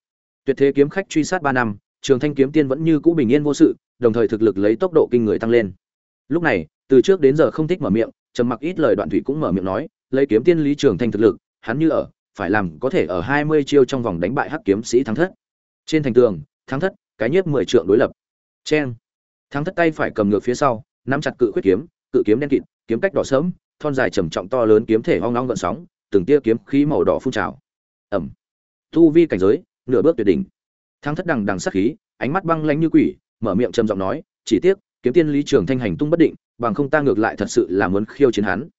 Tuyệt thế kiếm khách truy sát ba năm, trường thanh kiếm tiên vẫn như cũ bình yên vô sự, đồng thời thực lực lấy tốc độ kinh người tăng lên. Lúc này, từ trước đến giờ không thích mở miệng, trầm mặc ít lời đoạn thủy cũng mở miệng nói, lấy kiếm tiên lý trường thanh thực lực, hắn như ở phải làm có thể ở hai mươi chiêu trong vòng đánh bại hắc kiếm sĩ thắng thất. Trên thành tường, thắng thất, cái nhiếp mười trượng đối lập. Chen thắng thất tay phải cầm ngược phía sau, nắm chặt cự khuyết kiếm, cự kiếm đen kịt, kiếm cách đỏ sớm thon dài trầm trọng to lớn kiếm thể hoang long gợn sóng, từng tia kiếm khí màu đỏ phun trào. Ẩm. Thu vi cảnh giới, nửa bước tuyệt đỉnh. Thắng thất đằng đằng sát khí, ánh mắt băng lãnh như quỷ, mở miệng trầm giọng nói, chỉ tiếc, kiếm tiên lý trường thanh hành tung bất định, bằng không ta ngược lại thật sự là muốn khiêu chiến hắn.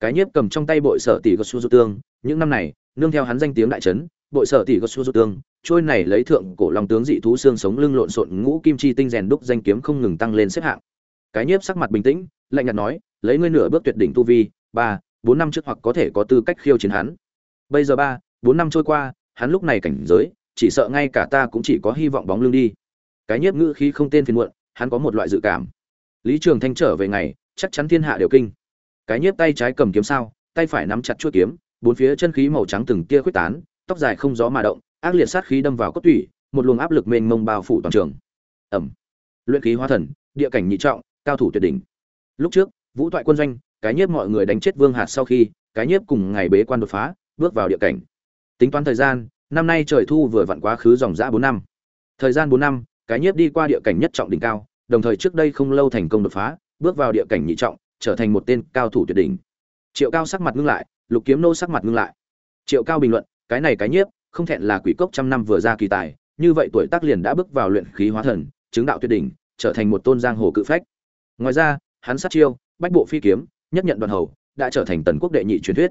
Cái nhiếp cầm trong tay bội sở tỷ gật su tương, những năm này nương theo hắn danh tiếng đại trấn, bội sở tỷ gật su tương, trôi này lấy thượng cổ long tướng dị thú xương sống lưng lộn xộn ngũ kim chi tinh rèn đúc danh kiếm không ngừng tăng lên xếp hạng. Cái nhiếp sắc mặt bình tĩnh, lạnh nhạt nói, lấy ngươi nửa bước tuyệt đỉnh tu vi, ba, bốn năm trước hoặc có thể có tư cách khiêu chiến hắn. Bây giờ ba, bốn năm trôi qua, hắn lúc này cảnh giới, chỉ sợ ngay cả ta cũng chỉ có hy vọng bóng lưng đi. Cái nhiếp ngữ khí không tên phiền muộn, hắn có một loại dự cảm. Lý trường thanh trở về ngày, chắc chắn thiên hạ đều kinh. Cái nhiếp tay trái cầm kiếm sao, tay phải nắm chặt chuôi kiếm bốn phía chân khí màu trắng từng tia khuếch tán, tóc dài không gió mà động, ác liệt sát khí đâm vào cốt tủy, một luồng áp lực mênh mông bao phủ toàn trường. Ẩm. Luyện khí hóa thần, địa cảnh nhị trọng, cao thủ tuyệt đỉnh. Lúc trước, vũ thoại quân doanh, cái nhiếp mọi người đánh chết vương hạt sau khi, cái nhiếp cùng ngày bế quan đột phá, bước vào địa cảnh. Tính toán thời gian, năm nay trời thu vừa vặn quá khứ dòng dã bốn năm. Thời gian bốn năm, cái nhiếp đi qua địa cảnh nhất trọng đỉnh cao, đồng thời trước đây không lâu thành công đột phá, bước vào địa cảnh nhị trọng, trở thành một tên cao thủ tuyệt đỉnh triệu cao sắc mặt ngưng lại, lục kiếm nô sắc mặt ngưng lại. Triệu cao bình luận, cái này cái nhiếp, không thẹn là quỷ cốc trăm năm vừa ra kỳ tài, như vậy tuổi tác liền đã bước vào luyện khí hóa thần, chứng đạo tuyệt đỉnh, trở thành một tôn giang hồ cự phách. Ngoài ra, hắn sát chiêu, bách bộ phi kiếm, nhất nhận đoàn hầu, đã trở thành tần quốc đệ nhị truyền thuyết.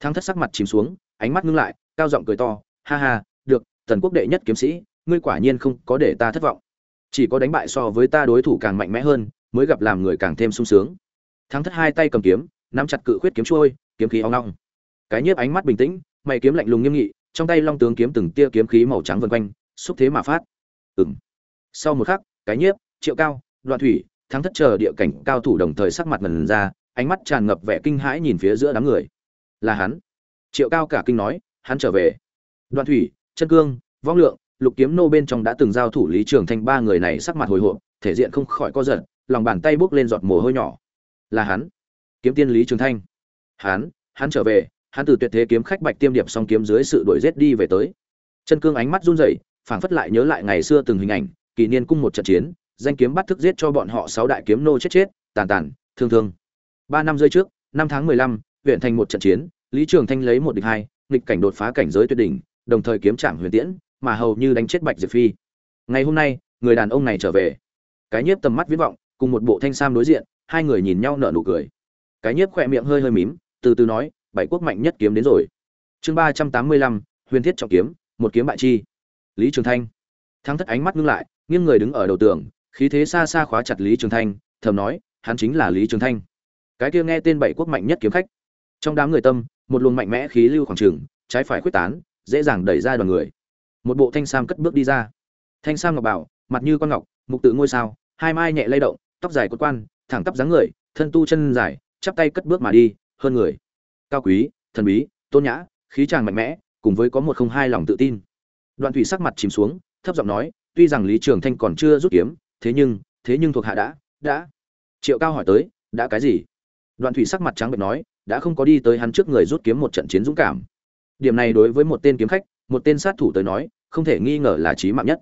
Thắng thất sắc mặt chìm xuống, ánh mắt ngưng lại, cao giọng cười to, ha ha, được, tần quốc đệ nhất kiếm sĩ, ngươi quả nhiên không có để ta thất vọng. Chỉ có đánh bại so với ta đối thủ càng mạnh mẽ hơn, mới gặp làm người càng thêm sung sướng. Thắng thất hai tay cầm kiếm nắm chặt cự khuyết kiếm trôi, kiếm khí ong long cái nhiếp ánh mắt bình tĩnh, mày kiếm lạnh lùng nghiêm nghị, trong tay long tướng kiếm từng tia kiếm khí màu trắng vần quanh, xúc thế mà phát. Ừng sau một khắc, cái nhiếp, triệu cao đoạn thủy, thắng thất chờ địa cảnh cao thủ đồng thời sắc mặt ngần ra, ánh mắt tràn ngập vẻ kinh hãi nhìn phía giữa đám người. Là hắn. Triệu cao cả kinh nói, hắn trở về. Đoạn thủy, chân cương, vong lượng, lục kiếm nô bên trong đã từng giao thủ lý trường thanh ba người này sắc mặt hồi hộp, thể diện không khỏi co giật, lòng bàn tay bốc lên giọt mồ hôi nhỏ. Là hắn kiếm tiên lý trường thanh. Hắn hắn trở về, hắn từ tuyệt thế kiếm khách bạch tiêm điệp song kiếm dưới sự đuổi giết đi về tới. Chân cương ánh mắt run rẩy, phảng phất lại nhớ lại ngày xưa từng hình ảnh, kỷ niên cung một trận chiến, danh kiếm bắt thức giết cho bọn họ sáu đại kiếm nô chết chết, tàn tàn, thương thương. Ba năm rơi trước, năm tháng mười lăm, huyện thành một trận chiến, lý trường thanh lấy một địch hai, nghịch cảnh đột phá cảnh giới tuyệt đỉnh, đồng thời kiếm trảm huyền tiễn, mà hầu như đánh chết bạch diệp phi. Ngày hôm nay, người đàn ông này trở về. Cái nhiếp tầm mắt viễn vọng, cùng một bộ thanh sam đối diện, hai người nhìn nhau nở nụ cười cái nhiếp khỏe miệng hơi hơi mím, từ từ nói, bảy quốc mạnh nhất kiếm đến rồi. Chương ba trăm tám mươi lăm, huyền thiết trọng kiếm, một kiếm bại chi. Lý trường thanh. Thắng thất ánh mắt ngưng lại, nghiêng người đứng ở đầu tường, khí thế xa xa khóa chặt lý trường thanh, thầm nói, hắn chính là lý trường thanh. Cái kia nghe tên bảy quốc mạnh nhất kiếm khách. Trong đám người tâm, một luồng mạnh mẽ khí lưu khoảng trường trái phải quyết tán, dễ dàng đẩy ra đoàn người. Một bộ thanh sam cất bước đi ra. Thanh sam ngọc bảo, mặt như con ngọc, mục tự ngôi sao, hai mai nhẹ lay động, tóc dài cột quan, thẳng tắp dáng người, thân tu chân dài chắp tay cất bước mà đi, hơn người. Cao quý, thần bí, tôn nhã, khí chàng mạnh mẽ, cùng với có một không hai lòng tự tin. Đoạn thủy sắc mặt chìm xuống, thấp giọng nói, tuy rằng lý trường thanh còn chưa rút kiếm, thế nhưng thế nhưng thuộc hạ đã đã. Triệu cao hỏi tới, đã cái gì? Đoạn thủy sắc mặt trắng bệch nói, đã không có đi tới hắn trước người rút kiếm một trận chiến dũng cảm. Điểm này đối với một tên kiếm khách, một tên sát thủ tới nói, không thể nghi ngờ là chí mạng nhất.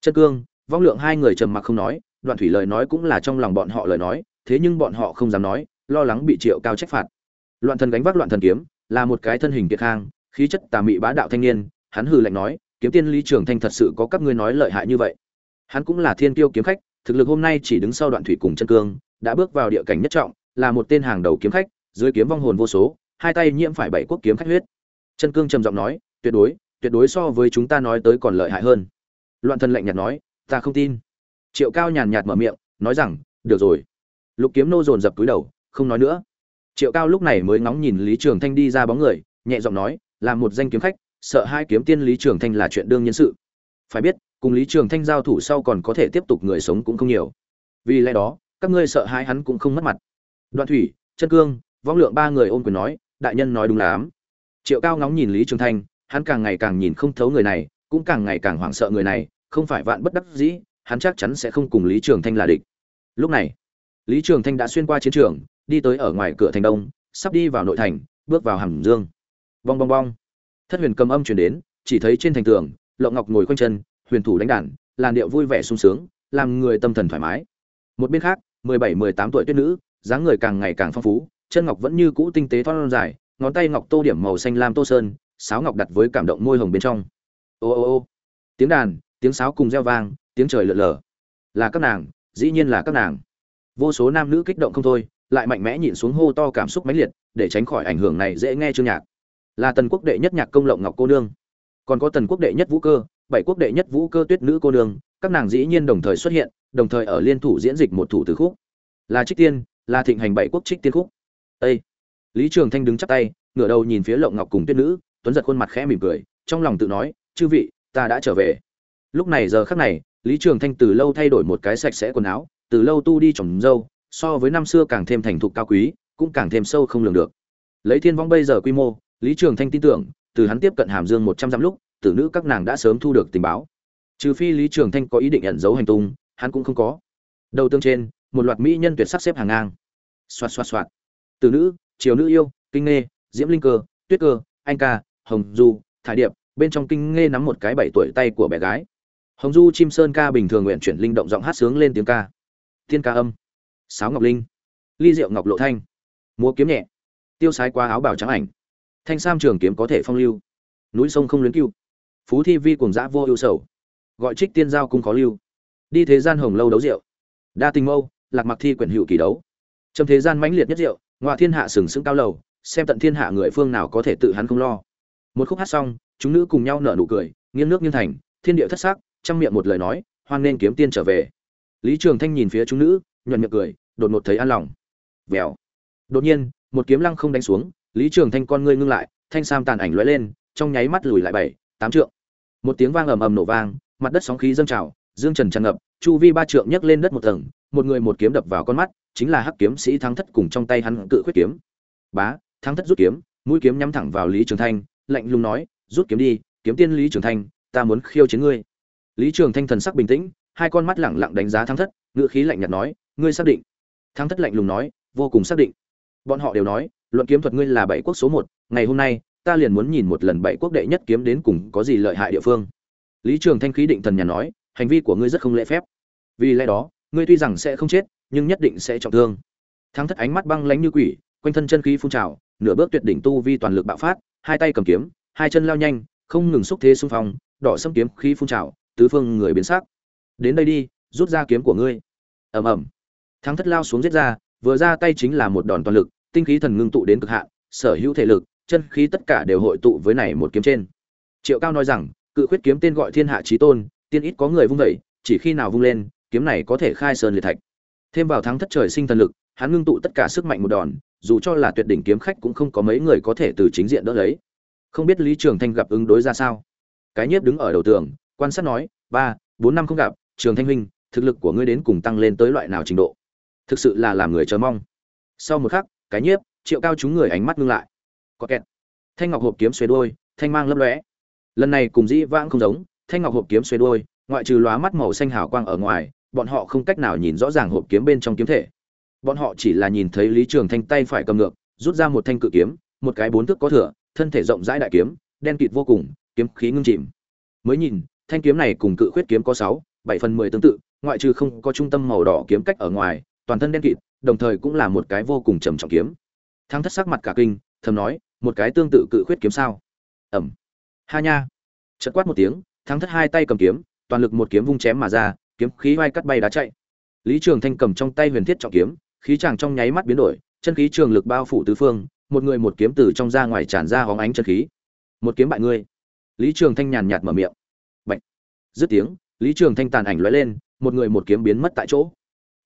Chân cương, vong lượng hai người trầm mặc không nói, đoạn thủy lời nói cũng là trong lòng bọn họ lời nói, thế nhưng bọn họ không dám nói lo lắng bị triệu cao trách phạt. Loạn thần gánh vác loạn thần kiếm, là một cái thân hình kiệt khang, khí chất tà mị bá đạo thanh niên, hắn hừ lạnh nói, kiếm tiên lý trường thanh thật sự có các ngươi nói lợi hại như vậy. Hắn cũng là thiên tiêu kiếm khách, thực lực hôm nay chỉ đứng sau đoạn thủy cùng chân cương, đã bước vào địa cảnh nhất trọng, là một tên hàng đầu kiếm khách, dưới kiếm vong hồn vô số, hai tay nhiễm phải bảy quốc kiếm khách huyết. Chân cương trầm giọng nói, tuyệt đối tuyệt đối so với chúng ta nói tới còn lợi hại hơn. Loạn thần lạnh nhạt nói, ta không tin. Triệu cao nhàn nhạt mở miệng, nói rằng, được rồi. Lục kiếm nô dồn dập túi đầu không nói nữa. Triệu cao lúc này mới ngóng nhìn lý trường thanh đi ra bóng người, nhẹ giọng nói, là một danh kiếm khách, sợ hai kiếm tiên lý trường thanh là chuyện đương nhiên sự. Phải biết, cùng lý trường thanh giao thủ sau còn có thể tiếp tục người sống cũng không nhiều. Vì lẽ đó, các ngươi sợ hai hắn cũng không mất mặt. Đoạn thủy chân cương, vong lượng ba người ôm quyền nói, đại nhân nói đúng lắm. Triệu cao ngóng nhìn lý trường thanh, hắn càng ngày càng nhìn không thấu người này, cũng càng ngày càng hoảng sợ người này, không phải vạn bất đắc dĩ, hắn chắc chắn sẽ không cùng lý trường thanh là địch. Lúc này, lý trường thanh đã xuyên qua chiến trường đi tới ở ngoài cửa thành đông, sắp đi vào nội thành, bước vào hàm dương. Bong bong bong. Thất huyền cầm âm chuyển đến, chỉ thấy trên thành tường lộ ngọc ngồi khoanh chân, huyền thủ đánh đàn, làn điệu vui vẻ sung sướng, làm người tâm thần thoải mái. Một bên khác, mười bảy, mười tám tuổi tuyết nữ, dáng người càng ngày càng phong phú, chân ngọc vẫn như cũ tinh tế thon dài, ngón tay ngọc tô điểm màu xanh lam tô sơn, sáo ngọc đặt với cảm động môi hồng bên trong. Ô ô ô. Tiếng đàn, tiếng sáo cùng reo vang, tiếng trời lượn lờ. Là các nàng, dĩ nhiên là các nàng. Vô số nam nữ kích động không thôi lại mạnh mẽ nhịn xuống hô to cảm xúc mãnh liệt, để tránh khỏi ảnh hưởng này dễ nghe chương nhạc. Là tần quốc đệ nhất nhạc công lộng ngọc cô nương. Còn có tần quốc đệ nhất vũ cơ, bảy quốc đệ nhất vũ cơ tuyết nữ cô nương, các nàng dĩ nhiên đồng thời xuất hiện, đồng thời ở liên thủ diễn dịch một thủ từ khúc. Là trích tiên, là thịnh hành bảy quốc trích tiên khúc. Ê! lý trường thanh đứng chắp tay, ngửa đầu nhìn phía lộng ngọc cùng tuyết nữ, tuấn giật khuôn mặt khẽ mỉm cười, trong lòng tự nói, chư vị, ta đã trở về. Lúc này giờ khắc này, lý trường thanh từ lâu thay đổi một cái sạch sẽ quần áo, từ lâu tu đi trồng dâu so với năm xưa càng thêm thành thục cao quý, cũng càng thêm sâu không lường được. Lấy thiên vong bây giờ quy mô, lý trường thanh tin tưởng, từ hắn tiếp cận hàm dương một trăm dặm lúc, tử nữ các nàng đã sớm thu được tình báo. Trừ phi lý trường thanh có ý định ẩn giấu hành tung, hắn cũng không có. Đầu tương trên, một loạt mỹ nhân tuyệt sắc xếp hàng ngang. Xoạt xoạt xoạt. Tử nữ, triều nữ yêu, kinh nghê, diễm linh cơ, tuyết cơ, anh ca, hồng du, thải điệp, bên trong kinh nghe nắm một cái bảy tuổi tay của bé gái. Hồng du chim sơn ca bình thường nguyện chuyển linh động giọng hát sướng lên tiếng ca. Thiên ca âm sáo ngọc linh. Ly rượu ngọc lộ thanh. Múa kiếm nhẹ. Tiêu sái qua áo bào trắng ảnh. Thanh sam trường kiếm có thể phong lưu. Núi sông không luyến cưu phú thi vi cùng dã vô ưu sầu. Gọi trích tiên giao cung khó lưu. Đi thế gian hồng lâu đấu rượu. Đa tình mâu, lạc mặc thi quyển hữu kỳ đấu. Trong thế gian mãnh liệt nhất rượu ngoại thiên hạ sừng sững cao lầu, xem tận thiên hạ người phương nào có thể tự hắn không lo. Một khúc hát xong, chúng nữ cùng nhau nở nụ cười, nghiêng nước nghiêng thành, thiên địa thất sắc trong miệng một lời nói, hoan nên kiếm tiên trở về. Lý trường thanh nhìn phía chúng nữ, nhuận miệng cười đột ngột thấy an lòng. Vèo. Đột nhiên, một kiếm lăng không đánh xuống, lý trường thanh con ngươi ngưng lại, thanh sam tàn ảnh lóe lên, trong nháy mắt lùi lại bảy, tám trượng. Một tiếng vang ầm ầm nổ vang, mặt đất sóng khí dâng trào, dương trần tràn ngập, chu vi ba trượng nhấc lên đất một tầng, một người một kiếm đập vào con mắt, chính là hắc kiếm sĩ thắng thất cùng trong tay hắn cự khuyết kiếm. Bá, thắng thất rút kiếm, mũi kiếm nhắm thẳng vào lý trường thanh, lạnh lùng nói, rút kiếm đi, kiếm tiên lý trường thanh, ta muốn khiêu chiến ngươi. Lý trường thanh thần sắc bình tĩnh, hai con mắt lẳng lặng đánh giá thắng thất ngựa khí lạnh nhạt nói, ngươi xác định thắng thất lạnh lùng nói, vô cùng xác định. Bọn họ đều nói, luận kiếm thuật ngươi là bảy quốc số một, ngày hôm nay, ta liền muốn nhìn một lần bảy quốc đệ nhất kiếm đến cùng có gì lợi hại địa phương. Lý trường thanh khí định thần nhà nói, hành vi của ngươi rất không lễ phép. Vì lẽ đó, ngươi tuy rằng sẽ không chết, nhưng nhất định sẽ trọng thương. Thắng thất ánh mắt băng lánh như quỷ, quanh thân chân khí phun trào, nửa bước tuyệt đỉnh tu vi toàn lực bạo phát, hai tay cầm kiếm, hai chân lao nhanh, không ngừng xúc thế xung phong, đỏ xâm kiếm khí phun trào, tứ phương người biến sắc. Đến đây đi, rút ra kiếm của ngươi. Ầm ầm thắng thất lao xuống giết ra, vừa ra tay chính là một đòn toàn lực, tinh khí thần ngưng tụ đến cực hạn, sở hữu thể lực, chân khí tất cả đều hội tụ với này một kiếm trên. Triệu cao nói rằng, cự khuyết kiếm tên gọi thiên hạ chí tôn, tiên ít có người vung vẩy chỉ khi nào vung lên, kiếm này có thể khai sơn liệt thạch. Thêm vào thắng thất trời sinh thần lực, hắn ngưng tụ tất cả sức mạnh một đòn, dù cho là tuyệt đỉnh kiếm khách cũng không có mấy người có thể từ chính diện đỡ lấy. Không biết lý trường thanh gặp ứng đối ra sao? Cái nhiếp đứng ở đầu tường, quan sát nói, ba, bốn năm không gặp, trường thanh huynh, thực lực của ngươi đến cùng tăng lên tới loại nào trình độ? Thực sự là làm người chờ mong. Sau một khắc, cái nhiếp, triệu cao chúng người ánh mắt ngưng lại. Có kẹt. Thanh ngọc hộp kiếm xuề đôi thanh mang lấp lóe. Lần này cùng dĩ vãng không giống, thanh ngọc hộp kiếm xuề đôi ngoại trừ lóa mắt màu xanh hào quang ở ngoài, bọn họ không cách nào nhìn rõ ràng hộp kiếm bên trong kiếm thể. Bọn họ chỉ là nhìn thấy lý trường thanh tay phải cầm ngược, rút ra một thanh cự kiếm, một cái bốn thước có thửa thân thể rộng rãi đại kiếm, đen kịt vô cùng, kiếm khí ngưng chìm. Mới nhìn, thanh kiếm này cùng cự khuyết kiếm có sáu, bảy phần mười tương tự, ngoại trừ không có trung tâm màu đỏ kiếm cách ở ngoài toàn thân đen kịt, đồng thời cũng là một cái vô cùng trầm trọng kiếm. Thắng thất sắc mặt cả kinh, thầm nói, một cái tương tự cự khuyết kiếm sao? Ẩm. Ha nha. Chợt quát một tiếng, thắng thất hai tay cầm kiếm, toàn lực một kiếm vung chém mà ra, kiếm khí vai cắt bay đá chạy. Lý trường thanh cầm trong tay huyền thiết trọng kiếm, khí chàng trong nháy mắt biến đổi, chân khí trường lực bao phủ tứ phương, một người một kiếm từ trong ra ngoài tràn ra hóng ánh chân khí. Một kiếm bại ngươi. Lý trường thanh nhàn nhạt mở miệng. Bạch. dứt tiếng, lý trường thanh tàn ảnh lóe lên, một người một kiếm biến mất tại chỗ.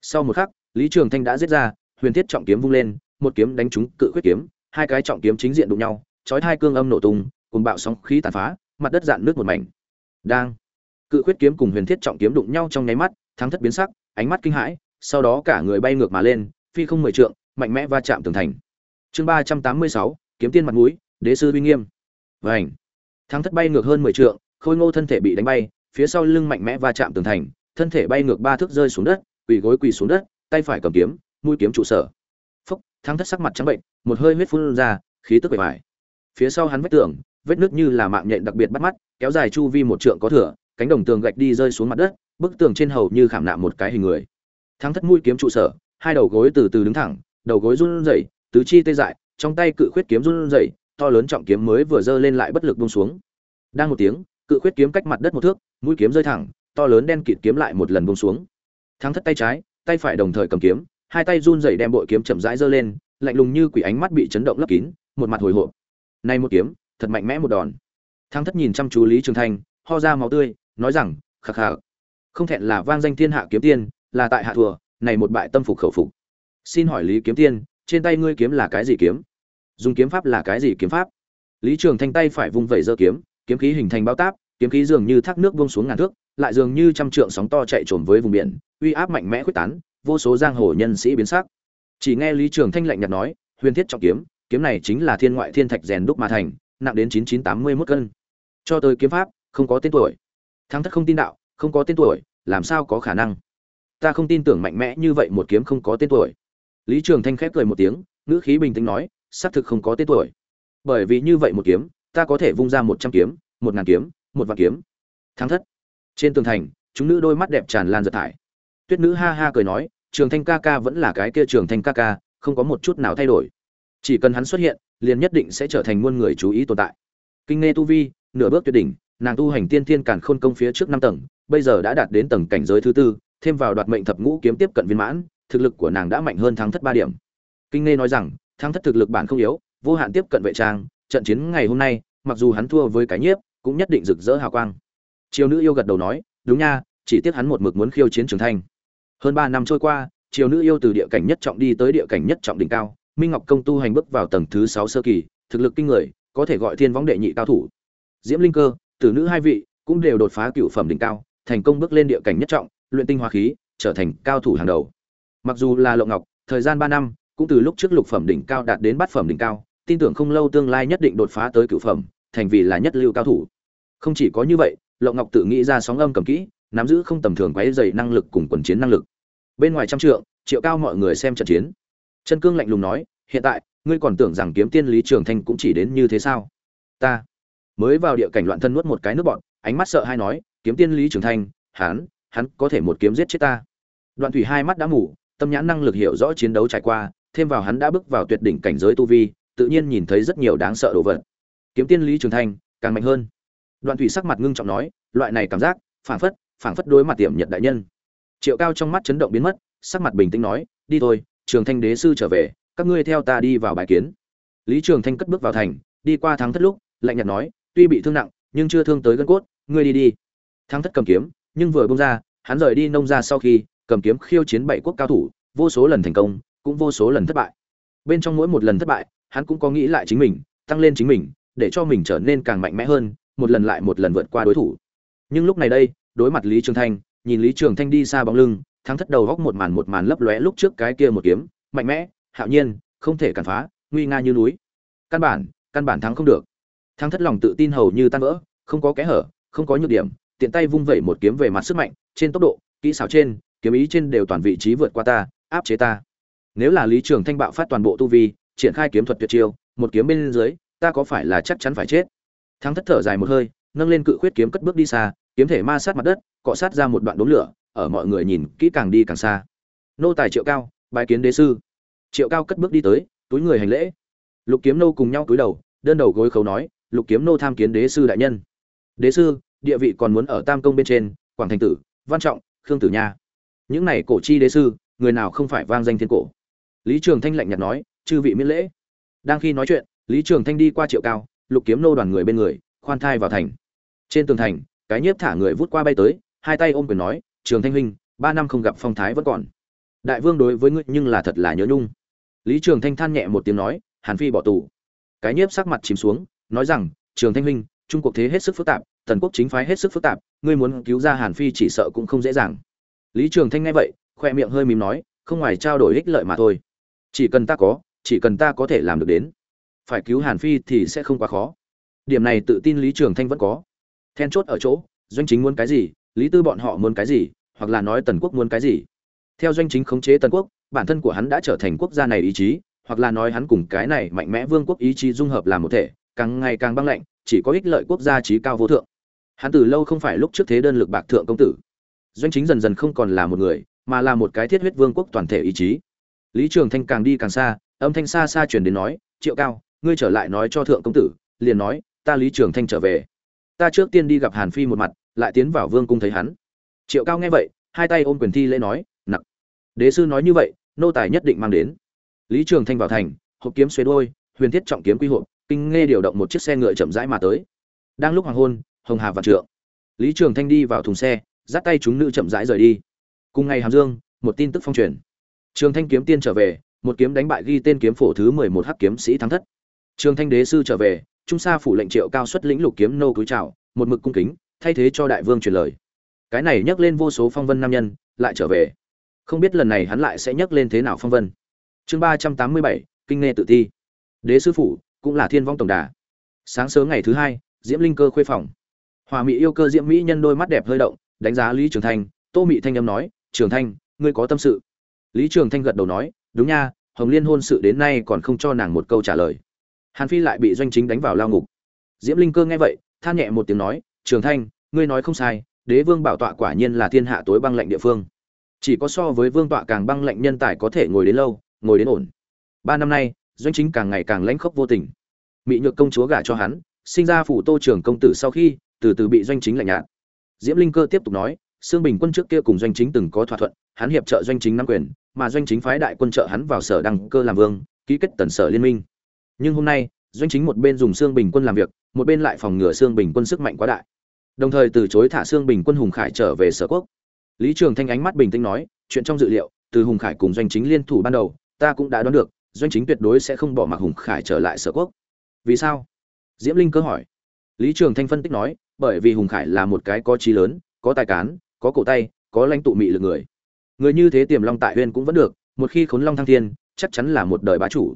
Sau một khắc lý trường thanh đã giết ra huyền thiết trọng kiếm vung lên một kiếm đánh trúng cự Quyết kiếm hai cái trọng kiếm chính diện đụng nhau chói hai cương âm nổ tung cùng bạo sóng khí tàn phá mặt đất dạn nước một mảnh. Đang cự Quyết kiếm cùng huyền thiết trọng kiếm đụng nhau trong nháy mắt thắng thất biến sắc ánh mắt kinh hãi sau đó cả người bay ngược mà lên phi không mười trượng mạnh mẽ va chạm tường thành. Chương ba trăm tám mươi sáu kiếm tiên mặt mũi đế sư uy nghiêm. Vành, thắng thất bay ngược hơn mười trượng khôi ngô thân thể bị đánh bay phía sau lưng mạnh mẽ va chạm tường thành thân thể bay ngược ba thước rơi xuống đất quỳ gối quỳ xuống đất tay phải cầm kiếm, mũi kiếm trụ sở. Phúc, thắng thất sắc mặt trắng bệnh, một hơi huyết phun ra, khí tức bề bài phía sau hắn vách tường, vết nước như là mạng nhện đặc biệt bắt mắt, kéo dài chu vi một trượng có thửa cánh đồng tường gạch đi rơi xuống mặt đất, bức tường trên hầu như khảm nạm một cái hình người. Thắng thất mũi kiếm trụ sở, hai đầu gối từ từ đứng thẳng, đầu gối run rẩy, tứ chi tê dại, trong tay cự khuyết kiếm run rẩy, to lớn trọng kiếm mới vừa giơ lên lại bất lực buông xuống. Đang một tiếng, cự khuyết kiếm cách mặt đất một thước, mũi kiếm rơi thẳng, to lớn đen kịt kiếm lại một lần buông xuống. Thắng thất tay trái tay phải đồng thời cầm kiếm, hai tay run rẩy đem bội kiếm chậm rãi giơ lên, lạnh lùng như quỷ ánh mắt bị chấn động lấp kín, một mặt hồi hộp. Nay một kiếm, thật mạnh mẽ một đòn. Thang thất nhìn chăm chú lý trường thanh, ho ra máu tươi, nói rằng khạc khạc không thẹn là vang danh thiên hạ kiếm tiên, là tại hạ thừa này một bại tâm phục khẩu phục. Xin hỏi lý kiếm tiên, trên tay ngươi kiếm là cái gì kiếm? Dùng kiếm pháp là cái gì kiếm pháp? Lý trường thanh tay phải vung vẩy giơ kiếm kiếm khí hình thành bao táp, kiếm khí dường như thác nước buông xuống ngàn thước lại dường như trăm trượng sóng to chạy trồm với vùng biển, uy áp mạnh mẽ quyết tán, vô số giang hồ nhân sĩ biến sắc. Chỉ nghe lý trường thanh lạnh nhạt nói, huyền thiết trọng kiếm kiếm này chính là thiên ngoại thiên thạch rèn đúc mà thành, nặng đến chín chín tám mươi mốt cân. Cho tới kiếm pháp, không có tên tuổi. Thắng thất không tin đạo, không có tên tuổi, làm sao có khả năng? Ta không tin tưởng mạnh mẽ như vậy một kiếm không có tên tuổi. Lý trường thanh khép cười một tiếng, ngữ khí bình tĩnh nói, xác thực không có tên tuổi. Bởi vì như vậy một kiếm, ta có thể vung ra một trăm kiếm, một ngàn kiếm, một vạn kiếm. Thắng thất trên tường thành, chúng nữ đôi mắt đẹp tràn lan giật thải. Tuyết nữ ha ha cười nói, trường thanh ca ca vẫn là cái kia trường thanh ca ca, không có một chút nào thay đổi. Chỉ cần hắn xuất hiện, liền nhất định sẽ trở thành muôn người chú ý tồn tại. Kinh nghe tu vi, nửa bước tuyệt đỉnh, nàng tu hành tiên thiên càn khôn công phía trước năm tầng, bây giờ đã đạt đến tầng cảnh giới thứ tư, thêm vào đoạt mệnh thập ngũ kiếm tiếp cận viên mãn, thực lực của nàng đã mạnh hơn thắng thất ba điểm. Kinh nghe nói rằng, thắng thất thực lực bản không yếu, vô hạn tiếp cận vệ trang, trận chiến ngày hôm nay, mặc dù hắn thua với cái nhiếp, cũng nhất định rực rỡ hào quang triều nữ yêu gật đầu nói, đúng nha, chỉ tiếc hắn một mực muốn khiêu chiến trường thanh. Hơn ba năm trôi qua, triều nữ yêu từ địa cảnh nhất trọng đi tới địa cảnh nhất trọng đỉnh cao, minh ngọc công tu hành bước vào tầng thứ sáu sơ kỳ, thực lực kinh người, có thể gọi thiên võng đệ nhị cao thủ. Diễm linh cơ, tử nữ hai vị, cũng đều đột phá cựu phẩm đỉnh cao, thành công bước lên địa cảnh nhất trọng, luyện tinh hoa khí, trở thành cao thủ hàng đầu. Mặc dù là lộ ngọc, thời gian ba năm, cũng từ lúc trước lục phẩm đỉnh cao đạt đến bát phẩm đỉnh cao, tin tưởng không lâu tương lai nhất định đột phá tới cựu phẩm, thành vì là nhất lưu cao thủ. Không chỉ có như vậy lộng ngọc tự nghĩ ra sóng âm cầm kỹ, nắm giữ không tầm thường quấy dày năng lực cùng quần chiến năng lực. Bên ngoài trăm trượng, triệu cao mọi người xem trận chiến. Chân cương lạnh lùng nói, hiện tại, ngươi còn tưởng rằng kiếm tiên lý trường thanh cũng chỉ đến như thế sao? Ta mới vào địa cảnh loạn thân nuốt một cái nước bọn ánh mắt sợ hay nói, kiếm tiên lý trường thanh, hắn hắn có thể một kiếm giết chết ta. Đoạn thủy hai mắt đã mù, tâm nhãn năng lực hiểu rõ chiến đấu trải qua, thêm vào hắn đã bước vào tuyệt đỉnh cảnh giới tu vi, tự nhiên nhìn thấy rất nhiều đáng sợ đồ vật. Kiếm tiên lý trường thanh càng mạnh hơn đoạn thủy sắc mặt ngưng trọng nói, loại này cảm giác, phảng phất phảng phất đối mặt tiệm nhật đại nhân. Triệu cao trong mắt chấn động biến mất, sắc mặt bình tĩnh nói, đi thôi, trường thanh đế sư trở về, các ngươi theo ta đi vào bài kiến. Lý trường thanh cất bước vào thành, đi qua thắng thất lúc, lạnh nhạt nói, tuy bị thương nặng, nhưng chưa thương tới gân cốt, ngươi đi đi. Thắng thất cầm kiếm, nhưng vừa bông ra, hắn rời đi nông ra sau khi, cầm kiếm khiêu chiến bảy quốc cao thủ, vô số lần thành công, cũng vô số lần thất bại. Bên trong mỗi một lần thất bại, hắn cũng có nghĩ lại chính mình, tăng lên chính mình, để cho mình trở nên càng mạnh mẽ hơn một lần lại một lần vượt qua đối thủ. Nhưng lúc này đây, đối mặt lý trường thanh, nhìn lý trường thanh đi xa bóng lưng, thắng thất đầu góc một màn một màn lấp lóe lúc trước cái kia một kiếm, mạnh mẽ, hạo nhiên, không thể cản phá, nguy nga như núi. Căn bản căn bản thắng không được. Thắng thất lòng tự tin hầu như tan vỡ, không có kẽ hở, không có nhược điểm, tiện tay vung vẩy một kiếm về mặt sức mạnh, trên tốc độ, kỹ xảo trên, kiếm ý trên đều toàn vị trí vượt qua ta, áp chế ta. Nếu là lý trường thanh bạo phát toàn bộ tu vi, triển khai kiếm thuật tuyệt chiêu, một kiếm bên dưới, ta có phải là chắc chắn phải chết? Thắng thất thở dài một hơi, nâng lên cự khuyết kiếm cất bước đi xa, kiếm thể ma sát mặt đất, cọ sát ra một đoạn đốm lửa, ở mọi người nhìn kỹ càng đi càng xa. Nô tài triệu cao bài kiến đế sư. Triệu cao cất bước đi tới, túi người hành lễ. Lục kiếm nô cùng nhau túi đầu, đơn đầu gối khấu nói, lục kiếm nô tham kiến đế sư đại nhân. Đế sư, địa vị còn muốn ở tam công bên trên, quảng thành tử, văn trọng, khương tử nha. Những này cổ chi đế sư, người nào không phải vang danh thiên cổ? Lý trường thanh lạnh nhạt nói, chư vị miễn lễ. Đang khi nói chuyện, lý trường thanh đi qua triệu cao lục kiếm nô đoàn người bên người, khoan thai vào thành. Trên tường thành, cái nhiếp thả người vút qua bay tới, hai tay ôm quyền nói, trường thanh huynh, ba năm không gặp phong thái vẫn còn. Đại vương đối với ngươi nhưng là thật là nhớ nhung. Lý trường thanh than nhẹ một tiếng nói, hàn phi bỏ tù. Cái nhiếp sắc mặt chìm xuống, nói rằng, trường thanh huynh, trung quốc thế hết sức phức tạp tần quốc chính phái hết sức phức tạp, ngươi muốn cứu ra hàn phi chỉ sợ cũng không dễ dàng. Lý trường thanh nghe vậy, khoe miệng hơi mím nói, không ngoài trao đổi ích lợi mà thôi. Chỉ cần ta có, chỉ cần ta có thể làm được đến phải cứu hàn phi thì sẽ không quá khó. Điểm này tự tin lý trường thanh vẫn có. Then chốt ở chỗ, doanh chính muốn cái gì, lý tư bọn họ muốn cái gì, hoặc là nói tần quốc muốn cái gì. Theo doanh chính khống chế tần quốc, bản thân của hắn đã trở thành quốc gia này ý chí, hoặc là nói hắn cùng cái này mạnh mẽ vương quốc ý chí dung hợp làm một thể, càng ngày càng băng lạnh, chỉ có ích lợi quốc gia trí cao vô thượng. Hắn từ lâu không phải lúc trước thế đơn lực bạc thượng công tử. Doanh chính dần dần không còn là một người, mà là một cái thiết huyết vương quốc toàn thể ý chí. Lý trường thanh càng đi càng xa, âm thanh xa xa truyền đến nói, triệu cao ngươi trở lại nói cho thượng công tử, liền nói, ta lý trường thanh trở về. Ta trước tiên đi gặp hàn phi một mặt, lại tiến vào vương cung thấy hắn. Triệu cao nghe vậy, hai tay ôm quyền thi lễ nói, nặc. Đế sư nói như vậy, nô tài nhất định mang đến. Lý trường thanh vào thành, hộp kiếm xuế đôi, huyền thiết trọng kiếm quy hộp, kinh nghe điều động một chiếc xe ngựa chậm rãi mà tới. Đang lúc hoàng hôn, hồng hà vạn trượng. Lý trường thanh đi vào thùng xe, dắt tay chúng nữ chậm rãi rời đi. Cùng ngày hàm dương, một tin tức phong truyền. Trường thanh kiếm tiên trở về, một kiếm đánh bại ghi tên kiếm phổ thứ mười một hắc kiếm sĩ thắng thất trường thanh đế sư trở về, trung sa phủ lệnh triệu cao xuất lĩnh lục kiếm nô cúi chào, một mực cung kính, thay thế cho đại vương truyền lời. Cái này nhắc lên vô số phong vân nam nhân, lại trở về. Không biết lần này hắn lại sẽ nhắc lên thế nào phong vân. Chương ba trăm tám mươi bảy, kinh nghe tự thi. đế sư phủ, cũng là thiên vong tổng đà. Sáng sớm ngày thứ hai, diễm linh cơ khuê phòng. Hòa mỹ yêu cơ diễm mỹ nhân đôi mắt đẹp hơi động, đánh giá lý trường thanh, tô mị thanh âm nói, trường thanh, ngươi có tâm sự. Lý trường thanh gật đầu nói, đúng nha, hồng liên hôn sự đến nay còn không cho nàng một câu trả lời hàn phi lại bị doanh chính đánh vào lao ngục. Diễm linh cơ nghe vậy, than nhẹ một tiếng nói, trường thanh, ngươi nói không sai, đế vương bảo tọa quả nhiên là thiên hạ tối băng lạnh địa phương. Chỉ có so với vương tọa càng băng lạnh nhân tài có thể ngồi đến lâu, ngồi đến ổn. Ba năm nay, doanh chính càng ngày càng lãnh khốc vô tình. Mỹ nhược công chúa gả cho hắn, sinh ra phủ tô trưởng công tử sau khi, từ từ bị doanh chính lạnh nhạt. Diễm linh cơ tiếp tục nói, sương bình quân trước kia cùng doanh chính từng có thỏa thuận, hắn hiệp trợ doanh chính nắm quyền, mà doanh chính phái đại quân trợ hắn vào sở đăng cơ làm vương, ký kết tần sở liên minh nhưng hôm nay, doanh chính một bên dùng xương bình quân làm việc, một bên lại phòng ngừa xương bình quân sức mạnh quá đại. Đồng thời từ chối thả xương bình quân hùng khải trở về sở quốc. Lý trường thanh ánh mắt bình tĩnh nói, chuyện trong dự liệu, từ hùng khải cùng doanh chính liên thủ ban đầu, ta cũng đã đoán được, doanh chính tuyệt đối sẽ không bỏ mặc hùng khải trở lại sở quốc. Vì sao? Diễm linh cơ hỏi. Lý trường thanh phân tích nói, bởi vì hùng khải là một cái có trí lớn, có tài cán, có cổ tay, có lãnh tụ mị lực người. Người như thế tiềm long tại huyên cũng vẫn được, một khi khốn long thăng thiên, chắc chắn là một đời bá chủ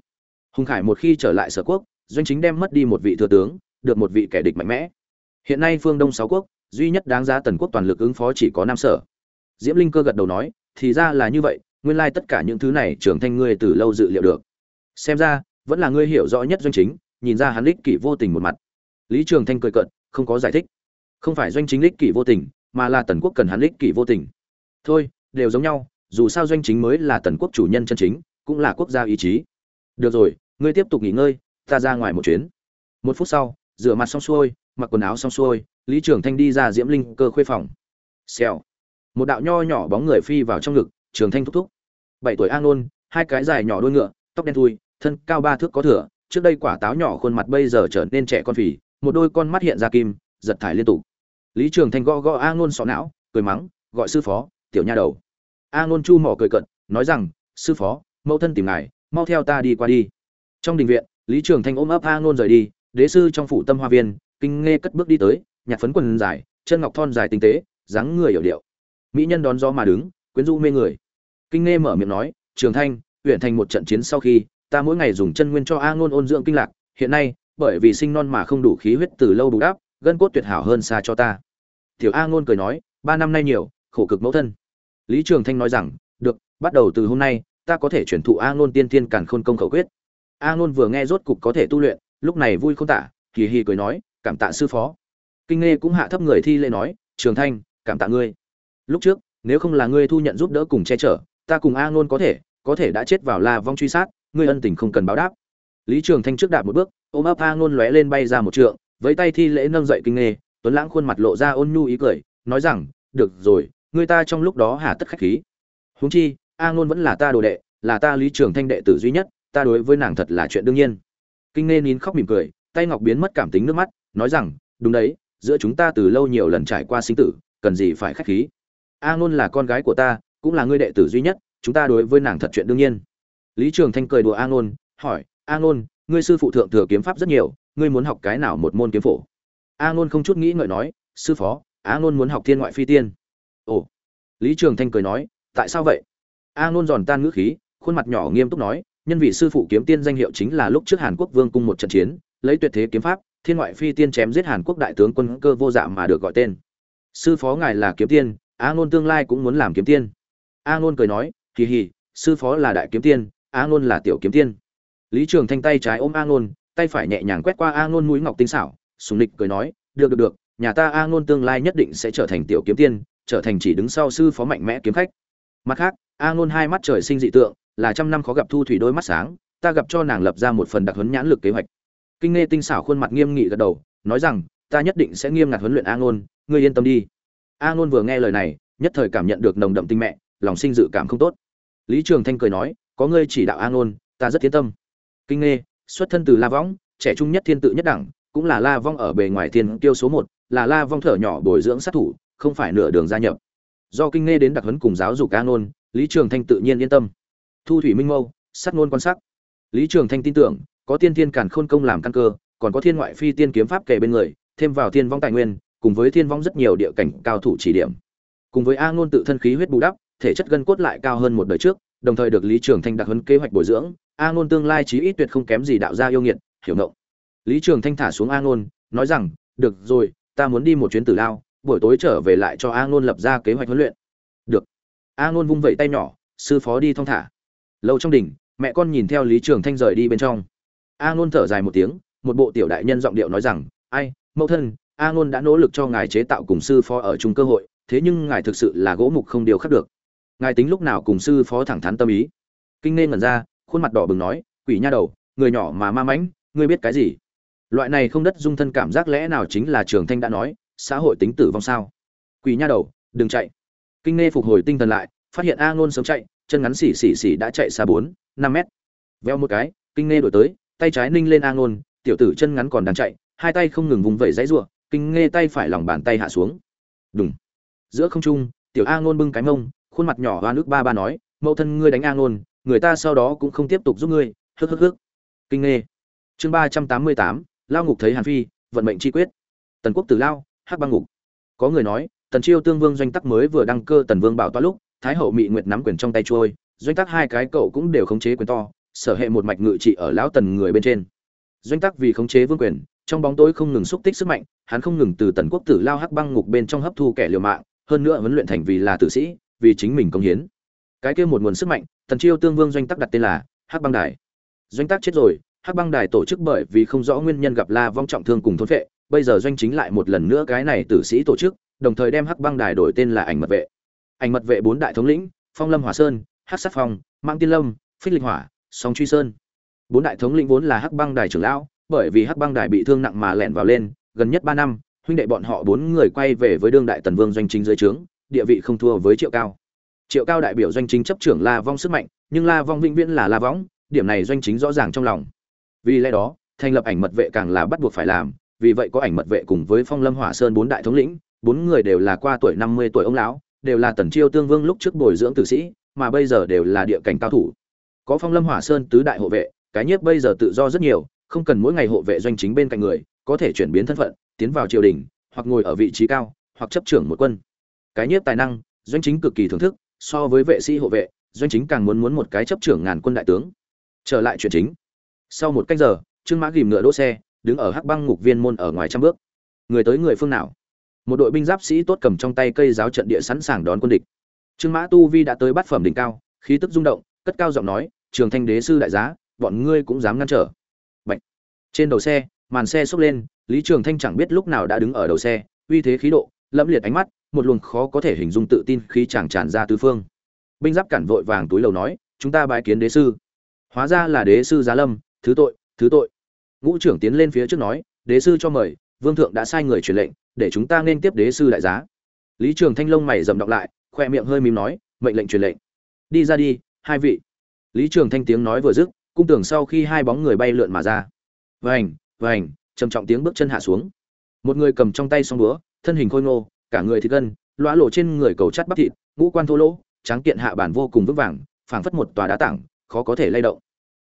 hùng khải một khi trở lại sở quốc, doanh chính đem mất đi một vị thừa tướng, được một vị kẻ địch mạnh mẽ. Hiện nay phương đông sáu quốc, duy nhất đáng giá tần quốc toàn lực ứng phó chỉ có nam sở. Diễm linh cơ gật đầu nói, thì ra là như vậy, nguyên lai tất cả những thứ này trưởng thanh ngươi từ lâu dự liệu được. Xem ra, vẫn là ngươi hiểu rõ nhất doanh chính, nhìn ra hắn lích kỷ vô tình một mặt. Lý trường thanh cười cợt, không có giải thích. Không phải doanh chính lích kỷ vô tình, mà là tần quốc cần hắn lích kỷ vô tình. Thôi, đều giống nhau, dù sao doanh chính mới là tần quốc chủ nhân chân chính, cũng là quốc gia ý chí được rồi, ngươi tiếp tục nghỉ ngơi, ta ra ngoài một chuyến. Một phút sau, rửa mặt xong xuôi, mặc quần áo xong xuôi, lý trường thanh đi ra diễm linh cơ khuê phòng. Xèo. Một đạo nho nhỏ bóng người phi vào trong ngực, trường thanh thúc thúc. Bảy tuổi an nôn hai cái dài nhỏ đuôi ngựa, tóc đen thui, thân cao ba thước có thửa trước đây quả táo nhỏ khuôn mặt bây giờ trở nên trẻ con phì, một đôi con mắt hiện ra kim, giật thải liên tục. Lý trường thanh gõ gõ a ngôn sọ não, cười mắng, gọi sư phó, tiểu nha đầu. A ngôn chu mỏ cười cận, nói rằng, sư phó, mẫu thân tìm ngài mau theo ta đi qua đi. Trong đình viện, lý trường thanh ôm ấp a ngôn rời đi, đế sư trong phủ tâm hoa viên, kinh nghe cất bước đi tới nhạc phấn quần dài, chân ngọc thon dài tinh tế, dáng người hiểu điệu. Mỹ nhân đón gió mà đứng, quyến rũ mê người. Kinh nghe mở miệng nói, trường thanh, huyện thành một trận chiến sau khi, ta mỗi ngày dùng chân nguyên cho a ngôn ôn dưỡng kinh lạc, hiện nay, bởi vì sinh non mà không đủ khí huyết từ lâu bù đắp, gân cốt tuyệt hảo hơn xa cho ta. Tiểu a ngôn cười nói, ba năm nay nhiều, khổ cực mẫu thân. Lý trường thanh nói rằng, được, bắt đầu từ hôm nay ta có thể chuyển thụ a ngôn tiên tiên càn khôn công khẩu quyết. A ngôn vừa nghe rốt cục có thể tu luyện lúc này vui không tả kỳ hì cười nói cảm tạ sư phó. Kinh nghe cũng hạ thấp người thi lễ nói trường thanh cảm tạ ngươi. Lúc trước nếu không là ngươi thu nhận giúp đỡ cùng che chở ta cùng a ngôn có thể có thể đã chết vào la vong truy sát ngươi ân tình không cần báo đáp. Lý trường thanh trước đạp một bước ôm ấp a ngôn lóe lên bay ra một trượng với tay thi lễ nâng dậy kinh Nghe, tuấn lãng khuôn mặt lộ ra ôn nhu ý cười nói rằng được rồi ngươi ta trong lúc đó hà tất khách khí. Huống chi a ngôn vẫn là ta đồ đệ, là ta lý trường thanh đệ tử duy nhất, ta đối với nàng thật là chuyện đương nhiên. Kinh nghê nín khóc mỉm cười, tay ngọc biến mất cảm tính nước mắt, nói rằng, đúng đấy, giữa chúng ta từ lâu nhiều lần trải qua sinh tử, cần gì phải khách khí. A ngôn là con gái của ta, cũng là ngươi đệ tử duy nhất, chúng ta đối với nàng thật chuyện đương nhiên. Lý trường thanh cười đùa a ngôn, hỏi, a ngôn, ngươi sư phụ thượng thừa kiếm pháp rất nhiều, ngươi muốn học cái nào một môn kiếm phổ? A ngôn không chút nghĩ ngợi nói, sư phó, a ngôn muốn học thiên ngoại phi tiên. Ồ. Lý trường thanh cười nói, tại sao vậy? A ngôn giòn tan ngữ khí, khuôn mặt nhỏ nghiêm túc nói, nhân vị sư phụ kiếm tiên danh hiệu chính là lúc trước hàn quốc vương cung một trận chiến, lấy tuyệt thế kiếm pháp, thiên ngoại phi tiên chém giết hàn quốc đại tướng quân cơ vô dạ mà được gọi tên. Sư phó ngài là kiếm tiên, a ngôn tương lai cũng muốn làm kiếm tiên. A ngôn cười nói, kỳ hì, sư phó là đại kiếm tiên, a ngôn là tiểu kiếm tiên. Lý trường thanh tay trái ôm a ngôn tay phải nhẹ nhàng quét qua a ngôn mũi ngọc tinh xảo, sùng lịch cười nói, được được được, nhà ta a ngôn tương lai nhất định sẽ trở thành tiểu kiếm tiên, trở thành chỉ đứng sau sư phó mạnh mẽ kiếm khách. Mặt khác a ngôn hai mắt trời sinh dị tượng, là trăm năm khó gặp thu thủy đôi mắt sáng, ta gặp cho nàng lập ra một phần đặc huấn nhãn lực kế hoạch. Kinh nghe tinh xảo khuôn mặt nghiêm nghị gật đầu, nói rằng, ta nhất định sẽ nghiêm ngặt huấn luyện a ngôn, ngươi yên tâm đi. A ngôn vừa nghe lời này, nhất thời cảm nhận được nồng đậm tinh mẹ, lòng sinh dự cảm không tốt. Lý trường thanh cười nói, có ngươi chỉ đạo a ngôn, ta rất yên tâm. Kinh nghe xuất thân từ la võng, trẻ trung nhất thiên tự nhất đẳng, cũng là la vong ở bề ngoài thiên tiêu số một, là la vong thở nhỏ bồi dưỡng sát thủ, không phải nửa đường gia nhập. Do kinh nghe đến đặc huấn cùng giáo dục a ngôn lý trường thanh tự nhiên yên tâm. Thu thủy minh mâu, sát ngôn quan sát. Lý trường thanh tin tưởng, có tiên thiên càn khôn công làm căn cơ, còn có thiên ngoại phi tiên kiếm pháp kề bên người, thêm vào thiên vong tài nguyên, cùng với thiên vong rất nhiều địa cảnh cao thủ chỉ điểm. Cùng với a ngôn tự thân khí huyết bù đắp, thể chất gân cốt lại cao hơn một đời trước, đồng thời được lý trường thanh đặc huấn kế hoạch bồi dưỡng, a ngôn tương lai chí ít tuyệt không kém gì đạo gia yêu nghiệt, hiểu ngộng. Lý trường thanh thả xuống a ngôn, nói rằng, được rồi, ta muốn đi một chuyến tử lao, buổi tối trở về lại cho a ngôn lập ra kế hoạch huấn luyện a ngôn vung vẩy tay nhỏ, sư phó đi thong thả. Lâu trong đỉnh, mẹ con nhìn theo lý trường thanh rời đi bên trong. A ngôn thở dài một tiếng, một bộ tiểu đại nhân giọng điệu nói rằng, ai, mẫu thân, a ngôn đã nỗ lực cho ngài chế tạo cùng sư phó ở chung cơ hội, thế nhưng ngài thực sự là gỗ mục không điều khắc được. Ngài tính lúc nào cùng sư phó thẳng thắn tâm ý? Kinh nên ngẩn ra, khuôn mặt đỏ bừng nói, quỷ nha đầu, người nhỏ mà ma mãnh, ngươi biết cái gì? Loại này không đất dung thân cảm giác lẽ nào chính là trường thanh đã nói, xã hội tính tử vong sao? Quỷ nha đầu, đừng chạy kinh nghe phục hồi tinh thần lại, phát hiện a ngôn sớm chạy, chân ngắn xỉ xỉ xỉ đã chạy xa bốn, năm mét. Veo một cái, kinh nghe đổi tới, tay trái ninh lên a ngôn, tiểu tử chân ngắn còn đang chạy, hai tay không ngừng vùng vẩy dãy ruộng kinh nghe tay phải lòng bàn tay hạ xuống. Đúng giữa không trung, tiểu a ngôn bưng cái mông, khuôn mặt nhỏ hoa nước ba ba nói, mẫu thân ngươi đánh a ngôn, người ta sau đó cũng không tiếp tục giúp ngươi. Hức hức hức. Kinh nghe chương ba trăm tám mươi tám, lao ngục thấy hàn phi, vận mệnh chi quyết. Tần quốc tử lao, hắc băng ngục. Có người nói tần chiêu tương vương doanh tắc mới vừa đăng cơ tần vương bảo toa lúc, thái hậu mị nguyệt nắm quyền trong tay trôi, doanh tắc hai cái cậu cũng đều khống chế quyền to, sở hệ một mạch ngự trị ở lão tần người bên trên. Doanh tắc vì khống chế vương quyền, trong bóng tối không ngừng xúc tích sức mạnh, hắn không ngừng từ tần quốc tử lao hắc băng ngục bên trong hấp thu kẻ liều mạng, hơn nữa huấn luyện thành vì là tử sĩ, vì chính mình công hiến. Cái kia một nguồn sức mạnh, tần chiêu tương vương doanh tắc đặt tên là hắc băng đài. Doanh tắc chết rồi, hắc băng đài tổ chức bởi vì không rõ nguyên nhân gặp la vong trọng thương cùng thốn vệ bây giờ doanh chính lại một lần nữa cái này tử sĩ tổ chức đồng thời đem hắc băng đài đổi tên là ảnh mật vệ. Ảnh mật vệ bốn đại thống lĩnh, phong lâm hỏa sơn, hắc sát phong mang tiên lâm, phích linh hỏa, song truy sơn. Bốn đại thống lĩnh vốn là hắc băng đài trưởng lão, bởi vì hắc băng đài bị thương nặng mà lẻn vào lên, gần nhất ba năm, huynh đệ bọn họ bốn người quay về với đương đại tần vương doanh chính dưới trướng, địa vị không thua với triệu cao. Triệu cao đại biểu doanh chính chấp trưởng la vong sức mạnh, nhưng la vong vĩnh viễn là la võng điểm này doanh chính rõ ràng trong lòng. Vì lẽ đó, thành lập ảnh mật vệ càng là bắt buộc phải làm, vì vậy có ảnh mật vệ cùng với phong lâm hỏa sơn bốn đại thống lĩnh bốn người đều là qua tuổi năm mươi tuổi ông lão, đều là tần chiêu tương vương lúc trước bồi dưỡng tử sĩ, mà bây giờ đều là địa cảnh cao thủ. Có phong lâm hỏa sơn tứ đại hộ vệ, cái nhiếp bây giờ tự do rất nhiều, không cần mỗi ngày hộ vệ doanh chính bên cạnh người, có thể chuyển biến thân phận, tiến vào triều đình, hoặc ngồi ở vị trí cao, hoặc chấp trưởng một quân. Cái nhiếp tài năng, doanh chính cực kỳ thưởng thức, so với vệ sĩ hộ vệ, doanh chính càng muốn muốn một cái chấp trưởng ngàn quân đại tướng. Trở lại chuyện chính. Sau một cách giờ, trương mã gìm ngựa đỗ xe, đứng ở hắc băng ngục viên môn ở ngoài trăm bước. Người tới người phương nào? Một đội binh giáp sĩ tốt cầm trong tay cây giáo trận địa sẵn sàng đón quân địch. Trương mã tu vi đã tới bát phẩm đỉnh cao, khí tức rung động, cất cao giọng nói, trường thanh đế sư đại giá, bọn ngươi cũng dám ngăn trở. Bạch. trên đầu xe, màn xe xốc lên, lý trường thanh chẳng biết lúc nào đã đứng ở đầu xe, uy thế khí độ, lẫm liệt ánh mắt, một luồng khó có thể hình dung tự tin khi chàng tràn ra tứ phương. Binh giáp cản vội vàng túi lầu nói, chúng ta bái kiến đế sư. Hóa ra là đế sư giá lâm, thứ tội thứ tội. Ngũ trưởng tiến lên phía trước nói, đế sư cho mời vương thượng đã sai người truyền lệnh, để chúng ta nên tiếp đế sư đại giá. Lý trường thanh lông mày rậm đọc lại, khoe miệng hơi mím nói, mệnh lệnh truyền lệnh. Đi ra đi, hai vị. Lý trường thanh tiếng nói vừa dứt, cung tưởng sau khi hai bóng người bay lượn mà ra. Vành vành, trầm trọng tiếng bước chân hạ xuống. Một người cầm trong tay song búa, thân hình khôi ngô, cả người thì gân, lõa lộ trên người cầu chắt bắp thịt, ngũ quan thô lỗ, tráng kiện hạ bản vô cùng vững vàng, phảng phất một tòa đá tảng, khó có thể lay động.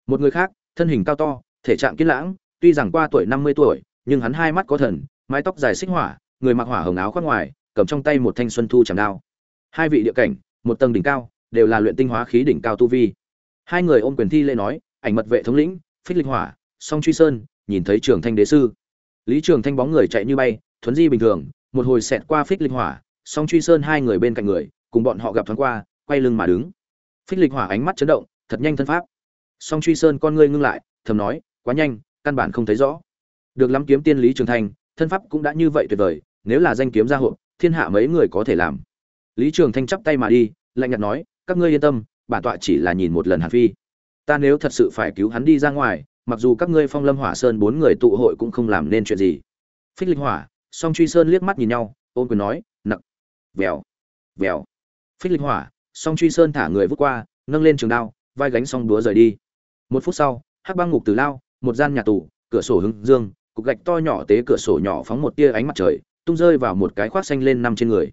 Một người khác, thân hình cao to, thể trạng kiên lãng, tuy rằng qua tuổi năm mươi tuổi nhưng hắn hai mắt có thần, mái tóc dài xích hỏa, người mặc hỏa hồng áo khoác ngoài, cầm trong tay một thanh xuân thu chạm đao. Hai vị địa cảnh, một tầng đỉnh cao, đều là luyện tinh hóa khí đỉnh cao tu vi. Hai người ôm quyền thi lễ nói, ảnh mật vệ thống lĩnh, phích lịch hỏa, song truy sơn, nhìn thấy trường thanh đế sư. Lý trường thanh bóng người chạy như bay, thuấn di bình thường, một hồi xẹt qua phích lịch hỏa, song truy sơn hai người bên cạnh người, cùng bọn họ gặp thoáng qua, quay lưng mà đứng. Phích lịch hỏa ánh mắt chấn động, thật nhanh thân pháp. Song truy sơn con ngươi ngưng lại, thầm nói, quá nhanh, căn bản không thấy rõ được lắm kiếm tiên lý trường thanh thân pháp cũng đã như vậy tuyệt vời, nếu là danh kiếm gia hộ, thiên hạ mấy người có thể làm. Lý trường thanh chắp tay mà đi, lạnh nhạt nói, các ngươi yên tâm, bản tọa chỉ là nhìn một lần hàn phi. Ta nếu thật sự phải cứu hắn đi ra ngoài, mặc dù các ngươi phong lâm hỏa sơn bốn người tụ hội cũng không làm nên chuyện gì. Phích linh hỏa, song truy sơn liếc mắt nhìn nhau, ôn quyền nói nặng vèo vèo. Phích linh hỏa, song truy sơn thả người vút qua, nâng lên trường đao, vai gánh song đúa rời đi. Một phút sau, hắc băng ngục từ lao, một gian nhà tù, cửa sổ hứng dương cục gạch to nhỏ tế cửa sổ nhỏ phóng một tia ánh mặt trời, tung rơi vào một cái khoác xanh lên năm trên người.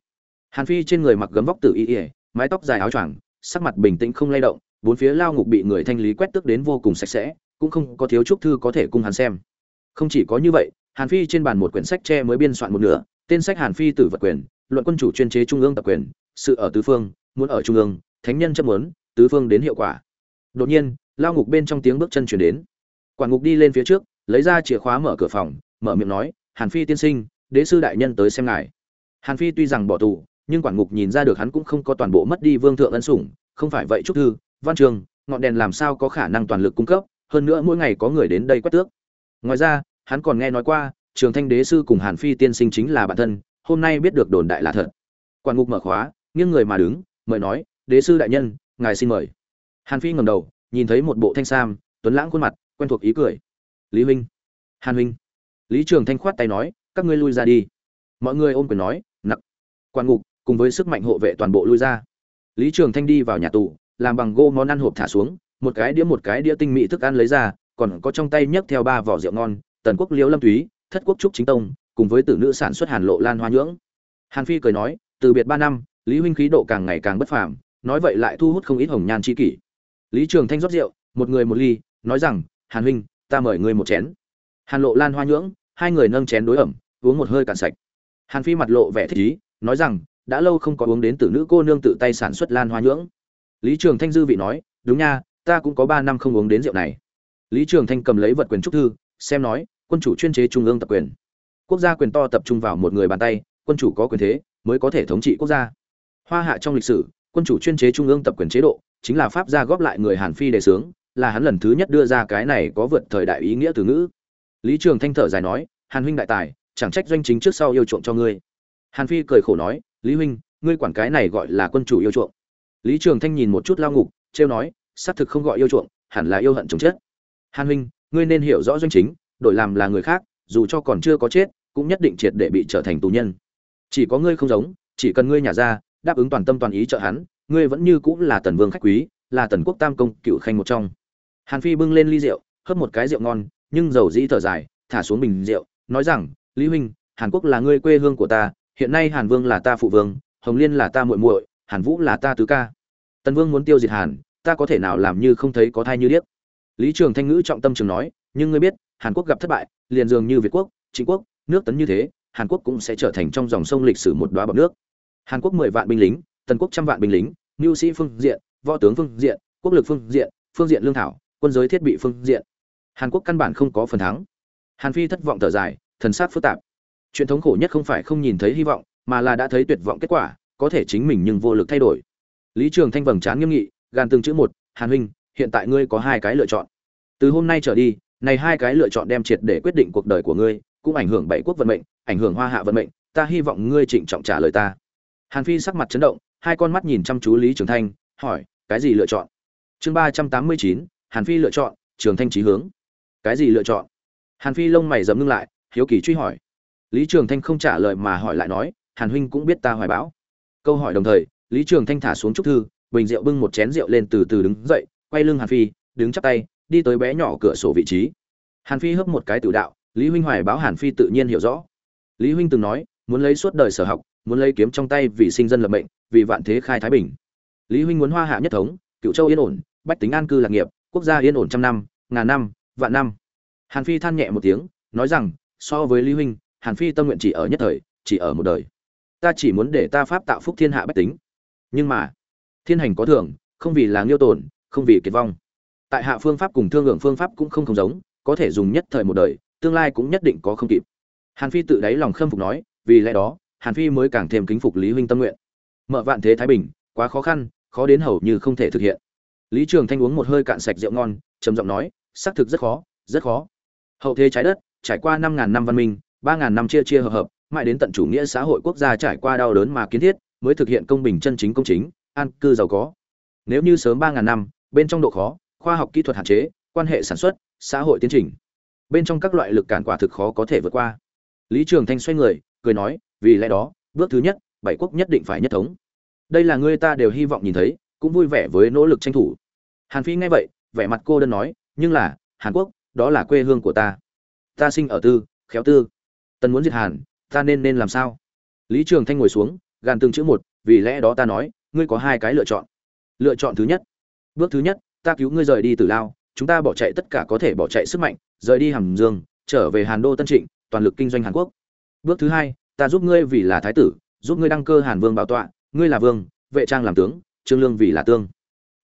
Hàn phi trên người mặc gấm vóc tử y ỉa mái tóc dài áo choàng, sắc mặt bình tĩnh không lay động, bốn phía lao ngục bị người thanh lý quét tước đến vô cùng sạch sẽ, cũng không có thiếu trúc thư có thể cung hắn xem. Không chỉ có như vậy, hàn phi trên bàn một quyển sách tre mới biên soạn một nửa, tên sách hàn phi tử vật quyền, luận quân chủ chuyên chế trung ương tập quyền, sự ở tứ phương, muốn ở trung ương, thánh nhân chấp muốn, tứ phương đến hiệu quả. Đột nhiên, lao ngục bên trong tiếng bước chân chuyển đến. Quản ngục đi lên phía trước lấy ra chìa khóa mở cửa phòng, mở miệng nói, hàn phi tiên sinh, đế sư đại nhân tới xem ngài. Hàn phi tuy rằng bỏ tù, nhưng quản ngục nhìn ra được hắn cũng không có toàn bộ mất đi vương thượng ân sủng, không phải vậy trúc thư, văn trường, ngọn đèn làm sao có khả năng toàn lực cung cấp, hơn nữa mỗi ngày có người đến đây quét tước. Ngoài ra, hắn còn nghe nói qua, trường thanh đế sư cùng hàn phi tiên sinh chính là bản thân, hôm nay biết được đồn đại là thật. Quản ngục mở khóa, nghiêng người mà đứng, mời nói, đế sư đại nhân, ngài xin mời. Hàn phi ngầm đầu, nhìn thấy một bộ thanh sam, tuấn lãng khuôn mặt, quen thuộc ý cười lý huynh. Hàn huynh. Lý trường thanh khoát tay nói, các ngươi lui ra đi. Mọi người ôm quyền nói, nặc. Quan ngục, cùng với sức mạnh hộ vệ toàn bộ lui ra. Lý trường thanh đi vào nhà tù, làm bằng gỗ món ăn hộp thả xuống, một cái đĩa một cái đĩa tinh mỹ thức ăn lấy ra, còn có trong tay nhấc theo ba vỏ rượu ngon, tần quốc liễu lâm túy, thất quốc trúc chính tông, cùng với tử nữ sản xuất hàn lộ lan hoa nhưỡng. Hàn phi cười nói, từ biệt ba năm, lý huynh khí độ càng ngày càng bất phàm, nói vậy lại thu hút không ít hồng nhan chi kỷ. Lý trường thanh rót rượu, một người một ly, nói rằng, hàn huynh ta mời ngươi một chén. Hàn lộ lan hoa nhưỡng, hai người nâng chén đối ẩm, uống một hơi cạn sạch. Hàn phi mặt lộ vẻ thích ý, nói rằng, đã lâu không có uống đến từ nữ cô nương tự tay sản xuất lan hoa nhưỡng. Lý trường thanh dư vị nói, đúng nha, ta cũng có ba năm không uống đến rượu này. Lý trường thanh cầm lấy vật quyền trúc thư, xem nói, quân chủ chuyên chế trung ương tập quyền. Quốc gia quyền to tập trung vào một người bàn tay, quân chủ có quyền thế, mới có thể thống trị quốc gia. Hoa hạ trong lịch sử, quân chủ chuyên chế trung ương tập quyền chế độ, chính là pháp gia góp lại người hàn phi đề xướng là hắn lần thứ nhất đưa ra cái này có vượt thời đại ý nghĩa từ ngữ. Lý trường thanh thở dài nói, hàn huynh đại tài, chẳng trách doanh chính trước sau yêu chuộng cho ngươi. Hàn phi cười khổ nói, lý huynh, ngươi quản cái này gọi là quân chủ yêu chuộng. Lý trường thanh nhìn một chút lao ngục, trêu nói, xác thực không gọi yêu chuộng, hẳn là yêu hận chồng chết. Hàn huynh, ngươi nên hiểu rõ doanh chính, đổi làm là người khác, dù cho còn chưa có chết, cũng nhất định triệt để bị trở thành tù nhân. Chỉ có ngươi không giống, chỉ cần ngươi nhả ra, đáp ứng toàn tâm toàn ý trợ hắn, ngươi vẫn như cũng là tần vương khách quý, là tần quốc tam công cựu khanh một trong hàn phi bưng lên ly rượu, hớp một cái rượu ngon, nhưng dầu dĩ thở dài, thả xuống bình rượu, nói rằng, lý huynh, hàn quốc là ngươi quê hương của ta, hiện nay hàn vương là ta phụ vương, hồng liên là ta muội muội, hàn vũ là ta tứ ca. Tần vương muốn tiêu diệt hàn, ta có thể nào làm như không thấy có thai như điếc? Lý trường thanh ngữ trọng tâm trường nói, nhưng ngươi biết, hàn quốc gặp thất bại, liền dường như việt quốc chính quốc, nước tấn như thế, hàn quốc cũng sẽ trở thành trong dòng sông lịch sử một đoá bọc nước. Hàn quốc mười vạn binh lính, tần quốc trăm vạn binh lính mưu sĩ phương diện, võ tướng phương diện, quốc lực phương diện phương diện lương thảo quân giới thiết bị phương diện. Hàn quốc căn bản không có phần thắng. Hàn phi thất vọng thở dài, thần sát phức tạp. Chuyện thống khổ nhất không phải không nhìn thấy hy vọng, mà là đã thấy tuyệt vọng kết quả, có thể chính mình nhưng vô lực thay đổi. Lý trường thanh vầng trán nghiêm nghị gan từng chữ một, hàn huynh, hiện tại ngươi có hai cái lựa chọn. Từ hôm nay trở đi, này hai cái lựa chọn đem triệt để quyết định cuộc đời của ngươi, cũng ảnh hưởng bảy quốc vận mệnh, ảnh hưởng hoa hạ vận mệnh, ta hy vọng ngươi trịnh trọng trả lời ta. Hàn phi sắc mặt chấn động, hai con mắt nhìn chăm chú lý trường thanh, hỏi, cái gì lựa chọn? Chương ba trăm tám mươi chín hàn phi lựa chọn, trường thanh trí hướng. Cái gì lựa chọn? Hàn phi lông mày dẫm ngưng lại, hiếu kỳ truy hỏi. Lý trường thanh không trả lời mà hỏi lại nói, hàn huynh cũng biết ta hoài bão. Câu hỏi đồng thời, lý trường thanh thả xuống trúc thư, bình rượu bưng một chén rượu lên từ từ đứng dậy, quay lưng hàn phi, đứng chắp tay, đi tới bé nhỏ cửa sổ vị trí. Hàn phi hấp một cái tự đạo, lý huynh hoài báo hàn phi tự nhiên hiểu rõ. Lý huynh từng nói, muốn lấy suốt đời sở học, muốn lấy kiếm trong tay vì sinh dân lập mệnh, vì vạn thế khai thái bình. Lý huynh muốn hoa hạ nhất thống, cựu châu yên ổn, bách tính an cư lạc nghiệp quốc gia yên ổn trăm năm, ngàn năm, vạn năm. Hàn phi than nhẹ một tiếng, nói rằng, so với lý huynh, hàn phi tâm nguyện chỉ ở nhất thời, chỉ ở một đời. Ta chỉ muốn để ta pháp tạo phúc thiên hạ bách tính. Nhưng mà, thiên hành có thường, không vì là nghiêu tổn, không vì kiệt vong. Tại hạ phương pháp cùng thương hưởng phương pháp cũng không không giống, có thể dùng nhất thời một đời, tương lai cũng nhất định có không kịp. Hàn phi tự đáy lòng khâm phục nói, vì lẽ đó, hàn phi mới càng thêm kính phục lý huynh tâm nguyện. Mở vạn thế thái bình, quá khó khăn, khó đến hầu như không thể thực hiện lý trường thanh uống một hơi cạn sạch rượu ngon, trầm giọng nói, xác thực rất khó rất khó. Hậu thế trái đất, trải qua năm ngàn năm văn minh, ba ngàn năm chia chia hợp hợp, mãi đến tận chủ nghĩa xã hội quốc gia trải qua đau đớn mà kiến thiết, mới thực hiện công bình chân chính công chính, an cư giàu có. Nếu như sớm ba ngàn năm, bên trong độ khó, khoa học kỹ thuật hạn chế, quan hệ sản xuất, xã hội tiến trình, bên trong các loại lực cản quả thực khó có thể vượt qua. Lý trường thanh xoay người, cười nói, vì lẽ đó, bước thứ nhất, bảy quốc nhất định phải nhất thống. Đây là người ta đều hy vọng nhìn thấy, cũng vui vẻ với nỗ lực tranh thủ hàn phi nghe vậy, vẻ mặt cô đơn nói, nhưng là, hàn quốc, đó là quê hương của ta. Ta sinh ở tư, khéo tư. Tần muốn diệt hàn, ta nên nên làm sao? Lý trường thanh ngồi xuống, gàn từng chữ một, vì lẽ đó ta nói, ngươi có hai cái lựa chọn. Lựa chọn thứ nhất, bước thứ nhất, ta cứu ngươi rời đi từ lao, chúng ta bỏ chạy tất cả có thể bỏ chạy sức mạnh, rời đi hàm dương, trở về hàn đô tân trịnh, toàn lực kinh doanh hàn quốc. Bước thứ hai, ta giúp ngươi vì là thái tử, giúp ngươi đăng cơ hàn vương bảo tọa, ngươi là vương, vệ trang làm tướng, trương lương vì là tương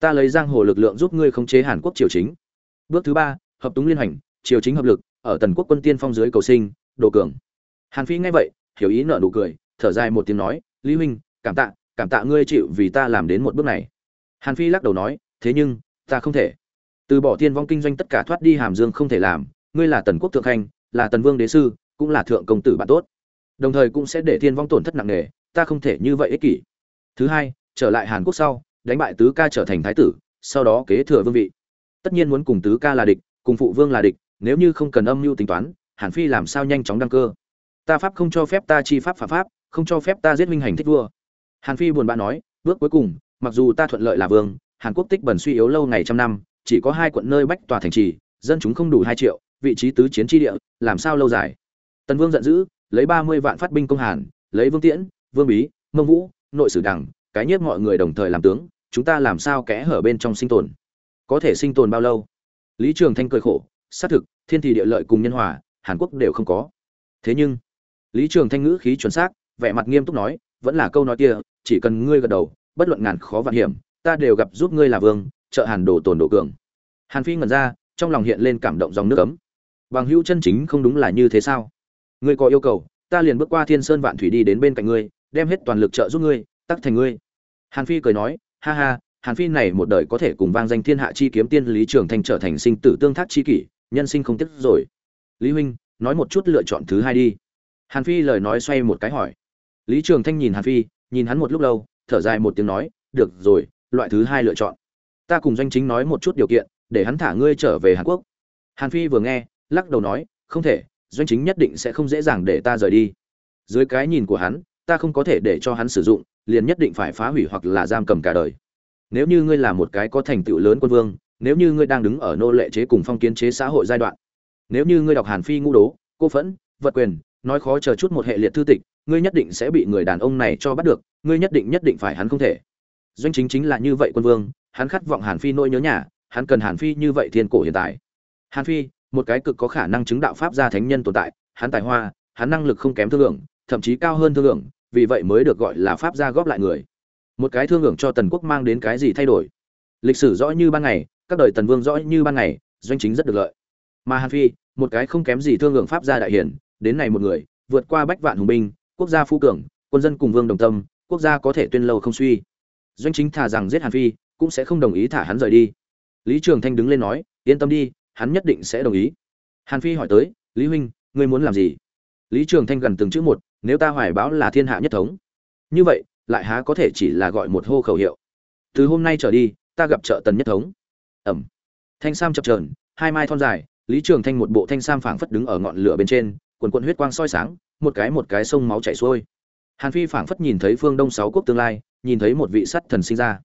ta lấy giang hồ lực lượng giúp ngươi khống chế hàn quốc triều chính. Bước thứ ba, hợp túng liên hành triều chính hợp lực, ở tần quốc quân tiên phong dưới cầu sinh, đồ cường. Hàn phi nghe vậy, hiểu ý nợ nụ cười, thở dài một tiếng nói, lý huynh, cảm tạ cảm tạ ngươi chịu vì ta làm đến một bước này. Hàn phi lắc đầu nói, thế nhưng, ta không thể. Từ bỏ tiên vong kinh doanh tất cả thoát đi hàm dương không thể làm, ngươi là tần quốc thượng khanh, là tần vương đế sư, cũng là thượng công tử bạn tốt. Đồng thời cũng sẽ để thiên vong tổn thất nặng nề, ta không thể như vậy ích kỷ. Thứ hai, trở lại hàn quốc sau đánh bại tứ ca trở thành thái tử, sau đó kế thừa vương vị. Tất nhiên muốn cùng tứ ca là địch, cùng phụ vương là địch, nếu như không cần âm mưu tính toán, hàn phi làm sao nhanh chóng đăng cơ? Ta pháp không cho phép ta chi pháp phạm pháp, không cho phép ta giết minh hành thích vua. Hàn phi buồn bã nói, bước cuối cùng, mặc dù ta thuận lợi là vương, hàn quốc tích bẩn suy yếu lâu ngày trăm năm, chỉ có hai quận nơi bách tòa thành trì, dân chúng không đủ hai triệu, vị trí tứ chiến tri địa, làm sao lâu dài? Tần vương giận dữ, lấy ba mươi vạn phát binh công hàn, lấy vương tiễn, vương bí, mông vũ, nội sử đẳng cái nhất mọi người đồng thời làm tướng, chúng ta làm sao kẽ hở bên trong sinh tồn? Có thể sinh tồn bao lâu? Lý trường thanh cười khổ, xác thực, thiên thì địa lợi cùng nhân hòa, hàn quốc đều không có. Thế nhưng, lý trường thanh ngữ khí chuẩn xác, vẻ mặt nghiêm túc nói, vẫn là câu nói kia, chỉ cần ngươi gật đầu, bất luận ngàn khó vạn hiểm, ta đều gặp giúp ngươi là vương, trợ hàn đồ tồn độ cường. Hàn phi ngẩn ra, trong lòng hiện lên cảm động dòng nước ấm. Bằng hữu chân chính không đúng là như thế sao? Ngươi có yêu cầu, ta liền bước qua thiên sơn vạn thủy đi đến bên cạnh ngươi, đem hết toàn lực trợ giúp ngươi tắc thành ngươi. Hàn phi cười nói, ha ha, hàn phi này một đời có thể cùng vang danh thiên hạ chi kiếm tiên lý trường thành trở thành sinh tử tương thác chi kỷ, nhân sinh không tiếc rồi. Lý huynh, nói một chút lựa chọn thứ hai đi. Hàn phi lời nói xoay một cái hỏi. Lý trường thanh nhìn hàn phi, nhìn hắn một lúc lâu, thở dài một tiếng nói, được rồi, loại thứ hai lựa chọn. Ta cùng doanh chính nói một chút điều kiện, để hắn thả ngươi trở về hàn quốc. Hàn phi vừa nghe, lắc đầu nói, không thể, doanh chính nhất định sẽ không dễ dàng để ta rời đi. Dưới cái nhìn của hắn, ta không có thể để cho hắn sử dụng liền nhất định phải phá hủy hoặc là giam cầm cả đời. Nếu như ngươi là một cái có thành tựu lớn quân vương, nếu như ngươi đang đứng ở nô lệ chế cùng phong kiến chế xã hội giai đoạn, nếu như ngươi đọc hàn phi ngu đố, cô phẫn, vật quyền, nói khó chờ chút một hệ liệt thư tịch, ngươi nhất định sẽ bị người đàn ông này cho bắt được, ngươi nhất định nhất định phải hắn không thể. Doanh chính chính là như vậy quân vương, hắn khát vọng hàn phi nỗi nhớ nhà, hắn cần hàn phi như vậy thiên cổ hiện tại. Hàn phi, một cái cực có khả năng chứng đạo pháp gia thánh nhân tồn tại, hắn tài hoa, hắn năng lực không kém thương lượng, thậm chí cao hơn thương lượng vì vậy mới được gọi là pháp gia góp lại người. Một cái thương lượng cho tần quốc mang đến cái gì thay đổi? Lịch sử rõ như ban ngày, các đời tần vương rõ như ban ngày, doanh chính rất được lợi. Mà hàn phi, một cái không kém gì thương lượng pháp gia đại hiển, đến này một người, vượt qua bách vạn hùng binh, quốc gia phú cường, quân dân cùng vương đồng tâm, quốc gia có thể tuyên lâu không suy. Doanh chính thà rằng giết hàn phi, cũng sẽ không đồng ý thả hắn rời đi. Lý trường thanh đứng lên nói, yên tâm đi, hắn nhất định sẽ đồng ý. Hàn phi hỏi tới, lý huynh, ngươi muốn làm gì? Lý trường thanh gần từng chữ một, nếu ta hoài báo là thiên hạ nhất thống. Như vậy, lại há có thể chỉ là gọi một hô khẩu hiệu. Từ hôm nay trở đi, ta gặp trợ tần nhất thống. Ẩm. Thanh sam chập trờn hai mai thon dài, lý trường thanh một bộ thanh sam phảng phất đứng ở ngọn lửa bên trên, quần quần huyết quang soi sáng, một cái một cái sông máu chảy xuôi. Hàn phi phảng phất nhìn thấy phương đông sáu quốc tương lai, nhìn thấy một vị sắt thần sinh ra.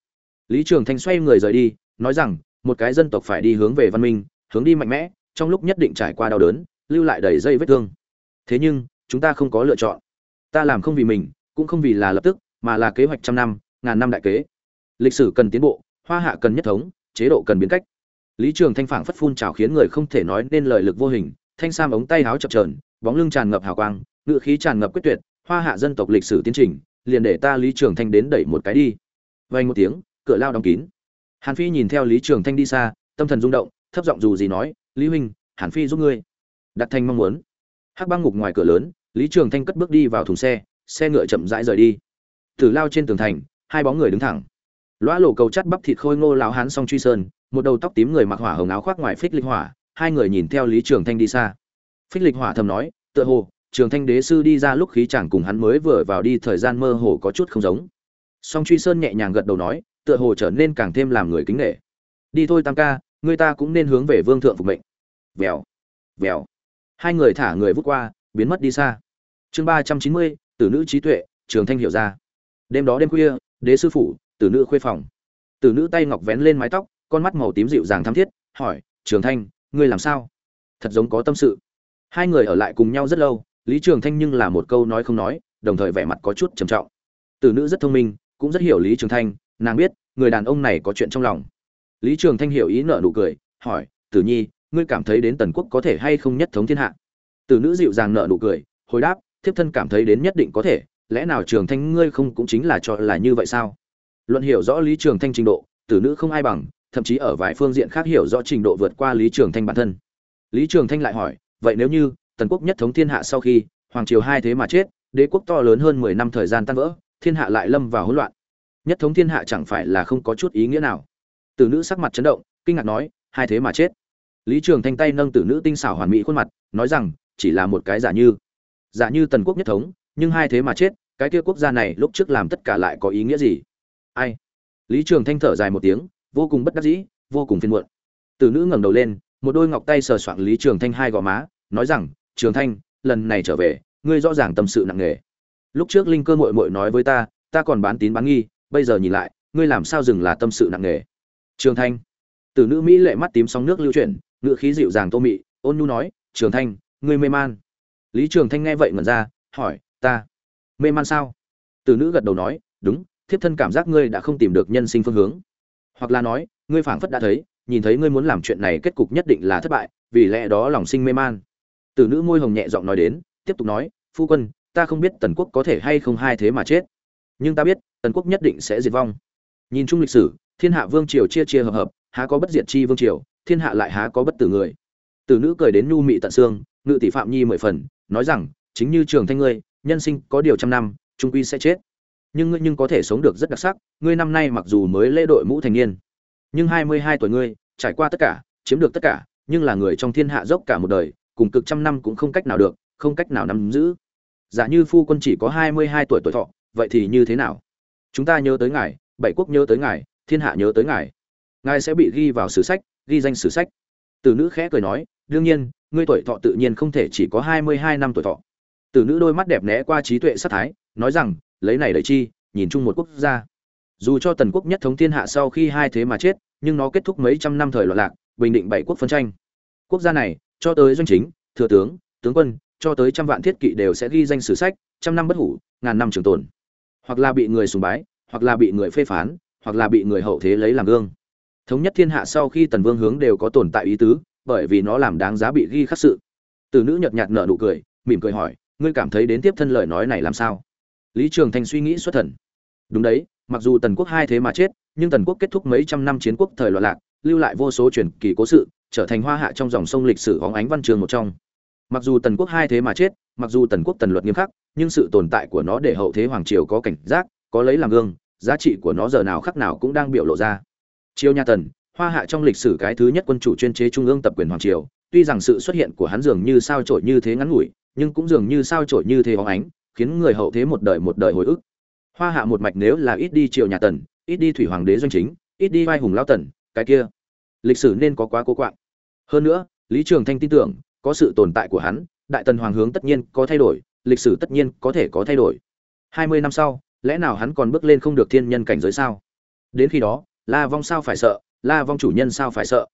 Lý trường thanh xoay người rời đi, nói rằng, một cái dân tộc phải đi hướng về văn minh, hướng đi mạnh mẽ, trong lúc nhất định trải qua đau đớn, lưu lại đầy dây vết thương thế nhưng, chúng ta không có lựa chọn. Ta làm không vì mình, cũng không vì là lập tức, mà là kế hoạch trăm năm, ngàn năm đại kế. Lịch sử cần tiến bộ, hoa hạ cần nhất thống, chế độ cần biến cách. Lý trường thanh phảng phất phun trào khiến người không thể nói nên lời lực vô hình, thanh sam ống tay háo chập trờn bóng lưng tràn ngập hào quang ngựa khí tràn ngập quyết tuyệt, hoa hạ dân tộc lịch sử tiến trình, liền để ta lý trường thanh đến đẩy một cái đi. Vang một tiếng, cửa lao đóng kín. Hàn phi nhìn theo lý trường thanh đi xa, tâm thần rung động, thấp giọng dù gì nói, lý huynh, hàn phi giúp ngươi. Đặt thanh mong muốn hắc băng ngục ngoài cửa lớn, lý trường thanh cất bước đi vào thùng xe xe ngựa chậm rãi rời đi. Tử lao trên tường thành, hai bóng người đứng thẳng. Loa lộ cầu chắt bắp thịt khôi ngô lão hán song truy sơn, một đầu tóc tím người mặc hỏa hồng áo khoác ngoài phích lịch hỏa, hai người nhìn theo lý trường thanh đi xa. Phích lịch hỏa thầm nói, tựa hồ, trường thanh đế sư đi ra lúc khí chẳng cùng hắn mới vừa vào đi, thời gian mơ hồ có chút không giống. Song truy sơn nhẹ nhàng gật đầu nói, tựa hồ trở nên càng thêm làm người kính nghệ đi thôi tam ca, người ta cũng nên hướng về vương thượng phục mệnh. Vèo vèo hai người thả người vút qua, biến mất đi xa. Chương ba trăm chín mươi, tử nữ trí tuệ, trường thanh hiểu ra. Đêm đó đêm khuya, đế sư phủ, tử nữ khuê phòng. Tử nữ tay ngọc vén lên mái tóc, con mắt màu tím dịu dàng thắm thiết, hỏi, trường thanh, ngươi làm sao? Thật giống có tâm sự. Hai người ở lại cùng nhau rất lâu, lý trường thanh nhưng là một câu nói không nói, đồng thời vẻ mặt có chút trầm trọng. Tử nữ rất thông minh, cũng rất hiểu lý trường thanh, nàng biết, người đàn ông này có chuyện trong lòng. Lý trường thanh hiểu ý nợ nụ cười, hỏi, tử nhi ngươi cảm thấy đến tần quốc có thể hay không nhất thống thiên hạ? Tử nữ dịu dàng nợ nụ cười, hồi đáp, thiếp thân cảm thấy đến nhất định có thể, lẽ nào trường thanh ngươi không cũng chính là cho là như vậy sao? Luận hiểu rõ lý trường thanh trình độ tử nữ không ai bằng, thậm chí ở vài phương diện khác hiểu rõ trình độ vượt qua lý trường thanh bản thân. Lý trường thanh lại hỏi, vậy nếu như, tần quốc nhất thống thiên hạ sau khi, hoàng triều hai thế mà chết, đế quốc to lớn hơn mười năm thời gian tan vỡ, thiên hạ lại lâm vào hỗn loạn. Nhất thống thiên hạ chẳng phải là không có chút ý nghĩa nào. Tử nữ sắc mặt chấn động, kinh ngạc nói, hai thế mà chết lý trường thanh tay nâng tử nữ tinh xảo hoàn mỹ khuôn mặt, nói rằng, chỉ là một cái giả như. Giả như tần quốc nhất thống, nhưng hai thế mà chết, cái kia quốc gia này lúc trước làm tất cả lại có ý nghĩa gì? Ai? Lý trường thanh thở dài một tiếng, vô cùng bất đắc dĩ, vô cùng phiền muộn. Tử nữ ngẩng đầu lên, một đôi ngọc tay sờ soạng lý trường thanh hai gò má, nói rằng, trường thanh, lần này trở về, ngươi rõ ràng tâm sự nặng nề. Lúc trước linh cơ mội mội nói với ta ta còn bán tín bán nghi, bây giờ nhìn lại, ngươi làm sao dừng là tâm sự nặng nề? Trường thanh. Tử nữ mỹ lệ mắt tím sóng nước lưu chuyển ngựa khí dịu dàng tô mị, ôn nhu nói, trường thanh, ngươi mê man. Lý trường thanh nghe vậy ngẩn ra, hỏi, ta mê man sao? Tử nữ gật đầu nói, đúng, thiếp thân cảm giác ngươi đã không tìm được nhân sinh phương hướng. Hoặc là nói, ngươi phảng phất đã thấy, nhìn thấy ngươi muốn làm chuyện này kết cục nhất định là thất bại, vì lẽ đó lòng sinh mê man. Tử nữ môi hồng nhẹ giọng nói đến, tiếp tục nói, phu quân, ta không biết tần quốc có thể hay không hai thế mà chết, nhưng ta biết, tần quốc nhất định sẽ diệt vong. Nhìn chung lịch sử, thiên hạ vương triều chia chia hợp hợp, há có bất diệt chi vương triều thiên hạ lại há có bất tử người. Từ nữ cười đến nhu mị tận xương, ngự tỷ phạm nhi mười phần, nói rằng, chính như trường thanh ngươi, nhân sinh có điều trăm năm trung quy sẽ chết. Nhưng ngươi nhưng có thể sống được rất đặc sắc, ngươi năm nay mặc dù mới lễ đội mũ thành niên, nhưng hai mươi hai tuổi ngươi, trải qua tất cả, chiếm được tất cả, nhưng là người trong thiên hạ dốc cả một đời, cùng cực trăm năm cũng không cách nào được, không cách nào nắm giữ. Giả như phu quân chỉ có hai mươi hai tuổi tuổi thọ, vậy thì như thế nào? Chúng ta nhớ tới ngài, bảy quốc nhớ tới ngài, thiên hạ nhớ tới ngài. Ngài sẽ bị ghi vào sử sách ghi danh sử sách. Tử nữ khẽ cười nói, đương nhiên, ngươi tuổi thọ tự nhiên không thể chỉ có hai mươi hai năm tuổi thọ. Tử nữ đôi mắt đẹp né qua trí tuệ sát thái, nói rằng, lấy này đợi chi, nhìn chung một quốc gia. Dù cho tần quốc nhất thống thiên hạ sau khi hai thế mà chết, nhưng nó kết thúc mấy trăm năm thời loạn lạc, bình định bảy quốc phân tranh. Quốc gia này, cho tới doanh chính, thừa tướng tướng quân, cho tới trăm vạn thiết kỵ đều sẽ ghi danh sử sách, trăm năm bất hủ, ngàn năm trường tồn. Hoặc là bị người sùng bái, hoặc là bị người phê phán, hoặc là bị người hậu thế lấy làm gương thống nhất thiên hạ sau khi tần vương hướng đều có tồn tại ý tứ, bởi vì nó làm đáng giá bị ghi khắc sự. Từ nữ nhợt nhạt nở nụ cười, mỉm cười hỏi, ngươi cảm thấy đến tiếp thân lời nói này làm sao? Lý trường thanh suy nghĩ xuất thần. Đúng đấy, mặc dù tần quốc hai thế mà chết, nhưng tần quốc kết thúc mấy trăm năm chiến quốc thời loạn lạc, lưu lại vô số truyền kỳ cố sự, trở thành hoa hạ trong dòng sông lịch sử hóng ánh văn trường một trong. Mặc dù tần quốc hai thế mà chết, mặc dù tần quốc tần luật nghiêm khắc, nhưng sự tồn tại của nó để hậu thế hoàng triều có cảnh giác, có lấy làm gương, giá trị của nó giờ nào khắc nào cũng đang biểu lộ ra triều nhà tần hoa hạ trong lịch sử cái thứ nhất quân chủ chuyên chế trung ương tập quyền hoàng triều, tuy rằng sự xuất hiện của hắn dường như sao trổi như thế ngắn ngủi, nhưng cũng dường như sao trổi như thế hóng ánh, khiến người hậu thế một đời một đời hồi ức. Hoa hạ một mạch nếu là ít đi triều nhà tần ít đi thủy hoàng đế doanh chính, ít đi vai hùng lao tần, cái kia, lịch sử nên có quá cố quạng. Hơn nữa, lý trường thanh tin tưởng, có sự tồn tại của hắn, đại tần hoàng hướng tất nhiên có thay đổi, lịch sử tất nhiên có thể có thay đổi. Hai mươi năm sau, lẽ nào hắn còn bước lên không được thiên nhân cảnh giới sao? Đến khi đó la vong sao phải sợ? La vong chủ nhân sao phải sợ?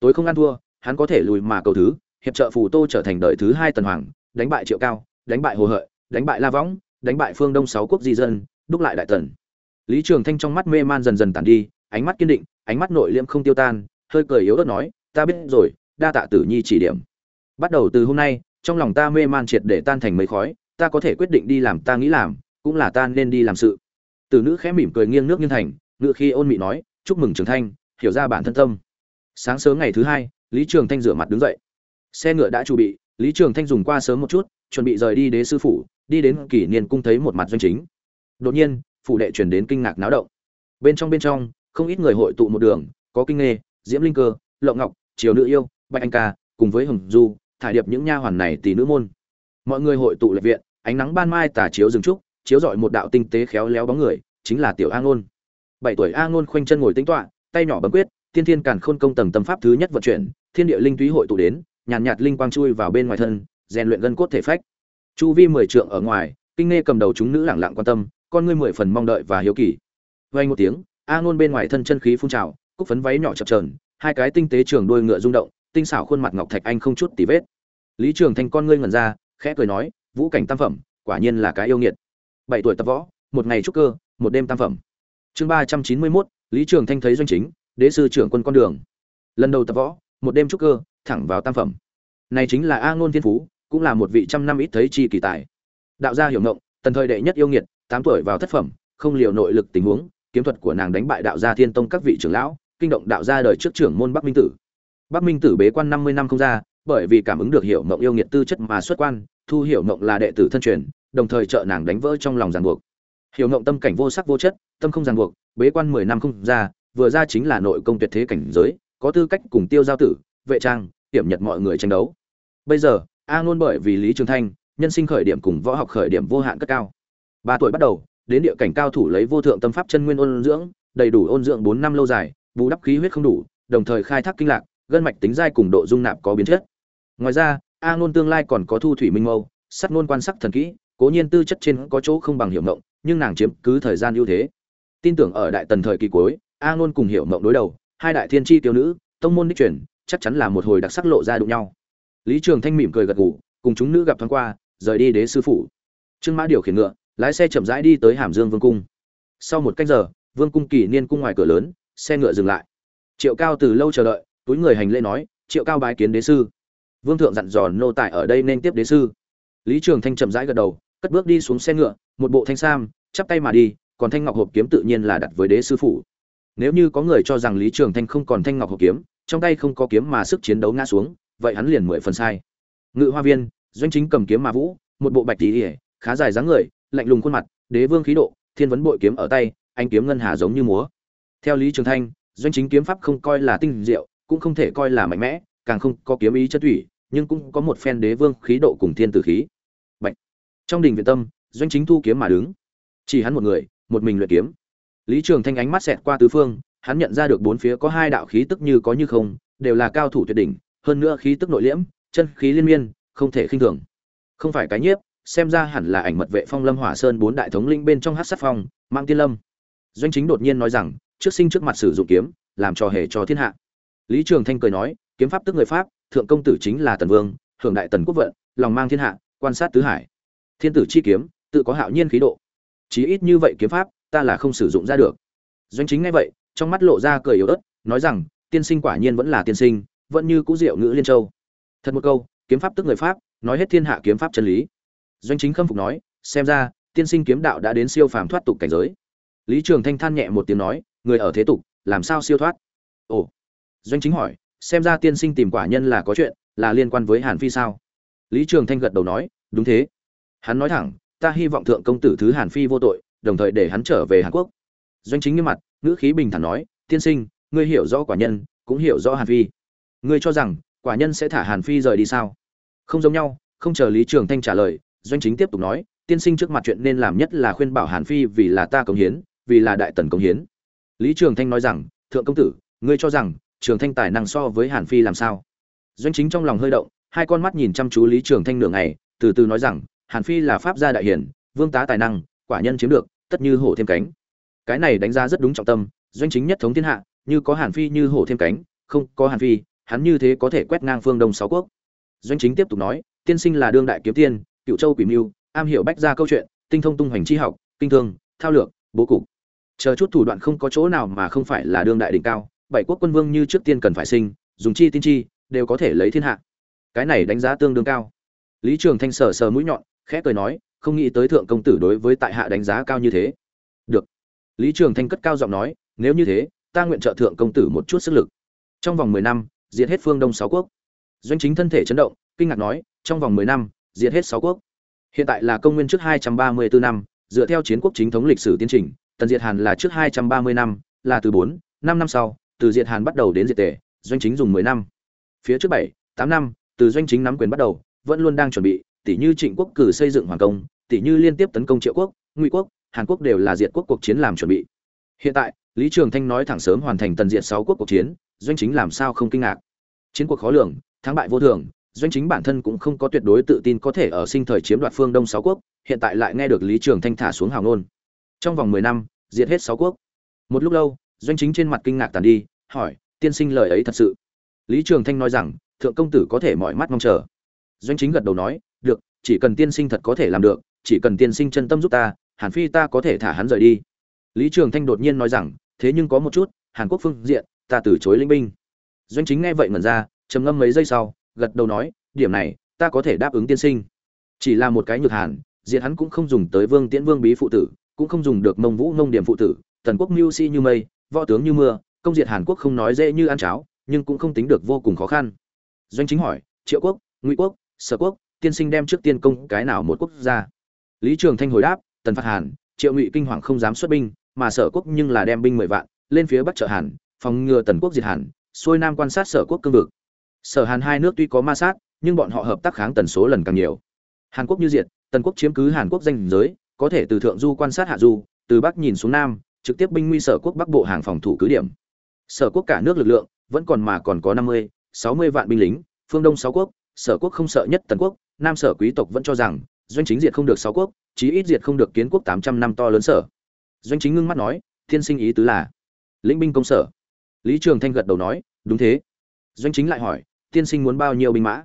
Tối không ăn thua, hắn có thể lùi mà cầu thứ, hiệp trợ phù tô trở thành đời thứ hai tần hoàng, đánh bại triệu cao, đánh bại hồ hợi, đánh bại la võng đánh bại phương đông sáu quốc di dân, đúc lại đại tần. Lý trường thanh trong mắt mê man dần dần tàn đi, ánh mắt kiên định, ánh mắt nội liễm không tiêu tan, hơi cười yếu ớt nói, ta biết rồi, đa tạ tử nhi chỉ điểm. Bắt đầu từ hôm nay, trong lòng ta mê man triệt để tan thành mấy khói, ta có thể quyết định đi làm ta nghĩ làm, cũng là ta nên đi làm sự. Tử nữ khẽ mỉm cười nghiêng nước nghiêng thành, ngựa khi ôn mị nói chúc mừng trường thanh, hiểu ra bản thân tâm. Sáng sớm ngày thứ hai, lý trường thanh rửa mặt đứng dậy. Xe ngựa đã chuẩn bị, lý trường thanh dùng qua sớm một chút, chuẩn bị rời đi đế sư phủ, đi đến kỷ niên cung thấy một mặt doanh chính. Đột nhiên, phủ đệ truyền đến kinh ngạc náo động. Bên trong bên trong, không ít người hội tụ một đường, có kinh nghề diễm linh cơ, lộng ngọc, triều nữ yêu, bạch anh ca, cùng với hồng du, thải điệp những nha hoàn này tỷ nữ môn. Mọi người hội tụ lệ viện, ánh nắng ban mai tà chiếu rừng trúc, chiếu rọi một đạo tinh tế khéo léo bóng người, chính là tiểu an ôn bảy tuổi a ngôn khoanh chân ngồi tính toạ tay nhỏ bấm quyết tiên thiên càn khôn công tầng tâm pháp thứ nhất vận chuyển thiên địa linh túy hội tụ đến nhàn nhạt, nhạt linh quang chui vào bên ngoài thân rèn luyện gân cốt thể phách. Chu vi mười trượng ở ngoài kinh nghe cầm đầu chúng nữ lẳng lặng quan tâm con ngươi mười phần mong đợi và hiếu kỳ. Vay một tiếng a ngôn bên ngoài thân chân khí phun trào cúc phấn váy nhỏ chập trờn hai cái tinh tế trường đuôi ngựa rung động tinh xảo khuôn mặt ngọc thạch anh không chút tì vết. Lý trường thanh con ngươi ngẩn ra khẽ cười nói vũ cảnh tam phẩm quả nhiên là cái yêu nghiệt. Bảy tuổi tập võ một ngày trúc cơ một đêm tam phẩm chương ba trăm chín mươi mốt, lý trường thanh thấy doanh chính, đế sư trưởng quân con đường. Lần đầu tập võ, một đêm trúc cơ, thẳng vào tam phẩm. Này chính là a ngôn thiên phú, cũng là một vị trăm năm ít thấy chi kỳ tài. Đạo gia hiểu ngộng, tần thời đệ nhất yêu nghiệt, tám tuổi vào thất phẩm, không liều nội lực tình huống, kiếm thuật của nàng đánh bại đạo gia thiên tông các vị trưởng lão, kinh động đạo gia đời trước trưởng môn bắc minh tử. Bắc minh tử bế quan năm mươi năm không ra, bởi vì cảm ứng được hiểu ngộng yêu nghiệt tư chất mà xuất quan, thu hiểu ngộng là đệ tử thân truyền, đồng thời trợ nàng đánh vỡ trong lòng ràng buộc hiểu ngộng tâm cảnh vô sắc vô chất, tâm không ràng buộc, bế quan mười năm không ra, vừa ra chính là nội công tuyệt thế cảnh giới, có tư cách cùng tiêu giao tử, vệ trang hiểm nhật mọi người tranh đấu. Bây giờ, a ngôn bởi vì lý trường thanh, nhân sinh khởi điểm cùng võ học khởi điểm vô hạn cất cao. Ba tuổi bắt đầu, đến địa cảnh cao thủ lấy vô thượng tâm pháp chân nguyên ôn dưỡng, đầy đủ ôn dưỡng bốn năm lâu dài, bù đắp khí huyết không đủ, đồng thời khai thác kinh lạc, gân mạch tính dai cùng độ dung nạp có biến chất. Ngoài ra, a ngôn tương lai còn có thu thủy minh mâu, sắt ngôn quan sắc thần kỹ, cố nhiên tư chất trên có chỗ không bằng hiểu ngộng nhưng nàng chiếm cứ thời gian ưu thế. Tin tưởng ở đại tần thời kỳ cuối, a ngôn cùng hiểu mộng đối đầu, hai đại thiên tri tiêu nữ, tông môn đích truyền, chắc chắn là một hồi đặc sắc lộ ra đụng nhau. Lý trường thanh mỉm cười gật gù, cùng chúng nữ gặp thoáng qua, rời đi đế sư phủ. Trương mã điều khiển ngựa, lái xe chậm rãi đi tới hàm dương vương cung. Sau một cách giờ, vương cung kỳ niên cung ngoài cửa lớn, xe ngựa dừng lại. Triệu cao từ lâu chờ đợi, túi người hành lễ nói, triệu cao bái kiến đế sư. Vương thượng dặn dò nô tài ở đây nên tiếp đế sư. Lý trường thanh chậm rãi gật đầu, cất bước đi xuống xe ngựa, một bộ thanh sam chắp tay mà đi, còn thanh ngọc hộp kiếm tự nhiên là đặt với đế sư phủ nếu như có người cho rằng lý trường thanh không còn thanh ngọc hộp kiếm, trong tay không có kiếm mà sức chiến đấu ngã xuống, vậy hắn liền mười phần sai. Ngự hoa viên, doanh chính cầm kiếm mà vũ, một bộ bạch tí ỉa khá dài dáng người, lạnh lùng khuôn mặt, đế vương khí độ, thiên vấn bội kiếm ở tay anh kiếm ngân hà giống như múa. Theo lý trường thanh, doanh chính kiếm pháp không coi là tinh diệu, cũng không thể coi là mạnh mẽ, càng không có kiếm ý chất thủy, nhưng cũng có một phen đế vương khí độ cùng thiên tử khí. Bạch. trong đình viện tâm, doanh chính thu kiếm mà đứng chỉ hắn một người, một mình luyện kiếm. Lý trường thanh ánh mắt xẹt qua tứ phương, hắn nhận ra được bốn phía có hai đạo khí tức như có như không, đều là cao thủ tuyệt đỉnh, hơn nữa khí tức nội liễm, chân khí liên miên, không thể khinh thường. Không phải cái nhiếp, xem ra hẳn là ảnh mật vệ phong lâm hỏa sơn bốn đại thống linh bên trong hát sát phong mang tiên lâm. Doanh chính đột nhiên nói rằng, trước sinh trước mặt sử dụng kiếm, làm trò hề cho thiên hạ. Lý trường thanh cười nói, kiếm pháp tức người pháp, thượng công tử chính là tần vương, hưởng đại tần quốc vận, lòng mang thiên hạ, quan sát tứ hải. Thiên tử chi kiếm, tự có hạo nhiên khí độ chí ít như vậy kiếm pháp, ta là không sử dụng ra được. Doanh chính ngay vậy, trong mắt lộ ra cười yếu ớt, nói rằng, tiên sinh quả nhiên vẫn là tiên sinh, vẫn như cũ diệu ngữ liên châu. Thật một câu, kiếm pháp tức người pháp, nói hết thiên hạ kiếm pháp chân lý. Doanh chính khâm phục nói, xem ra, tiên sinh kiếm đạo đã đến siêu phàm thoát tục cảnh giới. Lý trường thanh than nhẹ một tiếng nói, người ở thế tục, làm sao siêu thoát? Ồ. Doanh chính hỏi, xem ra tiên sinh tìm quả nhân là có chuyện, là liên quan với hàn phi sao? Lý trường thanh gật đầu nói, đúng thế. Hắn nói thẳng ta hy vọng thượng công tử thứ hàn phi vô tội, đồng thời để hắn trở về hàn quốc. Doanh chính nghiêm mặt, ngữ khí bình thản nói, tiên sinh, ngươi hiểu rõ quả nhân, cũng hiểu rõ hàn phi. Ngươi cho rằng, quả nhân sẽ thả hàn phi rời đi sao? Không giống nhau, không chờ lý trường thanh trả lời, doanh chính tiếp tục nói, tiên sinh trước mặt chuyện nên làm nhất là khuyên bảo hàn phi vì là ta công hiến, vì là đại tần công hiến. Lý trường thanh nói rằng, thượng công tử, ngươi cho rằng, trường thanh tài năng so với hàn phi làm sao? Doanh chính trong lòng hơi động, hai con mắt nhìn chăm chú lý trường thanh nửa ngày, từ từ nói rằng hàn phi là pháp gia đại hiển, vương tá tài năng, quả nhân chiếm được, tất như hổ thêm cánh. Cái này đánh giá rất đúng trọng tâm, doanh chính nhất thống thiên hạ, như có hàn phi như hổ thêm cánh, không có hàn phi, hắn như thế có thể quét ngang phương đông sáu quốc. Doanh chính tiếp tục nói, tiên sinh là đương đại kiếm tiên, cựu châu quỷ mưu, am hiểu bách ra câu chuyện, tinh thông tung hoành chi học, kinh thương, thao lược, bố cục. Chờ chút thủ đoạn không có chỗ nào mà không phải là đương đại đỉnh cao, bảy quốc quân vương như trước tiên cần phải sinh, dùng chi tin chi, đều có thể lấy thiên hạ. Cái này đánh giá tương đương cao. Lý trường thanh sờ sờ mũi nhọn khẽ cười nói, không nghĩ tới thượng công tử đối với tại hạ đánh giá cao như thế. Được. Lý trường thanh cất cao giọng nói, nếu như thế, ta nguyện trợ thượng công tử một chút sức lực. Trong vòng mười năm, diệt hết phương đông sáu quốc. Doanh chính thân thể chấn động, kinh ngạc nói, trong vòng mười năm, diệt hết sáu quốc. Hiện tại là công nguyên trước hai trăm ba mươi bốn năm, dựa theo chiến quốc chính thống lịch sử tiến trình, tần diệt hàn là trước hai trăm ba mươi năm, là từ bốn, năm năm sau, từ diệt hàn bắt đầu đến diệt tề, doanh chính dùng mười năm. Phía trước bảy, tám năm, từ doanh chính nắm quyền bắt đầu, vẫn luôn đang chuẩn bị tỷ như trịnh quốc cử xây dựng hoàng công, tỷ như liên tiếp tấn công triệu quốc, ngụy quốc, hàn quốc đều là diệt quốc cuộc chiến làm chuẩn bị. Hiện tại, lý trường thanh nói thẳng sớm hoàn thành tần diệt sáu quốc cuộc chiến, doanh chính làm sao không kinh ngạc. Chiến cuộc khó lường, thắng bại vô thường, doanh chính bản thân cũng không có tuyệt đối tự tin có thể ở sinh thời chiếm đoạt phương đông sáu quốc, hiện tại lại nghe được lý trường thanh thả xuống hào ngôn. trong vòng mười năm, diệt hết sáu quốc. Một lúc lâu, doanh chính trên mặt kinh ngạc tàn đi, hỏi, tiên sinh lời ấy thật sự? Lý trường thanh nói rằng, thượng công tử có thể mọi mắt mong chờ. Doanh chính gật đầu nói được, chỉ cần tiên sinh thật có thể làm được, chỉ cần tiên sinh chân tâm giúp ta, hàn phi ta có thể thả hắn rời đi. Lý trường thanh đột nhiên nói rằng, thế nhưng có một chút, hàn quốc phương diện, ta từ chối linh binh. Doanh chính nghe vậy ngẩn ra, trầm ngâm mấy giây sau, gật đầu nói, điểm này, ta có thể đáp ứng tiên sinh. Chỉ là một cái nhược hàn, diệt hắn cũng không dùng tới vương tiễn vương bí phụ tử, cũng không dùng được mông vũ Mông điểm phụ tử, tần quốc mưu si như mây, võ tướng như mưa, công diệt hàn quốc không nói dễ như ăn cháo, nhưng cũng không tính được vô cùng khó khăn. Doanh chính hỏi, triệu quốc, ngụy quốc, sở quốc tiên sinh đem trước tiên công cái nào một quốc gia? Lý trường thanh hồi đáp, tần phạt hàn, triệu ngụy kinh hoàng không dám xuất binh, mà sở quốc nhưng là đem binh mười vạn, lên phía bắc trợ hàn, phòng ngừa tần quốc diệt hàn, xuôi nam quan sát sở quốc cương vực. Sở hàn hai nước tuy có ma sát, nhưng bọn họ hợp tác kháng tần số lần càng nhiều. Hàn quốc như diệt, tần quốc chiếm cứ hàn quốc danh giới, có thể từ thượng du quan sát hạ du, từ bắc nhìn xuống nam, trực tiếp binh nguy sở quốc bắc bộ hàng phòng thủ cứ điểm. Sở quốc cả nước lực lượng, vẫn còn mà còn có năm mươi, sáu mươi vạn binh lính, phương đông sáu quốc sở quốc không sợ nhất tần quốc, nam sở quý tộc vẫn cho rằng, doanh chính diệt không được sáu quốc, chí ít diệt không được kiến quốc tám trăm năm to lớn sở. Doanh chính ngưng mắt nói, thiên sinh ý tứ là, lĩnh binh công sở. Lý trường thanh gật đầu nói, đúng thế. Doanh chính lại hỏi tiên sinh muốn bao nhiêu binh mã?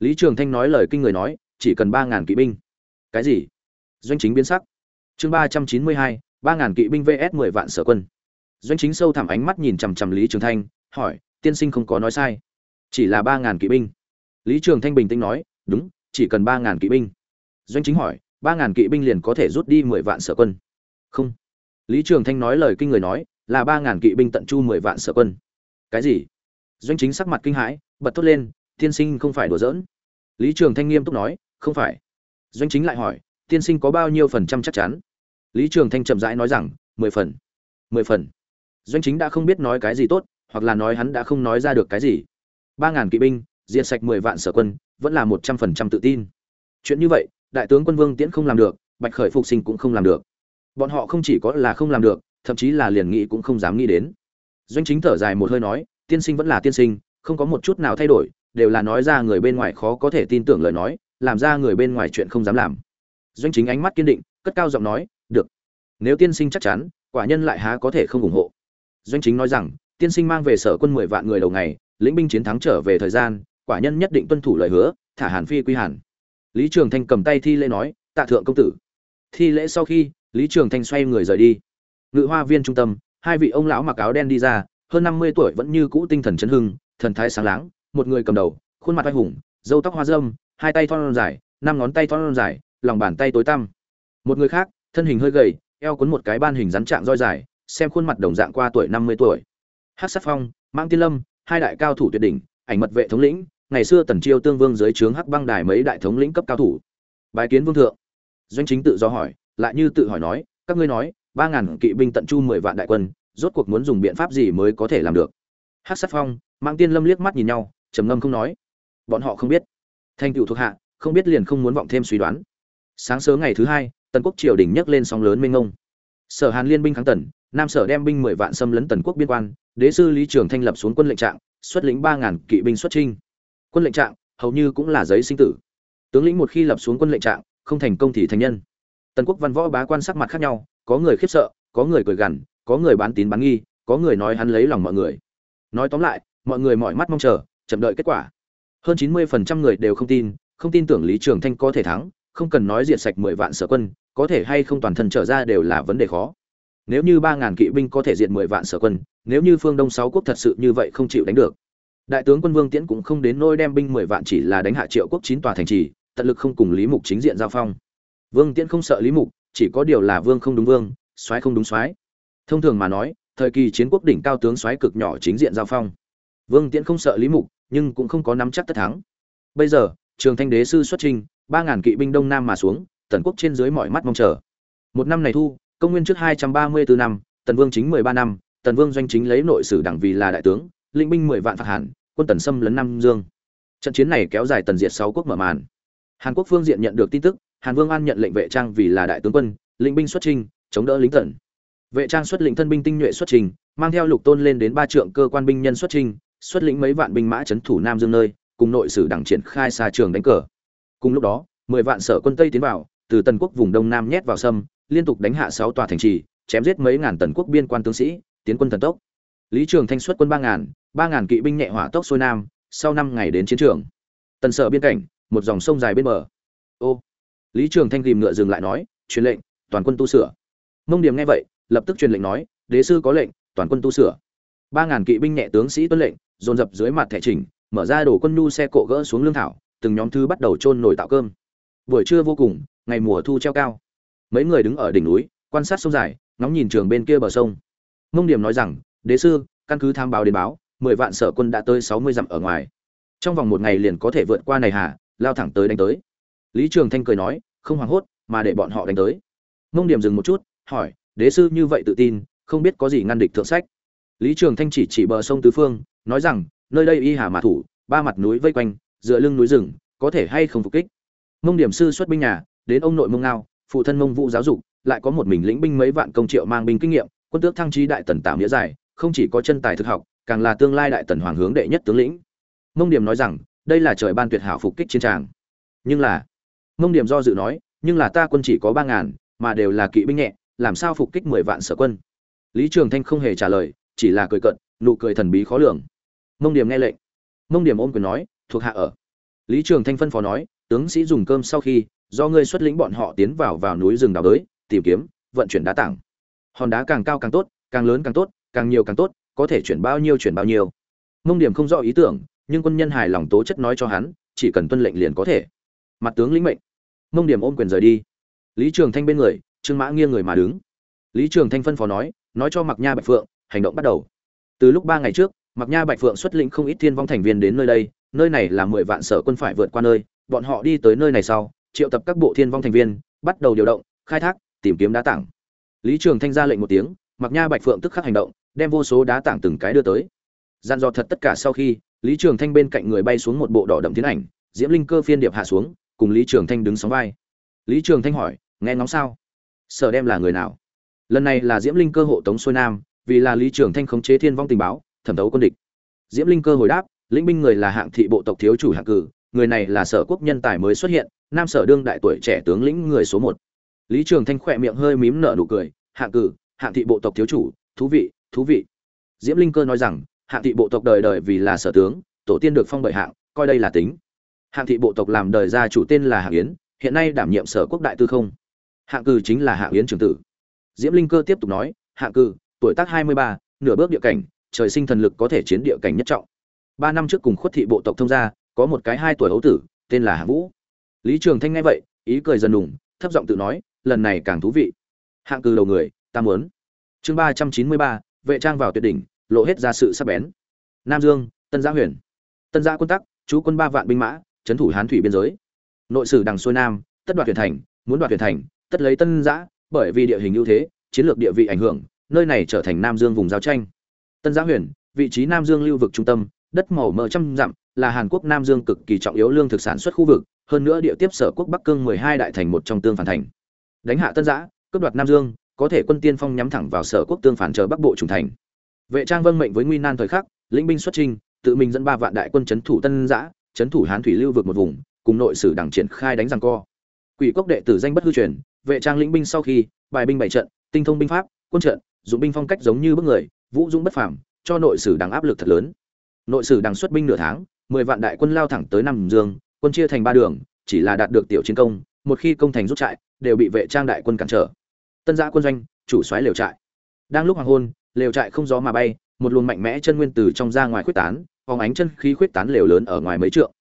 Lý trường thanh nói lời kinh người nói, chỉ cần ba ngàn kỵ binh. Cái gì? Doanh chính biến sắc. Chương ba trăm chín mươi hai, ba ngàn kỵ binh vs mười vạn sở quân. Doanh chính sâu thẳm ánh mắt nhìn chằm chằm lý trường thanh, hỏi tiên sinh không có nói sai. Chỉ là ba ngàn kỵ binh lý trường thanh bình tĩnh nói, đúng, chỉ cần ba ngàn kỵ binh. Doanh chính hỏi, ba ngàn kỵ binh liền có thể rút đi mười vạn sở quân? Không. Lý trường thanh nói lời kinh người nói, là ba ngàn kỵ binh tận chu mười vạn sở quân. Cái gì? Doanh chính sắc mặt kinh hãi, bật thốt lên, tiên sinh không phải đùa giỡn. Lý trường thanh nghiêm túc nói, không phải. Doanh chính lại hỏi, tiên sinh có bao nhiêu phần trăm chắc chắn? Lý trường thanh chậm rãi nói rằng, mười phần. Mười phần. Doanh chính đã không biết nói cái gì tốt, hoặc là nói hắn đã không nói ra được cái gì. Ba ngàn kỵ binh diệt sạch mười vạn sở quân, vẫn là một trăm phần trăm tự tin. Chuyện như vậy, đại tướng quân vương tiễn không làm được, bạch khởi phục sinh cũng không làm được. Bọn họ không chỉ có là không làm được, thậm chí là liền nghĩ cũng không dám nghĩ đến. Doanh chính thở dài một hơi nói, tiên sinh vẫn là tiên sinh, không có một chút nào thay đổi, đều là nói ra người bên ngoài khó có thể tin tưởng lời nói, làm ra người bên ngoài chuyện không dám làm. Doanh chính ánh mắt kiên định, cất cao giọng nói, được, nếu tiên sinh chắc chắn, quả nhân lại há có thể không ủng hộ? Doanh chính nói rằng, tiên sinh mang về sở quân mười vạn người đầu ngày, lĩnh binh chiến thắng trở về thời gian quả nhân nhất định tuân thủ lời hứa, thả hàn phi quy hàn. Lý trường thanh cầm tay thi lễ nói, tạ thượng công tử. Thi lễ sau khi, lý trường thanh xoay người rời đi. Ngự hoa viên trung tâm, hai vị ông lão mặc áo đen đi ra, hơn năm mươi tuổi vẫn như cũ tinh thần chấn hưng, thần thái sáng láng, một người cầm đầu, khuôn mặt oai hùng, râu tóc hoa râm hai tay thon dài, năm ngón tay thon dài, lòng bàn tay tối tăm. Một người khác, thân hình hơi gầy, eo cuốn một cái ban hình rắn trạng roi dài, xem khuôn mặt đồng dạng qua tuổi năm mươi tuổi. Hát sát phong mang tiên lâm, hai đại cao thủ tuyệt đỉnh, ảnh mật vệ thống lĩnh ngày xưa tần chiêu tương vương dưới trướng hắc băng đài mấy đại thống lĩnh cấp cao thủ. Bài kiến vương thượng. Doanh chính tự do hỏi, lại như tự hỏi nói, các ngươi nói, ba ngàn kỵ binh tận chu mười vạn đại quân, rốt cuộc muốn dùng biện pháp gì mới có thể làm được? Hát sát phong mang tiên lâm liếc mắt nhìn nhau, trầm ngâm không nói. Bọn họ không biết. Thanh cựu thuộc hạ, không biết liền không muốn vọng thêm suy đoán. Sáng sớm ngày thứ hai, tần quốc triều đình nhấc lên sóng lớn mênh ngông sở hàn liên binh kháng tần, nam sở đem binh mười vạn xâm lấn tần quốc biên quan, đế sư lý trường thanh lập xuống quân lệnh trạng, xuất lĩnh ba ngàn kỵ binh xuất trinh quân lệnh trạng, hầu như cũng là giấy sinh tử. Tướng lĩnh một khi lập xuống quân lệnh trạng, không thành công thì thành nhân. Tần quốc văn võ bá quan sắc mặt khác nhau, có người khiếp sợ, có người cười gằn, có người bán tín bán nghi, có người nói hắn lấy lòng mọi người. Nói tóm lại, mọi người mọi mắt mong chờ, chậm đợi kết quả. Hơn chín mươi phần trăm người đều không tin không tin tưởng lý trường thanh có thể thắng, không cần nói diệt sạch mười vạn sở quân, có thể hay không toàn thân trở ra đều là vấn đề khó. Nếu như ba ngàn kỵ binh có thể diệt mười vạn sở quân, nếu như phương đông sáu quốc thật sự như vậy không chịu đánh được đại tướng quân vương tiễn cũng không đến nôi đem binh mười vạn chỉ là đánh hạ triệu quốc chín tòa thành trì, tận lực không cùng lý mục chính diện giao phong. Vương tiễn không sợ lý mục, chỉ có điều là vương không đúng vương, soái không đúng soái. Thông thường mà nói, thời kỳ chiến quốc đỉnh cao tướng soái cực nhỏ chính diện giao phong. Vương tiễn không sợ lý mục, nhưng cũng không có nắm chắc tất thắng. Bây giờ, trường thanh đế sư xuất trình ba ngàn kỵ binh đông nam mà xuống, tần quốc trên dưới mọi mắt mong chờ. Một năm này thu, công nguyên trước hai trăm ba mươi bốn năm, tần vương chính mười ba năm, tần vương doanh chính lấy nội sử đảng vì là đại tướng linh binh mười vạn phạt hẳn quân tần xâm lấn nam dương. Trận chiến này kéo dài tần diệt sáu quốc mở màn. Hàn quốc phương diện nhận được tin tức, hàn vương an nhận lệnh vệ trang vì là đại tướng quân, lĩnh binh xuất trình chống đỡ lính tần. Vệ trang xuất lĩnh thân binh tinh nhuệ xuất trình mang theo lục tôn lên đến ba trượng cơ quan binh nhân xuất trình xuất lĩnh mấy vạn binh mã chấn thủ nam dương nơi, cùng nội sử đảng triển khai xa trường đánh cờ. Cùng lúc đó, mười vạn sở quân tây tiến vào, từ tần quốc vùng đông nam nhét vào sâm, liên tục đánh hạ sáu tòa thành trì, chém giết mấy ngàn tần quốc biên quan tướng sĩ, tiến quân thần tốc lý trường thanh xuất quân ba ngàn ba ngàn kỵ binh nhẹ hỏa tốc xuôi nam sau năm ngày đến chiến trường. Tần sở biên cảnh một dòng sông dài bên bờ. Ô lý trường thanh gầm ngựa dừng lại nói truyền lệnh toàn quân tu sửa. Mông điểm nghe vậy lập tức truyền lệnh nói đế sư có lệnh toàn quân tu sửa. Ba ngàn kỵ binh nhẹ tướng sĩ tuân lệnh dồn dập dưới mặt thẻ chỉnh, mở ra đổ quân nhu xe cộ gỡ xuống lương thảo từng nhóm thư bắt đầu chôn nổi tạo cơm. Buổi trưa vô cùng ngày mùa thu treo cao. Mấy người đứng ở đỉnh núi quan sát sông dài ngóng nhìn trường bên kia bờ sông. Mông điểm nói rằng đế sư, căn cứ tham báo đến báo, mười vạn sở quân đã tới sáu mươi dặm ở ngoài. Trong vòng một ngày liền có thể vượt qua này hà, lao thẳng tới đánh tới. Lý trường thanh cười nói, không hoảng hốt, mà để bọn họ đánh tới. Mông điểm dừng một chút, hỏi, đế sư như vậy tự tin, không biết có gì ngăn địch thượng sách? Lý trường thanh chỉ chỉ bờ sông tứ phương, nói rằng, nơi đây y hà mã thủ, ba mặt núi vây quanh, dựa lưng núi rừng, có thể hay không phục kích? Mông điểm sư xuất binh nhà, đến ông nội mông ngao, phụ thân mông vũ giáo dục, lại có một mình lĩnh binh mấy vạn công triệu mang binh kinh nghiệm, quân tước thăng trí đại tần tảo nghĩa dài không chỉ có chân tài thực học càng là tương lai đại tần hoàng hướng đệ nhất tướng lĩnh. Mông điểm nói rằng đây là trời ban tuyệt hảo phục kích chiến tràng. Nhưng là mông điểm do dự nói nhưng là ta quân chỉ có ba ngàn mà đều là kỵ binh nhẹ làm sao phục kích mười vạn sở quân? Lý trường thanh không hề trả lời chỉ là cười cợt, nụ cười thần bí khó lường. Mông điểm nghe lệnh. Mông điểm ôm quyền nói thuộc hạ ở. Lý trường thanh phân phó nói tướng sĩ dùng cơm sau khi do ngươi xuất lĩnh bọn họ tiến vào vào núi rừng đào đới tìm kiếm vận chuyển đá tảng. Hòn đá càng cao càng tốt càng lớn càng tốt càng nhiều càng tốt, có thể chuyển bao nhiêu chuyển bao nhiêu. Mông điểm không rõ ý tưởng, nhưng quân nhân hài lòng tố chất nói cho hắn, chỉ cần tuân lệnh liền có thể. Mặt tướng lĩnh mệnh. Mông điểm ôm quyền rời đi. Lý trường thanh bên người, trương mã nghiêng người mà đứng. Lý trường thanh phân phó nói nói cho mặc nha bạch phượng, hành động bắt đầu. Từ lúc ba ngày trước mặc nha bạch phượng xuất lĩnh không ít thiên vong thành viên đến nơi đây, nơi này là mười vạn sở quân phải vượt qua nơi, bọn họ đi tới nơi này sau, triệu tập các bộ thiên vong thành viên, bắt đầu điều động, khai thác, tìm kiếm đá tảng. Lý trường thanh ra lệnh một tiếng mặc nha bạch phượng tức khắc hành động đem vô số đá tảng từng cái đưa tới. Gian dò thật tất cả sau khi, lý trường thanh bên cạnh người bay xuống một bộ đỏ đậm tiến ảnh, diễm linh cơ phiên điệp hạ xuống, cùng lý trường thanh đứng sóng vai. Lý trường thanh hỏi, nghe ngóng sao? Sở đem là người nào? Lần này là diễm linh cơ hộ tống xuôi nam, vì là lý trường thanh khống chế thiên vong tình báo, thẩm thấu quân địch. Diễm linh cơ hồi đáp, lĩnh binh người là hạng thị bộ tộc thiếu chủ hạng cử, người này là sở quốc nhân tài mới xuất hiện, nam sở đương đại tuổi trẻ tướng lĩnh người số một. Lý trường thanh khỏe miệng hơi mím nở nụ cười, hạng cử, hạng thị bộ tộc thiếu chủ, thú vị thú vị. Diễm linh cơ nói rằng hạng thị bộ tộc đời đời vì là sở tướng tổ tiên được phong bởi hạng coi đây là tính. Hạng thị bộ tộc làm đời gia chủ tên là hạng yến hiện nay đảm nhiệm sở quốc đại tư không. Hạng Cư chính là hạng yến trường tử. Diễm linh cơ tiếp tục nói hạng Cư, tuổi tác hai mươi ba nửa bước địa cảnh trời sinh thần lực có thể chiến địa cảnh nhất trọng. Ba năm trước cùng khuất thị bộ tộc thông gia có một cái hai tuổi ấu tử tên là hạng vũ. Lý trường thanh nghe vậy ý cười dần đùng thấp giọng tự nói lần này càng thú vị. Hạng Cư đầu người ta muốn. Chương ba trăm chín mươi ba vệ trang vào tuyệt đỉnh, lộ hết ra sự sắc bén. Nam dương, tân gia huyền. Tân gia quân tắc, chú quân ba vạn binh mã, trấn thủ hán thủy biên giới. Nội sử đằng xuôi nam, tất đoạt huyền thành, muốn đoạt huyền thành, tất lấy tân giã, bởi vì địa hình ưu thế, chiến lược địa vị ảnh hưởng, nơi này trở thành nam dương vùng giao tranh. Tân giã huyền, vị trí nam dương lưu vực trung tâm, đất màu mỡ trăm dặm, là hàn quốc nam dương cực kỳ trọng yếu lương thực sản xuất khu vực, hơn nữa địa tiếp sở quốc bắc cương mười hai đại thành một trong tương phản thành. Đánh hạ tân giã, cướp đoạt nam dương có thể quân tiên phong nhắm thẳng vào sở quốc tương phản chờ bắc bộ trùng thành. Vệ trang vâng mệnh với nguy nan thời khắc, lĩnh binh xuất trinh tự mình dẫn ba vạn đại quân chấn thủ tân giã, chấn thủ hán thủy lưu vượt một vùng, cùng nội sử đảng triển khai đánh giằng co. Quỷ cốc đệ tử danh bất hư truyền, vệ trang lĩnh binh sau khi, bài binh bảy trận, tinh thông binh pháp, quân trận, dụng binh phong cách giống như bức người, vũ dũng bất phàm, cho nội sử đảng áp lực thật lớn. Nội sử đảng xuất binh nửa tháng, mười vạn đại quân lao thẳng tới nam dương, quân chia thành ba đường, chỉ là đạt được tiểu chiến công, một khi công thành rút trại, đều bị vệ trang đại quân cản trở tân giã quân doanh, chủ xoáy lều trại. Đang lúc hoàng hôn, lều trại không gió mà bay, một luồng mạnh mẽ chân nguyên từ trong ra ngoài khuếch tán, phóng ánh chân khí khuếch tán lều lớn ở ngoài mấy trượng.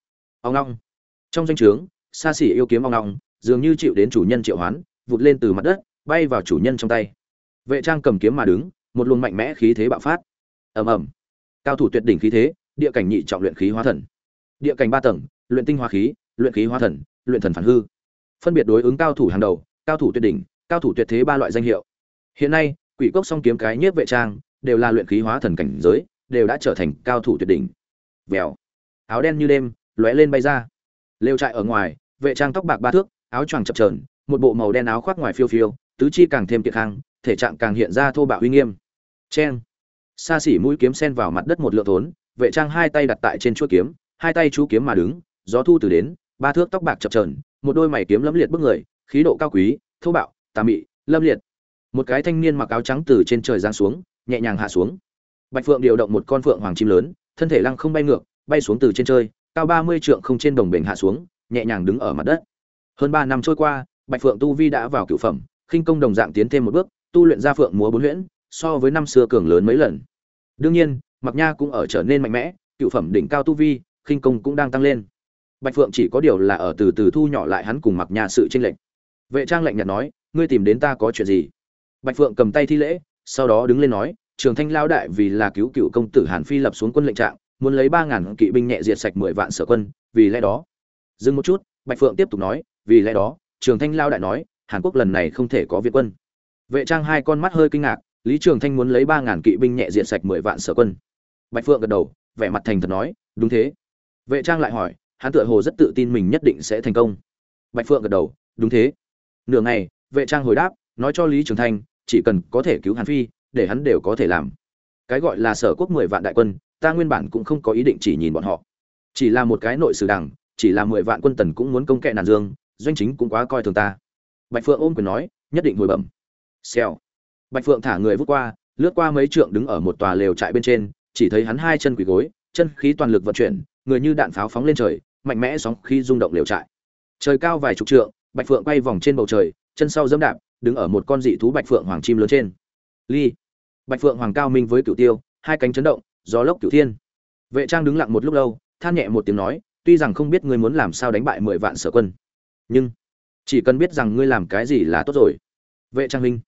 Ông long trong danh trướng, xa xỉ yêu kiếm ông long dường như chịu đến chủ nhân triệu hoán, vụt lên từ mặt đất, bay vào chủ nhân trong tay. Vệ trang cầm kiếm mà đứng, một luồng mạnh mẽ khí thế bạo phát. Ầm ầm. Cao thủ tuyệt đỉnh khí thế, địa cảnh nhị trọng luyện khí hóa thần. Địa cảnh ba tầng, luyện tinh hóa khí, luyện khí hóa thần, luyện thần phản hư. Phân biệt đối ứng cao thủ hàng đầu, cao thủ tuyệt đỉnh cao thủ tuyệt thế ba loại danh hiệu. Hiện nay, quỷ cốc song kiếm cái nhiếp vệ trang đều là luyện khí hóa thần cảnh giới, đều đã trở thành cao thủ tuyệt đỉnh. Vèo. Áo đen như đêm, lóe lên bay ra. Lều trại ở ngoài, vệ trang tóc bạc ba thước, áo choàng chập trờn một bộ màu đen áo khoác ngoài phiêu phiêu, tứ chi càng thêm kiệt khang, thể trạng càng hiện ra thô bạo uy nghiêm. Chen xa xỉ mũi kiếm sen vào mặt đất một lượng thốn, vệ trang hai tay đặt tại trên chuôi kiếm, hai tay chú kiếm mà đứng, gió thu từ đến, ba thước tóc bạc chập trờn một đôi mày kiếm lẫm liệt bức người, khí độ cao quý, thô bạo tà mị, lâm liệt. Một cái thanh niên mặc áo trắng từ trên trời giáng xuống, nhẹ nhàng hạ xuống. Bạch phượng điều động một con phượng hoàng chim lớn, thân thể lăng không bay ngược, bay xuống từ trên trời, cao ba mươi trượng không trên đồng bền hạ xuống, nhẹ nhàng đứng ở mặt đất. Hơn ba năm trôi qua, bạch phượng tu vi đã vào cửu phẩm, khinh công đồng dạng tiến thêm một bước, tu luyện ra phượng múa bốn huyễn, so với năm xưa cường lớn mấy lần. Đương nhiên mặc nha cũng ở trở nên mạnh mẽ cựu phẩm đỉnh cao tu vi, khinh công cũng đang tăng lên. Bạch phượng chỉ có điều là ở từ từ thu nhỏ lại hắn cùng mặc nha sự tranh lệch. Vệ trang lạnh nhạt nói ngươi tìm đến ta có chuyện gì? Bạch phượng cầm tay thi lễ, sau đó đứng lên nói, trường thanh lao đại vì là cứu cựu công tử hàn phi lập xuống quân lệnh trạng, muốn lấy ba ngàn kỵ binh nhẹ diệt sạch mười vạn sở quân, vì lẽ đó. Dừng một chút, bạch phượng tiếp tục nói, vì lẽ đó, trường thanh lao đại nói, hàn quốc lần này không thể có việt quân. Vệ trang hai con mắt hơi kinh ngạc, lý trường thanh muốn lấy ba ngàn kỵ binh nhẹ diệt sạch mười vạn sở quân. Bạch phượng gật đầu, vẻ mặt thành thật nói, đúng thế. Vệ trang lại hỏi, hắn tựa hồ rất tự tin mình nhất định sẽ thành công. Bạch phượng gật đầu, đúng thế. Nửa ngày vệ trang hồi đáp, nói cho lý trường thanh, chỉ cần có thể cứu hàn phi, để hắn đều có thể làm. Cái gọi là sở quốc mười vạn đại quân, ta nguyên bản cũng không có ý định chỉ nhìn bọn họ. Chỉ là một cái nội sử đảng, chỉ là mười vạn quân tần cũng muốn công kệ nàn dương, doanh chính cũng quá coi thường ta. Bạch phượng ôm quyền nói, nhất định hồi bẩm. Xèo. Bạch phượng thả người vút qua, lướt qua mấy trượng đứng ở một tòa lều trại bên trên, chỉ thấy hắn hai chân quỳ gối, chân khí toàn lực vận chuyển, người như đạn pháo phóng lên trời, mạnh mẽ sóng khi rung động lều trại. Trời cao vài chục trượng, bạch phượng quay vòng trên bầu trời chân sau dẫm đạp, đứng ở một con dị thú bạch phượng hoàng chim lớn trên. Ly, bạch phượng hoàng cao minh với cửu tiêu, hai cánh chấn động, gió lốc cửu thiên. Vệ trang đứng lặng một lúc lâu, than nhẹ một tiếng nói, tuy rằng không biết ngươi muốn làm sao đánh bại mười vạn sở quân, nhưng chỉ cần biết rằng ngươi làm cái gì là tốt rồi. Vệ trang minh,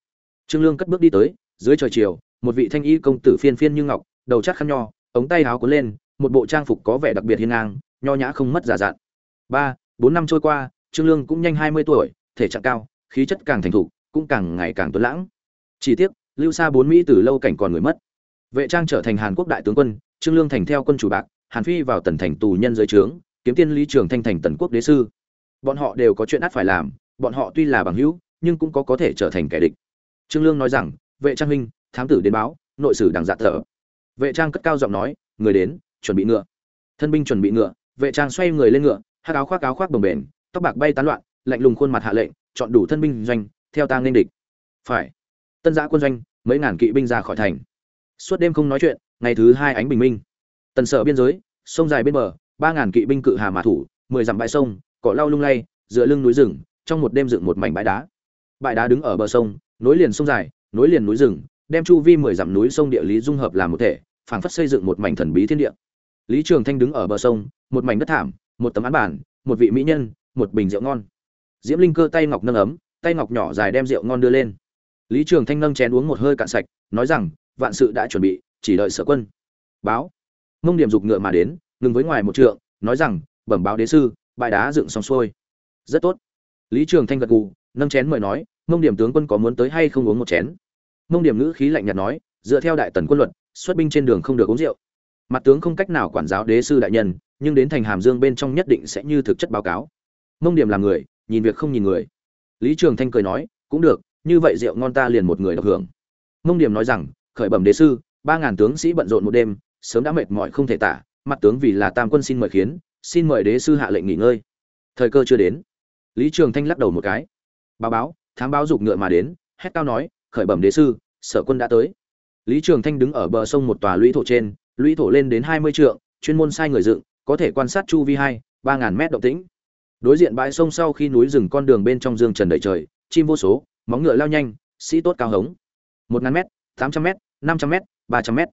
trương lương cất bước đi tới, dưới trời chiều, một vị thanh y công tử phiên phiên như ngọc, đầu chắc khăn nho, ống tay áo cuốn lên, một bộ trang phục có vẻ đặc biệt hiên ngang, nho nhã không mất giả dạn ba, bốn năm trôi qua, trương lương cũng nhanh hai mươi tuổi, thể trạng cao khí chất càng thành thục, cũng càng ngày càng tuấn lãng. Chỉ tiếc, lưu xa bốn mỹ từ lâu cảnh còn người mất. Vệ trang trở thành hàn quốc đại tướng quân, trương lương thành theo quân chủ bạc, hàn phi vào tần thành tù nhân giới trướng, kiếm tiên lý trường thanh thành tần quốc đế sư. Bọn họ đều có chuyện ắt phải làm, bọn họ tuy là bằng hữu, nhưng cũng có có thể trở thành kẻ địch. Trương lương nói rằng, vệ trang huynh, thám tử đến báo, nội sử đằng dạ thở. Vệ trang cất cao giọng nói, người đến, chuẩn bị ngựa. Thân binh chuẩn bị ngựa, vệ trang xoay người lên ngựa hát áo khoác áo khoác bồng bềnh, tóc bạc bay tán loạn, lạnh lùng khuôn mặt hạ lệnh chọn đủ thân binh doanh, theo tang nên địch. Phải. Tân giã quân doanh, mấy ngàn kỵ binh ra khỏi thành. Suốt đêm không nói chuyện, ngày thứ hai ánh bình minh. Tần sở biên giới, sông dài bên bờ, ba ngàn kỵ binh cự hà mã thủ, mười dặm bãi sông, cỏ lau lung lay, dựa lưng núi rừng, trong một đêm dựng một mảnh bãi đá. Bãi đá đứng ở bờ sông, nối liền sông dài, nối liền núi rừng, đem chu vi mười dặm núi sông địa lý dung hợp làm một thể, phảng phất xây dựng một mảnh thần bí thiên địa. Lý trường thanh đứng ở bờ sông, một mảnh đất thảm, một tấm án bản, một vị mỹ nhân, một bình rượu ngon diễm linh cơ tay ngọc nâng ấm, tay ngọc nhỏ dài đem rượu ngon đưa lên. Lý trường thanh nâng chén uống một hơi cạn sạch, nói rằng, vạn sự đã chuẩn bị, chỉ đợi sở quân. Báo. Mông điểm dục ngựa mà đến, ngừng với ngoài một trượng, nói rằng, bẩm báo đế sư, bãi đá dựng xong xuôi. Rất tốt. Lý trường thanh gật gù, nâng chén mời nói, mông điểm tướng quân có muốn tới hay không uống một chén? Mông điểm ngữ khí lạnh nhạt nói, dựa theo đại tần quân luật, xuất binh trên đường không được uống rượu. Mặt tướng không cách nào quản giáo đế sư đại nhân, nhưng đến thành hàm dương bên trong nhất định sẽ như thực chất báo cáo. Mông điểm là người nhìn việc không nhìn người. Lý trường thanh cười nói, cũng được, như vậy rượu ngon ta liền một người được hưởng. Mông điểm nói rằng, khởi bẩm đế sư, ba ngàn tướng sĩ bận rộn một đêm, sớm đã mệt mỏi không thể tả, mặt tướng vì là tam quân xin mời khiến, xin mời đế sư hạ lệnh nghỉ ngơi. Thời cơ chưa đến. Lý trường thanh lắc đầu một cái. Báo báo, thám báo dục ngựa mà đến, hét cao nói, khởi bẩm đế sư, sở quân đã tới. Lý trường thanh đứng ở bờ sông một tòa lũy thổ trên, lũy thổ lên đến hai mươi trượng, chuyên môn sai người dựng, có thể quan sát chu vi hai, ba ngàn mét động tĩnh đối diện bãi sông sau khi núi rừng con đường bên trong dương trần đầy trời, chim vô số, móng ngựa lao nhanh, sĩ tốt cao hống. Một ngàn mét, tám trăm mét, năm trăm mét, ba trăm mét.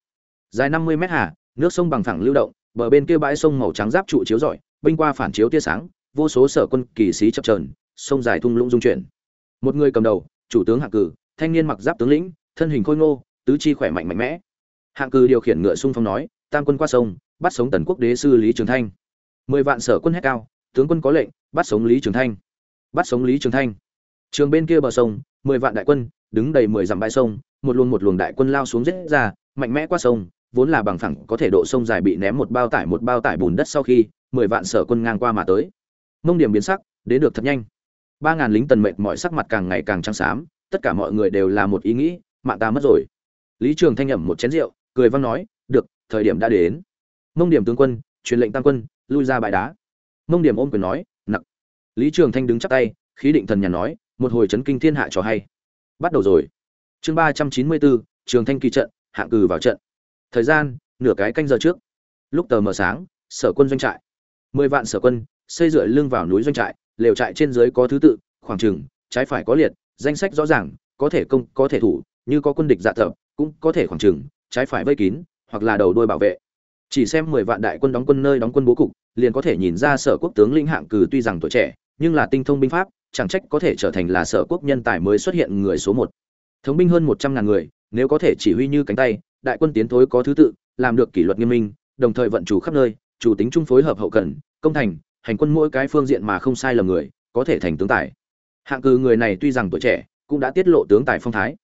Dài năm mươi mét hà, nước sông bằng phẳng lưu động, bờ bên kia bãi sông màu trắng giáp trụ chiếu rọi, binh qua phản chiếu tia sáng, vô số sở quân kỳ sĩ chập trờn sông dài thung lũng dung chuyển. Một người cầm đầu, chủ tướng hạng cử thanh niên mặc giáp tướng lĩnh, thân hình khôi ngô, tứ chi khỏe mạnh mạnh mẽ. Hạng cử điều khiển ngựa sung phong nói, tam quân qua sông, bắt sống tần quốc đế sư lý trường thanh. Mười vạn sở quân hét cao tướng quân có lệnh, bắt sống lý trường thanh. Bắt sống lý trường thanh. Trường bên kia bờ sông, mười vạn đại quân, đứng đầy mười dặm bãi sông, một luồng một luồng đại quân lao xuống giết ra, mạnh mẽ qua sông, vốn là bằng phẳng, có thể độ sông dài bị ném một bao tải một bao tải bùn đất sau khi, mười vạn sở quân ngang qua mà tới. Mông điểm biến sắc, đến được thật nhanh. Ba ngàn lính tần mệt mọi sắc mặt càng ngày càng trắng xám, tất cả mọi người đều là một ý nghĩ, mạng ta mất rồi. Lý trường thanh nhẩm một chén rượu, cười văng nói, được, thời điểm đã đến. Mông điểm tướng quân, truyền lệnh tăng quân, lui ra bãi đá mông điểm ôm quyền nói, nặc. Lý trường thanh đứng chắp tay, khí định thần nhàn nói, một hồi chấn kinh thiên hạ cho hay. Bắt đầu rồi. Chương ba trăm chín mươi bốn, trường thanh kỳ trận, hạng cừ vào trận. Thời gian, nửa cái canh giờ trước. Lúc tờ mờ sáng, sở quân doanh trại. Mười vạn sở quân, xây dựa lưng vào núi doanh trại, lều trại trên dưới có thứ tự, khoảng trừng trái phải có liệt, danh sách rõ ràng, có thể công, có thể thủ, như có quân địch dạ thợ, cũng có thể khoảng trừng trái phải vây kín, hoặc là đầu đuôi bảo vệ. Chỉ xem mười vạn đại quân đóng quân nơi đóng quân bố cục liền có thể nhìn ra sở quốc tướng linh hạng cử tuy rằng tuổi trẻ, nhưng là tinh thông binh pháp, chẳng trách có thể trở thành là sở quốc nhân tài mới xuất hiện người số một. Thống binh hơn một trăm ngàn người, nếu có thể chỉ huy như cánh tay, đại quân tiến thối có thứ tự, làm được kỷ luật nghiêm minh, đồng thời vận chủ khắp nơi, chủ tính chung phối hợp hậu cần, công thành, hành quân mỗi cái phương diện mà không sai lầm người, có thể thành tướng tài. Hạng cử người này tuy rằng tuổi trẻ, cũng đã tiết lộ tướng tài phong thái.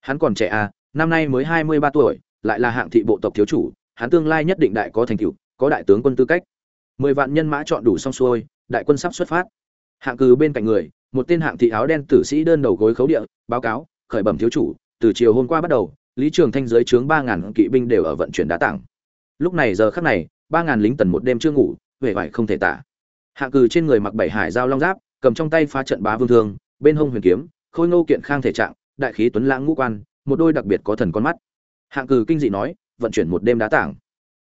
Hắn còn trẻ à năm nay mới hai mươi ba tuổi, lại là hạng thị bộ tộc thiếu chủ, hắn tương lai nhất định đại có thành tựu, có đại tướng quân tư cách mười vạn nhân mã chọn đủ xong xuôi, đại quân sắp xuất phát. Hạng cử bên cạnh người, một tên hạng thị áo đen tử sĩ đơn đầu gối khấu địa, báo cáo, khởi bẩm thiếu chủ, từ chiều hôm qua bắt đầu, lý trường thanh dưới trướng ba ngàn kỵ binh đều ở vận chuyển đá tảng. Lúc này giờ khắc này, ba ngàn lính tần một đêm chưa ngủ huệ vải không thể tả. Hạng cử trên người mặc bảy hải dao long giáp, cầm trong tay phá trận bá vương thương, bên hông huyền kiếm, khôi ngô kiện khang thể trạng, đại khí tuấn lãng ngũ quan, một đôi đặc biệt có thần con mắt. Hạng cử kinh dị nói, vận chuyển một đêm đá tảng.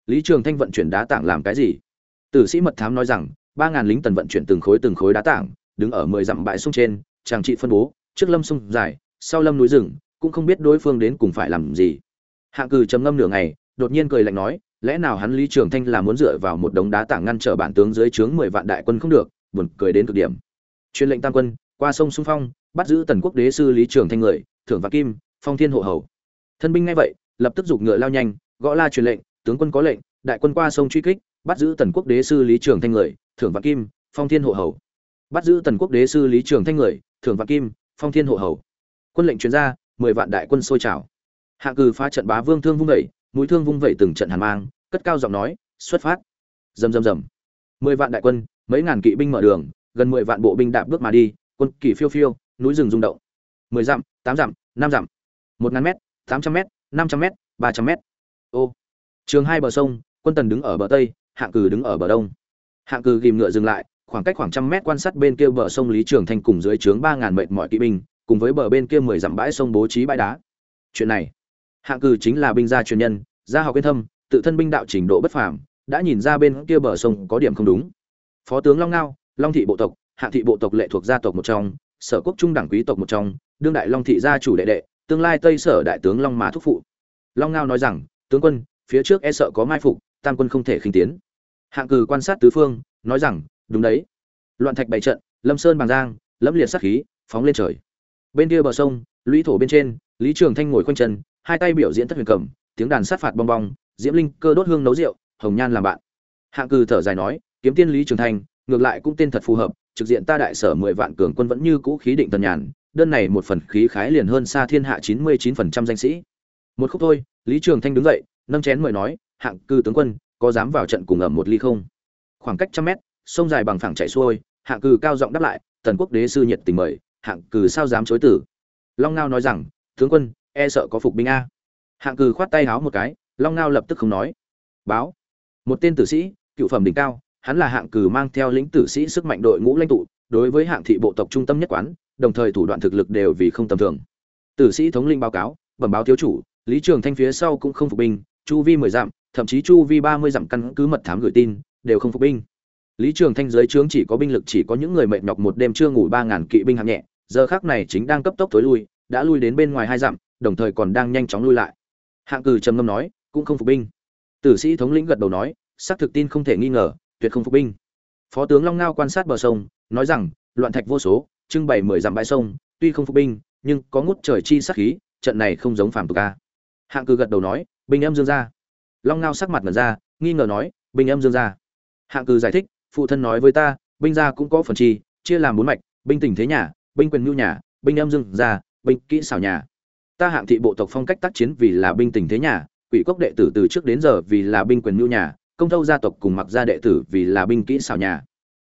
Lý trường thanh vận chuyển đá tảng làm cái gì? Tử sĩ mật thám nói rằng, ba ngàn lính tần vận chuyển từng khối từng khối đá tảng, đứng ở mười dặm bãi sông trên, chàng trị phân bố, trước lâm sông dài, sau lâm núi rừng, cũng không biết đối phương đến cùng phải làm gì. Hạng cừ trầm ngâm nửa ngày, đột nhiên cười lạnh nói, lẽ nào hắn lý trường thanh là muốn dựa vào một đống đá tảng ngăn trở bản tướng dưới trướng mười vạn đại quân không được, buồn cười đến cực điểm. Truyền lệnh tam quân, qua sông xung phong, bắt giữ tần quốc đế sư lý trường thanh người, thưởng và kim, phong thiên hộ hầu. Thân binh ngay vậy, lập tức dục ngựa lao nhanh, gõ la truyền lệnh, tướng quân có lệnh đại quân qua sông truy kích, bắt giữ tần quốc đế sư lý trường thanh người, thưởng vạn kim, phong thiên hộ hầu. Bắt giữ tần quốc đế sư lý trường thanh người, thưởng vạn kim, phong thiên hộ hầu. Quân lệnh truyền ra, mười vạn đại quân sôi trào. Hạ cừ phá trận bá vương thương vung vẩy mũi thương vung vẩy từng trận hàn mang, cất cao giọng nói, xuất phát. Rầm rầm rầm. Mười vạn đại quân, mấy ngàn kỵ binh mở đường, gần mười vạn bộ binh đạp bước mà đi, quân kỳ phiêu phiêu, núi rừng rung động. Mười dặm, tám dặm, năm dặm. Một ngàn mét, tám trăm mét, năm trăm mét, ba trăm mét. Ô. Trường hai bờ sông quân tần đứng ở bờ tây, hạng Cừ đứng ở bờ đông. Hạng Cừ ghìm ngựa dừng lại, khoảng cách khoảng trăm mét quan sát bên kia bờ sông lý trường thanh cùng dưới trướng ba ngàn mệnh mọi kỵ binh, cùng với bờ bên kia mười dặm bãi sông bố trí bãi đá. Chuyện này, hạng Cừ chính là binh gia truyền nhân, gia học yên thâm, tự thân binh đạo trình độ bất phàm, đã nhìn ra bên kia bờ sông có điểm không đúng. Phó tướng long ngao, long thị bộ tộc, hạng thị bộ tộc lệ thuộc gia tộc một trong, sở quốc trung đẳng quý tộc một trong, đương đại long thị gia chủ đệ đệ, tương lai tây sở đại tướng long mã thúc phụ. Long ngao nói rằng, tướng quân, phía trước e sợ có mai phục tam quân không thể khinh tiến. Hạng cừ quan sát tứ phương, nói rằng, đúng đấy. Loạn thạch bày trận, lâm sơn bằng giang, lẫm liệt sát khí, phóng lên trời. Bên kia bờ sông, lũy thổ bên trên, lý trường thanh ngồi khoanh chân, hai tay biểu diễn thất huyền cầm, tiếng đàn sát phạt bong bong, diễm linh cơ đốt hương nấu rượu, hồng nhan làm bạn. Hạng cừ thở dài nói, kiếm tiên lý trường thanh, ngược lại cũng tên thật phù hợp, trực diện ta đại sở mười vạn cường quân vẫn như cũ khí định tần nhàn, đơn này một phần khí khái liền hơn xa thiên hạ chín mươi chín phần trăm danh sĩ. Một khúc thôi, lý trường thanh đứng dậy, nâng chén mời nói hạng cư tướng quân, có dám vào trận cùng ẩm một ly không? Khoảng cách trăm mét, sông dài bằng phẳng chạy xuôi, hạng cư cao giọng đáp lại, tần quốc đế sư nhiệt tình mời, hạng cư sao dám chối tử? Long ngao nói rằng, tướng quân e sợ có phục binh a. Hạng cư khoát tay háo một cái, long ngao lập tức không nói. Báo. Một tên tử sĩ, cựu phẩm đỉnh cao, hắn là hạng cử mang theo lĩnh tử sĩ sức mạnh đội ngũ lãnh tụ, đối với hạng thị bộ tộc trung tâm nhất quán, đồng thời thủ đoạn thực lực đều vì không tầm thường. Tử sĩ thống linh báo cáo, bẩm báo thiếu chủ, lý trường thanh phía sau cũng không phục binh, chu vi mười dặm thậm chí chu vi ba mươi dặm căn cứ mật thám gửi tin, đều không phục binh. Lý trường thanh dưới trướng chỉ có binh lực, chỉ có những người mệt nhọc một đêm chưa ngủ ba ngàn kỵ binh hạng nhẹ, giờ khác này chính đang cấp tốc tối lui, đã lui đến bên ngoài hai dặm, đồng thời còn đang nhanh chóng lui lại. Hạng cử trầm ngâm nói, cũng không phục binh. Tử sĩ thống lĩnh gật đầu nói, xác thực tin không thể nghi ngờ, tuyệt không phục binh. Phó tướng long ngao quan sát bờ sông, nói rằng, loạn thạch vô số trưng bày mười dặm bãi sông, tuy không phục binh, nhưng có ngút trời chi sát khí, trận này không giống phàm tục ca hạng cử gật đầu nói, binh em dương ra long ngao sắc mặt ngần ra nghi ngờ nói binh âm dương gia, hạng cừ giải thích phụ thân nói với ta binh gia cũng có phần chi chia làm bốn mạch binh tình thế nhà binh quyền nhu nhà binh âm dương gia, binh kỹ xảo nhà. Ta hạng thị bộ tộc phong cách tác chiến vì là binh tình thế nhà quỷ cốc đệ tử từ trước đến giờ vì là binh quyền nhu nhà công thâu gia tộc cùng mặc gia đệ tử vì là binh kỹ xảo nhà.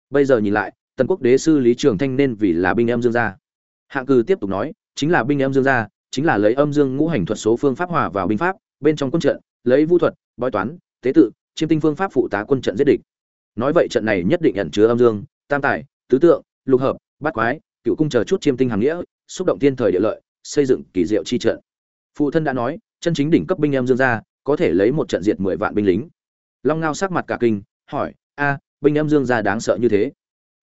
Bây giờ nhìn lại tần quốc đế sư lý trường thanh nên vì là binh em dương gia. Hạng cừ tiếp tục nói chính là binh em dương gia chính là lấy âm dương ngũ hành thuật số phương pháp hòa vào binh pháp bên trong quân trận lấy vũ thuật bói toán tế tự chiêm tinh phương pháp phụ tá quân trận giết địch. Nói vậy trận này nhất định ẩn chứa âm dương tam tài tứ tượng lục hợp bát quái cựu cung chờ chút chiêm tinh hàng nghĩa xúc động tiên thời địa lợi xây dựng kỳ diệu chi trận. Phụ thân đã nói chân chính đỉnh cấp binh em dương gia có thể lấy một trận diệt mười vạn binh lính. Long ngao sắc mặt cả kinh hỏi a binh em dương gia đáng sợ như thế?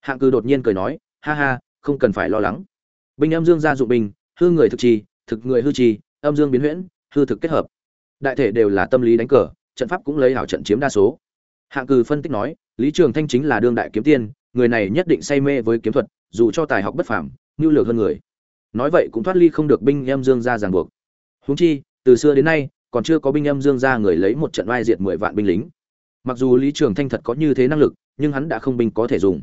Hạng cư đột nhiên cười nói ha ha không cần phải lo lắng. Binh em dương gia dụng binh hư người thực trì, thực người hư trì, âm dương biến huyễn hư thực kết hợp. Đại thể đều là tâm lý đánh cờ trận pháp cũng lấy hảo trận chiếm đa số. Hạng cư phân tích nói, lý trường thanh chính là đương đại kiếm tiên, người này nhất định say mê với kiếm thuật, dù cho tài học bất phàm nhu lược hơn người. Nói vậy cũng thoát ly không được binh em dương gia ràng buộc. Huống chi, từ xưa đến nay, còn chưa có binh em dương gia người lấy một trận oai diệt mười vạn binh lính. Mặc dù lý trường thanh thật có như thế năng lực, nhưng hắn đã không binh có thể dùng.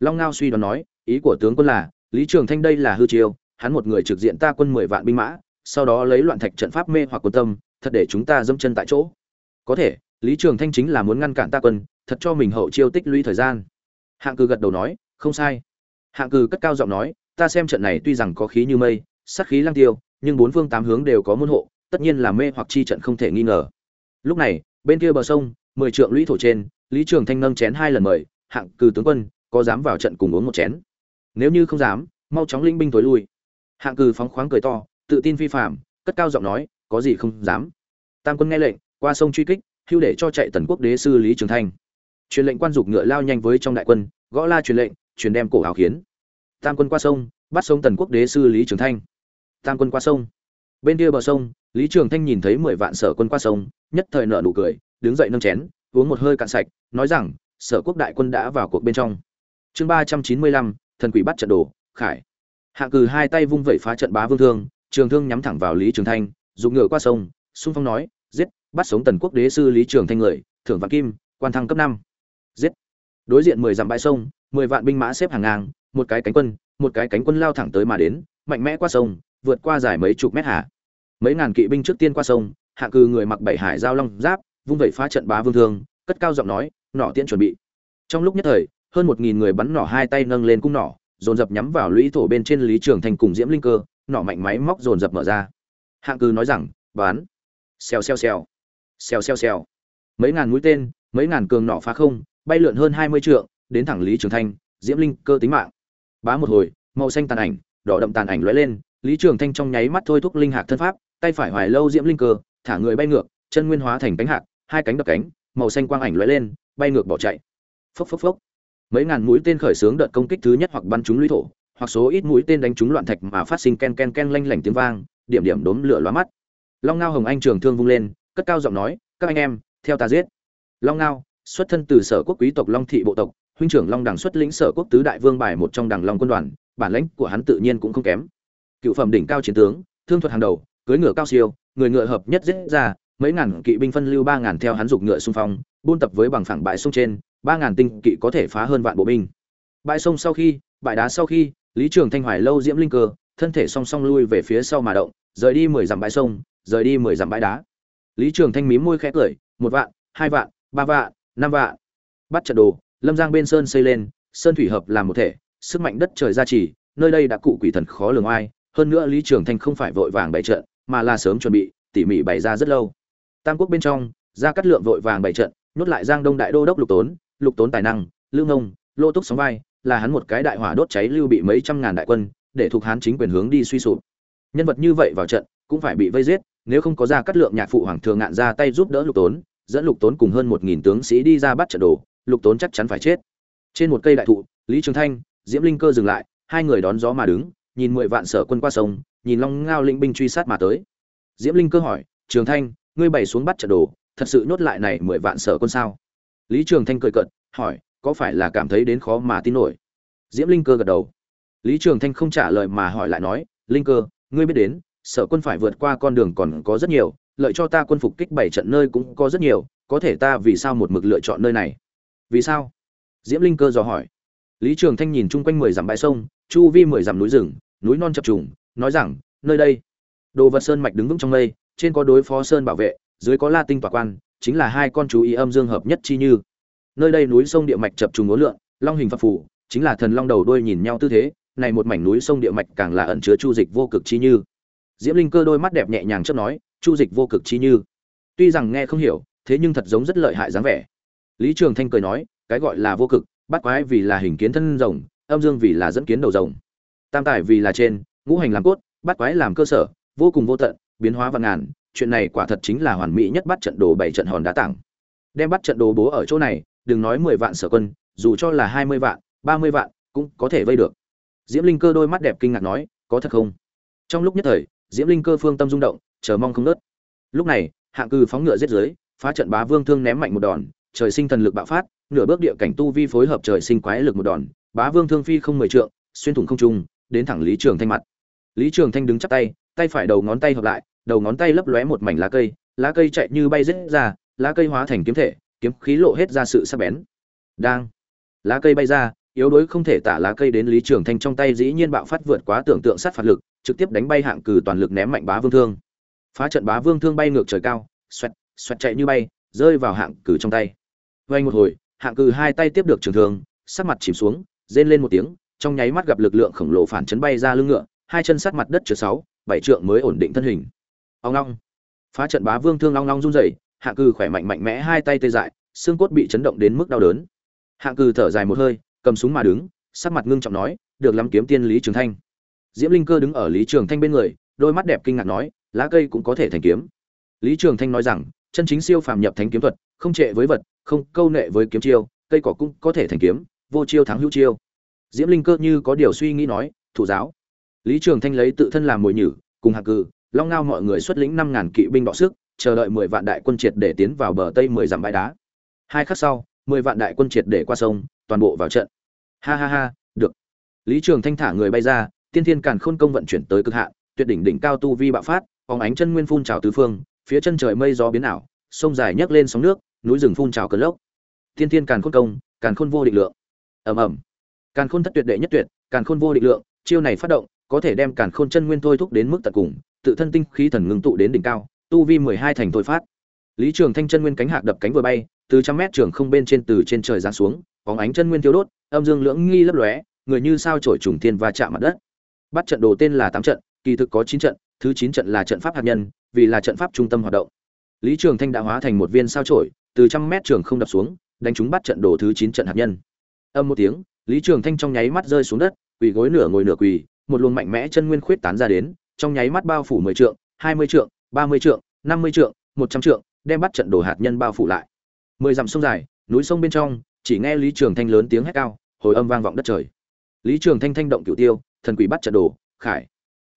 Long ngao suy đoán nói, ý của tướng quân là, lý trường thanh đây là hư chiêu, hắn một người trực diện ta quân mười vạn binh mã, sau đó lấy loạn thạch trận pháp mê hoặc quân tâm, thật để chúng ta dẫm chân tại chỗ có thể, lý trường thanh chính là muốn ngăn cản ta quân, thật cho mình hậu chiêu tích lũy thời gian. Hạng Cư gật đầu nói, không sai. Hạng Cư cất cao giọng nói, ta xem trận này tuy rằng có khí như mây, sát khí lang tiêu, nhưng bốn phương tám hướng đều có môn hộ, tất nhiên là mê hoặc chi trận không thể nghi ngờ. Lúc này, bên kia bờ sông, mười trượng lũy thổ trên, lý trường thanh nâng chén hai lần mời, hạng Cư tướng quân, có dám vào trận cùng uống một chén? Nếu như không dám, mau chóng linh binh tối lui. Hạng Cư phóng khoáng cười to, tự tin vi phạm cất cao giọng nói, có gì không dám? Tam quân nghe lệnh qua sông truy kích, hưu để cho chạy tần quốc đế sư lý trường thanh. Truyền lệnh quan dục ngựa lao nhanh với trong đại quân, gõ la truyền lệnh, truyền đem cổ áo khiến. Tam quân qua sông, bắt sông tần quốc đế sư lý trường thanh. Tam quân qua sông. Bên kia bờ sông, lý trường thanh nhìn thấy mười vạn sở quân qua sông, nhất thời nợ nụ cười, đứng dậy nâng chén, uống một hơi cạn sạch, nói rằng, sở quốc đại quân đã vào cuộc bên trong. Chương ba trăm chín mươi lăm, thần quỷ bắt trận đồ, khải. Hạ cừ hai tay vung vẩy phá trận bá vương thương, trường thương nhắm thẳng vào lý trường thanh dùng ngựa qua sông xung phong nói, giết bắt sống tần quốc đế sư lý trường thanh người, thưởng vạn kim, quan thăng cấp năm. Giết. Đối diện mười dặm bãi sông, mười vạn binh mã xếp hàng ngang, một cái cánh quân, một cái cánh quân lao thẳng tới mà đến, mạnh mẽ qua sông, vượt qua dài mấy chục mét hạ mấy ngàn kỵ binh trước tiên qua sông, hạ cừ người mặc bảy hải giao long giáp, vung vẩy phá trận bá vương thương, cất cao giọng nói, nỏ tiễn chuẩn bị. Trong lúc nhất thời, hơn một nghìn người bắn nỏ hai tay nâng lên cung nỏ, dồn dập nhắm vào lũy thổ bên trên lý trường thành cùng diễm linh cơ, nỏ mạnh máy móc dồn dập mở ra. Hạng cừ nói rằng, bán. Xèo xèo xèo xèo xèo xèo. Mấy ngàn mũi tên, mấy ngàn cường nỏ phá không, bay lượn hơn hai mươi trượng, đến thẳng lý trường thanh, diễm linh cơ tính mạng. Bá một hồi, màu xanh tàn ảnh, đỏ đậm tàn ảnh lóe lên, lý trường thanh trong nháy mắt thôi thúc linh hạc thân pháp, tay phải hoài lâu diễm linh cơ, thả người bay ngược, chân nguyên hóa thành cánh hạc, hai cánh đập cánh, màu xanh quang ảnh lóe lên, bay ngược bỏ chạy. Phốc phốc phốc. Mấy ngàn mũi tên khởi xướng đợt công kích thứ nhất hoặc bắn trúng lũy thổ, hoặc số ít mũi tên đánh trúng loạn thạch mà phát sinh ken ken ken lanh lảnh tiếng vang, điểm điểm đốm lửa lóa mắt. Long ngao hồng anh trường thương vung lên cất cao giọng nói, các anh em, theo ta giết. Long ngao, xuất thân từ sở quốc quý tộc long thị bộ tộc, huynh trưởng long Đằng xuất lĩnh sở quốc tứ đại vương bài một trong đảng long quân đoàn, bản lãnh của hắn tự nhiên cũng không kém. Cựu phẩm đỉnh cao chiến tướng, thương thuật hàng đầu cưới ngựa cao siêu, người ngựa hợp nhất giết ra, mấy ngàn kỵ binh phân lưu ba ngàn theo hắn dục ngựa xung phong, buôn tập với bằng phẳng bãi sông trên, ba ngàn tinh kỵ có thể phá hơn vạn bộ binh. Bãi sông sau khi, bãi đá sau khi, lý trường thanh hoài lâu diễm linh cơ, thân thể song song lui về phía sau mà động, rời đi mười dặm bãi sông, rời đi mười dặm bãi đá lý trường thanh mím môi khẽ cười, một vạn, hai vạn, ba vạn, năm vạn. Bắt trận đồ, lâm giang bên sơn xây lên, sơn thủy hợp làm một thể, sức mạnh đất trời gia trì, nơi đây đã cụ quỷ thần khó lường oai hơn nữa lý trường thanh không phải vội vàng bày trận, mà là sớm chuẩn bị, tỉ mỉ bày ra rất lâu. Tam quốc bên trong, gia cát lượng vội vàng bày trận, nhốt lại giang đông đại đô đốc lục tốn lục tốn tài năng lưu ngông, lô túc sóng vai, là hắn một cái đại hỏa đốt cháy lưu bị mấy trăm ngàn đại quân, để thuộc hán chính quyền hướng đi suy sụp. Nhân vật như vậy vào trận, cũng phải bị vây giết nếu không có ra cắt lượng nhạc phụ hoàng thường ngạn ra tay giúp đỡ lục tốn, dẫn lục tốn cùng hơn một nghìn tướng sĩ đi ra bắt trận đồ, lục tốn chắc chắn phải chết. Trên một cây đại thụ, lý trường thanh, diễm linh cơ dừng lại, hai người đón gió mà đứng, nhìn mười vạn sở quân qua sông, nhìn long ngao linh binh truy sát mà tới. Diễm linh cơ hỏi, trường thanh, ngươi bày xuống bắt trận đồ, thật sự nhốt lại này mười vạn sở quân sao? Lý trường thanh cười cợt, hỏi, có phải là cảm thấy đến khó mà tin nổi? Diễm linh cơ gật đầu. Lý trường thanh không trả lời mà hỏi lại nói, linh cơ, ngươi biết đến sở quân phải vượt qua con đường còn có rất nhiều, lợi cho ta quân phục kích bảy trận nơi cũng có rất nhiều, có thể ta vì sao một mực lựa chọn nơi này? Vì sao? Diễm linh cơ dò hỏi. Lý trường thanh nhìn chung quanh mười dặm bãi sông, chu vi mười dặm núi rừng, núi non chập trùng, nói rằng, nơi đây. Đồ vật sơn mạch đứng vững trong đây trên có đối phó sơn bảo vệ, dưới có la tinh tỏa quan, chính là hai con chú ý âm dương hợp nhất chi như. Nơi đây núi sông địa mạch chập trùng ngố lượn, long hình phật phủ chính là thần long đầu đuôi nhìn nhau tư thế, này một mảnh núi sông địa mạch càng là ẩn chứa chu dịch vô cực chi như diễm linh cơ đôi mắt đẹp nhẹ nhàng chớp nói, chu dịch vô cực chi như. Tuy rằng nghe không hiểu, thế nhưng thật giống rất lợi hại dáng vẻ. Lý trường thanh cười nói, cái gọi là vô cực, bắt quái vì là hình kiến thân rồng, âm dương vì là dẫn kiến đầu rồng. Tam tài vì là trên, ngũ hành làm cốt, bắt quái làm cơ sở, vô cùng vô tận, biến hóa vạn ngàn, chuyện này quả thật chính là hoàn mỹ nhất bắt trận đồ bảy trận hòn đá tảng. Đem bắt trận đồ bố ở chỗ này, đừng nói mười vạn sở quân, dù cho là hai mươi vạn, ba mươi vạn, cũng có thể vây được. Diễm linh cơ đôi mắt đẹp kinh ngạc nói, có thật không? Trong lúc nhất thời diễm linh cơ phương tâm rung động, chờ mong không nớt lúc này, hạng cư phóng ngựa giết dưới, phá trận bá vương thương ném mạnh một đòn, trời sinh thần lực bạo phát, nửa bước địa cảnh tu vi phối hợp trời sinh quái lực một đòn, bá vương thương phi không mười trượng, xuyên thủng không trung, đến thẳng lý trường thanh mặt. Lý trường thanh đứng chắp tay tay phải đầu ngón tay hợp lại, đầu ngón tay lấp lóe một mảnh lá cây lá cây chạy như bay rết ra, lá cây hóa thành kiếm thể, kiếm khí lộ hết ra sự sắc bén. Đang, lá cây bay ra, yếu đuối không thể tả lá cây đến lý trường thanh trong tay dĩ nhiên bạo phát vượt quá tưởng tượng sát phạt lực trực tiếp đánh bay hạng cừ toàn lực ném mạnh bá vương thương. Phá trận bá vương thương bay ngược trời cao, xoẹt xoẹt chạy như bay, rơi vào hạng cừ trong tay. Vay một hồi, hạng cừ hai tay tiếp được trường thương, sắc mặt chìm xuống, rên lên một tiếng, trong nháy mắt gặp lực lượng khổng lồ phản chấn bay ra lưng ngựa, hai chân sát mặt đất chứa sáu, bảy trượng mới ổn định thân hình. Ông long phá trận bá vương thương long long run rẩy, hạng cừ khỏe mạnh mạnh mẽ hai tay tê dại, xương cốt bị chấn động đến mức đau đớn. Hạng cừ thở dài một hơi, cầm súng mà đứng, sắc mặt ngưng trọng nói, được lắm kiếm tiên lý trường thanh diễm linh cơ đứng ở lý trường thanh bên người đôi mắt đẹp kinh ngạc nói lá cây cũng có thể thành kiếm. Lý trường thanh nói rằng chân chính siêu phàm nhập thánh kiếm thuật không trệ với vật không câu nệ với kiếm chiêu cây cỏ cũng có thể thành kiếm vô chiêu thắng hữu chiêu. Diễm linh cơ như có điều suy nghĩ nói thủ giáo. Lý trường thanh lấy tự thân làm mồi nhử cùng hạc cừ, long ngao mọi người xuất lĩnh năm ngàn kỵ binh đọ sức chờ đợi mười vạn đại quân triệt để tiến vào bờ tây mười dặm bãi đá. Hai khắc sau mười vạn đại quân triệt để qua sông toàn bộ vào trận. Ha ha ha được. Lý trường thanh thả người bay ra tiên thiên càn khôn công vận chuyển tới cực hạn, tuyệt đỉnh đỉnh cao tu vi bạo phát phóng ánh chân nguyên phun trào tứ phương, phía chân trời mây gió biến ảo, sông dài nhấc lên sóng nước, núi rừng phun trào cơn lốc. Tiên thiên càn khôn công, càn khôn vô định lượng. Ầm ầm. Càn khôn thất tuyệt đệ nhất tuyệt, càn khôn vô định lượng, chiêu này phát động, có thể đem càn khôn chân nguyên thôi thúc đến mức tận cùng, tự thân tinh khí thần ngưng tụ đến đỉnh cao, tu vi mười hai thành thôi phát. Lý trường thanh chân nguyên cánh hạc đập cánh vừa bay, từ trăm mét trường không bên trên từ trên trời giáng xuống, bóng ánh chân nguyên thiêu đốt, âm dương lưỡng nghi lấp lóe, người như sao chổi trùng thiên và chạm mặt đất bắt trận đồ tên là tám trận, kỳ thực có chín trận, thứ chín trận là trận pháp hạt nhân, vì là trận pháp trung tâm hoạt động. Lý trường thanh đã hóa thành một viên sao trổi từ trăm mét trường không đập xuống, đánh trúng bắt trận đồ thứ chín trận hạt nhân. Âm một tiếng, lý trường thanh trong nháy mắt rơi xuống đất, quỳ gối nửa ngồi nửa quỳ, một luồng mạnh mẽ chân nguyên khuyết tán ra đến, trong nháy mắt bao phủ mười trượng, hai mươi trượng, ba mươi trượng, năm mươi trượng, một trăm trượng, đem bắt trận đồ hạt nhân bao phủ lại. Mười dặm sông dài, núi sông bên trong, chỉ nghe lý trường thanh lớn tiếng hét cao, hồi âm vang vọng đất trời. Lý trường thanh thanh động cửu tiêu thần quỷ bắt trận đồ, khải.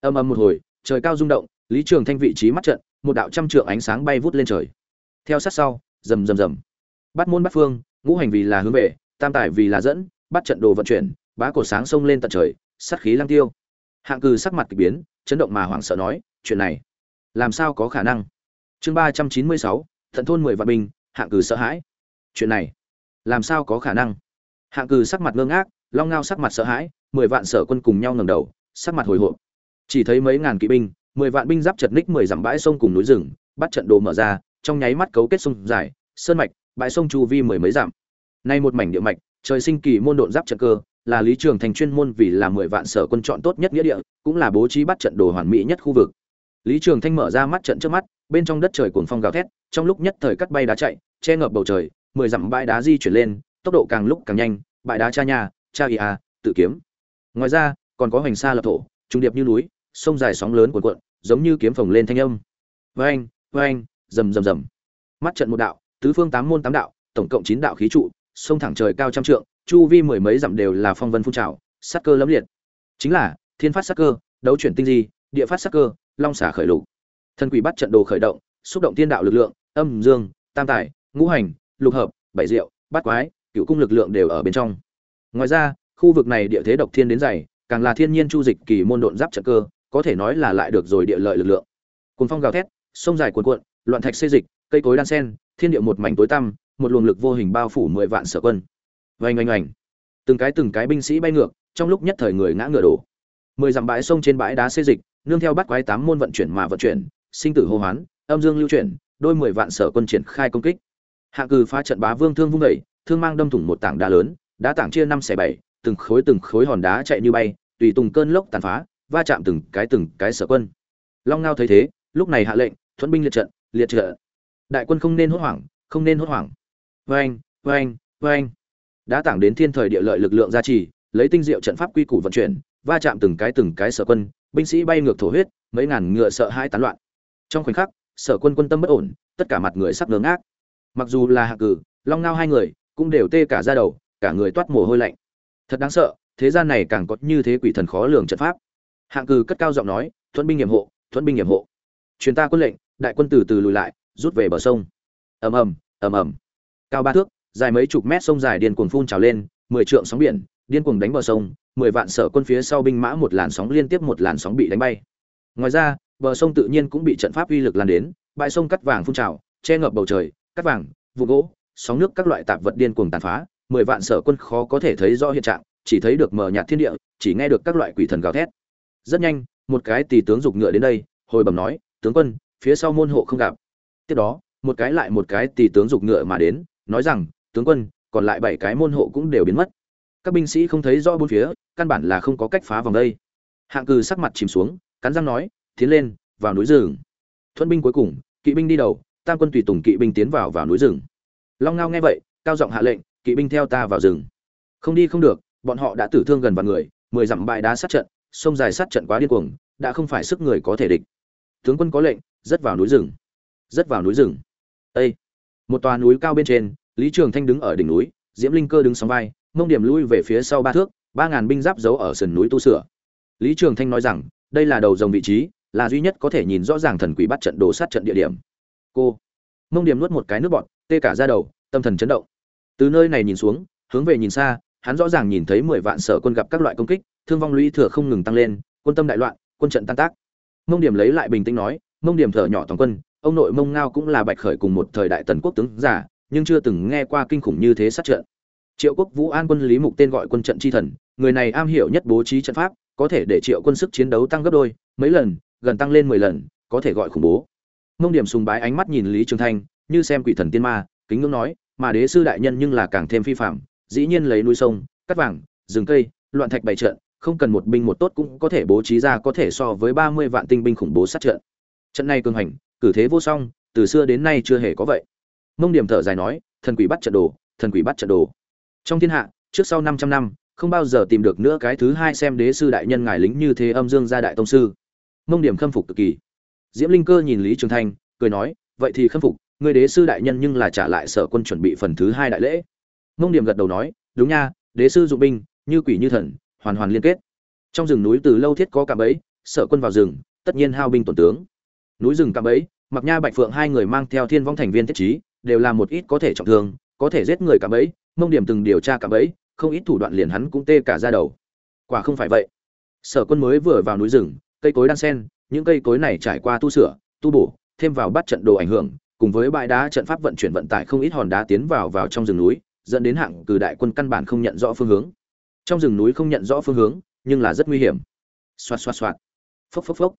Âm âm một hồi, trời cao rung động, lý trường thanh vị trí mắt trận, một đạo trăm trượng ánh sáng bay vút lên trời. Theo sát sau, rầm rầm rầm. Bắt môn bắt phương, ngũ hành vì là hướng về, tam tải vì là dẫn, bắt trận đồ vận chuyển, bá cổ sáng sông lên tận trời, sát khí lang tiêu. Hạng cừ sắc mặt kỳ biến, chấn động mà hoảng sợ nói, chuyện này, làm sao có khả năng? Chương ba trăm chín mươi sáu, thận thôn mười vạn binh, hạng cừ sợ hãi. Chuyện này, làm sao có khả năng? Hạng cừ sắc mặt ngơ ngác, long ngao sắc mặt sợ hãi mười vạn sở quân cùng nhau ngẩng đầu sắc mặt hồi hộp. Chỉ thấy mấy ngàn kỵ binh mười vạn binh giáp chật ních mười dặm bãi sông cùng núi rừng bắt trận đồ mở ra trong nháy mắt cấu kết sông dài sơn mạch bãi sông chu vi mười mấy dặm. Nay một mảnh địa mạch trời sinh kỳ môn độn giáp trận cơ là lý trường thành chuyên môn vì là mười vạn sở quân chọn tốt nhất nghĩa địa cũng là bố trí bắt trận đồ hoàn mỹ nhất khu vực. Lý trường thanh mở ra mắt trận trước mắt bên trong đất trời cuồng phong gào thét trong lúc nhất thời cắt bay đá chạy che ngập bầu trời mười dặm bãi đá di chuyển lên tốc độ càng lúc càng nhanh bãi đá cha nhà, cha ia tự kiếm ngoài ra, còn có hoành sa lập thổ, trung điệp như núi, sông dài sóng lớn cuồn cuộn, giống như kiếm phồng lên thanh âm. Vang vang rầm rầm rầm. Mắt trận một đạo, tứ phương tám môn tám đạo, tổng cộng chín đạo khí trụ, sông thẳng trời cao trăm trượng, chu vi mười mấy dặm đều là phong vân phun trào sát cơ lẫm liệt. Chính là, thiên phát sát cơ, đấu chuyển tinh di, địa phát sát cơ, long xả khởi lục. Thần quỷ bắt trận đồ khởi động, xúc động thiên đạo lực lượng, âm, dương, tam tài, ngũ hành, lục hợp, bảy diệu, bát quái, cựu cung lực lượng đều ở bên trong. Ngoài ra khu vực này địa thế độc thiên đến dày càng là thiên nhiên chu dịch kỳ môn độn giáp trận cơ có thể nói là lại được rồi địa lợi lực lượng. Cuồn phong gào thét sông dài cuồn cuộn loạn thạch xê dịch cây cối đan sen thiên địa một mảnh tối tăm một luồng lực vô hình bao phủ mười vạn sở quân. Vành oanh oanh. Từng cái từng cái binh sĩ bay ngược trong lúc nhất thời người ngã ngựa đổ. Mười dặm bãi sông trên bãi đá xê dịch nương theo bắt quái tám môn vận chuyển mà vận chuyển sinh tử hô hoán âm dương lưu chuyển đôi mười vạn sở quân triển khai công kích. Hạ cừ phá trận bá vương thương vung dậy, thương mang đâm thủng một tảng đá lớn đá tảng chia năm xẻ bảy từng khối từng khối hòn đá chạy như bay, tùy tùng cơn lốc tàn phá, va chạm từng cái từng cái sở quân. Long ngao thấy thế, lúc này hạ lệnh, thuẫn binh liệt trận liệt trận. Đại quân không nên hốt hoảng, không nên hốt hoảng. Vâng vâng vâng đã tảng đến thiên thời địa lợi lực lượng gia trì, lấy tinh diệu trận pháp quy củ vận chuyển, va chạm từng cái từng cái sở quân, binh sĩ bay ngược thổ huyết, mấy ngàn ngựa sợ hai tán loạn. Trong khoảnh khắc, sở quân quân tâm bất ổn, tất cả mặt người sắp ngớ ngác. Mặc dù là hạ cử, long ngao hai người cũng đều tê cả ra đầu, cả người toát mồ hôi lạnh thật đáng sợ, thế gian này càng có như thế quỷ thần khó lường trận pháp. Hạng cừ cất cao giọng nói, thuận binh nghiệm hộ, thuận binh nghiệm hộ. Chuyến ta quân lệnh, đại quân từ từ lùi lại, rút về bờ sông. Ầm ầm ầm ầm. Cao ba thước, dài mấy chục mét sông dài điên cuồng phun trào lên, mười trượng sóng biển, điên cuồng đánh bờ sông, mười vạn sở quân phía sau binh mã một làn sóng liên tiếp một làn sóng bị đánh bay. Ngoài ra, bờ sông tự nhiên cũng bị trận pháp uy lực lan đến, bãi sông cắt vàng phun trào, che ngập bầu trời, cắt vàng vụ gỗ, sóng nước các loại tạp vật điên cuồng tàn phá mười vạn sở quân khó có thể thấy rõ hiện trạng, chỉ thấy được mờ nhạt thiên địa, chỉ nghe được các loại quỷ thần gào thét. Rất nhanh, một cái tỷ tướng dục ngựa đến đây, hồi bẩm nói, tướng quân, phía sau môn hộ không gặp. Tiếp đó, một cái lại một cái tỷ tướng dục ngựa mà đến, nói rằng, tướng quân, còn lại bảy cái môn hộ cũng đều biến mất. Các binh sĩ không thấy rõ bốn phía, căn bản là không có cách phá vòng đây. Hạng cừ sắc mặt chìm xuống, cắn răng nói, tiến lên, vào núi rừng. Thuận binh cuối cùng, kỵ binh đi đầu, tam quân tùy tùng kỵ binh tiến vào vào núi rừng. Long ngao nghe vậy, cao giọng hạ lệnh kỵ binh theo ta vào rừng. Không đi không được, bọn họ đã tử thương gần vạn người, mười dặm bãi đá sát trận, sông dài sát trận quá điên cuồng, đã không phải sức người có thể địch. Tướng quân có lệnh, rất vào núi rừng. Rất vào núi rừng. Ê! một tòa núi cao bên trên, lý trường thanh đứng ở đỉnh núi, diễm linh cơ đứng sóng vai, mông điểm lui về phía sau ba thước, ba ngàn binh giáp giấu ở sườn núi tu sửa. Lý trường thanh nói rằng, đây là đầu dòng vị trí, là duy nhất có thể nhìn rõ ràng thần quỷ bắt trận đồ sát trận địa điểm. Cô! Mông điểm nuốt một cái nước bọt, tê cả ra đầu, tâm thần chấn động từ nơi này nhìn xuống, hướng về nhìn xa, hắn rõ ràng nhìn thấy mười vạn sở quân gặp các loại công kích, thương vong lũy thừa không ngừng tăng lên, quân tâm đại loạn, quân trận tan tác. Mông điểm lấy lại bình tĩnh nói, mông điểm thở nhỏ toàn quân, ông nội mông ngao cũng là bạch khởi cùng một thời đại tần quốc tướng giả, nhưng chưa từng nghe qua kinh khủng như thế sát trận. Triệu quốc vũ an quân lý mục tên gọi quân trận chi thần, người này am hiểu nhất bố trí trận pháp, có thể để triệu quân sức chiến đấu tăng gấp đôi, mấy lần, gần tăng lên mười lần, có thể gọi khủng bố. Mông điểm sùng bái ánh mắt nhìn lý trường thanh, như xem quỷ thần tiên ma, kính ngưỡng nói mà đế sư đại nhân nhưng là càng thêm phi phạm, dĩ nhiên lấy núi sông cắt vàng, rừng cây, loạn thạch bày trận, không cần một binh một tốt cũng có thể bố trí ra có thể so với ba mươi vạn tinh binh khủng bố sát trận. Trận này cường hành, cử thế vô song, từ xưa đến nay chưa hề có vậy. Mông điểm thở dài nói, thần quỷ bắt trận đồ, thần quỷ bắt trận đồ. Trong thiên hạ, trước sau 500 năm, không bao giờ tìm được nữa cái thứ hai xem đế sư đại nhân ngài lính như thế âm dương gia đại tông sư. Mông điểm khâm phục cực kỳ. Diễm linh cơ nhìn lý trường thanh, cười nói, vậy thì khâm phục người đế sư đại nhân nhưng là trả lại sở quân chuẩn bị phần thứ hai đại lễ. Mông điểm gật đầu nói, đúng nha, đế sư dụng binh, như quỷ như thần, hoàn hoàn liên kết. Trong rừng núi từ lâu thiết có cả ấy sở quân vào rừng, tất nhiên hao binh tổn tướng. Núi rừng cả ấy mặc nha, bạch phượng hai người mang theo thiên vong thành viên thiết trí, đều là một ít có thể trọng thương, có thể giết người cả ấy mông điểm từng điều tra cả ấy không ít thủ đoạn liền hắn cũng tê cả ra đầu. Quả không phải vậy. Sở quân mới vừa vào núi rừng, cây cối đan sen, những cây cối này trải qua tu sửa, tu bổ, thêm vào bắt trận đồ ảnh hưởng cùng với bãi đá trận pháp vận chuyển vận tải không ít hòn đá tiến vào vào trong rừng núi, dẫn đến hạng cử đại quân căn bản không nhận rõ phương hướng. Trong rừng núi không nhận rõ phương hướng, nhưng là rất nguy hiểm. Xoạt xoạt xoạt. Phốc phốc phốc.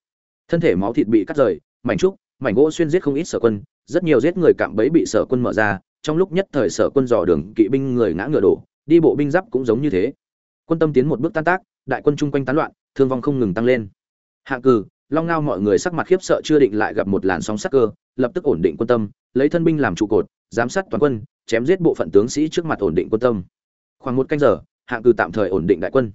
Thân thể máu thịt bị cắt rời, mảnh trúc, mảnh gỗ xuyên giết không ít sở quân, rất nhiều giết người cạm bẫy bị sở quân mở ra, trong lúc nhất thời sở quân dò đường, kỵ binh người ngã ngựa đổ, đi bộ binh giáp cũng giống như thế. Quân tâm tiến một bước tan tác, đại quân chung quanh tán loạn, thương vong không ngừng tăng lên. Hạ cử long ngao mọi người sắc mặt khiếp sợ chưa định lại gặp một làn sóng sắc cơ lập tức ổn định quân tâm lấy thân binh làm trụ cột giám sát toàn quân chém giết bộ phận tướng sĩ trước mặt ổn định quân tâm. Khoảng một canh giờ hạng cử tạm thời ổn định đại quân.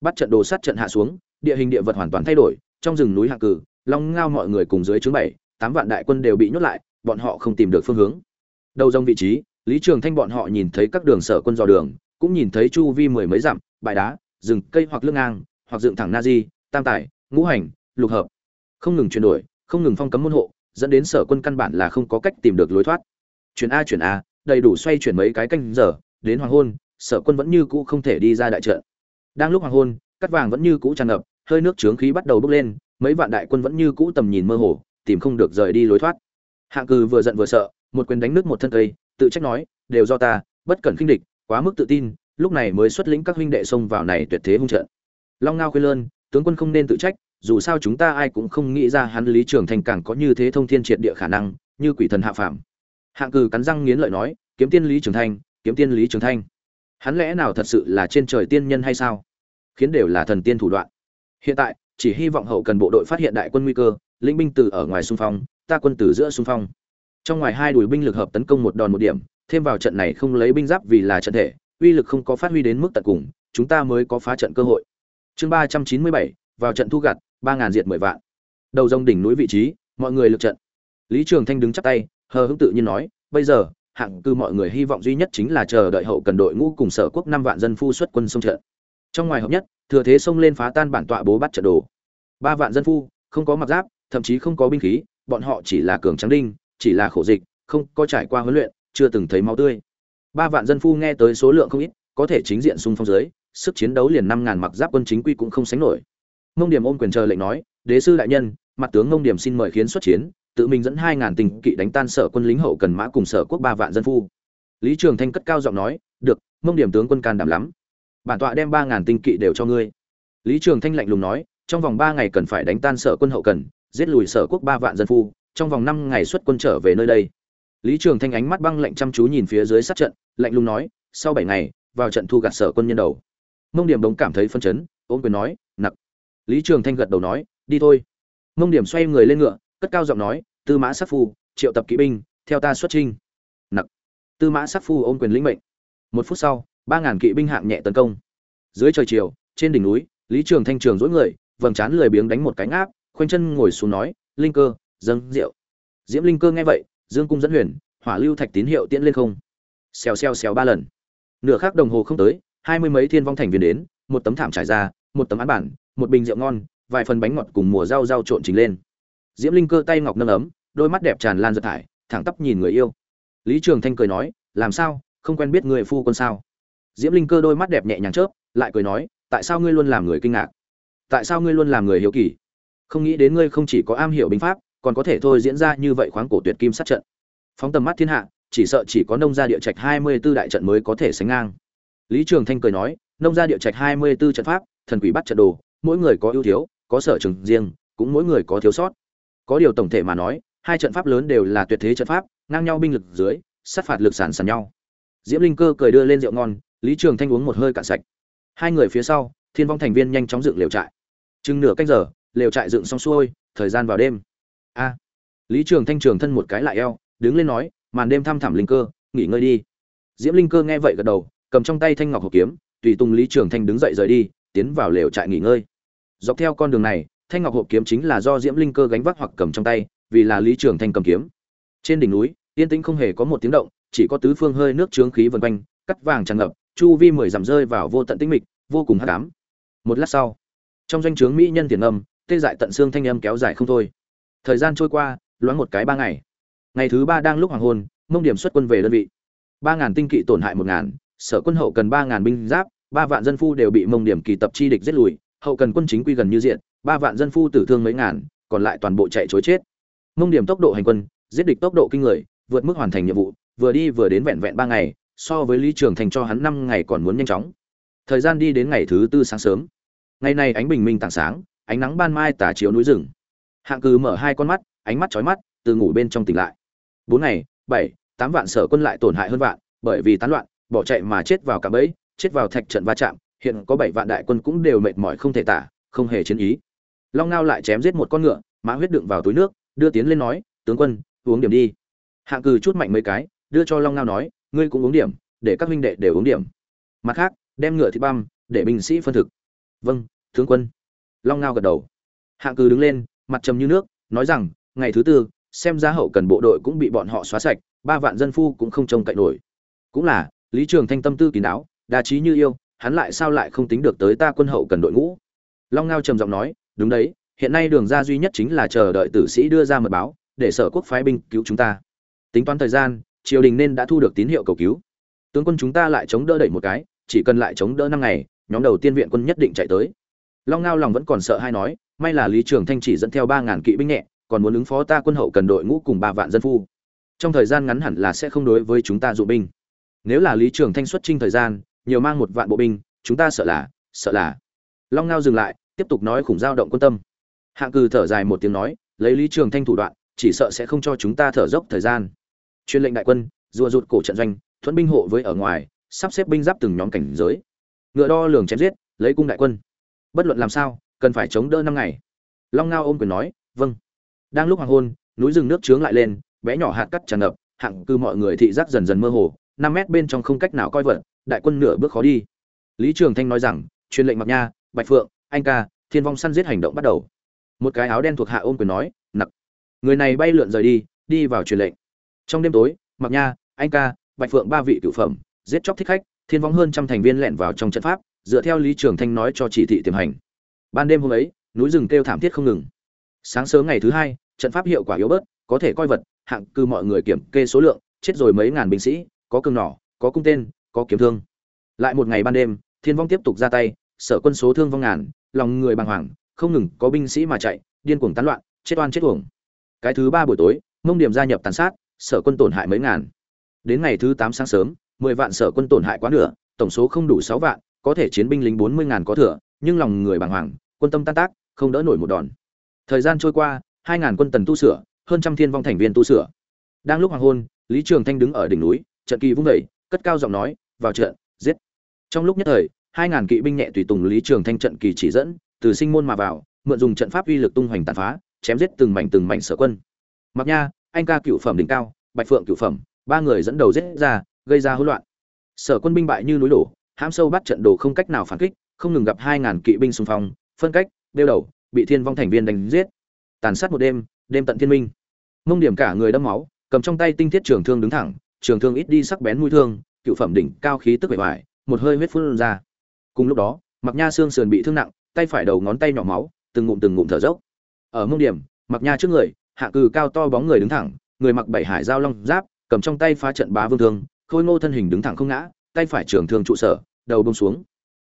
Bắt trận đồ sát trận hạ xuống địa hình địa vật hoàn toàn thay đổi trong rừng núi hạng cử long ngao mọi người cùng dưới chướng bảy tám vạn đại quân đều bị nhốt lại bọn họ không tìm được phương hướng. Đầu dòng vị trí lý trường thanh bọn họ nhìn thấy các đường sở quân dò đường cũng nhìn thấy chu vi mười mấy dặm bãi đá rừng cây hoặc lương ngang hoặc dựng thẳng na di tam tải, ngũ hành lục hợp. Không ngừng chuyển đổi, không ngừng phong cấm môn hộ, dẫn đến sở quân căn bản là không có cách tìm được lối thoát. Chuyển a chuyển a, đầy đủ xoay chuyển mấy cái canh giờ, đến hoàng hôn, sở quân vẫn như cũ không thể đi ra đại trận. Đang lúc hoàng hôn, cắt vàng vẫn như cũ tràn ngập, hơi nước trướng khí bắt đầu bốc lên, mấy vạn đại quân vẫn như cũ tầm nhìn mơ hồ, tìm không được rời đi lối thoát. Hạng cừ vừa giận vừa sợ, một quyền đánh nước một thân cây, tự trách nói, đều do ta, bất cẩn khinh địch, quá mức tự tin, lúc này mới xuất lĩnh các huynh đệ xông vào này tuyệt thế hung trận. Long ngao khuyên lơn, tướng quân không nên tự trách dù sao chúng ta ai cũng không nghĩ ra hắn lý trường thành càng có như thế thông thiên triệt địa khả năng, như quỷ thần hạ phàm. Hạng cừ cắn răng nghiến lợi nói, kiếm tiên lý trường thanh kiếm tiên lý trường thanh hắn lẽ nào thật sự là trên trời tiên nhân hay sao? Khiến đều là thần tiên thủ đoạn. Hiện tại, chỉ hy vọng hậu cần bộ đội phát hiện đại quân nguy cơ, lĩnh binh từ ở ngoài xung phong, ta quân từ giữa xung phong. Trong ngoài hai đùi binh lực hợp tấn công một đòn một điểm, thêm vào trận này không lấy binh giáp vì là trận thể, uy lực không có phát huy đến mức tận cùng, chúng ta mới có phá trận cơ hội. Chương ba trăm chín mươi bảy, vào trận thu gặt ba ngàn diệt mười vạn. Đầu rông đỉnh núi vị trí, mọi người lực trận. Lý trường thanh đứng chắp tay, hờ hững tự nhiên nói, bây giờ, hạng cư mọi người hy vọng duy nhất chính là chờ đợi hậu cần đội ngũ cùng sở quốc năm vạn dân phu xuất quân sông trận. Trong ngoài hợp nhất, thừa thế xông lên phá tan bản tọa bố bắt trận đồ. Ba vạn dân phu, không có mặc giáp, thậm chí không có binh khí, bọn họ chỉ là cường trắng đinh, chỉ là khổ dịch, không có trải qua huấn luyện, chưa từng thấy máu tươi. Ba vạn dân phu nghe tới số lượng không ít, có thể chính diện xung phong dưới, sức chiến đấu liền năm ngàn mặc giáp quân chính quy cũng không sánh nổi. Ngông điểm ôm quyền chờ lệnh nói, đế sư đại nhân, mặt tướng Ngông điểm xin mời khiến xuất chiến, tự mình dẫn hai ngàn tình kỵ đánh tan sở quân lính hậu cần mã cùng sở quốc ba vạn dân phu. Lý trường thanh cất cao giọng nói, được, Ngông điểm tướng quân can đảm lắm. Bản tọa đem ba ngàn tinh kỵ đều cho ngươi. Lý trường thanh lạnh lùng nói, trong vòng ba ngày cần phải đánh tan sở quân hậu cần, giết lùi sở quốc ba vạn dân phu, trong vòng năm ngày xuất quân trở về nơi đây. Lý trường thanh ánh mắt băng lạnh chăm chú nhìn phía dưới sát trận, lạnh lùng nói, sau bảy ngày, vào trận thu gặt sở quân nhân đầu. Mông điểm đống cảm thấy phân chấn, ôm quyền nói, nặc lý trường thanh gật đầu nói, đi thôi. Mông điểm xoay người lên ngựa, cất cao giọng nói, tư mã sắc phu, triệu tập kỵ binh, theo ta xuất trinh nặc. Tư mã sắc phu ôm quyền lĩnh mệnh. Một phút sau, ba ngàn kỵ binh hạng nhẹ tấn công. Dưới trời chiều, trên đỉnh núi, lý trường thanh trường dối người, vầng trán lười biếng đánh một cánh áp khoanh chân ngồi xuống nói, linh cơ, dâng rượu. Diễm linh cơ nghe vậy, dương cung dẫn huyền, hỏa lưu thạch tín hiệu tiễn lên không. Xèo xèo xèo ba lần. Nửa khắc đồng hồ không tới, hai mươi mấy thiên vong thành viên đến, một tấm thảm trải ra, một tấm án bản một bình rượu ngon, vài phần bánh ngọt cùng mùa rau rau trộn chính lên. Diễm linh cơ tay ngọc nâng ấm, đôi mắt đẹp tràn lan giật thải, thẳng tắp nhìn người yêu. Lý trường thanh cười nói, làm sao? Không quen biết người phu quân sao? Diễm linh cơ đôi mắt đẹp nhẹ nhàng chớp, lại cười nói, tại sao ngươi luôn làm người kinh ngạc? Tại sao ngươi luôn làm người hiếu kỳ? Không nghĩ đến ngươi không chỉ có am hiểu binh pháp, còn có thể thôi diễn ra như vậy khoáng cổ tuyệt kim sát trận. Phóng tầm mắt thiên hạ, chỉ sợ chỉ có nông gia địa trạch hai mươi 24 đại trận mới có thể sánh ngang. Lý trường thanh cười nói, nông gia địa trạch hai mươi 24 trận pháp, thần quỷ bắt trận đồ mỗi người có ưu thiếu, có sở trường riêng, cũng mỗi người có thiếu sót. Có điều tổng thể mà nói, hai trận pháp lớn đều là tuyệt thế trận pháp, ngang nhau binh lực dưới, sát phạt lực sản sàn nhau. Diễm linh cơ cười đưa lên rượu ngon, lý trường thanh uống một hơi cạn sạch. Hai người phía sau, thiên vong thành viên nhanh chóng dựng lều trại. Chừng nửa canh giờ, lều trại dựng xong xuôi, thời gian vào đêm. A! Lý trường thanh trường thân một cái lại eo, đứng lên nói, màn đêm thăm thẳm linh cơ, nghỉ ngơi đi. Diễm linh cơ nghe vậy gật đầu, cầm trong tay thanh ngọc hộp kiếm, tùy tùng lý trường thanh đứng dậy rời đi, tiến vào lều trại nghỉ ngơi dọc theo con đường này, thanh ngọc hộp kiếm chính là do diễm linh cơ gánh vác hoặc cầm trong tay, vì là lý trường thanh cầm kiếm. Trên đỉnh núi, yên tĩnh không hề có một tiếng động, chỉ có tứ phương hơi nước trướng khí vần quanh, cắt vàng tràn ngập, chu vi mười dặm rơi vào vô tận tĩnh mịch, vô cùng hắc ám. Một lát sau, trong doanh trướng mỹ nhân tiền âm, tê dại tận xương thanh âm kéo dài không thôi. Thời gian trôi qua, loáng một cái ba ngày. Ngày thứ ba đang lúc hoàng hôn, mông điểm xuất quân về đơn vị. Ba ngàn tinh kỵ tổn hại một ngàn, sở quân hậu cần ba ngàn binh giáp, ba vạn dân phu đều bị mông điểm kỳ tập chi địch giết lùi hậu cần quân chính quy gần như diện, ba vạn dân phu tử thương mấy ngàn, còn lại toàn bộ chạy chối chết. Mông điểm tốc độ hành quân, giết địch tốc độ kinh người, vượt mức hoàn thành nhiệm vụ, vừa đi vừa đến vẹn vẹn ba ngày, so với lý trường thành cho hắn năm ngày còn muốn nhanh chóng. Thời gian đi đến ngày thứ tư sáng sớm. Ngày này ánh bình minh tảng sáng, ánh nắng ban mai tả chiếu núi rừng. Hạng cừ mở hai con mắt, ánh mắt chói mắt, từ ngủ bên trong tỉnh lại. Bốn ngày, bảy, tám vạn sở quân lại tổn hại hơn vạn, bởi vì tán loạn, bỏ chạy mà chết vào cả bẫy, chết vào thạch trận va chạm hiện có bảy vạn đại quân cũng đều mệt mỏi không thể tả, không hề chiến ý. Long ngao lại chém giết một con ngựa, mã huyết đựng vào túi nước, đưa tiến lên nói, tướng quân, uống điểm đi. Hạng cừ chút mạnh mấy cái, đưa cho long ngao nói, ngươi cũng uống điểm, để các huynh đệ đều uống điểm. Mặt khác, đem ngựa thịt băm, để binh sĩ phân thực. Vâng tướng quân. Long ngao gật đầu. Hạng cừ đứng lên, mặt trầm như nước, nói rằng, ngày thứ tư, xem ra hậu cần bộ đội cũng bị bọn họ xóa sạch, ba vạn dân phu cũng không trông cậy nổi. Cũng là, lý trường thanh tâm tư kín đáo, đa trí như yêu hắn lại sao lại không tính được tới ta quân hậu cần đội ngũ? Long ngao trầm giọng nói, đúng đấy, hiện nay đường ra duy nhất chính là chờ đợi tử sĩ đưa ra mật báo, để sở quốc phái binh cứu chúng ta. Tính toán thời gian, triều đình nên đã thu được tín hiệu cầu cứu. Tướng quân chúng ta lại chống đỡ đẩy một cái, chỉ cần lại chống đỡ năm ngày, nhóm đầu tiên viện quân nhất định chạy tới. Long ngao lòng vẫn còn sợ hay nói, may là lý trường thanh chỉ dẫn theo ba ngàn kỵ binh nhẹ, còn muốn ứng phó ta quân hậu cần đội ngũ cùng ba vạn dân phu. Trong thời gian ngắn hẳn là sẽ không đối với chúng ta dụ binh. Nếu là lý trường thanh xuất trinh thời gian nhiều mang một vạn bộ binh, chúng ta sợ là sợ là. Long ngao dừng lại, tiếp tục nói khủng giao động quân tâm. Hạng cừ thở dài một tiếng nói, lấy lý trường thanh thủ đoạn, chỉ sợ sẽ không cho chúng ta thở dốc thời gian. Chuyên lệnh đại quân, rùa rụt cổ trận doanh, thuẫn binh hộ với ở ngoài, sắp xếp binh giáp từng nhóm cảnh giới. Ngựa đo lường chém giết, lấy cung đại quân. Bất luận làm sao, cần phải chống đỡ năm ngày. Long ngao ôm quyền nói vâng. Đang lúc hoàng hôn, núi rừng nước trướng lại lên, bé nhỏ hạt cắt tràn ngập, hạng cư mọi người thị giác dần dần mơ hồ, năm mét bên trong không cách nào coi vật đại quân nửa bước khó đi. Lý trường thanh nói rằng, truyền lệnh mặc nha, bạch phượng, anh ca, thiên vong săn giết hành động bắt đầu. Một cái áo đen thuộc hạ ôm quyền nói, nặc, người này bay lượn rời đi đi vào truyền lệnh. Trong đêm tối mặc nha, anh ca, bạch phượng ba vị cựu phẩm, giết chóc thích khách, thiên vong hơn trăm thành viên lẻn vào trong trận pháp, dựa theo lý trường thanh nói cho chỉ thị tiềm hành. Ban đêm hôm ấy, núi rừng kêu thảm thiết không ngừng. Sáng sớm ngày thứ hai, trận pháp hiệu quả yếu bớt, có thể coi vật, hạng cư mọi người kiểm kê số lượng, chết rồi mấy ngàn binh sĩ, có cường nỏ, có cung tên có kiếm thương. Lại một ngày ban đêm, thiên vong tiếp tục ra tay, sở quân số thương vong ngàn, lòng người bàng hoàng, không ngừng có binh sĩ mà chạy, điên cuồng tán loạn, chết oan chết uổng. Cái thứ ba buổi tối, mông điểm gia nhập tàn sát, sở quân tổn hại mấy ngàn. Đến ngày thứ tám sáng sớm, mười vạn sở quân tổn hại quá nửa, tổng số không đủ sáu vạn, có thể chiến binh lính bốn mươi ngàn có thừa, nhưng lòng người bàng hoàng, quân tâm tan tác, không đỡ nổi một đòn. Thời gian trôi qua, hai ngàn quân tần tu sửa, hơn trăm thiên vong thành viên tu sửa. Đang lúc hoàng hôn, lý trường thanh đứng ở đỉnh núi, trận kỳ vung vẩy cất cao giọng nói vào trận, giết. Trong lúc nhất thời, hai ngàn kỵ binh nhẹ tùy tùng lý trường thanh trận kỳ chỉ dẫn, từ sinh môn mà vào, mượn dùng trận pháp uy lực tung hoành tàn phá, chém giết từng mảnh từng mảnh sở quân. Mặc nha, anh ca cựu phẩm đỉnh cao, bạch phượng cựu phẩm, ba người dẫn đầu giết ra, gây ra hỗn loạn. Sở quân binh bại như núi đổ, hãm sâu bắt trận đồ không cách nào phản kích, không ngừng gặp hai ngàn kỵ binh xung phong, phân cách, đeo đầu, bị thiên vong thành viên đánh giết. Tàn sát một đêm đêm tận thiên minh. Mông điểm cả người đâm máu, cầm trong tay tinh thiết trường thương đứng thẳng, trường thương ít đi sắc bén mũi thương cựu phẩm đỉnh cao khí tức bề ngoài, một hơi huyết phun ra. Cùng lúc đó mặc nha xương sườn bị thương nặng, tay phải đầu ngón tay nhỏ máu, từng ngụm từng ngụm thở dốc. Ở mông điểm mặc nha trước người, hạ cừ cao to bóng người đứng thẳng, người mặc bảy hải giao long giáp, cầm trong tay phá trận bá vương thương, khôi ngô thân hình đứng thẳng không ngã, tay phải trường thương trụ sở, đầu bông xuống.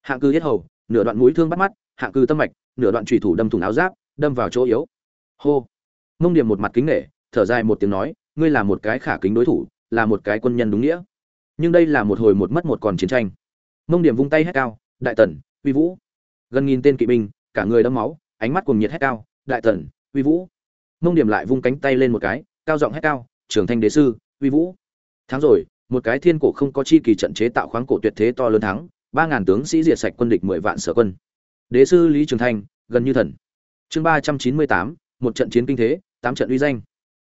Hạ cừ yết hầu, nửa đoạn mũi thương bắt mắt, hạ cừ tâm mạch, nửa đoạn trùy thủ đâm thủng áo giáp, đâm vào chỗ yếu. Hô. Mông điểm một mặt kính nể, thở dài một tiếng nói, ngươi là một cái khả kính đối thủ, là một cái quân nhân đúng nghĩa nhưng đây là một hồi một mất một còn chiến tranh. Mông điểm vung tay hét cao, đại tần, uy vũ. Gần nghìn tên kỵ binh, cả người đẫm máu, ánh mắt cùng nhiệt hét cao, đại tần, uy vũ. Mông điểm lại vung cánh tay lên một cái, cao giọng hét cao trưởng thanh đế sư, uy vũ. Thắng rồi, một cái thiên cổ không có chi kỳ trận chế tạo khoáng cổ tuyệt thế to lớn thắng, ba ngàn tướng sĩ diệt sạch quân địch mười vạn sở quân. Đế sư lý trường thanh, gần như thần. Chương ba trăm chín mươi tám, một trận chiến kinh thế, tám trận uy danh.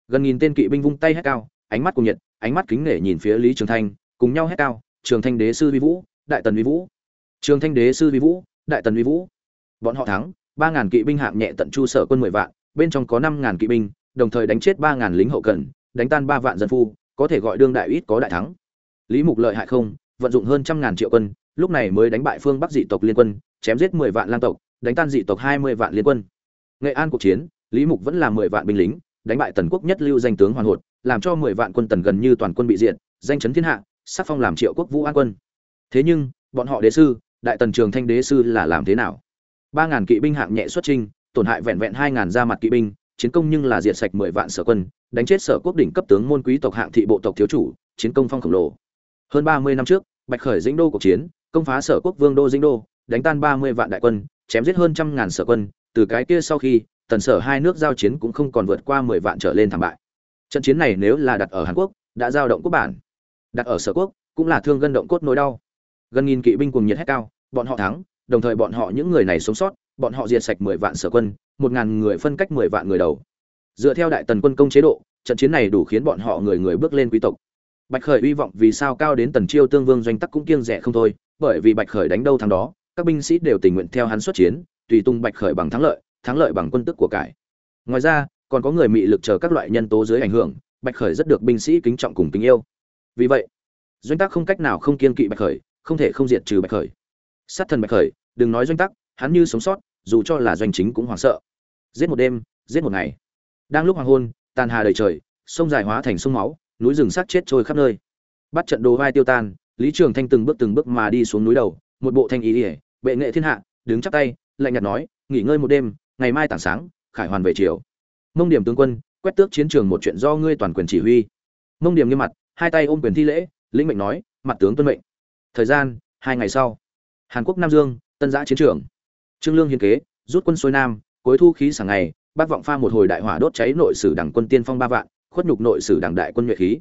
Gần nghìn tên kỵ binh vung tay hét cao, ánh mắt cùng nhiệt, ánh mắt kính nể nhìn phía lý trường thanh cùng nhau hét cao, trường thanh đế sư vi vũ, đại tần vi vũ. Trường thanh đế sư vi vũ, đại tần vi vũ. Bọn họ thắng, ba ngàn kỵ binh hạng nhẹ tận chu sở quân mười vạn, bên trong có năm ngàn kỵ binh, đồng thời đánh chết ba ngàn lính hậu cần, đánh tan ba vạn dân phu, có thể gọi đương đại ít có đại thắng. Lý mục lợi hại không, vận dụng hơn trăm ngàn triệu quân, lúc này mới đánh bại phương bắc dị tộc liên quân, chém giết mười vạn lang tộc, đánh tan dị tộc hai mươi vạn liên quân. Nghệ an cuộc chiến, lý mục vẫn là mười vạn binh lính, đánh bại tần quốc nhất lưu danh tướng hoàn hột, làm cho mười vạn quân tần gần như toàn quân bị diệt, danh chấn thiên hạ sắc phong làm triệu quốc vũ an quân. Thế nhưng, bọn họ đế sư, đại tần trường thanh đế sư là làm thế nào? Ba ngàn kỵ binh hạng nhẹ xuất trinh tổn hại vẹn vẹn hai ngàn ra mặt kỵ binh, chiến công nhưng là diệt sạch mười vạn sở quân, đánh chết sở quốc đỉnh cấp tướng môn quý tộc hạng thị bộ tộc thiếu chủ, chiến công phong khổng lồ. Hơn ba mươi năm trước, bạch khởi dĩnh đô cuộc chiến, công phá sở quốc vương đô dĩnh đô, đánh tan ba mươi vạn đại quân, chém giết hơn trăm ngàn sở quân, từ cái kia sau khi, tần sở hai nước giao chiến cũng không còn vượt qua mười vạn trở lên thảm bại. Trận chiến này nếu là đặt ở hàn quốc, đã giao động quốc bản đặt ở sở quốc, cũng là thương gân động cốt nỗi đau. Gần nghìn kỵ binh cùng nhiệt hét cao, bọn họ thắng, đồng thời bọn họ những người này sống sót, bọn họ diệt sạch mười vạn sở quân, một ngàn người phân cách mười vạn người đầu. Dựa theo đại tần quân công chế độ, trận chiến này đủ khiến bọn họ người người bước lên quý tộc. Bạch khởi hy vọng vì sao cao đến tần chiêu tương vương doanh tắc cũng kiêng rẻ không thôi, bởi vì bạch khởi đánh đâu thắng đó, các binh sĩ đều tình nguyện theo hắn xuất chiến, tùy tung bạch khởi bằng thắng lợi thắng lợi bằng quân tức của cải. Ngoài ra, còn có người mị lực chờ các loại nhân tố dưới ảnh hưởng, bạch khởi rất được binh sĩ kính trọng cùng kính yêu vì vậy, doanh tác không cách nào không kiên kỵ bạch khởi, không thể không diệt trừ bạch khởi. Sát thần bạch khởi, đừng nói doanh tác, hắn như sống sót, dù cho là doanh chính cũng hoảng sợ. Giết một đêm, giết một ngày. Đang lúc hoàng hôn, tàn hà đầy trời, sông dài hóa thành sông máu, núi rừng sát chết trôi khắp nơi. Bắt trận đồ vai tiêu tan, lý trường thanh từng bước từng bước mà đi xuống núi đầu, một bộ thanh ý ỉa bệ nghệ thiên hạ, đứng chắp tay, lạnh nhạt nói, nghỉ ngơi một đêm, ngày mai tảng sáng, khải hoàn về chiều mông điểm tướng quân, quét tước chiến trường một chuyện do ngươi toàn quyền chỉ huy. Mông điểm nghiêm mặt hai tay ôm quyền thi lễ, lĩnh mệnh nói, mặt tướng tuân mệnh. Thời gian, hai ngày sau. Hàn quốc nam dương, tân giã chiến trường. Trương lương hiến kế, rút quân xuôi nam, cuối thu khí sáng ngày, bác vọng pha một hồi đại hỏa đốt cháy nội sử đảng quân tiên phong ba vạn, khuất nhục nội sử đảng đại quân nhuệ khí.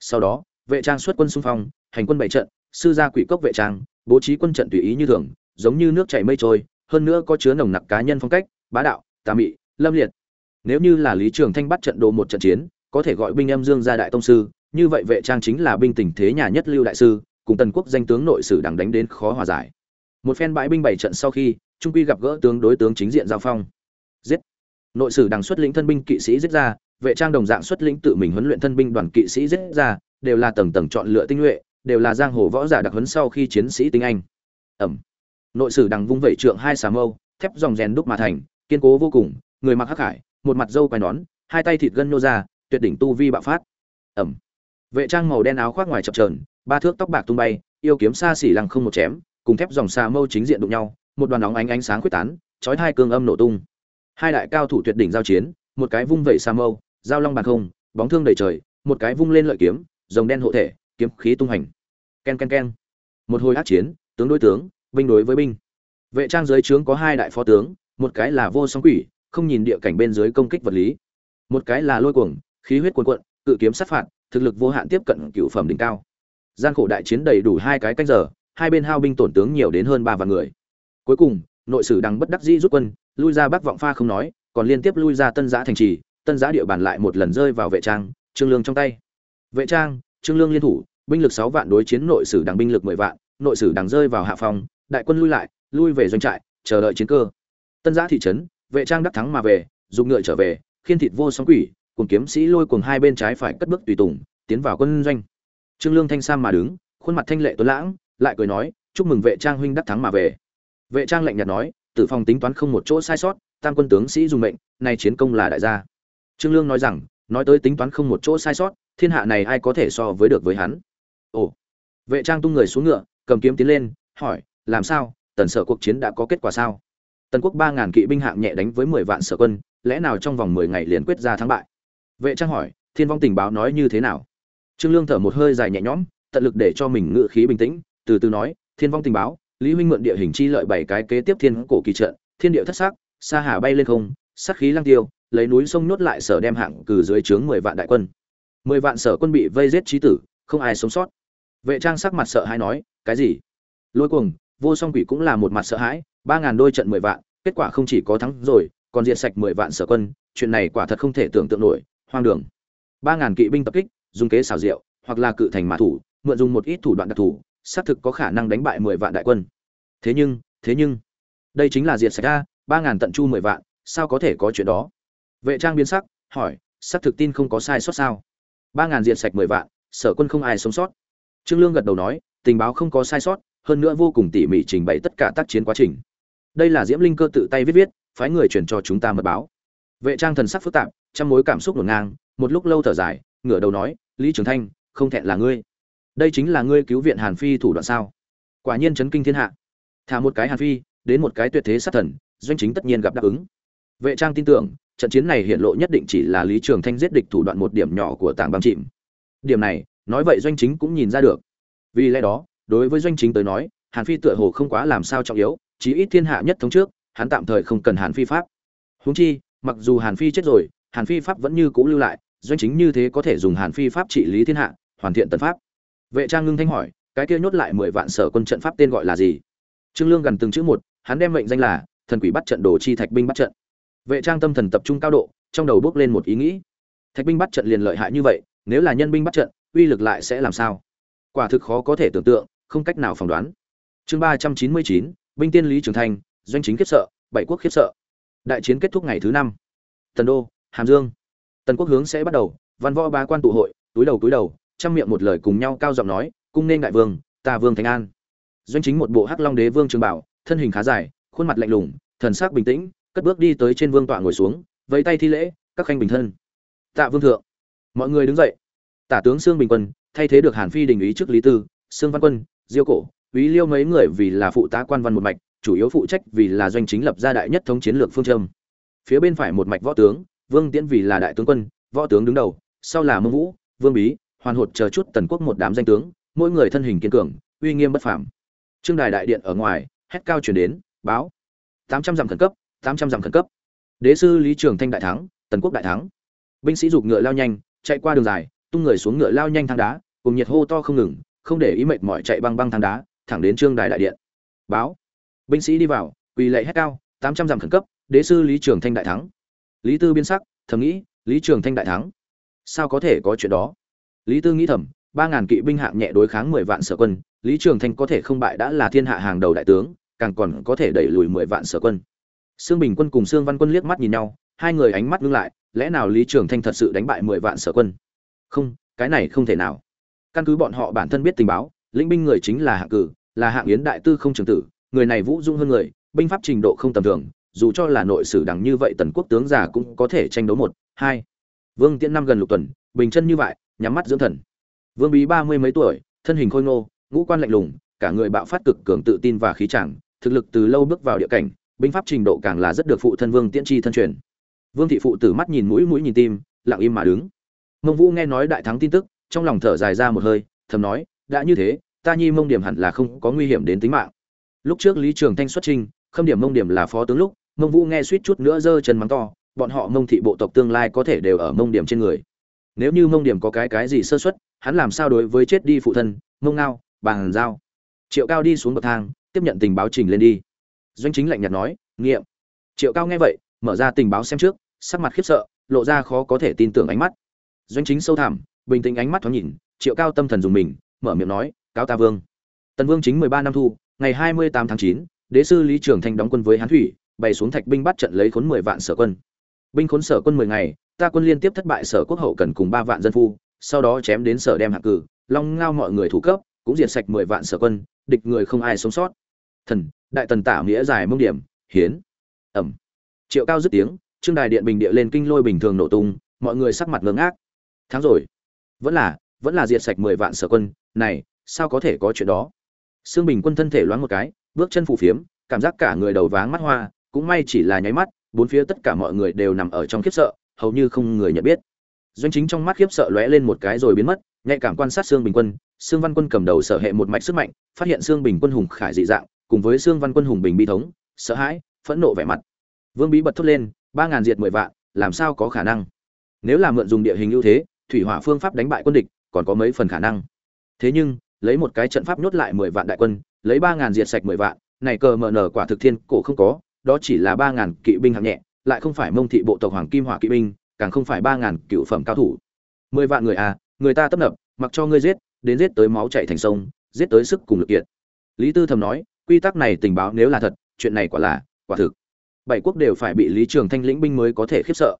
Sau đó, vệ trang xuất quân xung phong, hành quân bảy trận, sư gia quỷ cốc vệ trang, bố trí quân trận tùy ý như thường, giống như nước chảy mây trôi, hơn nữa có chứa nồng nặc cá nhân phong cách, bá đạo, tà mị, lâm liệt. Nếu như là lý trường thanh bắt trận đồ một trận chiến, có thể gọi binh âm dương gia đại tông sư như vậy vệ trang chính là binh tình thế nhà nhất lưu đại sư, cùng tần quốc danh tướng nội sử đằng đánh đến khó hòa giải. Một phen bãi binh bảy trận sau khi, trung quy gặp gỡ tướng đối tướng chính diện giao phong. Giết! Nội sử đằng xuất lĩnh thân binh kỵ sĩ giết ra, vệ trang đồng dạng xuất lĩnh tự mình huấn luyện thân binh đoàn kỵ sĩ giết ra, đều là tầng tầng chọn lựa tinh nhuệ, đều là giang hồ võ giả đặc huấn sau khi chiến sĩ tinh anh. Ẩm! Nội sử đằng vung vẩy trượng hai xà mâu, thép dòng rèn đúc mà thành, kiên cố vô cùng, người mặc hắc hải, một mặt dâu quai nón, hai tay thịt gân nô ra, tuyệt đỉnh tu vi bạo phát. Ẩm! Vệ trang màu đen áo khoác ngoài chập trờn ba thước tóc bạc tung bay, yêu kiếm xa xỉ lăng không một chém, cùng thép dòng xà mâu chính diện đụng nhau, một đoàn nóng ánh ánh sáng quyết tán, chói hai cương âm nổ tung. Hai đại cao thủ tuyệt đỉnh giao chiến, một cái vung vẩy xà mâu, giao long bàn không, bóng thương đầy trời, một cái vung lên lợi kiếm, rồng đen hộ thể, kiếm khí tung hành. Ken ken ken. Một hồi ác chiến, tướng đối tướng, binh đối với binh. Vệ trang dưới trướng có hai đại phó tướng, một cái là vô song quỷ, không nhìn địa cảnh bên dưới công kích vật lý. Một cái là lôi cuồng, khí huyết cuồn cuộn, cự kiếm sát phạt thực lực vô hạn tiếp cận cựu phẩm đỉnh cao. Gian khổ đại chiến đầy đủ hai cái canh giờ, hai bên hao binh tổn tướng nhiều đến hơn ba vạn người. Cuối cùng, nội sử đằng bất đắc dĩ rút quân, lui ra bắc vọng pha không nói, còn liên tiếp lui ra tân giã thành trì, tân giã địa bàn lại một lần rơi vào vệ trang, trương lương trong tay. Vệ trang, trương lương liên thủ, binh lực sáu vạn đối chiến nội sử đằng binh lực mười vạn, nội sử đằng rơi vào hạ phòng, đại quân lui lại, lui về doanh trại, chờ đợi chiến cơ. Tân giã thị trấn, vệ trang đắc thắng mà về, dùng ngựa trở về, khiên thịt vô sóng quỷ cùng kiếm sĩ lôi cùng hai bên trái phải cất bước tùy tùng, tiến vào quân doanh. Trương lương thanh sam mà đứng, khuôn mặt thanh lệ tuấn lãng, lại cười nói, chúc mừng vệ trang huynh đắc thắng mà về. Vệ trang lạnh nhạt nói, tử phòng tính toán không một chỗ sai sót, tam quân tướng sĩ dùng mệnh, nay chiến công là đại gia. Trương lương nói rằng, nói tới tính toán không một chỗ sai sót, thiên hạ này ai có thể so với được với hắn? Ồ. Vệ trang tung người xuống ngựa, cầm kiếm tiến lên, hỏi, làm sao? Tần sở cuộc chiến đã có kết quả sao? Tần quốc ba ngàn kỵ binh hạng nhẹ đánh với mười vạn sở quân, lẽ nào trong vòng mười ngày liền quyết ra thắng bại? Vệ trang hỏi, thiên vong tình báo nói như thế nào? Trương lương thở một hơi dài nhẹ nhõm, tận lực để cho mình ngự khí bình tĩnh, từ từ nói, thiên vong tình báo, lý huynh mượn địa hình chi lợi bảy cái kế tiếp thiên cổ kỳ trận, thiên địa thất sắc, sa hà bay lên không, sát khí lăng tiêu, lấy núi sông nhốt lại sở đem hạng cử dưới trướng mười vạn đại quân. Mười vạn sở quân bị vây giết trí tử, không ai sống sót. Vệ trang sắc mặt sợ hãi nói, cái gì? Lôi cuồng, vô song quỷ cũng là một mặt sợ hãi, ba ngàn đôi trận mười vạn, kết quả không chỉ có thắng rồi, còn diệt sạch mười vạn sở quân, chuyện này quả thật không thể tưởng tượng nổi hoang đường. Ba ngàn kỵ binh tập kích, dùng kế xảo diệu, hoặc là cự thành mã thủ, mượn dùng một ít thủ đoạn đặc thù, xác thực có khả năng đánh bại mười vạn đại quân. Thế nhưng thế nhưng, đây chính là diệt sạch ra, ba ngàn tận chu mười vạn, sao có thể có chuyện đó? Vệ trang biến sắc, hỏi, xác thực tin không có sai sót sao? Ba ngàn diệt sạch mười vạn, sở quân không ai sống sót. Trương lương gật đầu nói, tình báo không có sai sót, hơn nữa vô cùng tỉ mỉ trình bày tất cả tác chiến quá trình. Đây là diễm linh cơ tự tay viết viết, phái người chuyển cho chúng ta mật báo. Vệ trang thần sắc phức tạp trăm mối cảm xúc ngổn ngang, một lúc lâu thở dài, ngửa đầu nói, lý trường thanh, không thẹn là ngươi. Đây chính là ngươi cứu viện hàn phi thủ đoạn sao? Quả nhiên chấn kinh thiên hạ. Thả một cái hàn phi, đến một cái tuyệt thế sát thần, doanh chính tất nhiên gặp đáp ứng. Vệ trang tin tưởng, trận chiến này hiện lộ nhất định chỉ là lý trường thanh giết địch thủ đoạn một điểm nhỏ của tảng băng chìm. Điểm này, nói vậy doanh chính cũng nhìn ra được. Vì lẽ đó, đối với doanh chính tới nói, hàn phi tựa hồ không quá làm sao trọng yếu, chí ít thiên hạ nhất thống trước, hắn tạm thời không cần hàn phi pháp. Huống chi, mặc dù hàn phi chết rồi hàn phi pháp vẫn như cũ lưu lại, doanh chính như thế có thể dùng hàn phi pháp trị lý thiên hạ, hoàn thiện tần pháp. Vệ trang ngưng thanh hỏi, cái kia nhốt lại mười vạn sở quân trận pháp tên gọi là gì? Trương lương gần từng chữ một, hắn đem mệnh danh là thần quỷ bắt trận đồ chi thạch binh bắt trận. Vệ trang tâm thần tập trung cao độ, trong đầu bước lên một ý nghĩ. Thạch binh bắt trận liền lợi hại như vậy, nếu là nhân binh bắt trận, uy lực lại sẽ làm sao? Quả thực khó có thể tưởng tượng, không cách nào phỏng đoán. Chương ba trăm chín mươi chín, binh tiên lý trường thành doanh chính khiếp sợ, bảy quốc khiếp sợ. Đại chiến kết thúc ngày thứ năm. Tần đô hàm dương. Tần quốc hướng sẽ bắt đầu, văn võ ba quan tụ hội, túi đầu túi đầu chăm miệng một lời cùng nhau cao giọng nói, cung nên đại vương, ta vương thành an. Doanh chính một bộ hắc long đế vương trường bảo, thân hình khá dài, khuôn mặt lạnh lùng, thần sắc bình tĩnh, cất bước đi tới trên vương tọa ngồi xuống, vẫy tay thi lễ, các khanh bình thân. Tạ vương thượng. Mọi người đứng dậy. Tả tướng sương bình quân, thay thế được hàn phi đình ý trước lý tư, sương văn quân, diêu cổ ý liêu mấy người vì là phụ tá quan văn một mạch, chủ yếu phụ trách vì là doanh chính lập ra đại nhất thống chiến lược phương châm. Phía bên phải một mạch võ tướng vương tiễn vì là đại tướng quân, võ tướng đứng đầu, sau là mông vũ, vương bí, hoàn hột chờ chút tần quốc một đám danh tướng, mỗi người thân hình kiên cường, uy nghiêm bất phàm. Trương đài đại điện ở ngoài, hét cao chuyển đến, báo. Tám trăm dặm khẩn cấp, tám trăm dặm khẩn cấp. Đế sư lý trường thanh đại thắng, tần quốc đại thắng. Binh sĩ giục ngựa lao nhanh, chạy qua đường dài, tung người xuống ngựa lao nhanh thang đá, cùng nhiệt hô to không ngừng, không để ý mệt mỏi chạy băng băng thang đá, thẳng đến trương đài đại điện. Báo. Binh sĩ đi vào, quỳ lệ hét cao, tám trăm dặm khẩn cấp, đế sư lý trường thanh đại thắng lý tư biến sắc, thầm nghĩ, lý trường thanh đại thắng, sao có thể có chuyện đó? Lý tư nghĩ thầm, ba ngàn kỵ binh hạng nhẹ đối kháng mười vạn sở quân, lý trường thanh có thể không bại đã là thiên hạ hàng đầu đại tướng, càng còn có thể đẩy lùi mười vạn sở quân. Sương bình quân cùng sương văn quân liếc mắt nhìn nhau, hai người ánh mắt ngưng lại, lẽ nào lý trường thanh thật sự đánh bại mười vạn sở quân? Không, cái này không thể nào. Căn cứ bọn họ bản thân biết tình báo, lĩnh binh người chính là hạng cử, là hạng yến đại tư không trường tử, người này vũ dung hơn người, binh pháp trình độ không tầm thường dù cho là nội sử đẳng như vậy tần quốc tướng già cũng có thể tranh đấu một, hai. Vương tiễn năm gần lục tuần, bình chân như vậy, nhắm mắt dưỡng thần. Vương bí ba mươi mấy tuổi, thân hình khôi ngô, ngũ quan lạnh lùng, cả người bạo phát cực cường tự tin và khí chẳng, thực lực từ lâu bước vào địa cảnh, binh pháp trình độ càng là rất được phụ thân vương tiễn tri thân truyền. Vương thị phụ tử mắt nhìn mũi mũi nhìn tim, lặng im mà đứng. Mông vũ nghe nói đại thắng tin tức, trong lòng thở dài ra một hơi, thầm nói, đã như thế, ta nhi mông điểm hẳn là không có nguy hiểm đến tính mạng. Lúc trước lý trường thanh xuất trình khâm điểm mông điểm là phó tướng lúc mông vũ nghe suýt chút nữa giơ chân mắng to, bọn họ mông thị bộ tộc tương lai có thể đều ở mông điểm trên người. Nếu như mông điểm có cái cái gì sơ xuất hắn làm sao đối với chết đi phụ thân, mông ngao bàn giao? Triệu cao đi xuống bậc thang, tiếp nhận tình báo trình lên đi. Doanh chính lạnh nhạt nói, nghiệm. Triệu cao nghe vậy, mở ra tình báo xem trước, sắc mặt khiếp sợ, lộ ra khó có thể tin tưởng ánh mắt. Doanh chính sâu thẳm, bình tĩnh ánh mắt thoáng nhìn, triệu cao tâm thần dùng mình, mở miệng nói, cáo ta vương. Tần vương chính mười ba năm thu, ngày hai mươi tám tháng chín, đế sư lý trường thanh đóng quân với hán thủy bày xuống thạch binh bắt trận lấy khốn mười vạn sở quân. Binh khốn sở quân mười ngày, ta quân liên tiếp thất bại sở quốc hậu cần cùng ba vạn dân phu, sau đó chém đến sở đem hạ cử, long ngao mọi người thủ cấp, cũng diệt sạch mười vạn sở quân, địch người không ai sống sót. Thần, đại tần tả nghĩa dài mông điểm, hiến. Ẩm. Triệu cao dứt tiếng, trương đài điện bình địa lên kinh lôi bình thường nổ tung, mọi người sắc mặt ngớ ngác. Tháng rồi. Vẫn là vẫn là diệt sạch mười vạn sở quân, này, sao có thể có chuyện đó? Xương bình quân thân thể loáng một cái, bước chân phù phiếm, cảm giác cả người đầu váng mắt hoa cũng may chỉ là nháy mắt, bốn phía tất cả mọi người đều nằm ở trong khiếp sợ, hầu như không người nhận biết. Doanh chính trong mắt khiếp sợ lóe lên một cái rồi biến mất, nhạy cảm quan sát xương bình quân xương văn quân cầm đầu sở hệ một mạch sức mạnh, phát hiện xương bình quân hùng khải dị dạng, cùng với xương văn quân hùng bình bi thống, sợ hãi, phẫn nộ vẻ mặt. Vương bí bật thốt lên, ba ngàn diệt mười vạn, làm sao có khả năng? Nếu là mượn dùng địa hình ưu thế, thủy hỏa phương pháp đánh bại quân địch, còn có mấy phần khả năng? Thế nhưng, lấy một cái trận pháp nhốt lại mười vạn đại quân, lấy ba ngàn diệt sạch mười vạn, này cờ mờ nở quả thực thiên cổ không có đó chỉ là ba ngàn kỵ binh hạng nhẹ, lại không phải mông thị bộ tộc hoàng kim hỏa kỵ binh, càng không phải ba ngàn cựu phẩm cao thủ. Mười vạn người à người ta tấp nập, mặc cho ngươi giết, đến giết tới máu chảy thành sông, giết tới sức cùng lực kiệt. Lý tư thầm nói, quy tắc này tình báo nếu là thật, chuyện này quả là, quả thực. Bảy quốc đều phải bị lý trường thanh lĩnh binh mới có thể khiếp sợ.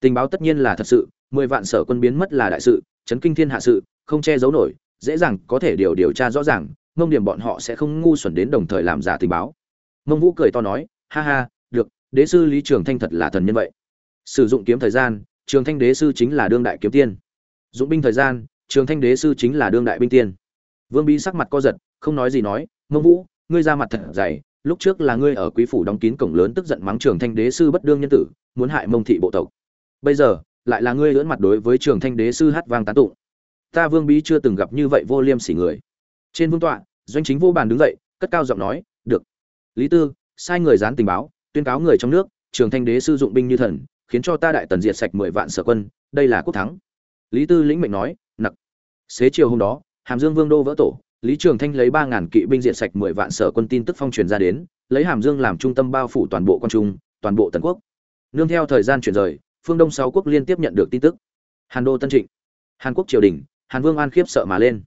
Tình báo tất nhiên là thật sự, mười vạn sở quân biến mất là đại sự, chấn kinh thiên hạ sự, không che giấu nổi, dễ dàng có thể điều điều tra rõ ràng, mông điểm bọn họ sẽ không ngu xuẩn đến đồng thời làm giả tình báo. Mông vũ cười to nói ha ha, được, đế sư lý trường thanh thật là thần nhân vậy. Sử dụng kiếm thời gian, trường thanh đế sư chính là đương đại kiếm tiên. Dụng binh thời gian, trường thanh đế sư chính là đương đại binh tiên. Vương bí sắc mặt co giật, không nói gì nói, mông vũ, ngươi ra mặt thật dày, lúc trước là ngươi ở quý phủ đóng kín cổng lớn tức giận mắng trường thanh đế sư bất đương nhân tử, muốn hại mông thị bộ tộc. Bây giờ, lại là ngươi lưỡn mặt đối với trường thanh đế sư hát vang tán tụng. Ta vương bí chưa từng gặp như vậy vô liêm sỉ người. Trên vương tọa, doanh chính vô bàn đứng dậy, cất cao giọng nói, được. Lý tư sai người dán tình báo, tuyên cáo người trong nước, trường thanh đế sư dụng binh như thần, khiến cho ta đại tần diệt sạch mười vạn sở quân, đây là quốc thắng. Lý tư lĩnh mệnh nói, nặc. Xế chiều hôm đó, hàm dương vương đô vỡ tổ, lý trường thanh lấy ba ngàn kỵ binh diệt sạch mười vạn sở quân tin tức phong truyền ra đến, lấy hàm dương làm trung tâm bao phủ toàn bộ quan trung, toàn bộ tần quốc. Nương theo thời gian chuyển rời, phương đông sáu quốc liên tiếp nhận được tin tức. Hàn đô tân trịnh, hàn quốc triều đình, hàn vương an khiếp sợ mà lên.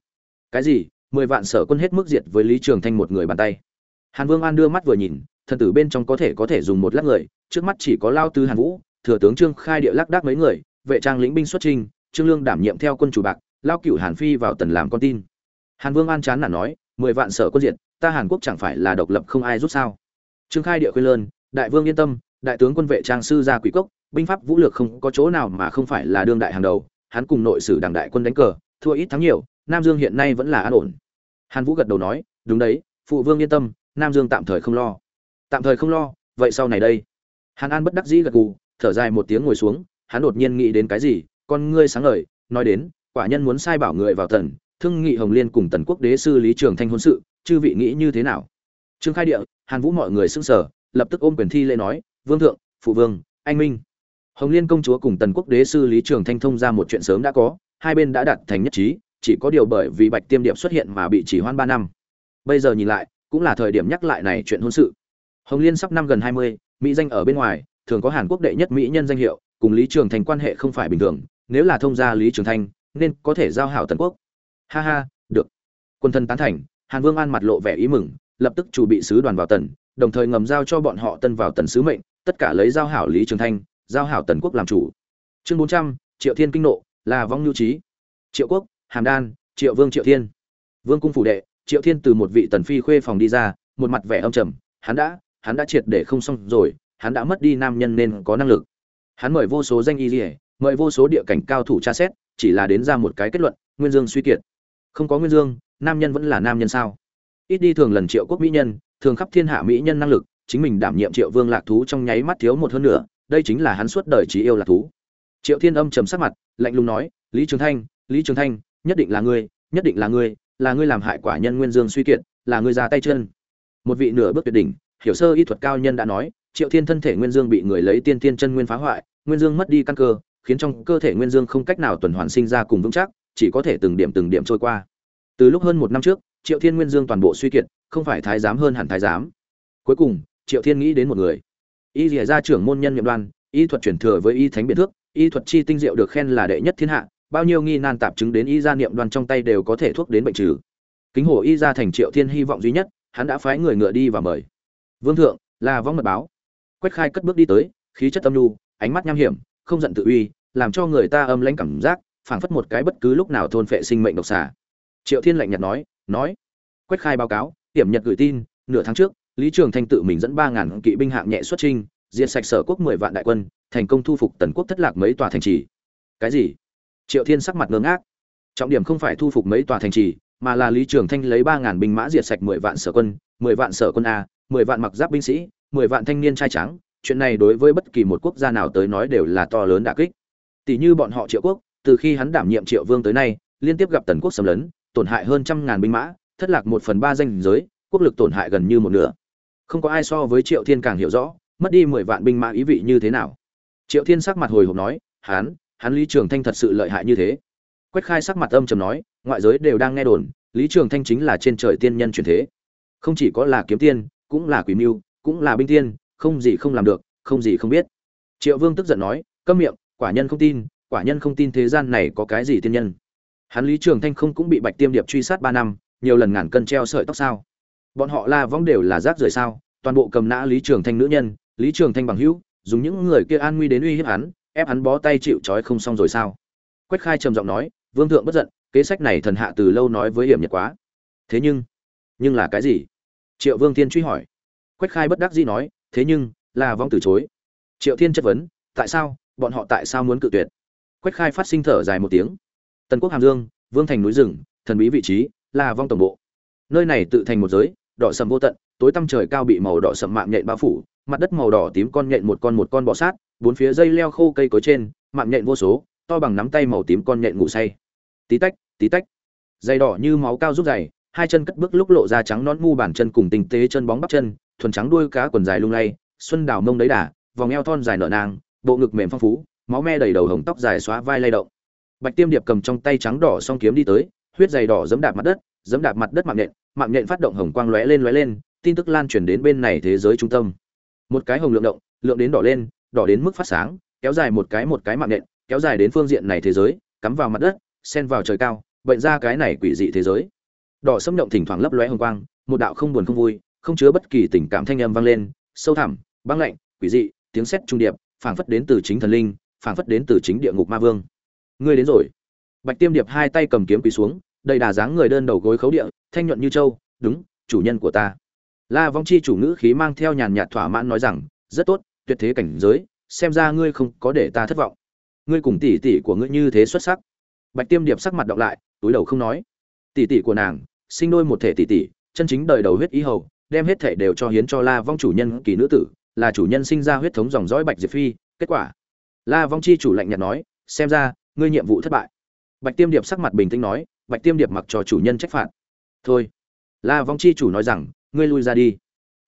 Cái gì? Mười vạn sở quân hết mức diệt với lý trường thanh một người bàn tay. Hàn vương an đưa mắt vừa nhìn thần tử bên trong có thể có thể dùng một lát người, trước mắt chỉ có lao tư hàn vũ, thừa tướng trương khai địa lắc đắc mấy người, vệ trang lĩnh binh xuất trình trương lương đảm nhiệm theo quân chủ bạc, lao cửu hàn phi vào tần làm con tin. Hàn vương an chán nản nói, mười vạn sở quân diện ta hàn quốc chẳng phải là độc lập không ai rút sao? Trương khai địa khuyên lơn, đại vương yên tâm, đại tướng quân vệ trang sư ra quỷ cốc, binh pháp vũ lược không có chỗ nào mà không phải là đương đại hàng đầu, hắn cùng nội sử đảng đại quân đánh cờ, thua ít thắng nhiều, nam dương hiện nay vẫn là an ổn. Hàn vũ gật đầu nói, đúng đấy, phụ vương yên tâm, nam dương tạm thời không lo tạm thời không lo, vậy sau này đây. Hàn an bất đắc dĩ gật gù, thở dài một tiếng ngồi xuống, hắn đột nhiên nghĩ đến cái gì, con ngươi sáng ngời, nói đến, quả nhân muốn sai bảo người vào thần, thương nghị hồng liên cùng tần quốc đế sư lý trường thanh hôn sự, chư vị nghĩ như thế nào? Trương khai địa, hàn vũ mọi người xưng sở lập tức ôm quyền thi lễ nói, vương thượng, phụ vương, anh minh. Hồng liên công chúa cùng tần quốc đế sư lý trường thanh thông ra một chuyện sớm đã có, hai bên đã đạt thành nhất trí, chỉ có điều bởi vì bạch tiêm điệp xuất hiện mà bị chỉ hoãn ba năm. Bây giờ nhìn lại, cũng là thời điểm nhắc lại này chuyện hôn sự hồng liên sắp năm gần hai mươi, mỹ danh ở bên ngoài, thường có hàn quốc đệ nhất mỹ nhân danh hiệu, cùng lý trường thành quan hệ không phải bình thường, nếu là thông gia lý trường thanh nên có thể giao hảo tần quốc. Ha ha, được. Quân thân tán thành, hàn vương an mặt lộ vẻ ý mừng, lập tức chủ bị sứ đoàn vào tần, đồng thời ngầm giao cho bọn họ tân vào tần sứ mệnh, tất cả lấy giao hảo lý trường thanh giao hảo tần quốc làm chủ. Chương bốn trăm, triệu thiên kinh nộ, là vong nhu trí. Triệu quốc, hàm đan, triệu vương triệu thiên. Vương cung phủ đệ, triệu thiên từ một vị tần phi khuê phòng đi ra, một mặt vẻ âm trầm, hắn đã hắn đã triệt để không xong rồi hắn đã mất đi nam nhân nên có năng lực. Hắn mời vô số danh y liễu, mời vô số địa cảnh cao thủ tra xét chỉ là đến ra một cái kết luận nguyên dương suy kiệt. Không có nguyên dương nam nhân vẫn là nam nhân sao? Ít đi thường lần triệu quốc mỹ nhân thường khắp thiên hạ mỹ nhân năng lực chính mình đảm nhiệm triệu vương lạc thú trong nháy mắt thiếu một hơn nữa đây chính là hắn suốt đời chỉ yêu lạc thú. Triệu thiên âm trầm sắc mặt lạnh lùng nói lý trường thanh lý trường thanh nhất định là ngươi nhất định là ngươi là ngươi làm hại quả nhân nguyên dương suy kiệt là ngươi ra tay chân. Một vị nửa bước tuyệt đỉnh hiểu sơ y thuật cao nhân đã nói, triệu thiên thân thể nguyên dương bị người lấy tiên tiên chân nguyên phá hoại, nguyên dương mất đi căn cơ, khiến trong cơ thể nguyên dương không cách nào tuần hoàn sinh ra cùng vững chắc, chỉ có thể từng điểm từng điểm trôi qua. Từ lúc hơn một năm trước, triệu thiên nguyên dương toàn bộ suy kiệt, không phải thái giám hơn hẳn thái giám. Cuối cùng, triệu thiên nghĩ đến một người. Y rỉa ra trưởng môn nhân nhiệm đoan y thuật chuyển thừa với y thánh biện thước, y thuật chi tinh diệu được khen là đệ nhất thiên hạ, bao nhiêu nghi nan tạp chứng đến y gia niệm đoan trong tay đều có thể thuốc đến bệnh trừ. Kính hồ y gia thành triệu thiên hy vọng duy nhất, hắn đã phái người ngựa đi và mời vương thượng, là vong mật báo. Quách khai cất bước đi tới, khí chất âm nhu, ánh mắt nham hiểm, không giận tự uy, làm cho người ta âm lãnh cảm giác, phảng phất một cái bất cứ lúc nào thôn phệ sinh mệnh độc xà. Triệu thiên lạnh nhạt nói nói. Quách khai báo cáo tiểm nhật gửi tin, nửa tháng trước, lý trường thanh tự mình dẫn ba ngàn kỵ binh hạng nhẹ xuất trinh diệt sạch sở quốc mười vạn đại quân, thành công thu phục tần quốc thất lạc mấy tòa thành trì. Cái gì? Triệu thiên sắc mặt ngơ ngác. Trọng điểm không phải thu phục mấy tòa thành trì, mà là lý trường thanh lấy ba ngàn binh mã diệt sạch mười vạn sở quân, mười vạn sở quân a mười vạn mặc giáp binh sĩ, mười vạn thanh niên trai trắng chuyện này đối với bất kỳ một quốc gia nào tới nói đều là to lớn đả kích. Tỷ như bọn họ triệu quốc, từ khi hắn đảm nhiệm triệu vương tới nay, liên tiếp gặp tần quốc xâm lấn, tổn hại hơn trăm ngàn binh mã, thất lạc một phần ba danh giới, quốc lực tổn hại gần như một nửa. Không có ai so với triệu thiên càng hiểu rõ, mất đi mười vạn binh mã ý vị như thế nào. Triệu thiên sắc mặt hồi hộp nói hắn hắn lý trường thanh thật sự lợi hại như thế. Quách khai sắc mặt âm trầm nói, ngoại giới đều đang nghe đồn, lý trường thanh chính là trên trời tiên nhân truyền thế. Không chỉ có là kiếm tiên cũng là quỷ mưu cũng là binh thiên, không gì không làm được không gì không biết. Triệu vương tức giận nói câm miệng quả nhân không tin quả nhân không tin thế gian này có cái gì tiên nhân. Hắn lý trường thanh không cũng bị bạch tiêm điệp truy sát ba năm nhiều lần ngàn cân treo sợi tóc sao. Bọn họ la vong đều là rác rưởi sao toàn bộ cầm nã lý trường thanh nữ nhân lý trường thanh bằng hữu dùng những người kia an nguy đến uy hiếp hắn ép hắn bó tay chịu trói không xong rồi sao. Quách khai trầm giọng nói vương thượng bất giận kế sách này thần hạ từ lâu nói với hiểm nhật quá. Thế nhưng nhưng là cái gì? Triệu vương thiên truy hỏi. Quách khai bất đắc dĩ nói, thế nhưng, là vong từ chối. Triệu thiên chất vấn, tại sao? Bọn họ tại sao muốn cự tuyệt? Quách khai phát sinh thở dài một tiếng. Tần quốc hàm dương, vương thành núi rừng, thần bí vị trí, là vong tổng bộ. Nơi này tự thành một giới, đỏ sầm vô tận, tối tăm trời cao bị màu đỏ sầm mạng nhện bao phủ, mặt đất màu đỏ tím con nhện một con một con bọ sát, bốn phía dây leo khô cây cối trên, mạng nhện vô số, to bằng nắm tay màu tím con nhện ngủ say. Tí tách tí tách. Dây đỏ như máu cao rút dày hai chân cất bước lúc lộ ra trắng nón mu bàn chân cùng tinh tế chân bóng bắp chân, thuần trắng đuôi cá quần dài lung lay, xuân đào mông đấy đà, vòng eo thon dài nở nang, bộ ngực mềm phong phú, máu me đầy đầu hồng tóc dài xóa vai lay động. Bạch tiêm điệp cầm trong tay trắng đỏ song kiếm đi tới, huyết dày đỏ giẫm đạp mặt đất giẫm đạp mặt đất mạng nhện mạng nhện phát động hồng quang lóe lên lóe lên, tin tức lan truyền đến bên này thế giới trung tâm. Một cái hồng lượng động, lượng đến đỏ lên, đỏ đến mức phát sáng, kéo dài một cái một cái mạng nhện, kéo dài đến phương diện này thế giới, cắm vào mặt đất, xen vào trời cao, bệnh ra cái này quỷ dị thế giới đỏ sâm động thỉnh thoảng lấp lóe hồng quang, một đạo không buồn không vui, không chứa bất kỳ tình cảm thanh âm vang lên, sâu thẳm, băng lạnh, quỷ dị, tiếng sét trung điệp, phảng phất đến từ chính thần linh, phảng phất đến từ chính địa ngục ma vương. Ngươi đến rồi. Bạch tiêm điệp hai tay cầm kiếm quỳ xuống, đầy đà dáng người đơn đầu gối khấu địa, thanh nhuận như châu, đúng, chủ nhân của ta. La vong chi chủ ngữ khí mang theo nhàn nhạt thỏa mãn nói rằng, rất tốt, tuyệt thế cảnh giới, xem ra ngươi không có để ta thất vọng. Ngươi cùng tỷ tỷ của ngươi như thế xuất sắc. Bạch tiêm điệp sắc mặt đọc lại, túi đầu không nói. Tỷ tỷ của nàng sinh đôi một thể tỷ tỷ, chân chính đời đầu huyết ý hầu, đem hết thể đều cho hiến cho la vong chủ nhân kỳ nữ tử, là chủ nhân sinh ra huyết thống dòng dõi bạch diệp phi. Kết quả, la vong chi chủ lạnh nhạt nói, xem ra, ngươi nhiệm vụ thất bại. Bạch tiêm điệp sắc mặt bình tĩnh nói, bạch tiêm điệp mặc cho chủ nhân trách phạt. Thôi. La vong chi chủ nói rằng, ngươi lui ra đi.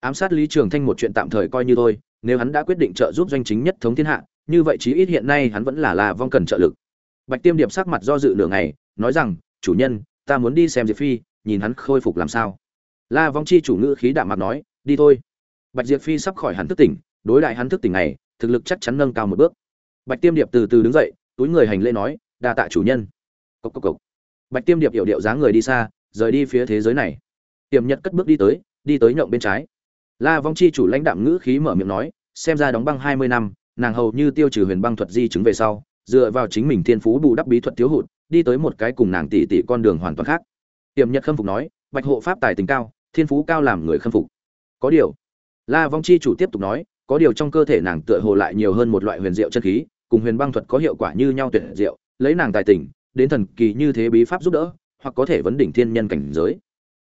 Ám sát lý trường thanh một chuyện tạm thời coi như thôi, nếu hắn đã quyết định trợ giúp doanh chính nhất thống thiên hạ, như vậy chí ít hiện nay hắn vẫn là la vong cần trợ lực. Bạch tiêm điệp sắc mặt do dự nửa ngày, nói rằng, chủ nhân ta muốn đi xem diệp phi, nhìn hắn khôi phục làm sao. La vong chi chủ ngữ khí đạm mặt nói, đi thôi. Bạch diệp phi sắp khỏi hắn thức tỉnh, đối đại hắn thức tỉnh này, thực lực chắc chắn nâng cao một bước. Bạch tiêm điệp từ từ đứng dậy, túi người hành lễ nói, đa tạ chủ nhân. Cốc cốc cốc. bạch tiêm điệp hiểu điệu dáng người đi xa, rời đi phía thế giới này. Tiềm nhật cất bước đi tới đi tới nhộng bên trái. La vong chi chủ lãnh đạm ngữ khí mở miệng nói, xem ra đóng băng hai mươi năm, nàng hầu như tiêu trừ huyền băng thuật di chứng về sau, dựa vào chính mình thiên phú bù đắp bí thuật thiếu hụt đi tới một cái cùng nàng tỷ tỷ con đường hoàn toàn khác. Tiềm nhật khâm phục nói, bạch hộ pháp tài tình cao, thiên phú cao làm người khâm phục. Có điều. La vong chi chủ tiếp tục nói, có điều trong cơ thể nàng tựa hồ lại nhiều hơn một loại huyền diệu chân khí, cùng huyền băng thuật có hiệu quả như nhau tuyệt diệu, lấy nàng tài tình, đến thần kỳ như thế bí pháp giúp đỡ, hoặc có thể vấn đỉnh thiên nhân cảnh giới.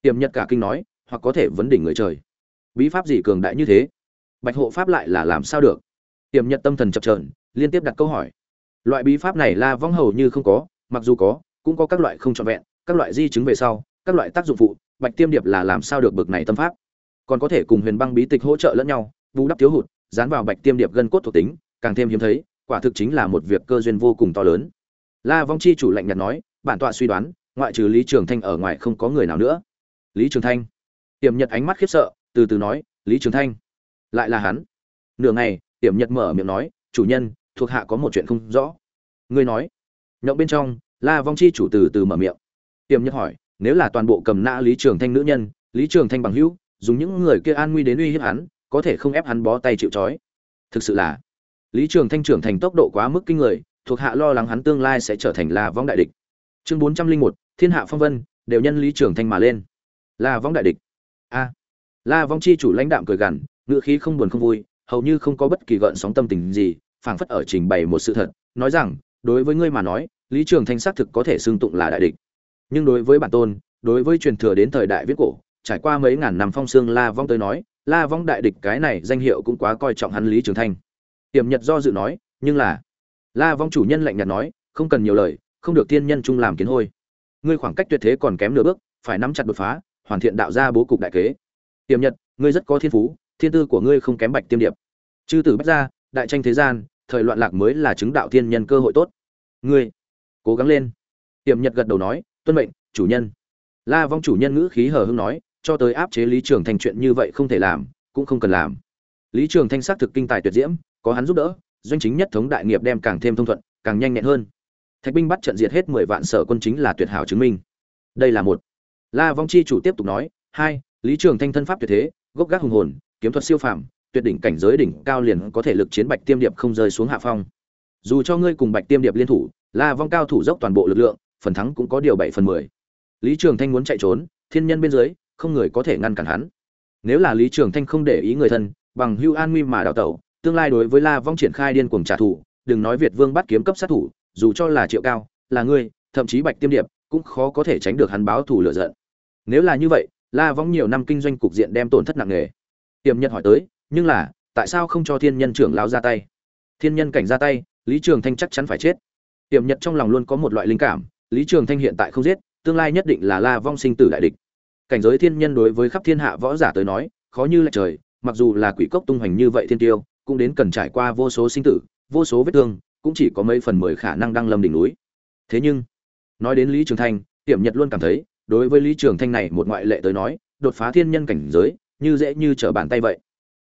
Tiềm nhật cả kinh nói, hoặc có thể vấn đỉnh người trời. Bí pháp gì cường đại như thế? Bạch hộ pháp lại là làm sao được? Tiềm nhật tâm thần chập trờn liên tiếp đặt câu hỏi. Loại bí pháp này la vong hầu như không có mặc dù có, cũng có các loại không trọn vẹn, các loại di chứng về sau, các loại tác dụng phụ, bạch tiêm điệp là làm sao được bực này tâm pháp. Còn có thể cùng huyền băng bí tịch hỗ trợ lẫn nhau bù đắp thiếu hụt, dán vào bạch tiêm điệp gân cốt thuộc tính, càng thêm hiếm thấy, quả thực chính là một việc cơ duyên vô cùng to lớn. La vong chi chủ lạnh nhạt nói, bản tọa suy đoán, ngoại trừ lý trường thanh ở ngoài không có người nào nữa. Lý trường thanh? Tiềm nhật ánh mắt khiếp sợ, từ từ nói, lý trường thanh? Lại là hắn? Nửa ngày, tiềm nhật mở miệng nói, chủ nhân, thuộc hạ có một chuyện không rõ. Ngươi nói. Nhậu bên trong la vong chi chủ từ từ mở miệng. Tiềm Nhất hỏi, nếu là toàn bộ cầm nã lý trường thanh nữ nhân, lý trường thanh bằng hữu, dùng những người kia an nguy đến uy hiếp hắn, có thể không ép hắn bó tay chịu trói. Thực sự là, lý trường thanh trưởng thành tốc độ quá mức kinh người, thuộc hạ lo lắng hắn tương lai sẽ trở thành la vong đại địch. Chương bốn trăm linh một, thiên hạ phong vân, đều nhân lý trường thanh mà lên. La vong đại địch. A. La vong chi chủ lãnh đạm cười gằn ngựa khí không buồn không vui, hầu như không có bất kỳ gợn sóng tâm tình gì, phảng phất ở trình bày một sự thật, nói rằng, đối với ngươi mà nói lý trường thanh xác thực có thể xưng tụng là đại địch. Nhưng đối với bản tôn, đối với truyền thừa đến thời đại viết cổ, trải qua mấy ngàn năm phong xương la vong tới nói, la vong đại địch cái này danh hiệu cũng quá coi trọng hắn lý trường thanh. Tiềm nhật do dự nói, nhưng là, la vong chủ nhân lạnh nhạt nói, không cần nhiều lời, không được thiên nhân chung làm kiến hôi. Ngươi khoảng cách tuyệt thế còn kém nửa bước, phải nắm chặt đột phá, hoàn thiện đạo ra bố cục đại kế. Tiềm nhật, ngươi rất có thiên phú, thiên tư của ngươi không kém bạch tiêm điệp. Chư tử bách gia, đại tranh thế gian, thời loạn lạc mới là chứng đạo thiên nhân cơ hội tốt. Ngươi cố gắng lên. Tiệm nhật gật đầu nói, tuân mệnh, chủ nhân. La vong chủ nhân ngữ khí hờ hưng nói, cho tới áp chế lý trường thành chuyện như vậy không thể làm, cũng không cần làm. Lý trường thanh xác thực kinh tài tuyệt diễm, có hắn giúp đỡ, doanh chính nhất thống đại nghiệp đem càng thêm thông thuận, càng nhanh nhẹn hơn. Thạch binh bắt trận diệt hết mười vạn sở quân chính là tuyệt hảo chứng minh. Đây là một. La vong chi chủ tiếp tục nói, hai, lý trường thanh thân pháp tuyệt thế, gốc gác hùng hồn, kiếm thuật siêu phàm, tuyệt đỉnh cảnh giới đỉnh cao liền có thể lực chiến bạch tiêm điệp không rơi xuống hạ phong. Dù cho ngươi cùng bạch tiêm điệp liên thủ la vong cao thủ dốc toàn bộ lực lượng, phần thắng cũng có điều bảy phần mười. Lý trường thanh muốn chạy trốn, thiên nhân bên dưới, không người có thể ngăn cản hắn. Nếu là lý trường thanh không để ý người thân, bằng hưu an nguy mà đào tẩu, tương lai đối với la vong triển khai điên cuồng trả thù, đừng nói việt vương bắt kiếm cấp sát thủ, dù cho là triệu cao, là ngươi, thậm chí bạch tiêm điệp, cũng khó có thể tránh được hắn báo thù lửa giận. Nếu là như vậy, la vong nhiều năm kinh doanh cục diện đem tổn thất nặng nề. Tiềm nhân hỏi tới, nhưng là, tại sao không cho thiên nhân trưởng lão ra tay? Thiên nhân cảnh ra tay, lý trường thanh chắc chắn phải chết tiềm nhật trong lòng luôn có một loại linh cảm, lý trường thanh hiện tại không giết, tương lai nhất định là la vong sinh tử đại địch. Cảnh giới thiên nhân đối với khắp thiên hạ võ giả tới nói, khó như là trời, mặc dù là quỷ cốc tung hoành như vậy thiên tiêu, cũng đến cần trải qua vô số sinh tử, vô số vết thương, cũng chỉ có mấy phần mười khả năng đăng lâm đỉnh núi. Thế nhưng, nói đến lý trường thanh tiệm nhật luôn cảm thấy, đối với lý trường thanh này một ngoại lệ tới nói, đột phá thiên nhân cảnh giới, như dễ như trở bàn tay vậy.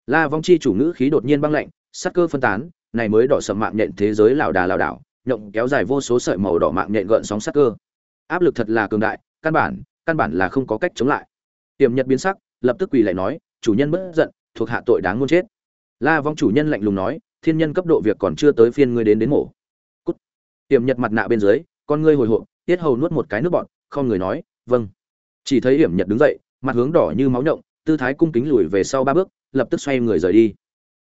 La vong chi chủ ngữ khí đột nhiên băng lạnh sát cơ phân tán, này mới đỏ sầm mạng nhện thế giới lão đà lão đảo nhộng kéo dài vô số sợi màu đỏ mạng nhện gợn sóng sắc cơ. Áp lực thật là cường đại, căn bản căn bản là không có cách chống lại. Tiềm nhật biến sắc, lập tức quỳ lại nói, chủ nhân bất giận, thuộc hạ tội đáng muôn chết. La vong chủ nhân lạnh lùng nói, thiên nhân cấp độ việc còn chưa tới phiên ngươi đến đến mổ. Cút. Tiềm nhật mặt nạ bên dưới, con ngươi hồi hộp, tiết hầu nuốt một cái nước bọt không người nói vâng. Chỉ thấy hiểm nhật đứng dậy, mặt hướng đỏ như máu nhộng, tư thái cung kính lùi về sau ba bước, lập tức xoay người rời đi.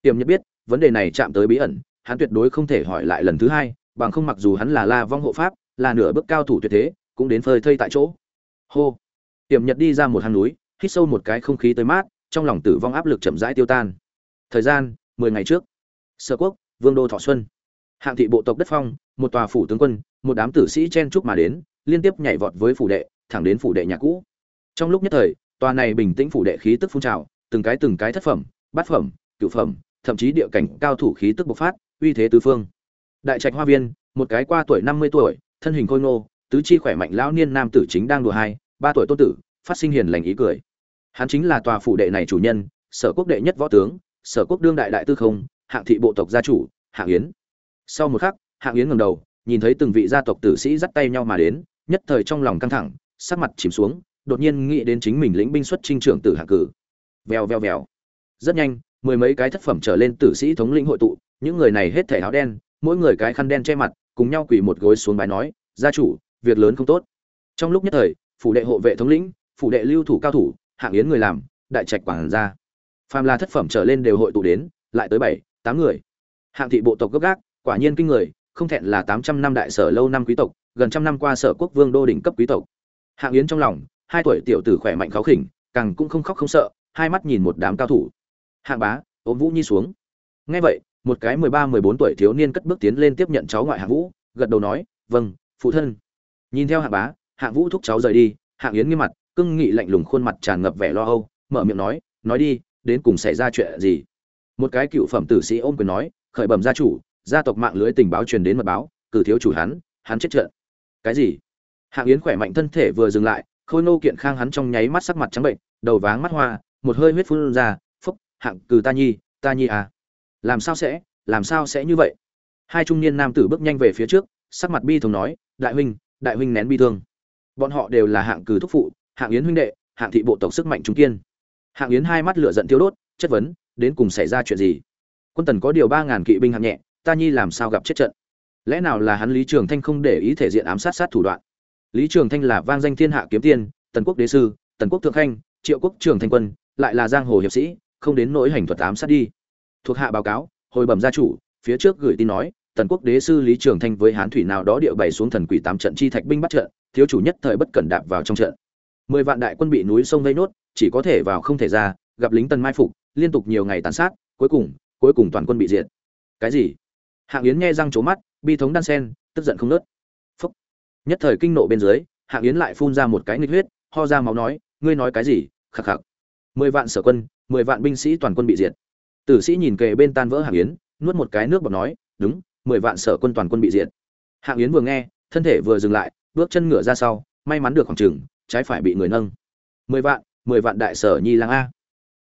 Tiềm nhật biết, vấn đề này chạm tới bí ẩn, hắn tuyệt đối không thể hỏi lại lần thứ hai bằng không mặc dù hắn là la vong hộ pháp, là nửa bước cao thủ tuyệt thế, cũng đến phơi thây tại chỗ. Hô. Tiềm nhật đi ra một hang núi, hít sâu một cái không khí tới mát, trong lòng tử vong áp lực chậm rãi tiêu tan. Thời gian, mười ngày trước. Sở quốc, vương đô thọ xuân. Hạng thị bộ tộc đất phong, một tòa phủ tướng quân, một đám tử sĩ chen chúc mà đến, liên tiếp nhảy vọt với phủ đệ, thẳng đến phủ đệ nhà cũ. Trong lúc nhất thời, tòa này bình tĩnh phủ đệ khí tức phun trào, từng cái từng cái thất phẩm, bát phẩm, cửu phẩm, thậm chí địa cảnh cao thủ khí tức bộc phát, uy thế tứ phương đại trạch hoa viên, một cái qua tuổi năm mươi tuổi, thân hình khôi ngô, tứ chi khỏe mạnh lão niên nam tử chính đang đùa hai, ba tuổi tôn tử, phát sinh hiền lành ý cười. Hắn chính là tòa phủ đệ này chủ nhân, sở quốc đệ nhất võ tướng, sở quốc đương đại đại tư không, hạng thị bộ tộc gia chủ, hạng yến. Sau một khắc, hạng yến ngầm đầu, nhìn thấy từng vị gia tộc tử sĩ dắt tay nhau mà đến, nhất thời trong lòng căng thẳng, sắc mặt chìm xuống, đột nhiên nghĩ đến chính mình lĩnh binh xuất trinh trưởng tử hạng cử. Vèo vèo vèo. Rất nhanh, mười mấy cái thất phẩm trở lên tử sĩ thống lĩnh hội tụ, những người này hết thể áo đen mỗi người cái khăn đen che mặt, cùng nhau quỳ một gối xuống bài nói, gia chủ, việc lớn không tốt. Trong lúc nhất thời, phủ đệ hộ vệ thống lĩnh, phủ đệ lưu thủ cao thủ, hạng yến người làm, đại trạch quảng gia. Phàm là thất phẩm trở lên đều hội tụ đến, lại tới bảy, tám người. Hạng thị bộ tộc gấp gác, quả nhiên kinh người, không thẹn là tám trăm năm đại sở lâu năm quý tộc, gần trăm năm qua sở quốc vương đô đỉnh cấp quý tộc. Hạng yến trong lòng, hai tuổi tiểu tử khỏe mạnh kháo khỉnh, càng cũng không khóc không sợ, hai mắt nhìn một đám cao thủ. Hạng bá, ôm vũ nhi xuống. Nghe vậy một cái mười ba, mười bốn tuổi thiếu niên cất bước tiến lên tiếp nhận cháu ngoại hạng vũ, gật đầu nói vâng phụ thân. Nhìn theo hạng bá, hạng vũ thúc cháu rời đi, hạng yến nghiêm mặt, cưng nghị lạnh lùng khuôn mặt tràn ngập vẻ lo âu, mở miệng nói nói đi, đến cùng xảy ra chuyện gì? Một cái cựu phẩm tử sĩ ôm quyền nói, khởi bẩm gia chủ, gia tộc mạng lưới tình báo truyền đến mật báo, cử thiếu chủ hắn hắn chết trận. Cái gì? Hạng yến khỏe mạnh thân thể vừa dừng lại, khôi nô kiện khang hắn trong nháy mắt sắc mặt trắng bệnh, đầu váng mắt hoa, một hơi huyết phun ra, phúc, hạng, cử ta nhi ta nhi à làm sao sẽ, làm sao sẽ như vậy? Hai trung niên nam tử bước nhanh về phía trước, sắc mặt bi thường nói, đại huynh đại huynh nén bi thương. Bọn họ đều là hạng cử thúc phụ, hạng yến huynh đệ, hạng thị bộ tộc sức mạnh trung kiên. Hạng yến hai mắt lửa giận thiếu đốt, chất vấn, đến cùng xảy ra chuyện gì? Quân tần có điều ba ngàn kỵ binh hạng nhẹ, ta nhi làm sao gặp chết trận? Lẽ nào là hắn lý trường thanh không để ý thể diện ám sát sát thủ đoạn? Lý trường thanh là vang danh thiên hạ kiếm tiên, tần quốc đế sư, tần quốc thượng khanh, triệu quốc trường thanh quân, lại là giang hồ hiệp sĩ, không đến nỗi hành thuật ám sát đi thuộc hạ báo cáo, hồi bẩm gia chủ, phía trước gửi tin nói, tần quốc đế sư lý trường thanh với hán thủy nào đó địa bày xuống thần quỷ tám trận chi thạch binh bắt trận, thiếu chủ nhất thời bất cẩn đạp vào trong trận. Mười vạn đại quân bị núi sông vây nốt, chỉ có thể vào không thể ra, gặp lính tần mai phục, liên tục nhiều ngày tàn sát, cuối cùng cuối cùng toàn quân bị diệt. Cái gì? Hạng yến nghe răng trố mắt, bi thống đan sen, tức giận không nớt. Phúc. Nhất thời kinh nộ bên dưới, hạng yến lại phun ra một cái nghịch huyết, ho ra máu nói, ngươi nói cái gì? Khắc khắc. Mười vạn sở quân, mười vạn binh sĩ toàn quân bị diệt tử sĩ nhìn kề bên tan vỡ hạng yến, nuốt một cái nước bọt nói, đúng, mười vạn sở quân toàn quân bị diệt. Hạng yến vừa nghe, thân thể vừa dừng lại, bước chân ngửa ra sau, may mắn được khoảng chừng, trái phải bị người nâng. Mười vạn mười vạn đại sở nhi lang a.